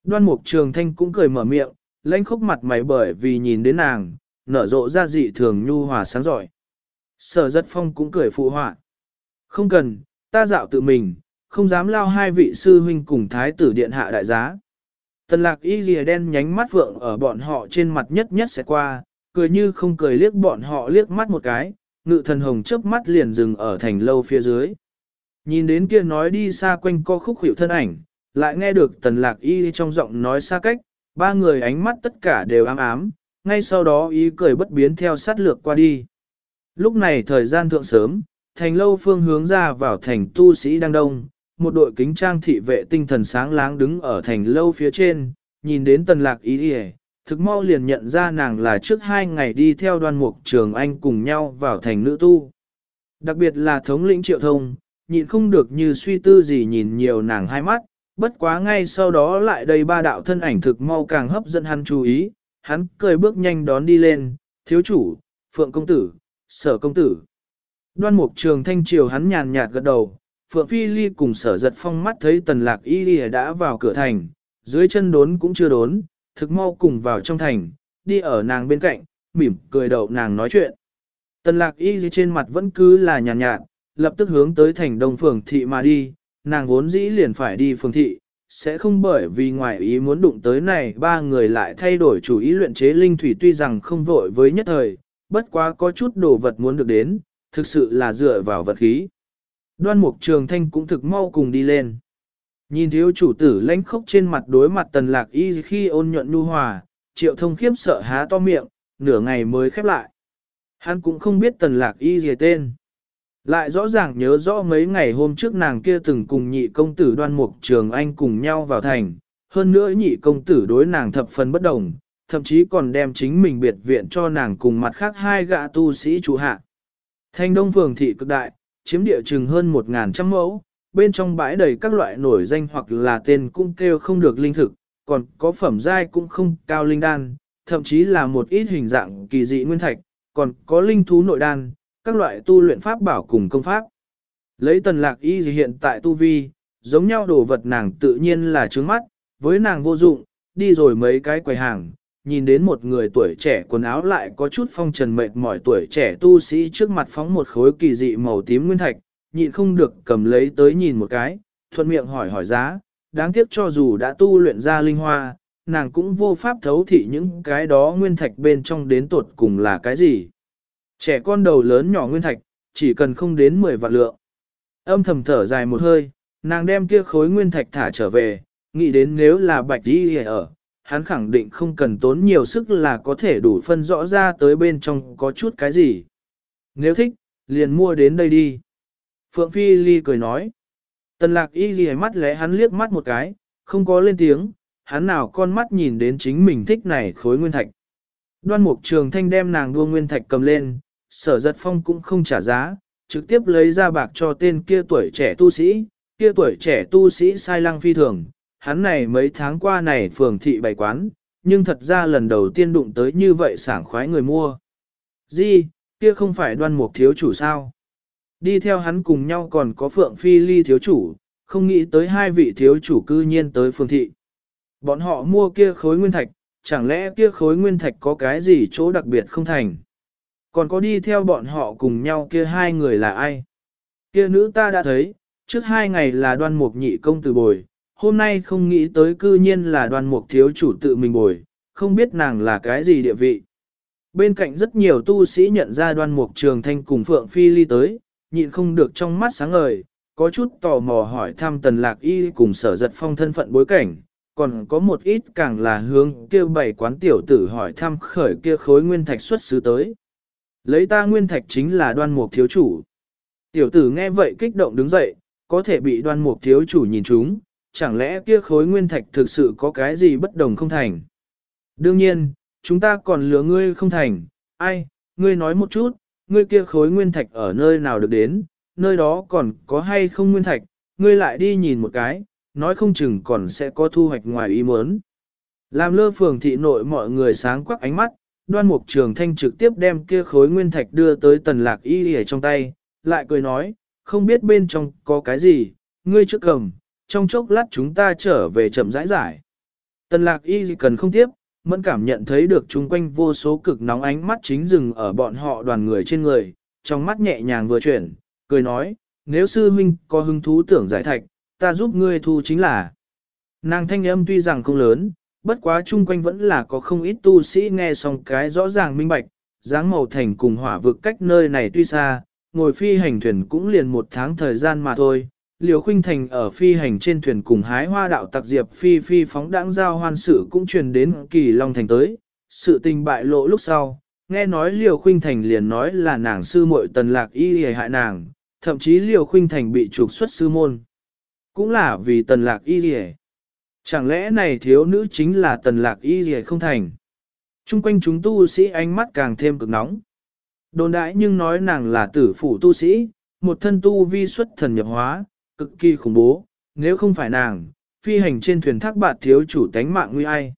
Đoan mục trường thanh cũng cười mở miệng, lãnh khúc mặt mày bởi vì nhìn đến nàng, nở rộ ra dị thường nhu hòa sáng giỏi. Sở giật phong cũng cười phụ họa. Không cần, ta dạo tự mình, không dám lao hai vị sư huynh cùng thái tử điện hạ đại giá. Tần lạc y lìa đen nhánh mắt vượng ở bọn họ trên mặt nhất nhất sẽ qua, cười như không cười liếc bọn họ liếc mắt một cái, ngự thần hồng chớp mắt liền dừng ở thành lâu phía dưới. Nhìn đến kia nói đi xa quanh co khúc hiệu thân ảnh, lại nghe được tần lạc y trong giọng nói xa cách, ba người ánh mắt tất cả đều ám ám, ngay sau đó ý cười bất biến theo sát lược qua đi. Lúc này thời gian thượng sớm, thành lâu phương hướng ra vào thành tu sĩ đang đông, một đội kính trang thị vệ tinh thần sáng láng đứng ở thành lâu phía trên, nhìn đến tần lạc ý đi thực mau liền nhận ra nàng là trước hai ngày đi theo đoàn mục trường anh cùng nhau vào thành nữ tu. Đặc biệt là thống lĩnh triệu thông, nhìn không được như suy tư gì nhìn nhiều nàng hai mắt, bất quá ngay sau đó lại đây ba đạo thân ảnh thực mau càng hấp dẫn hắn chú ý, hắn cười bước nhanh đón đi lên, thiếu chủ, phượng công tử, sở công tử. Đoan mục trường thanh triều hắn nhàn nhạt gật đầu, phượng phi ly cùng sở giật phong mắt thấy tần lạc y ly đã vào cửa thành, dưới chân đốn cũng chưa đốn, thực mau cùng vào trong thành, đi ở nàng bên cạnh, mỉm cười đậu nàng nói chuyện. Tần lạc y trên mặt vẫn cứ là nhàn nhạt, lập tức hướng tới thành đông phường thị mà đi, nàng vốn dĩ liền phải đi phường thị, sẽ không bởi vì ngoài ý muốn đụng tới này ba người lại thay đổi chủ ý luyện chế linh thủy tuy rằng không vội với nhất thời, bất quá có chút đồ vật muốn được đến, thực sự là dựa vào vật khí. Đoan mục trường thanh cũng thực mau cùng đi lên. Nhìn thiếu chủ tử lãnh khốc trên mặt đối mặt tần lạc y khi ôn nhuận nhu hòa, triệu thông khiếp sợ há to miệng, nửa ngày mới khép lại. Hắn cũng không biết tần lạc y gì tên. Lại rõ ràng nhớ rõ mấy ngày hôm trước nàng kia từng cùng nhị công tử đoan mục trường anh cùng nhau vào thành, hơn nữa nhị công tử đối nàng thập phần bất đồng, thậm chí còn đem chính mình biệt viện cho nàng cùng mặt khác hai gã tu sĩ chủ hạ. Thanh đông phường thị cực đại, chiếm địa chừng hơn một ngàn trăm mẫu, bên trong bãi đầy các loại nổi danh hoặc là tên cũng kêu không được linh thực, còn có phẩm giai cũng không cao linh đan, thậm chí là một ít hình dạng kỳ dị nguyên thạch, còn có linh thú nội đan, các loại tu luyện pháp bảo cùng công pháp. Lấy tần lạc y hiện tại tu vi, giống nhau đồ vật nàng tự nhiên là trướng mắt, với nàng vô dụng, đi rồi mấy cái quầy hàng, nhìn đến một người tuổi trẻ quần áo lại có chút phong trần mệt mỏi tuổi trẻ tu sĩ trước mặt phóng một khối kỳ dị màu tím nguyên thạch, nhịn không được cầm lấy tới nhìn một cái, thuận miệng hỏi hỏi giá, đáng tiếc cho dù đã tu luyện ra linh hoa, nàng cũng vô pháp thấu thị những cái đó nguyên thạch bên trong đến tột cùng là cái gì. Trẻ con đầu lớn nhỏ nguyên thạch, chỉ cần không đến 10 vạn lượng. Âm thầm thở dài một hơi, nàng đem kia khối nguyên thạch thả trở về, nghĩ đến nếu là bạch đi ở, hắn khẳng định không cần tốn nhiều sức là có thể đủ phân rõ ra tới bên trong có chút cái gì. Nếu thích, liền mua đến đây đi. Phượng Phi Ly cười nói. Tần lạc y ghi mắt lẽ hắn liếc mắt một cái, không có lên tiếng, hắn nào con mắt nhìn đến chính mình thích này khối nguyên thạch. Đoan mục trường thanh đem nàng đua nguyên thạch cầm lên, sở giật phong cũng không trả giá, trực tiếp lấy ra bạc cho tên kia tuổi trẻ tu sĩ, kia tuổi trẻ tu sĩ sai lăng phi thường, hắn này mấy tháng qua này phường thị bày quán, nhưng thật ra lần đầu tiên đụng tới như vậy sảng khoái người mua. Di, kia không phải đoan mục thiếu chủ sao? Đi theo hắn cùng nhau còn có phượng phi ly thiếu chủ, không nghĩ tới hai vị thiếu chủ cư nhiên tới phường thị. Bọn họ mua kia khối nguyên thạch, chẳng lẽ kia khối nguyên thạch có cái gì chỗ đặc biệt không thành? Còn có đi theo bọn họ cùng nhau kia hai người là ai? Kia nữ ta đã thấy, trước hai ngày là đoan mục nhị công tử bồi, hôm nay không nghĩ tới cư nhiên là đoan mục thiếu chủ tự mình bồi, không biết nàng là cái gì địa vị. Bên cạnh rất nhiều tu sĩ nhận ra đoan mục trường thanh cùng Phượng Phi Ly tới, nhịn không được trong mắt sáng ngời, có chút tò mò hỏi thăm tần lạc y cùng sở giật phong thân phận bối cảnh, còn có một ít càng là hướng kêu bảy quán tiểu tử hỏi thăm khởi kia khối nguyên thạch xuất xứ tới. Lấy ta nguyên thạch chính là đoan mục thiếu chủ. Tiểu tử nghe vậy kích động đứng dậy, có thể bị đoan mục thiếu chủ nhìn chúng, chẳng lẽ kia khối nguyên thạch thực sự có cái gì bất đồng không thành? Đương nhiên, chúng ta còn lừa ngươi không thành, ai, ngươi nói một chút, ngươi kia khối nguyên thạch ở nơi nào được đến, nơi đó còn có hay không nguyên thạch, ngươi lại đi nhìn một cái, nói không chừng còn sẽ có thu hoạch ngoài ý muốn. Làm lơ phường thị nội mọi người sáng quắc ánh mắt, đoan mục trường thanh trực tiếp đem kia khối nguyên thạch đưa tới tần lạc y ở trong tay, lại cười nói, không biết bên trong có cái gì, ngươi trước cầm, trong chốc lát chúng ta trở về chậm rãi giải. Tần lạc y cần không tiếp, mẫn cảm nhận thấy được chung quanh vô số cực nóng ánh mắt chính dừng ở bọn họ đoàn người trên người, trong mắt nhẹ nhàng vừa chuyển, cười nói, nếu sư huynh có hứng thú tưởng giải thạch, ta giúp ngươi thu chính là. Nàng thanh âm tuy rằng không lớn, bất quá chung quanh vẫn là có không ít tu sĩ nghe xong cái rõ ràng minh bạch, dáng màu thành cùng hỏa vực cách nơi này tuy xa, ngồi phi hành thuyền cũng liền một tháng thời gian mà thôi. Liều khuynh thành ở phi hành trên thuyền cùng hái hoa đạo tặc diệp phi phi phóng đãng giao hoan sự cũng truyền đến kỳ long thành tới. Sự tình bại lộ lúc sau, nghe nói liều khuynh thành liền nói là nàng sư muội tần lạc y hề hại nàng, thậm chí liều khuynh thành bị trục xuất sư môn. Cũng là vì tần lạc y hề. Chẳng lẽ này thiếu nữ chính là tần lạc y hề không thành. Trung quanh chúng tu sĩ ánh mắt càng thêm cực nóng. Đồn đại nhưng nói nàng là tử phủ tu sĩ, một thân tu vi xuất thần nhập hóa, cực kỳ khủng bố, nếu không phải nàng, phi hành trên thuyền thác bạt thiếu chủ tánh mạng nguy ai.